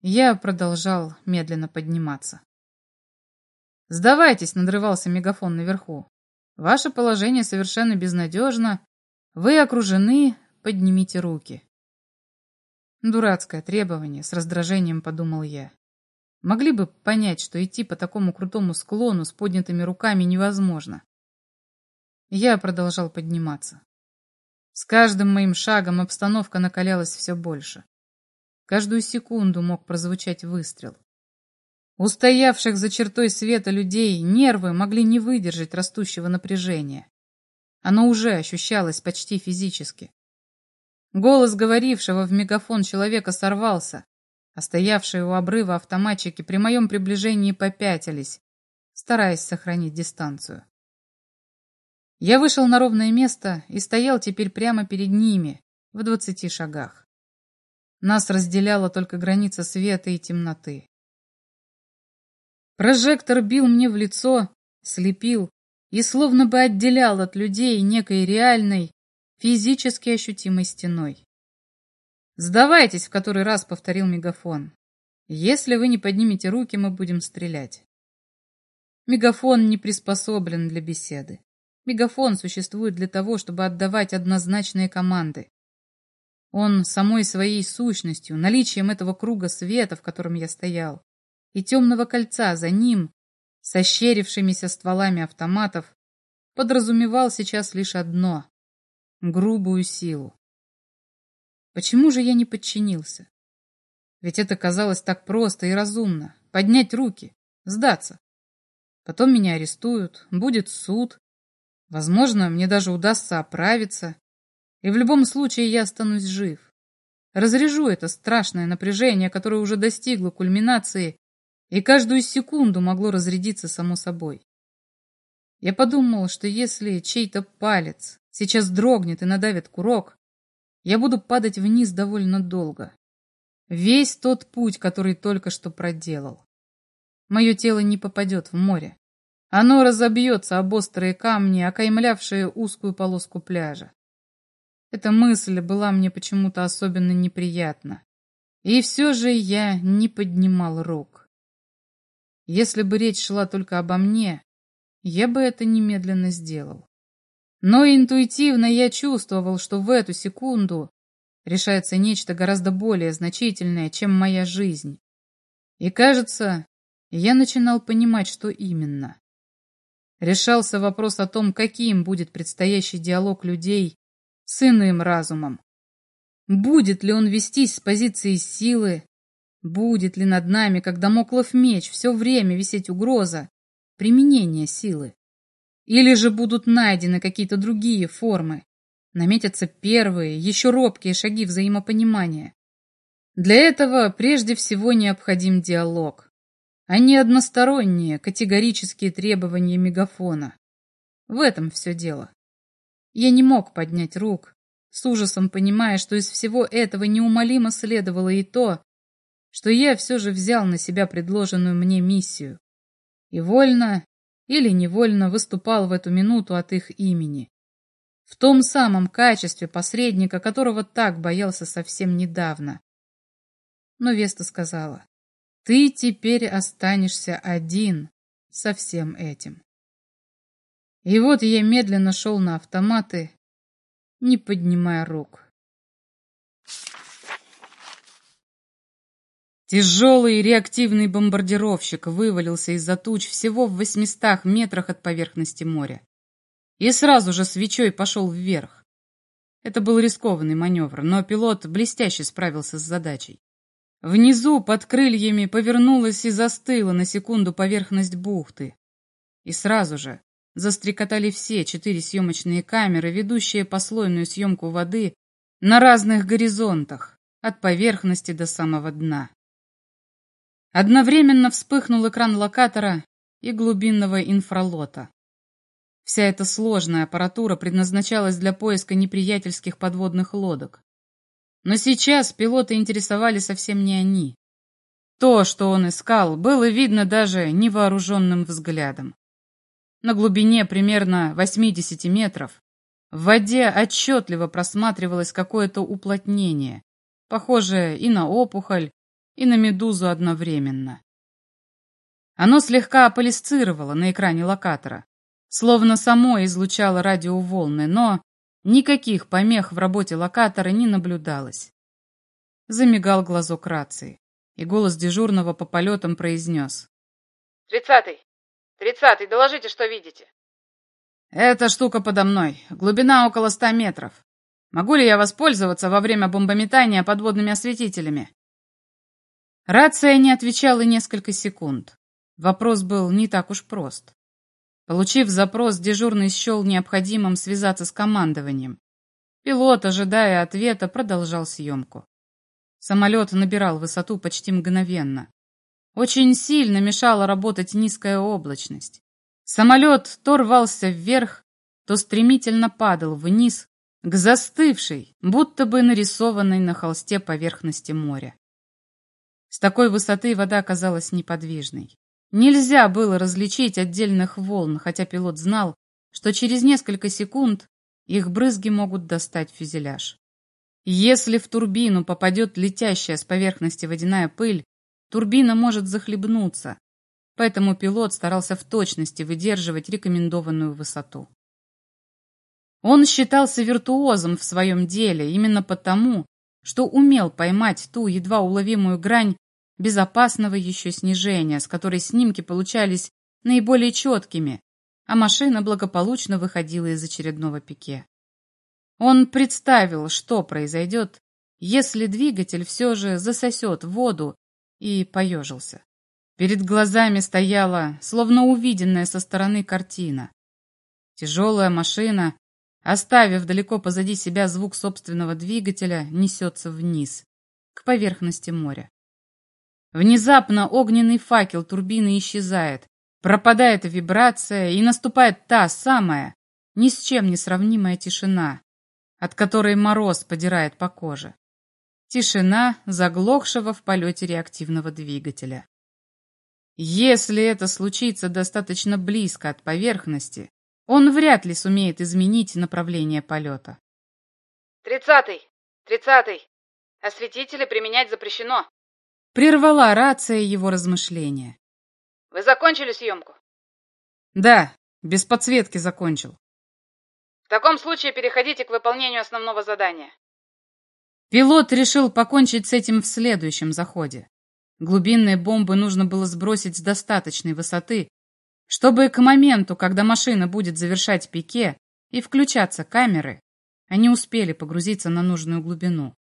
Я продолжал медленно подниматься. «Сдавайтесь!» — надрывался мегафон наверху. «Ваше положение совершенно безнадежно. Вы окружены, поднимите руки». Дурацкое требование, с раздражением подумал я. Могли бы понять, что идти по такому крутому склону с поднятыми руками невозможно. Я продолжал подниматься. С каждым моим шагом обстановка накалялась все больше. Каждую секунду мог прозвучать выстрел. У стоявших за чертой света людей нервы могли не выдержать растущего напряжения. Оно уже ощущалось почти физически. Голос говорившего в мегафон человека сорвался, а стоявшие у обрыва автоматчики при моем приближении попятились, стараясь сохранить дистанцию. Я вышел на ровное место и стоял теперь прямо перед ними, в двадцати шагах. Нас разделяла только граница света и темноты. Прожектор бил мне в лицо, слепил и словно бы отделял от людей некой реальной, физически ощутимой стеной. «Сдавайтесь», — в который раз повторил мегафон. «Если вы не поднимете руки, мы будем стрелять». Мегафон не приспособлен для беседы. Мегафон существует для того, чтобы отдавать однозначные команды. Он самой своей сущностью, наличием этого круга света, в котором я стоял, и темного кольца за ним, с ощерившимися стволами автоматов, подразумевал сейчас лишь одно грубую силу. Почему же я не подчинился? Ведь это казалось так просто и разумно. Поднять руки, сдаться. Потом меня арестуют, будет суд. Возможно, мне даже удастся оправиться. И в любом случае я останусь жив. Разрежу это страшное напряжение, которое уже достигло кульминации и каждую секунду могло разрядиться само собой. Я подумал, что если чей-то палец сейчас дрогнет и надавит курок, я буду падать вниз довольно долго. Весь тот путь, который только что проделал. Мое тело не попадет в море. Оно разобьется об острые камни, окаймлявшие узкую полоску пляжа. Эта мысль была мне почему-то особенно неприятна. И все же я не поднимал рук. Если бы речь шла только обо мне, я бы это немедленно сделал. Но интуитивно я чувствовал, что в эту секунду решается нечто гораздо более значительное, чем моя жизнь. И, кажется, я начинал понимать, что именно. Решался вопрос о том, каким будет предстоящий диалог людей с иным разумом. Будет ли он вестись с позиции силы? Будет ли над нами, как домоклов меч, все время висеть угроза применения силы? Или же будут найдены какие-то другие формы, наметятся первые, еще робкие шаги взаимопонимания. Для этого прежде всего необходим диалог, а не односторонние категорические требования мегафона. В этом все дело. Я не мог поднять рук, с ужасом понимая, что из всего этого неумолимо следовало и то, что я все же взял на себя предложенную мне миссию. И вольно или невольно выступал в эту минуту от их имени. В том самом качестве посредника, которого так боялся совсем недавно. Но Веста сказала, ты теперь останешься один со всем этим. И вот я медленно шел на автоматы, не поднимая рук. Тяжелый реактивный бомбардировщик вывалился из-за туч всего в восьмистах метрах от поверхности моря. И сразу же свечой пошел вверх. Это был рискованный маневр, но пилот блестяще справился с задачей. Внизу под крыльями повернулась и застыла на секунду поверхность бухты. И сразу же застрекотали все четыре съемочные камеры, ведущие послойную съемку воды на разных горизонтах, от поверхности до самого дна. Одновременно вспыхнул экран локатора и глубинного инфралота. Вся эта сложная аппаратура предназначалась для поиска неприятельских подводных лодок. Но сейчас пилоты интересовали совсем не они. То, что он искал, было видно даже невооруженным взглядом. На глубине примерно 80 метров в воде отчетливо просматривалось какое-то уплотнение, похожее и на опухоль, и на медузу одновременно. Оно слегка аполисцировало на экране локатора, словно само излучало радиоволны, но Никаких помех в работе локатора не наблюдалось. Замигал глазок рации, и голос дежурного по полетам произнес. «Тридцатый! Тридцатый, доложите, что видите!» «Эта штука подо мной. Глубина около ста метров. Могу ли я воспользоваться во время бомбометания подводными осветителями?» Рация не отвечала несколько секунд. Вопрос был не так уж прост. Получив запрос, дежурный счел необходимым связаться с командованием. Пилот, ожидая ответа, продолжал съемку. Самолет набирал высоту почти мгновенно. Очень сильно мешала работать низкая облачность. Самолет то рвался вверх, то стремительно падал вниз, к застывшей, будто бы нарисованной на холсте поверхности моря. С такой высоты вода казалась неподвижной. Нельзя было различить отдельных волн, хотя пилот знал, что через несколько секунд их брызги могут достать фюзеляж. Если в турбину попадет летящая с поверхности водяная пыль, турбина может захлебнуться, поэтому пилот старался в точности выдерживать рекомендованную высоту. Он считался виртуозом в своем деле именно потому, что умел поймать ту едва уловимую грань безопасного еще снижения, с которой снимки получались наиболее четкими, а машина благополучно выходила из очередного пике. Он представил, что произойдет, если двигатель все же засосет воду, и поежился. Перед глазами стояла, словно увиденная со стороны картина. Тяжелая машина, оставив далеко позади себя звук собственного двигателя, несется вниз, к поверхности моря. Внезапно огненный факел турбины исчезает, пропадает вибрация и наступает та самая, ни с чем не сравнимая тишина, от которой мороз подирает по коже. Тишина заглохшего в полете реактивного двигателя. Если это случится достаточно близко от поверхности, он вряд ли сумеет изменить направление полета. «Тридцатый! Тридцатый! Осветители применять запрещено!» Прервала рация его размышления. «Вы закончили съемку?» «Да, без подсветки закончил». «В таком случае переходите к выполнению основного задания». Пилот решил покончить с этим в следующем заходе. Глубинные бомбы нужно было сбросить с достаточной высоты, чтобы к моменту, когда машина будет завершать пике и включаться камеры, они успели погрузиться на нужную глубину.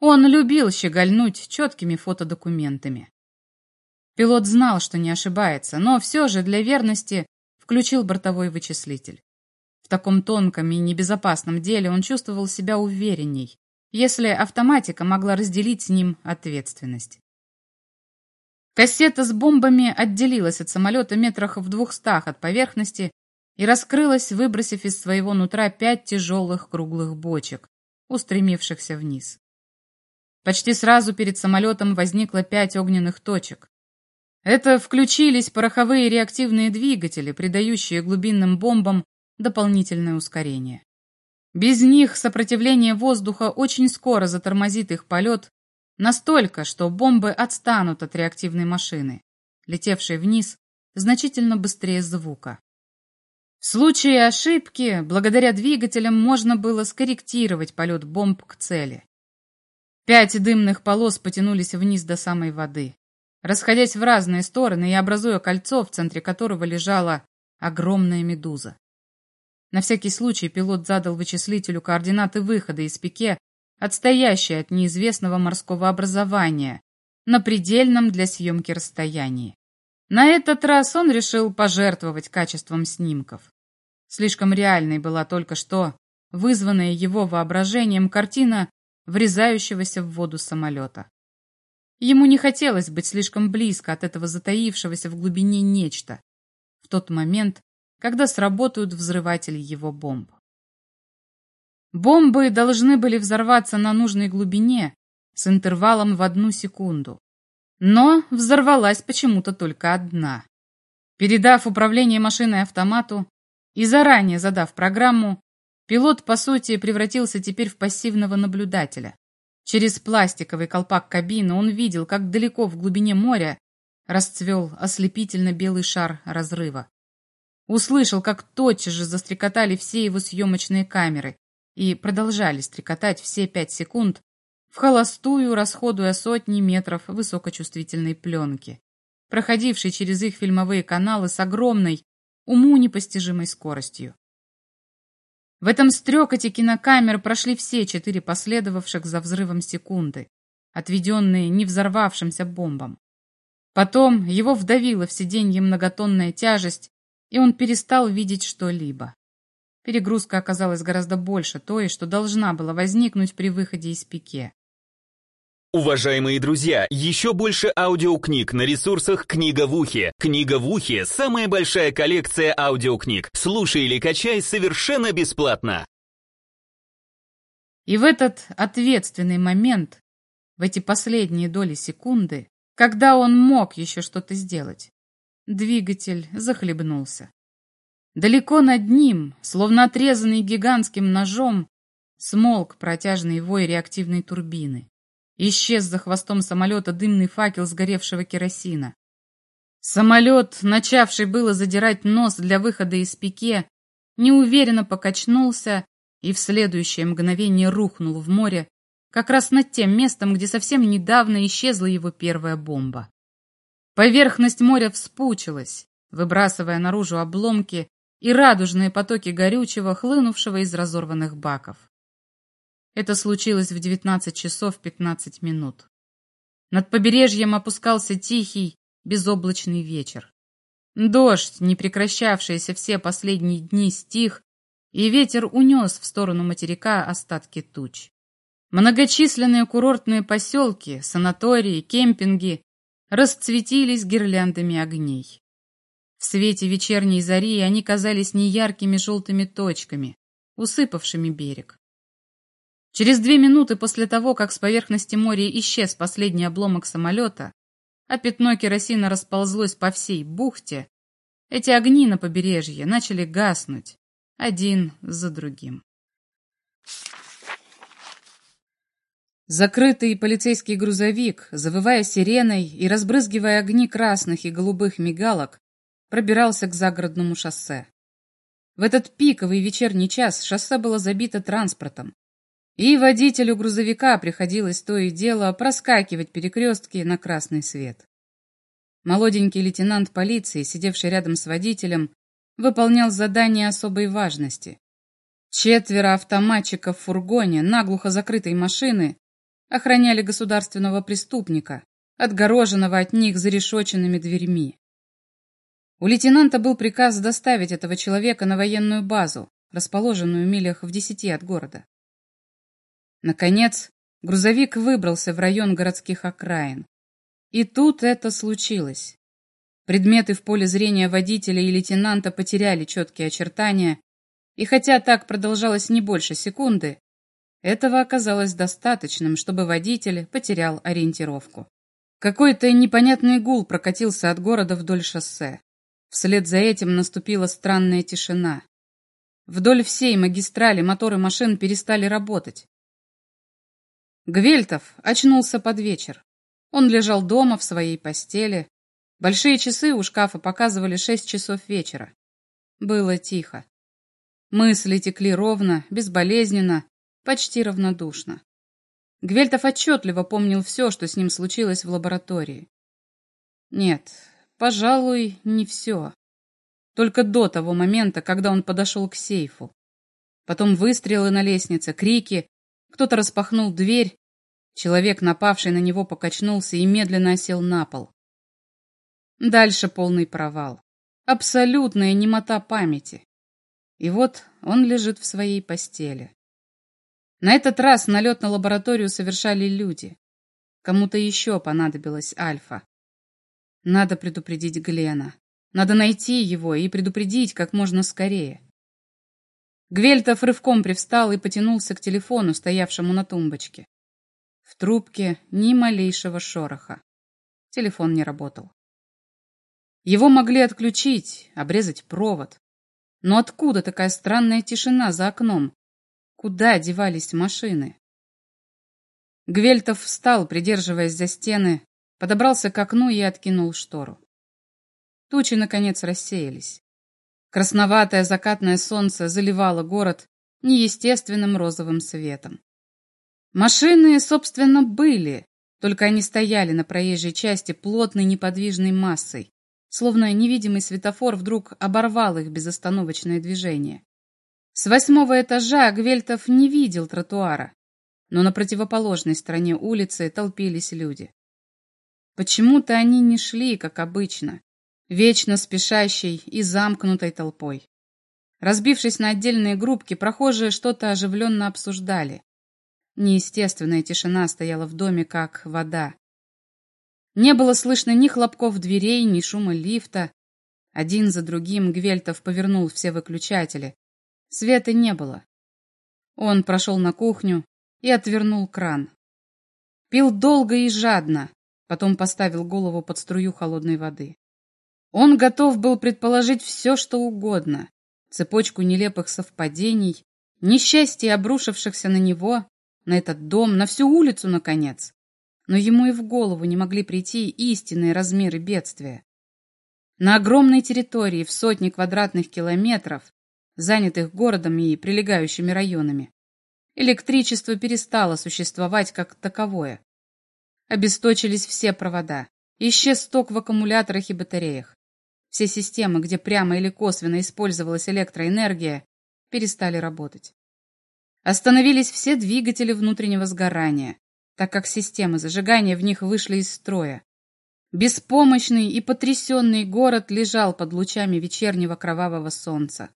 Он любил щегольнуть четкими фотодокументами. Пилот знал, что не ошибается, но все же для верности включил бортовой вычислитель. В таком тонком и небезопасном деле он чувствовал себя уверенней, если автоматика могла разделить с ним ответственность. Кассета с бомбами отделилась от самолета метрах в двухстах от поверхности и раскрылась, выбросив из своего нутра пять тяжелых круглых бочек, устремившихся вниз. Почти сразу перед самолетом возникло пять огненных точек. Это включились пороховые реактивные двигатели, придающие глубинным бомбам дополнительное ускорение. Без них сопротивление воздуха очень скоро затормозит их полет настолько, что бомбы отстанут от реактивной машины, летевшей вниз значительно быстрее звука. В случае ошибки, благодаря двигателям можно было скорректировать полет бомб к цели. Пять дымных полос потянулись вниз до самой воды, расходясь в разные стороны и образуя кольцо, в центре которого лежала огромная медуза. На всякий случай пилот задал вычислителю координаты выхода из пике, отстоящей от неизвестного морского образования, на предельном для съемки расстоянии. На этот раз он решил пожертвовать качеством снимков. Слишком реальной была только что вызванная его воображением картина врезающегося в воду самолета. Ему не хотелось быть слишком близко от этого затаившегося в глубине нечто в тот момент, когда сработают взрыватели его бомб. Бомбы должны были взорваться на нужной глубине с интервалом в одну секунду. Но взорвалась почему-то только одна. Передав управление машиной автомату и заранее задав программу, пилот, по сути, превратился теперь в пассивного наблюдателя. Через пластиковый колпак кабины он видел, как далеко в глубине моря расцвел ослепительно белый шар разрыва. Услышал, как тотчас же застрекотали все его съемочные камеры и продолжали стрекотать все пять секунд, в холостую расходуя сотни метров высокочувствительной пленки, проходившей через их фильмовые каналы с огромной, уму непостижимой скоростью. В этом стрекоте кинокамер прошли все четыре последовавших за взрывом секунды, отведенные не взорвавшимся бомбам. Потом его вдавила в сиденье многотонная тяжесть, и он перестал видеть что-либо. Перегрузка оказалась гораздо больше той, что должна была возникнуть при выходе из пике. Уважаемые друзья, еще больше аудиокниг на ресурсах «Книга в ухе». «Книга в ухе» — самая большая коллекция аудиокниг. Слушай или качай совершенно бесплатно. И в этот ответственный момент, в эти последние доли секунды, когда он мог еще что-то сделать, двигатель захлебнулся. Далеко над ним, словно отрезанный гигантским ножом, смолк протяжный вой реактивной турбины. Исчез за хвостом самолета дымный факел сгоревшего керосина. Самолет, начавший было задирать нос для выхода из пике, неуверенно покачнулся и в следующее мгновение рухнул в море, как раз над тем местом, где совсем недавно исчезла его первая бомба. Поверхность моря вспучилась, выбрасывая наружу обломки и радужные потоки горючего, хлынувшего из разорванных баков. Это случилось в 19 часов 15 минут. Над побережьем опускался тихий, безоблачный вечер. Дождь, не прекращавшийся все последние дни, стих, и ветер унес в сторону материка остатки туч. Многочисленные курортные поселки, санатории, кемпинги расцветились гирляндами огней. В свете вечерней зари они казались неяркими желтыми точками, усыпавшими берег. Через две минуты после того, как с поверхности моря исчез последний обломок самолета, а пятно керосина расползлось по всей бухте, эти огни на побережье начали гаснуть, один за другим. Закрытый полицейский грузовик, завывая сиреной и разбрызгивая огни красных и голубых мигалок, пробирался к загородному шоссе. В этот пиковый вечерний час шоссе было забито транспортом, и водителю грузовика приходилось то и дело проскакивать перекрестки на красный свет. Молоденький лейтенант полиции, сидевший рядом с водителем, выполнял задание особой важности. Четверо автоматчиков в фургоне наглухо закрытой машины охраняли государственного преступника, отгороженного от них зарешоченными дверьми. У лейтенанта был приказ доставить этого человека на военную базу, расположенную в милях в десяти от города. Наконец, грузовик выбрался в район городских окраин. И тут это случилось. Предметы в поле зрения водителя и лейтенанта потеряли четкие очертания, и хотя так продолжалось не больше секунды, этого оказалось достаточным, чтобы водитель потерял ориентировку. Какой-то непонятный гул прокатился от города вдоль шоссе. Вслед за этим наступила странная тишина. Вдоль всей магистрали моторы машин перестали работать. Гвельтов очнулся под вечер. Он лежал дома в своей постели. Большие часы у шкафа показывали шесть часов вечера. Было тихо. Мысли текли ровно, безболезненно, почти равнодушно. Гвельтов отчетливо помнил все, что с ним случилось в лаборатории. Нет, пожалуй, не все. Только до того момента, когда он подошел к сейфу. Потом выстрелы на лестнице, крики, кто-то распахнул дверь, Человек, напавший на него, покачнулся и медленно осел на пол. Дальше полный провал. Абсолютная немота памяти. И вот он лежит в своей постели. На этот раз налет на лабораторию совершали люди. Кому-то еще понадобилась Альфа. Надо предупредить Глена. Надо найти его и предупредить как можно скорее. Гвельтов рывком привстал и потянулся к телефону, стоявшему на тумбочке. В трубке ни малейшего шороха. Телефон не работал. Его могли отключить, обрезать провод. Но откуда такая странная тишина за окном? Куда девались машины? Гвельтов встал, придерживаясь за стены, подобрался к окну и откинул штору. Тучи, наконец, рассеялись. Красноватое закатное солнце заливало город неестественным розовым светом. Машины, собственно, были, только они стояли на проезжей части плотной неподвижной массой, словно невидимый светофор вдруг оборвал их безостановочное движение. С восьмого этажа Гвельтов не видел тротуара, но на противоположной стороне улицы толпились люди. Почему-то они не шли, как обычно, вечно спешащей и замкнутой толпой. Разбившись на отдельные группки, прохожие что-то оживленно обсуждали. Неестественная тишина стояла в доме, как вода. Не было слышно ни хлопков дверей, ни шума лифта. Один за другим Гвельтов повернул все выключатели. Света не было. Он прошел на кухню и отвернул кран. Пил долго и жадно, потом поставил голову под струю холодной воды. Он готов был предположить все, что угодно. Цепочку нелепых совпадений, несчастья, обрушившихся на него, на этот дом, на всю улицу, наконец но ему и в голову не могли прийти истинные размеры бедствия. На огромной территории в сотни квадратных километров, занятых городом и прилегающими районами, электричество перестало существовать как таковое. Обесточились все провода, исчез сток в аккумуляторах и батареях. Все системы, где прямо или косвенно использовалась электроэнергия, перестали работать. Остановились все двигатели внутреннего сгорания, так как системы зажигания в них вышли из строя. Беспомощный и потрясенный город лежал под лучами вечернего кровавого солнца,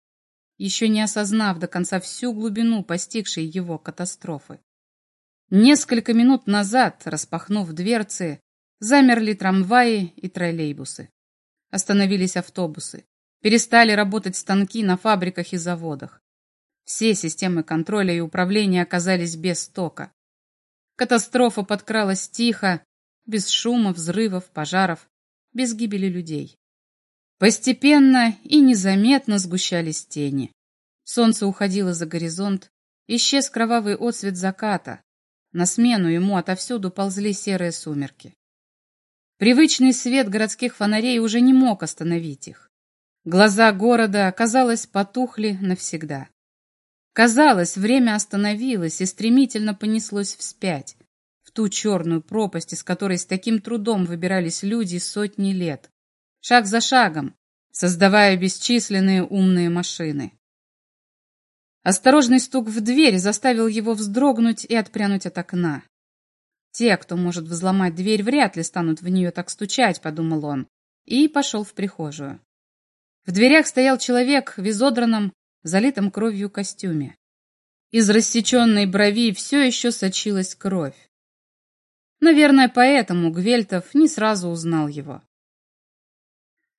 еще не осознав до конца всю глубину постигшей его катастрофы. Несколько минут назад, распахнув дверцы, замерли трамваи и троллейбусы. Остановились автобусы. Перестали работать станки на фабриках и заводах. Все системы контроля и управления оказались без тока. Катастрофа подкралась тихо, без шума, взрывов, пожаров, без гибели людей. Постепенно и незаметно сгущались тени. Солнце уходило за горизонт, исчез кровавый отсвет заката. На смену ему отовсюду ползли серые сумерки. Привычный свет городских фонарей уже не мог остановить их. Глаза города, казалось, потухли навсегда. Казалось, время остановилось и стремительно понеслось вспять, в ту черную пропасть, из которой с таким трудом выбирались люди сотни лет, шаг за шагом, создавая бесчисленные умные машины. Осторожный стук в дверь заставил его вздрогнуть и отпрянуть от окна. Те, кто может взломать дверь, вряд ли станут в нее так стучать, подумал он, и пошел в прихожую. В дверях стоял человек в изодранном, залитом кровью костюме. Из рассеченной брови все еще сочилась кровь. Наверное, поэтому Гвельтов не сразу узнал его.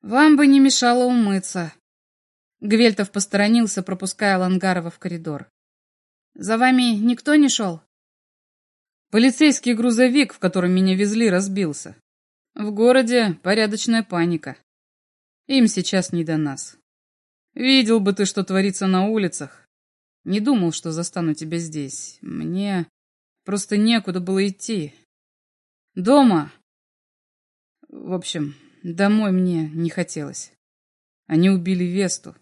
«Вам бы не мешало умыться». Гвельтов посторонился, пропуская Лангарова в коридор. «За вами никто не шел?» Полицейский грузовик, в котором меня везли, разбился. В городе порядочная паника. Им сейчас не до нас. Видел бы ты, что творится на улицах. Не думал, что застану тебя здесь. Мне просто некуда было идти. Дома... В общем, домой мне не хотелось. Они убили Весту.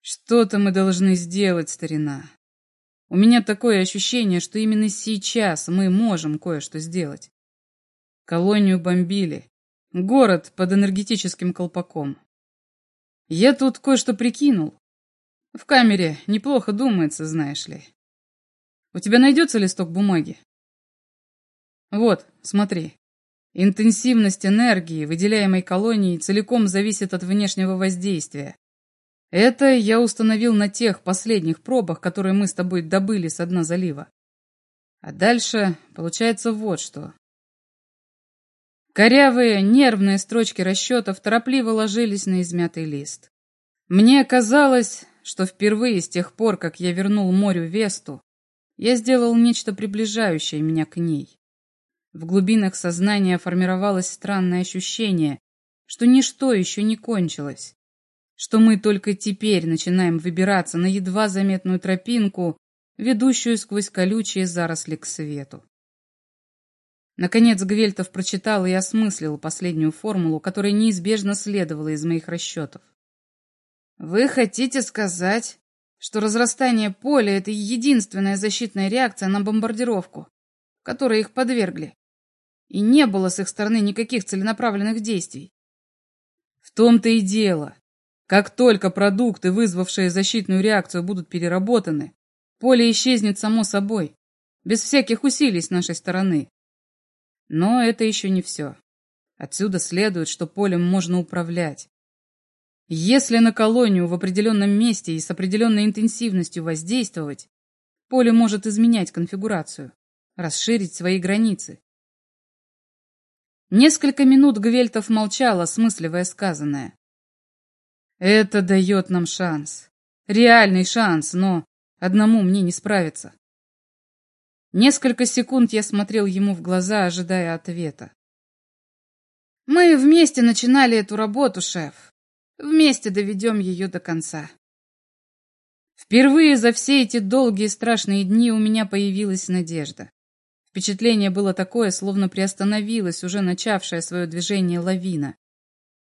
Что-то мы должны сделать, старина. У меня такое ощущение, что именно сейчас мы можем кое-что сделать. Колонию бомбили. Город под энергетическим колпаком. Я тут кое-что прикинул. В камере неплохо думается, знаешь ли. У тебя найдется листок бумаги? Вот, смотри. Интенсивность энергии, выделяемой колонией, целиком зависит от внешнего воздействия. Это я установил на тех последних пробах, которые мы с тобой добыли с дна залива. А дальше получается вот что. Корявые, нервные строчки расчетов торопливо ложились на измятый лист. Мне казалось, что впервые с тех пор, как я вернул морю Весту, я сделал нечто приближающее меня к ней. В глубинах сознания формировалось странное ощущение, что ничто еще не кончилось, что мы только теперь начинаем выбираться на едва заметную тропинку, ведущую сквозь колючие заросли к свету. Наконец Гвельтов прочитал и осмыслил последнюю формулу, которая неизбежно следовала из моих расчетов. «Вы хотите сказать, что разрастание поля — это единственная защитная реакция на бомбардировку, которой их подвергли, и не было с их стороны никаких целенаправленных действий?» «В том-то и дело. Как только продукты, вызвавшие защитную реакцию, будут переработаны, поле исчезнет само собой, без всяких усилий с нашей стороны. Но это еще не все. Отсюда следует, что полем можно управлять. Если на колонию в определенном месте и с определенной интенсивностью воздействовать, поле может изменять конфигурацию, расширить свои границы. Несколько минут Гвельтов молчал, осмысливая сказанное. Это дает нам шанс. Реальный шанс, но одному мне не справиться. Несколько секунд я смотрел ему в глаза, ожидая ответа. Мы вместе начинали эту работу, шеф. Вместе доведем ее до конца. Впервые за все эти долгие страшные дни у меня появилась надежда. Впечатление было такое, словно приостановилась уже начавшая свое движение лавина.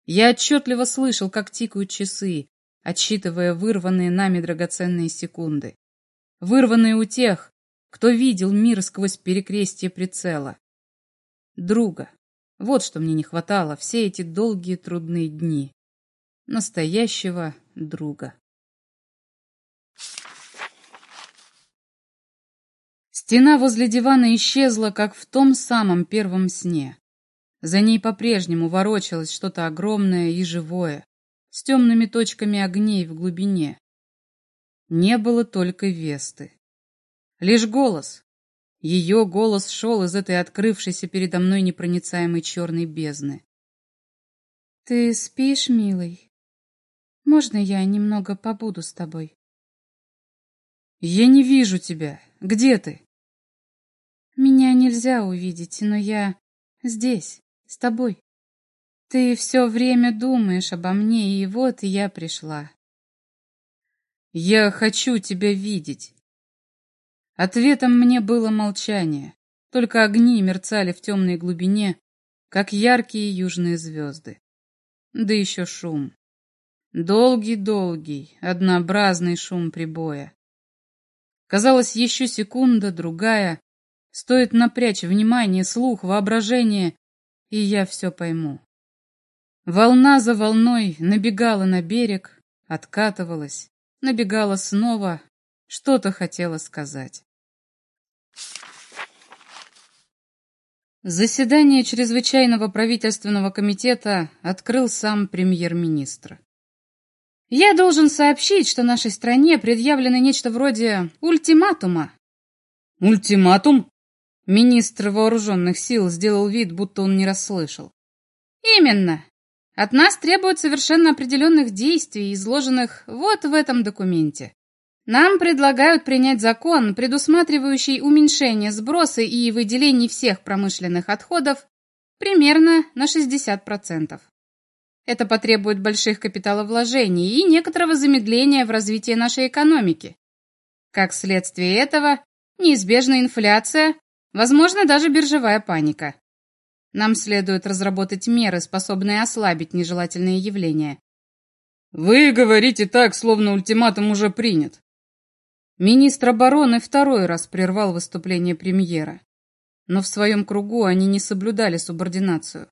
Я отчетливо слышал, как тикают часы, отсчитывая вырванные нами драгоценные секунды. Вырванные у тех, кто видел мир сквозь перекрестие прицела. Друга. Вот что мне не хватало все эти долгие трудные дни. Настоящего друга. Стена возле дивана исчезла, как в том самом первом сне. За ней по-прежнему ворочалось что-то огромное и живое, с темными точками огней в глубине. Не было только Весты. Лишь голос. Ее голос шел из этой открывшейся передо мной непроницаемой черной бездны. «Ты спишь, милый? Можно я немного побуду с тобой?» «Я не вижу тебя. Где ты?» «Меня нельзя увидеть, но я здесь с тобой. Ты все время думаешь обо мне, и вот я пришла. Я хочу тебя видеть. Ответом мне было молчание, только огни мерцали в темной глубине, как яркие южные звезды. Да еще шум. Долгий-долгий, однообразный шум прибоя. Казалось, еще секунда, другая. Стоит напрячь внимание, слух, воображение, и я все пойму. Волна за волной набегала на берег, откатывалась, набегала снова, что-то хотела сказать. Заседание чрезвычайного правительственного комитета открыл сам премьер-министр. Я должен сообщить, что нашей стране предъявлено нечто вроде ультиматума. Ультиматум? Министр вооруженных сил сделал вид, будто он не расслышал. Именно. От нас требуют совершенно определенных действий, изложенных вот в этом документе. Нам предлагают принять закон, предусматривающий уменьшение сброса и выделений всех промышленных отходов примерно на 60%. Это потребует больших капиталовложений и некоторого замедления в развитии нашей экономики. Как следствие этого, неизбежна инфляция, Возможно, даже биржевая паника. Нам следует разработать меры, способные ослабить нежелательные явления. Вы говорите так, словно ультиматум уже принят. Министр обороны второй раз прервал выступление премьера. Но в своем кругу они не соблюдали субординацию.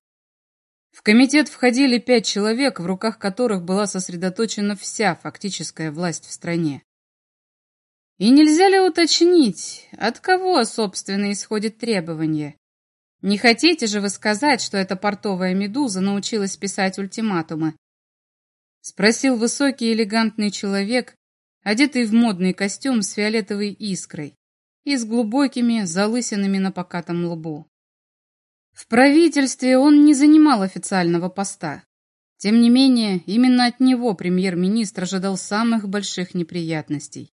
В комитет входили пять человек, в руках которых была сосредоточена вся фактическая власть в стране. И нельзя ли уточнить, от кого, собственно, исходит требование? Не хотите же вы сказать, что эта портовая медуза научилась писать ультиматумы? Спросил высокий элегантный человек, одетый в модный костюм с фиолетовой искрой и с глубокими залысинами на покатом лбу. В правительстве он не занимал официального поста. Тем не менее, именно от него премьер-министр ожидал самых больших неприятностей.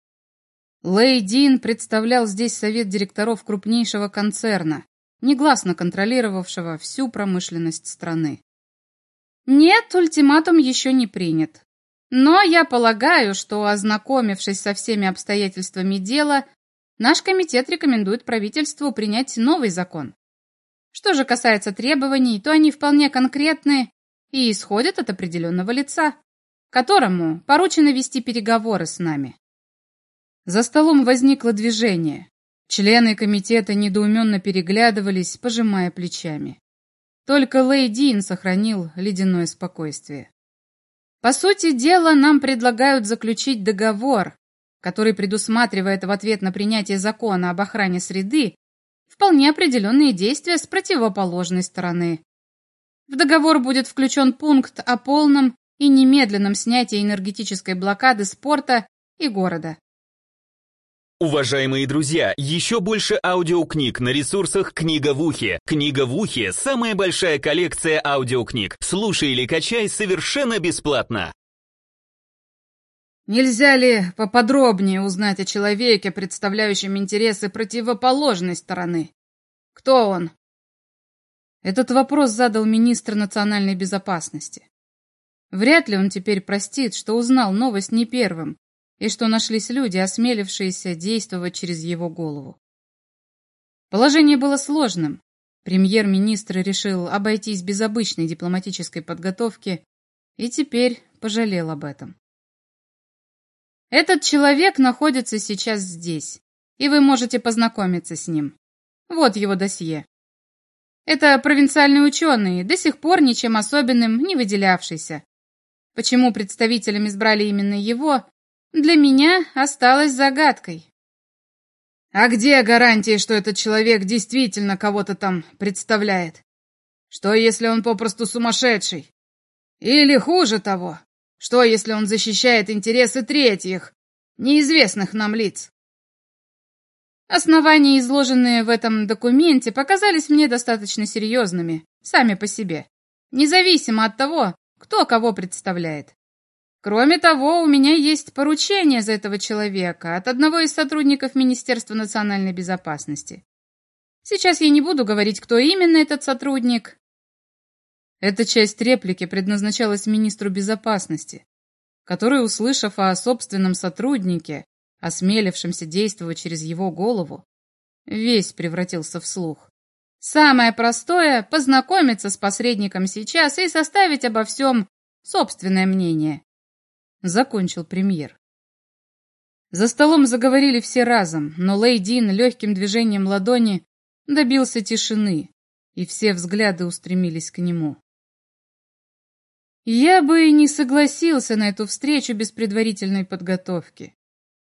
Лэй Дин представлял здесь совет директоров крупнейшего концерна, негласно контролировавшего всю промышленность страны. Нет, ультиматум еще не принят. Но я полагаю, что, ознакомившись со всеми обстоятельствами дела, наш комитет рекомендует правительству принять новый закон. Что же касается требований, то они вполне конкретны и исходят от определенного лица, которому поручено вести переговоры с нами. За столом возникло движение. Члены комитета недоуменно переглядывались, пожимая плечами. Только Лэй Дин сохранил ледяное спокойствие. По сути дела, нам предлагают заключить договор, который предусматривает в ответ на принятие закона об охране среды вполне определенные действия с противоположной стороны. В договор будет включен пункт о полном и немедленном снятии энергетической блокады спорта и города. Уважаемые друзья, еще больше аудиокниг на ресурсах «Книга в ухе». «Книга в ухе» — самая большая коллекция аудиокниг. Слушай или качай совершенно бесплатно. Нельзя ли поподробнее узнать о человеке, представляющем интересы противоположной стороны? Кто он? Этот вопрос задал министр национальной безопасности. Вряд ли он теперь простит, что узнал новость не первым, и что нашлись люди, осмелившиеся действовать через его голову. Положение было сложным. Премьер-министр решил обойтись без обычной дипломатической подготовки и теперь пожалел об этом. Этот человек находится сейчас здесь, и вы можете познакомиться с ним. Вот его досье. Это провинциальный ученый, до сих пор ничем особенным не выделявшийся. Почему представителям избрали именно его, для меня осталось загадкой. А где гарантии, что этот человек действительно кого-то там представляет? Что, если он попросту сумасшедший? Или хуже того, что, если он защищает интересы третьих, неизвестных нам лиц? Основания, изложенные в этом документе, показались мне достаточно серьезными, сами по себе, независимо от того, кто кого представляет. Кроме того, у меня есть поручение за этого человека от одного из сотрудников Министерства национальной безопасности. Сейчас я не буду говорить, кто именно этот сотрудник, эта часть реплики предназначалась министру безопасности, который, услышав о собственном сотруднике, осмелившемся действовать через его голову, весь превратился в слух. Самое простое — познакомиться с посредником сейчас и составить обо всем собственное мнение. Закончил премьер. За столом заговорили все разом, но Лейдин легким движением ладони добился тишины, и все взгляды устремились к нему. Я бы и не согласился на эту встречу без предварительной подготовки.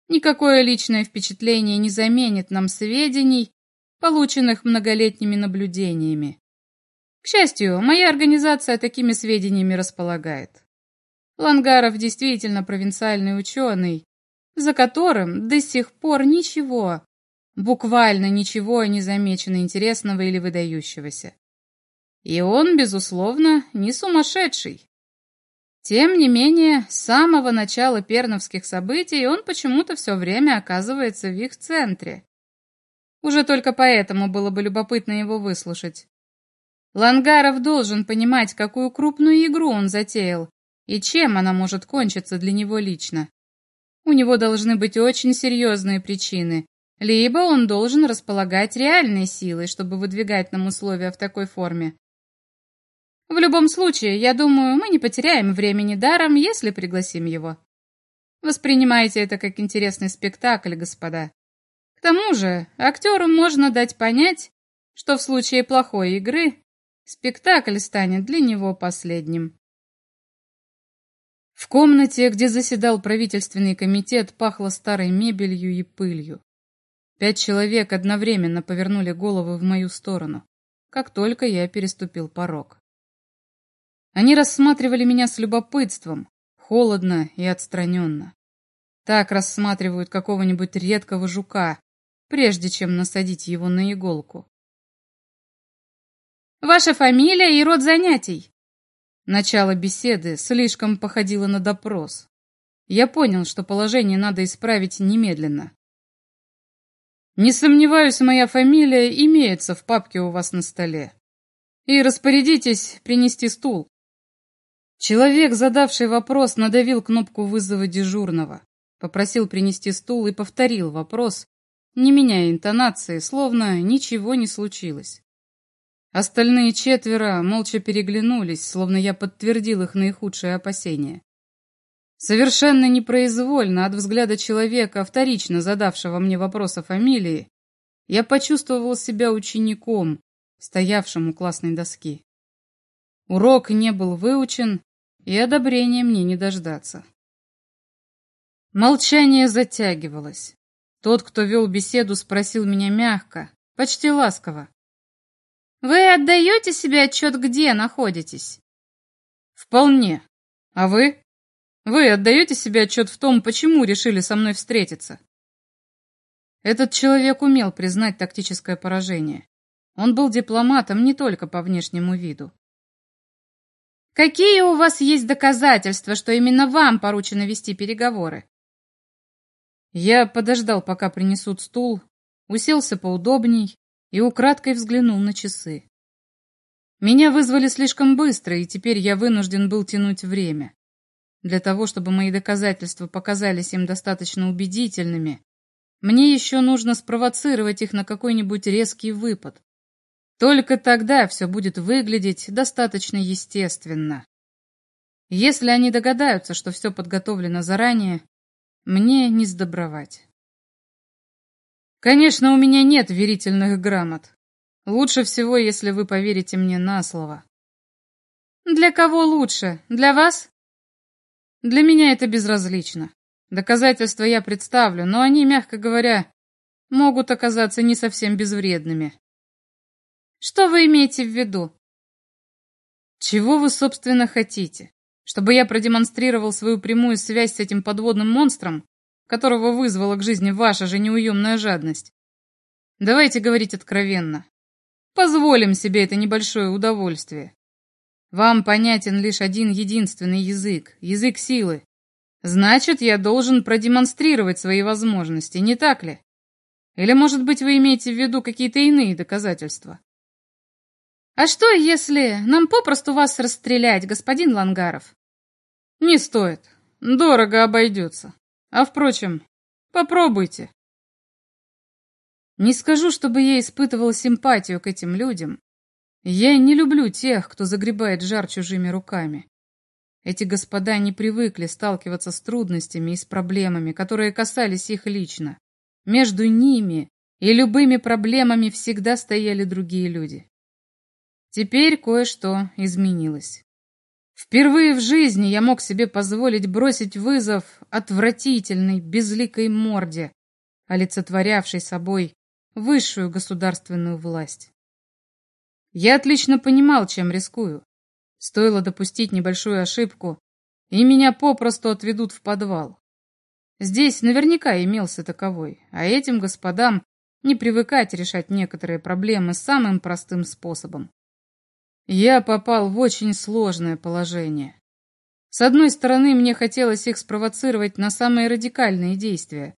Никакое личное впечатление не заменит нам сведений, полученных многолетними наблюдениями. К счастью, моя организация такими сведениями располагает. Лангаров действительно провинциальный ученый, за которым до сих пор ничего, буквально ничего не замечено интересного или выдающегося. И он, безусловно, не сумасшедший. Тем не менее, с самого начала перновских событий он почему-то все время оказывается в их центре. Уже только поэтому было бы любопытно его выслушать. Лангаров должен понимать, какую крупную игру он затеял и чем она может кончиться для него лично. У него должны быть очень серьезные причины, либо он должен располагать реальной силой, чтобы выдвигать нам условия в такой форме, в любом случае, я думаю, мы не потеряем времени даром, если пригласим его. Воспринимайте это как интересный спектакль, господа. К тому же, актеру можно дать понять, что в случае плохой игры спектакль станет для него последним. В комнате, где заседал правительственный комитет, пахло старой мебелью и пылью. Пять человек одновременно повернули головы в мою сторону. как только я переступил порог. Они рассматривали меня с любопытством, холодно и отстраненно. Так рассматривают какого-нибудь редкого жука, прежде чем насадить его на иголку. «Ваша фамилия и род занятий?» Начало беседы слишком походило на допрос. Я понял, что положение надо исправить немедленно. Не сомневаюсь, моя фамилия имеется в папке у вас на столе. И распорядитесь принести стул. Человек, задавший вопрос, надавил кнопку вызова дежурного, попросил принести стул и повторил вопрос, не меняя интонации, словно ничего не случилось. Остальные четверо молча переглянулись, словно я подтвердил их наихудшие опасения. Совершенно непроизвольно от взгляда человека, вторично задавшего мне вопрос о фамилии, я почувствовал себя учеником, стоявшим у классной доски. Урок не был выучен, и одобрения мне не дождаться. Молчание затягивалось. Тот, кто вел беседу, спросил меня мягко, почти ласково. «Вы отдаете себе отчет, где находитесь?» «Вполне. А вы?» Вы отдаете себе отчет в том, почему решили со мной встретиться? Этот человек умел признать тактическое поражение. Он был дипломатом не только по внешнему виду. Какие у вас есть доказательства, что именно вам поручено вести переговоры? Я подождал, пока принесут стул, уселся поудобней и украдкой взглянул на часы. Меня вызвали слишком быстро, и теперь я вынужден был тянуть время. Для того, чтобы мои доказательства показались им достаточно убедительными, мне еще нужно спровоцировать их на какой-нибудь резкий выпад. Только тогда все будет выглядеть достаточно естественно. Если они догадаются, что все подготовлено заранее, мне не сдобровать. Конечно, у меня нет верительных грамот. Лучше всего, если вы поверите мне на слово. Для кого лучше? Для вас? Для меня это безразлично. Доказательства я представлю, но они, мягко говоря, могут оказаться не совсем безвредными. Что вы имеете в виду? Чего вы, собственно, хотите? Чтобы я продемонстрировал свою прямую связь с этим подводным монстром, которого вызвала к жизни ваша же неуемная жадность? Давайте говорить откровенно. Позволим себе это небольшое удовольствие. Вам понятен лишь один единственный язык, язык силы. Значит, я должен продемонстрировать свои возможности, не так ли? Или, может быть, вы имеете в виду какие-то иные доказательства? А что, если нам попросту вас расстрелять, господин Лангаров? Не стоит. Дорого обойдется. А впрочем, попробуйте. Не скажу, чтобы я испытывал симпатию к этим людям, я не люблю тех, кто загребает жар чужими руками. Эти господа не привыкли сталкиваться с трудностями и с проблемами, которые касались их лично. Между ними и любыми проблемами всегда стояли другие люди. Теперь кое-что изменилось. Впервые в жизни я мог себе позволить бросить вызов отвратительной, безликой морде, олицетворявшей собой высшую государственную власть. Я отлично понимал, чем рискую. Стоило допустить небольшую ошибку, и меня попросту отведут в подвал. Здесь наверняка имелся таковой, а этим господам не привыкать решать некоторые проблемы самым простым способом. Я попал в очень сложное положение. С одной стороны, мне хотелось их спровоцировать на самые радикальные действия,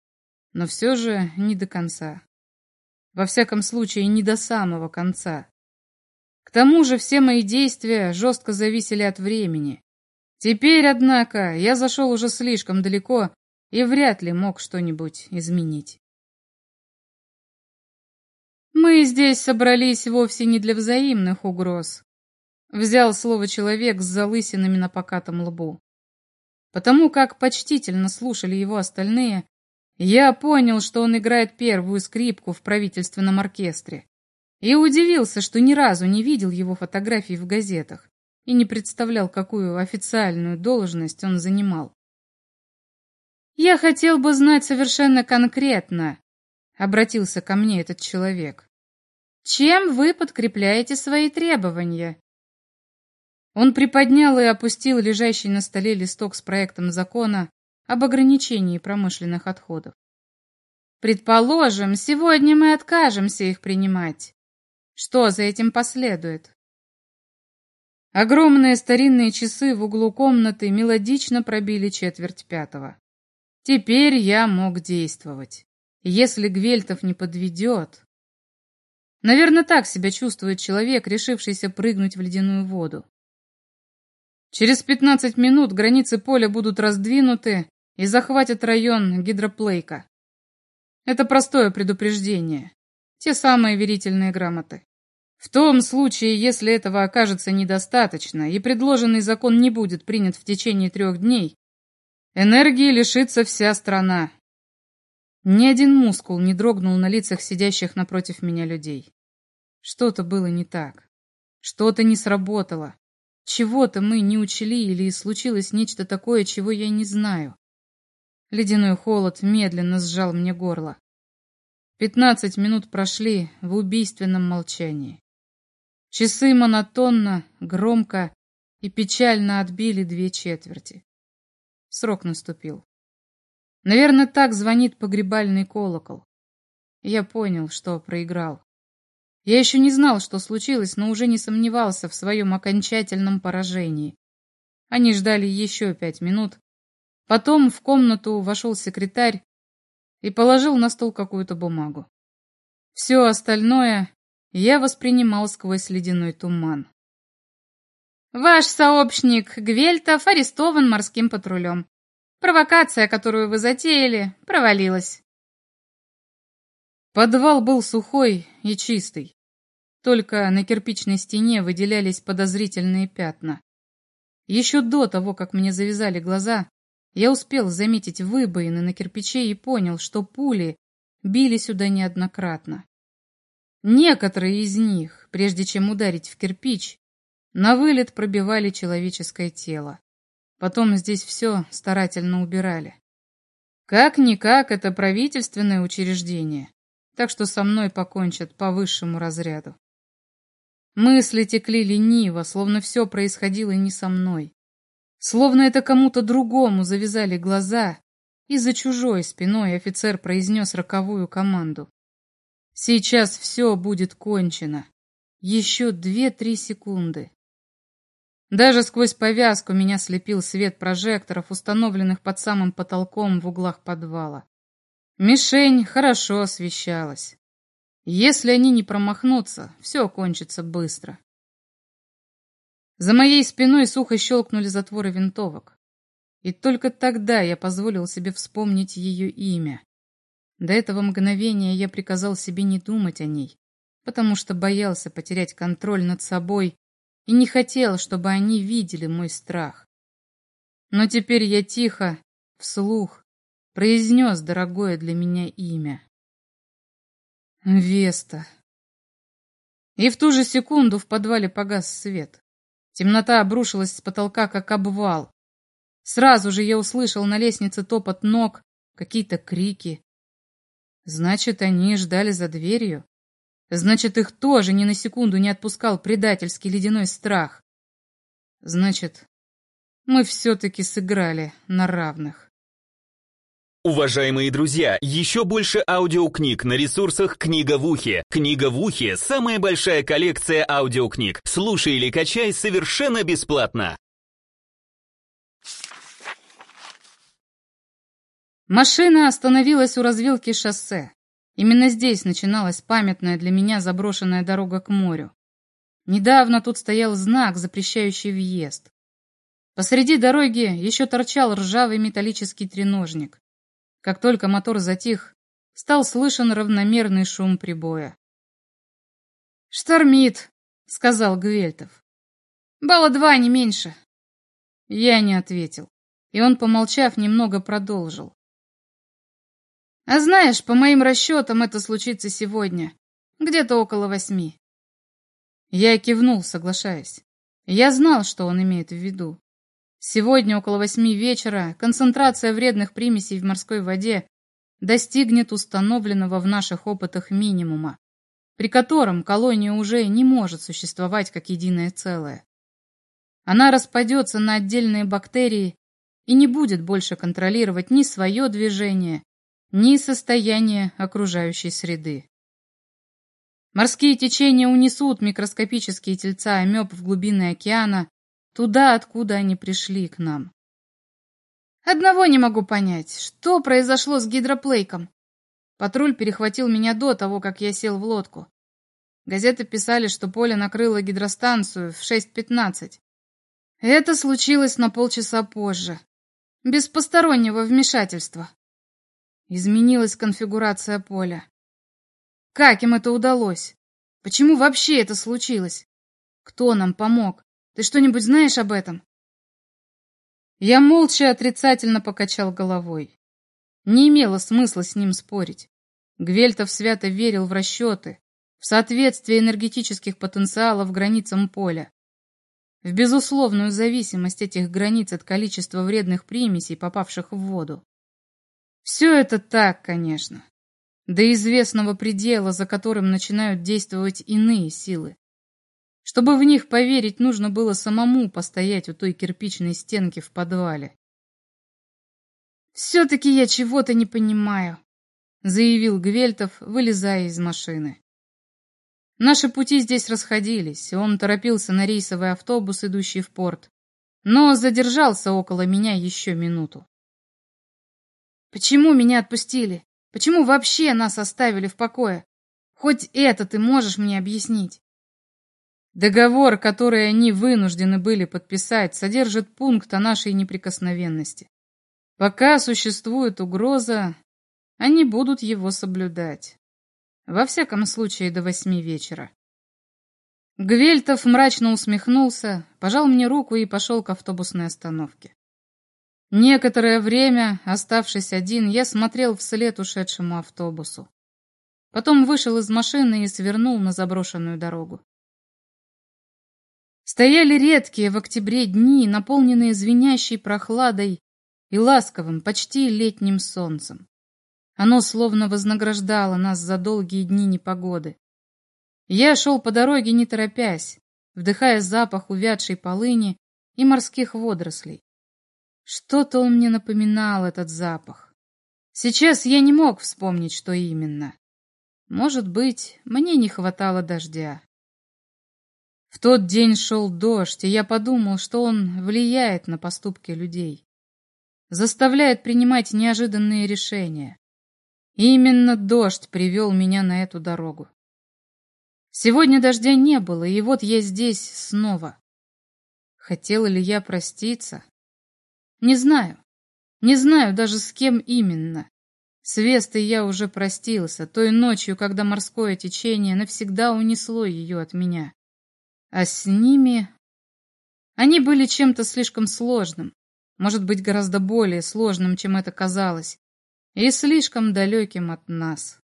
но все же не до конца. Во всяком случае, не до самого конца. К тому же все мои действия жестко зависели от времени. Теперь, однако, я зашел уже слишком далеко и вряд ли мог что-нибудь изменить. Мы здесь собрались вовсе не для взаимных угроз. Взял слово человек с залысинами на покатом лбу. Потому как почтительно слушали его остальные, я понял, что он играет первую скрипку в правительственном оркестре. И удивился, что ни разу не видел его фотографий в газетах и не представлял, какую официальную должность он занимал. «Я хотел бы знать совершенно конкретно», — обратился ко мне этот человек. Чем вы подкрепляете свои требования? Он приподнял и опустил лежащий на столе листок с проектом закона об ограничении промышленных отходов. Предположим, сегодня мы откажемся их принимать. Что за этим последует? Огромные старинные часы в углу комнаты мелодично пробили четверть пятого. Теперь я мог действовать. Если Гвельтов не подведет... Наверное, так себя чувствует человек, решившийся прыгнуть в ледяную воду. Через 15 минут границы поля будут раздвинуты и захватят район гидроплейка. Это простое предупреждение. Те самые верительные грамоты. В том случае, если этого окажется недостаточно и предложенный закон не будет принят в течение трех дней, энергии лишится вся страна. Ни один мускул не дрогнул на лицах сидящих напротив меня людей. Что-то было не так. Что-то не сработало. Чего-то мы не учли или случилось нечто такое, чего я не знаю. Ледяной холод медленно сжал мне горло. Пятнадцать минут прошли в убийственном молчании. Часы монотонно, громко и печально отбили две четверти. Срок наступил. Наверное, так звонит погребальный колокол. Я понял, что проиграл. Я еще не знал, что случилось, но уже не сомневался в своем окончательном поражении. Они ждали еще пять минут. Потом в комнату вошел секретарь и положил на стол какую-то бумагу. Все остальное я воспринимал сквозь ледяной туман. Ваш сообщник Гвельтов арестован морским патрулем. Провокация, которую вы затеяли, провалилась. Подвал был сухой и чистый. Только на кирпичной стене выделялись подозрительные пятна. Еще до того, как мне завязали глаза, я успел заметить выбоины на кирпиче и понял, что пули били сюда неоднократно. Некоторые из них, прежде чем ударить в кирпич, на вылет пробивали человеческое тело. Потом здесь все старательно убирали. Как-никак это правительственное учреждение, так что со мной покончат по высшему разряду. Мысли текли лениво, словно все происходило не со мной. Словно это кому-то другому завязали глаза, и за чужой спиной офицер произнес роковую команду. Сейчас все будет кончено. Еще две-три секунды. Даже сквозь повязку меня слепил свет прожекторов, установленных под самым потолком в углах подвала. Мишень хорошо освещалась. Если они не промахнутся, все кончится быстро. За моей спиной сухо щелкнули затворы винтовок. И только тогда я позволил себе вспомнить ее имя. До этого мгновения я приказал себе не думать о ней, потому что боялся потерять контроль над собой и не хотел, чтобы они видели мой страх. Но теперь я тихо, вслух, произнес дорогое для меня имя. Веста. И в ту же секунду в подвале погас свет. Темнота обрушилась с потолка, как обвал. Сразу же я услышал на лестнице топот ног, какие-то крики. Значит, они ждали за дверью? Значит, их тоже ни на секунду не отпускал предательский ледяной страх. Значит, мы все-таки сыграли на равных. Уважаемые друзья, еще больше аудиокниг на ресурсах «Книга в ухе». «Книга в ухе» — самая большая коллекция аудиокниг. Слушай или качай совершенно бесплатно. Машина остановилась у развилки шоссе. Именно здесь начиналась памятная для меня заброшенная дорога к морю. Недавно тут стоял знак, запрещающий въезд. Посреди дороги еще торчал ржавый металлический треножник. Как только мотор затих, стал слышен равномерный шум прибоя. «Штормит», — сказал Гвельтов. «Балла два, не меньше». Я не ответил, и он, помолчав, немного продолжил. А знаешь, по моим расчетам, это случится сегодня. Где-то около восьми. Я кивнул, соглашаясь. Я знал, что он имеет в виду. Сегодня около восьми вечера концентрация вредных примесей в морской воде достигнет установленного в наших опытах минимума. при котором колония уже не может существовать как единое целое. Она распадется на отдельные бактерии и не будет больше контролировать ни свое движение, ни состояние окружающей среды. Морские течения унесут микроскопические тельца амеб в глубины океана, туда, откуда они пришли к нам. Одного не могу понять, что произошло с гидроплейком. Патруль перехватил меня до того, как я сел в лодку. Газеты писали, что поле накрыло гидростанцию в 6.15. Это случилось на полчаса позже, без постороннего вмешательства. Изменилась конфигурация поля. Как им это удалось? Почему вообще это случилось? Кто нам помог? Ты что-нибудь знаешь об этом? Я молча отрицательно покачал головой. Не имело смысла с ним спорить. Гвельтов свято верил в расчеты, в соответствие энергетических потенциалов границам поля, в безусловную зависимость этих границ от количества вредных примесей, попавших в воду. Все это так, конечно, до известного предела, за которым начинают действовать иные силы. Чтобы в них поверить, нужно было самому постоять у той кирпичной стенки в подвале. «Все-таки я чего-то не понимаю», — заявил Гвельтов, вылезая из машины. Наши пути здесь расходились, он торопился на рейсовый автобус, идущий в порт, но задержался около меня еще минуту. «Почему меня отпустили? Почему вообще нас оставили в покое? Хоть это ты можешь мне объяснить?» Договор, который они вынуждены были подписать, содержит пункт о нашей неприкосновенности. Пока существует угроза, они будут его соблюдать. Во всяком случае, до восьми вечера. Гвельтов мрачно усмехнулся, пожал мне руку и пошел к автобусной остановке. Некоторое время, оставшись один, я смотрел вслед ушедшему автобусу. Потом вышел из машины и свернул на заброшенную дорогу. Стояли редкие в октябре дни, наполненные звенящей прохладой и ласковым, почти летним солнцем. Оно словно вознаграждало нас за долгие дни непогоды. Я шел по дороге, не торопясь, вдыхая запах увядшей полыни и морских водорослей. Что-то он мне напоминал, этот запах. Сейчас я не мог вспомнить, что именно. Может быть, мне не хватало дождя. В тот день шел дождь, и я подумал, что он влияет на поступки людей. Заставляет принимать неожиданные решения. И именно дождь привел меня на эту дорогу. Сегодня дождя не было, и вот я здесь снова. Хотела ли я проститься? Не знаю. Не знаю даже с кем именно. С Вестой я уже простился, той ночью, когда морское течение навсегда унесло ее от меня. А с ними... Они были чем-то слишком сложным, может быть, гораздо более сложным, чем это казалось, и слишком далеким от нас.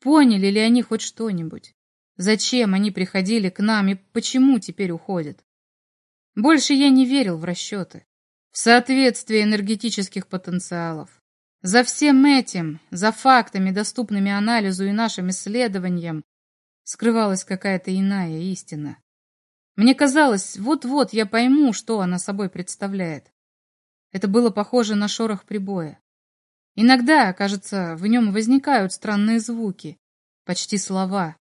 Поняли ли они хоть что-нибудь? Зачем они приходили к нам и почему теперь уходят? Больше я не верил в расчеты, в соответствие энергетических потенциалов. За всем этим, за фактами, доступными анализу и нашим исследованиям, скрывалась какая-то иная истина. Мне казалось, вот-вот я пойму, что она собой представляет. Это было похоже на шорох прибоя. Иногда, кажется, в нем возникают странные звуки, почти слова.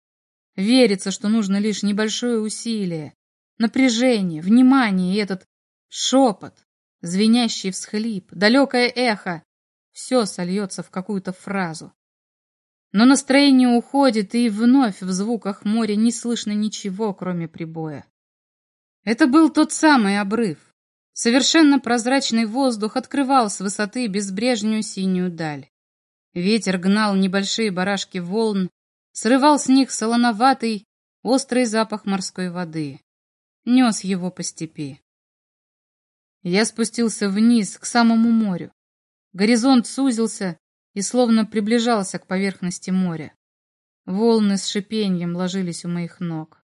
Верится, что нужно лишь небольшое усилие, напряжение, внимание и этот шепот, звенящий всхлип, далекое эхо. Все сольется в какую-то фразу. Но настроение уходит, и вновь в звуках моря не слышно ничего, кроме прибоя. Это был тот самый обрыв. Совершенно прозрачный воздух открывал с высоты безбрежную синюю даль. Ветер гнал небольшие барашки волн, срывал с них солоноватый, острый запах морской воды. Нес его по степи. Я спустился вниз, к самому морю. Горизонт сузился и словно приближался к поверхности моря. Волны с шипением ложились у моих ног.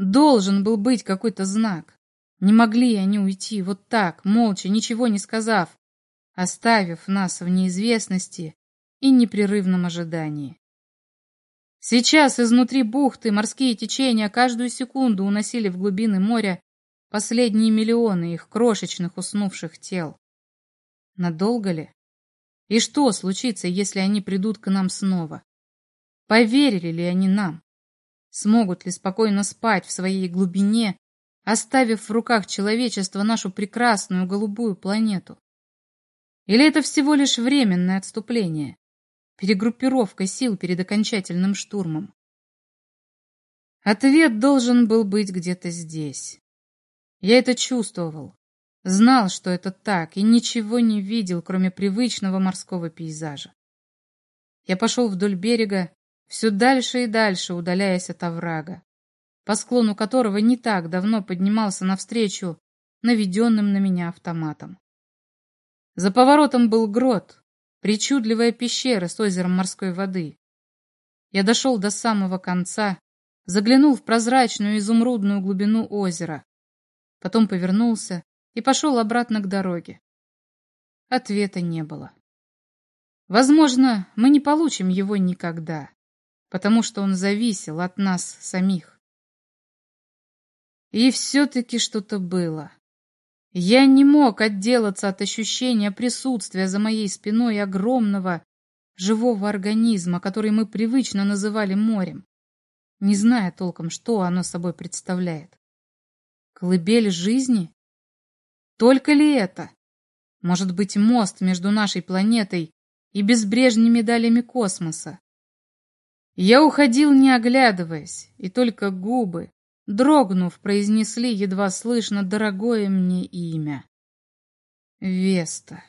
Должен был быть какой-то знак. Не могли они уйти вот так, молча, ничего не сказав, оставив нас в неизвестности и непрерывном ожидании. Сейчас изнутри бухты морские течения каждую секунду уносили в глубины моря последние миллионы их крошечных уснувших тел. Надолго ли? И что случится, если они придут к нам снова? Поверили ли они нам? Смогут ли спокойно спать в своей глубине, оставив в руках человечества нашу прекрасную голубую планету? Или это всего лишь временное отступление, перегруппировка сил перед окончательным штурмом? Ответ должен был быть где-то здесь. Я это чувствовал, знал, что это так, и ничего не видел, кроме привычного морского пейзажа. Я пошел вдоль берега, все дальше и дальше удаляясь от оврага, по склону которого не так давно поднимался навстречу наведенным на меня автоматом. За поворотом был грот, причудливая пещера с озером морской воды. Я дошел до самого конца, заглянул в прозрачную изумрудную глубину озера, потом повернулся и пошел обратно к дороге. Ответа не было. Возможно, мы не получим его никогда потому что он зависел от нас самих. И все-таки что-то было. Я не мог отделаться от ощущения присутствия за моей спиной огромного живого организма, который мы привычно называли морем, не зная толком, что оно собой представляет. Колыбель жизни? Только ли это? Может быть, мост между нашей планетой и безбрежными далями космоса? Я уходил, не оглядываясь, и только губы, дрогнув, произнесли едва слышно дорогое мне имя. Веста.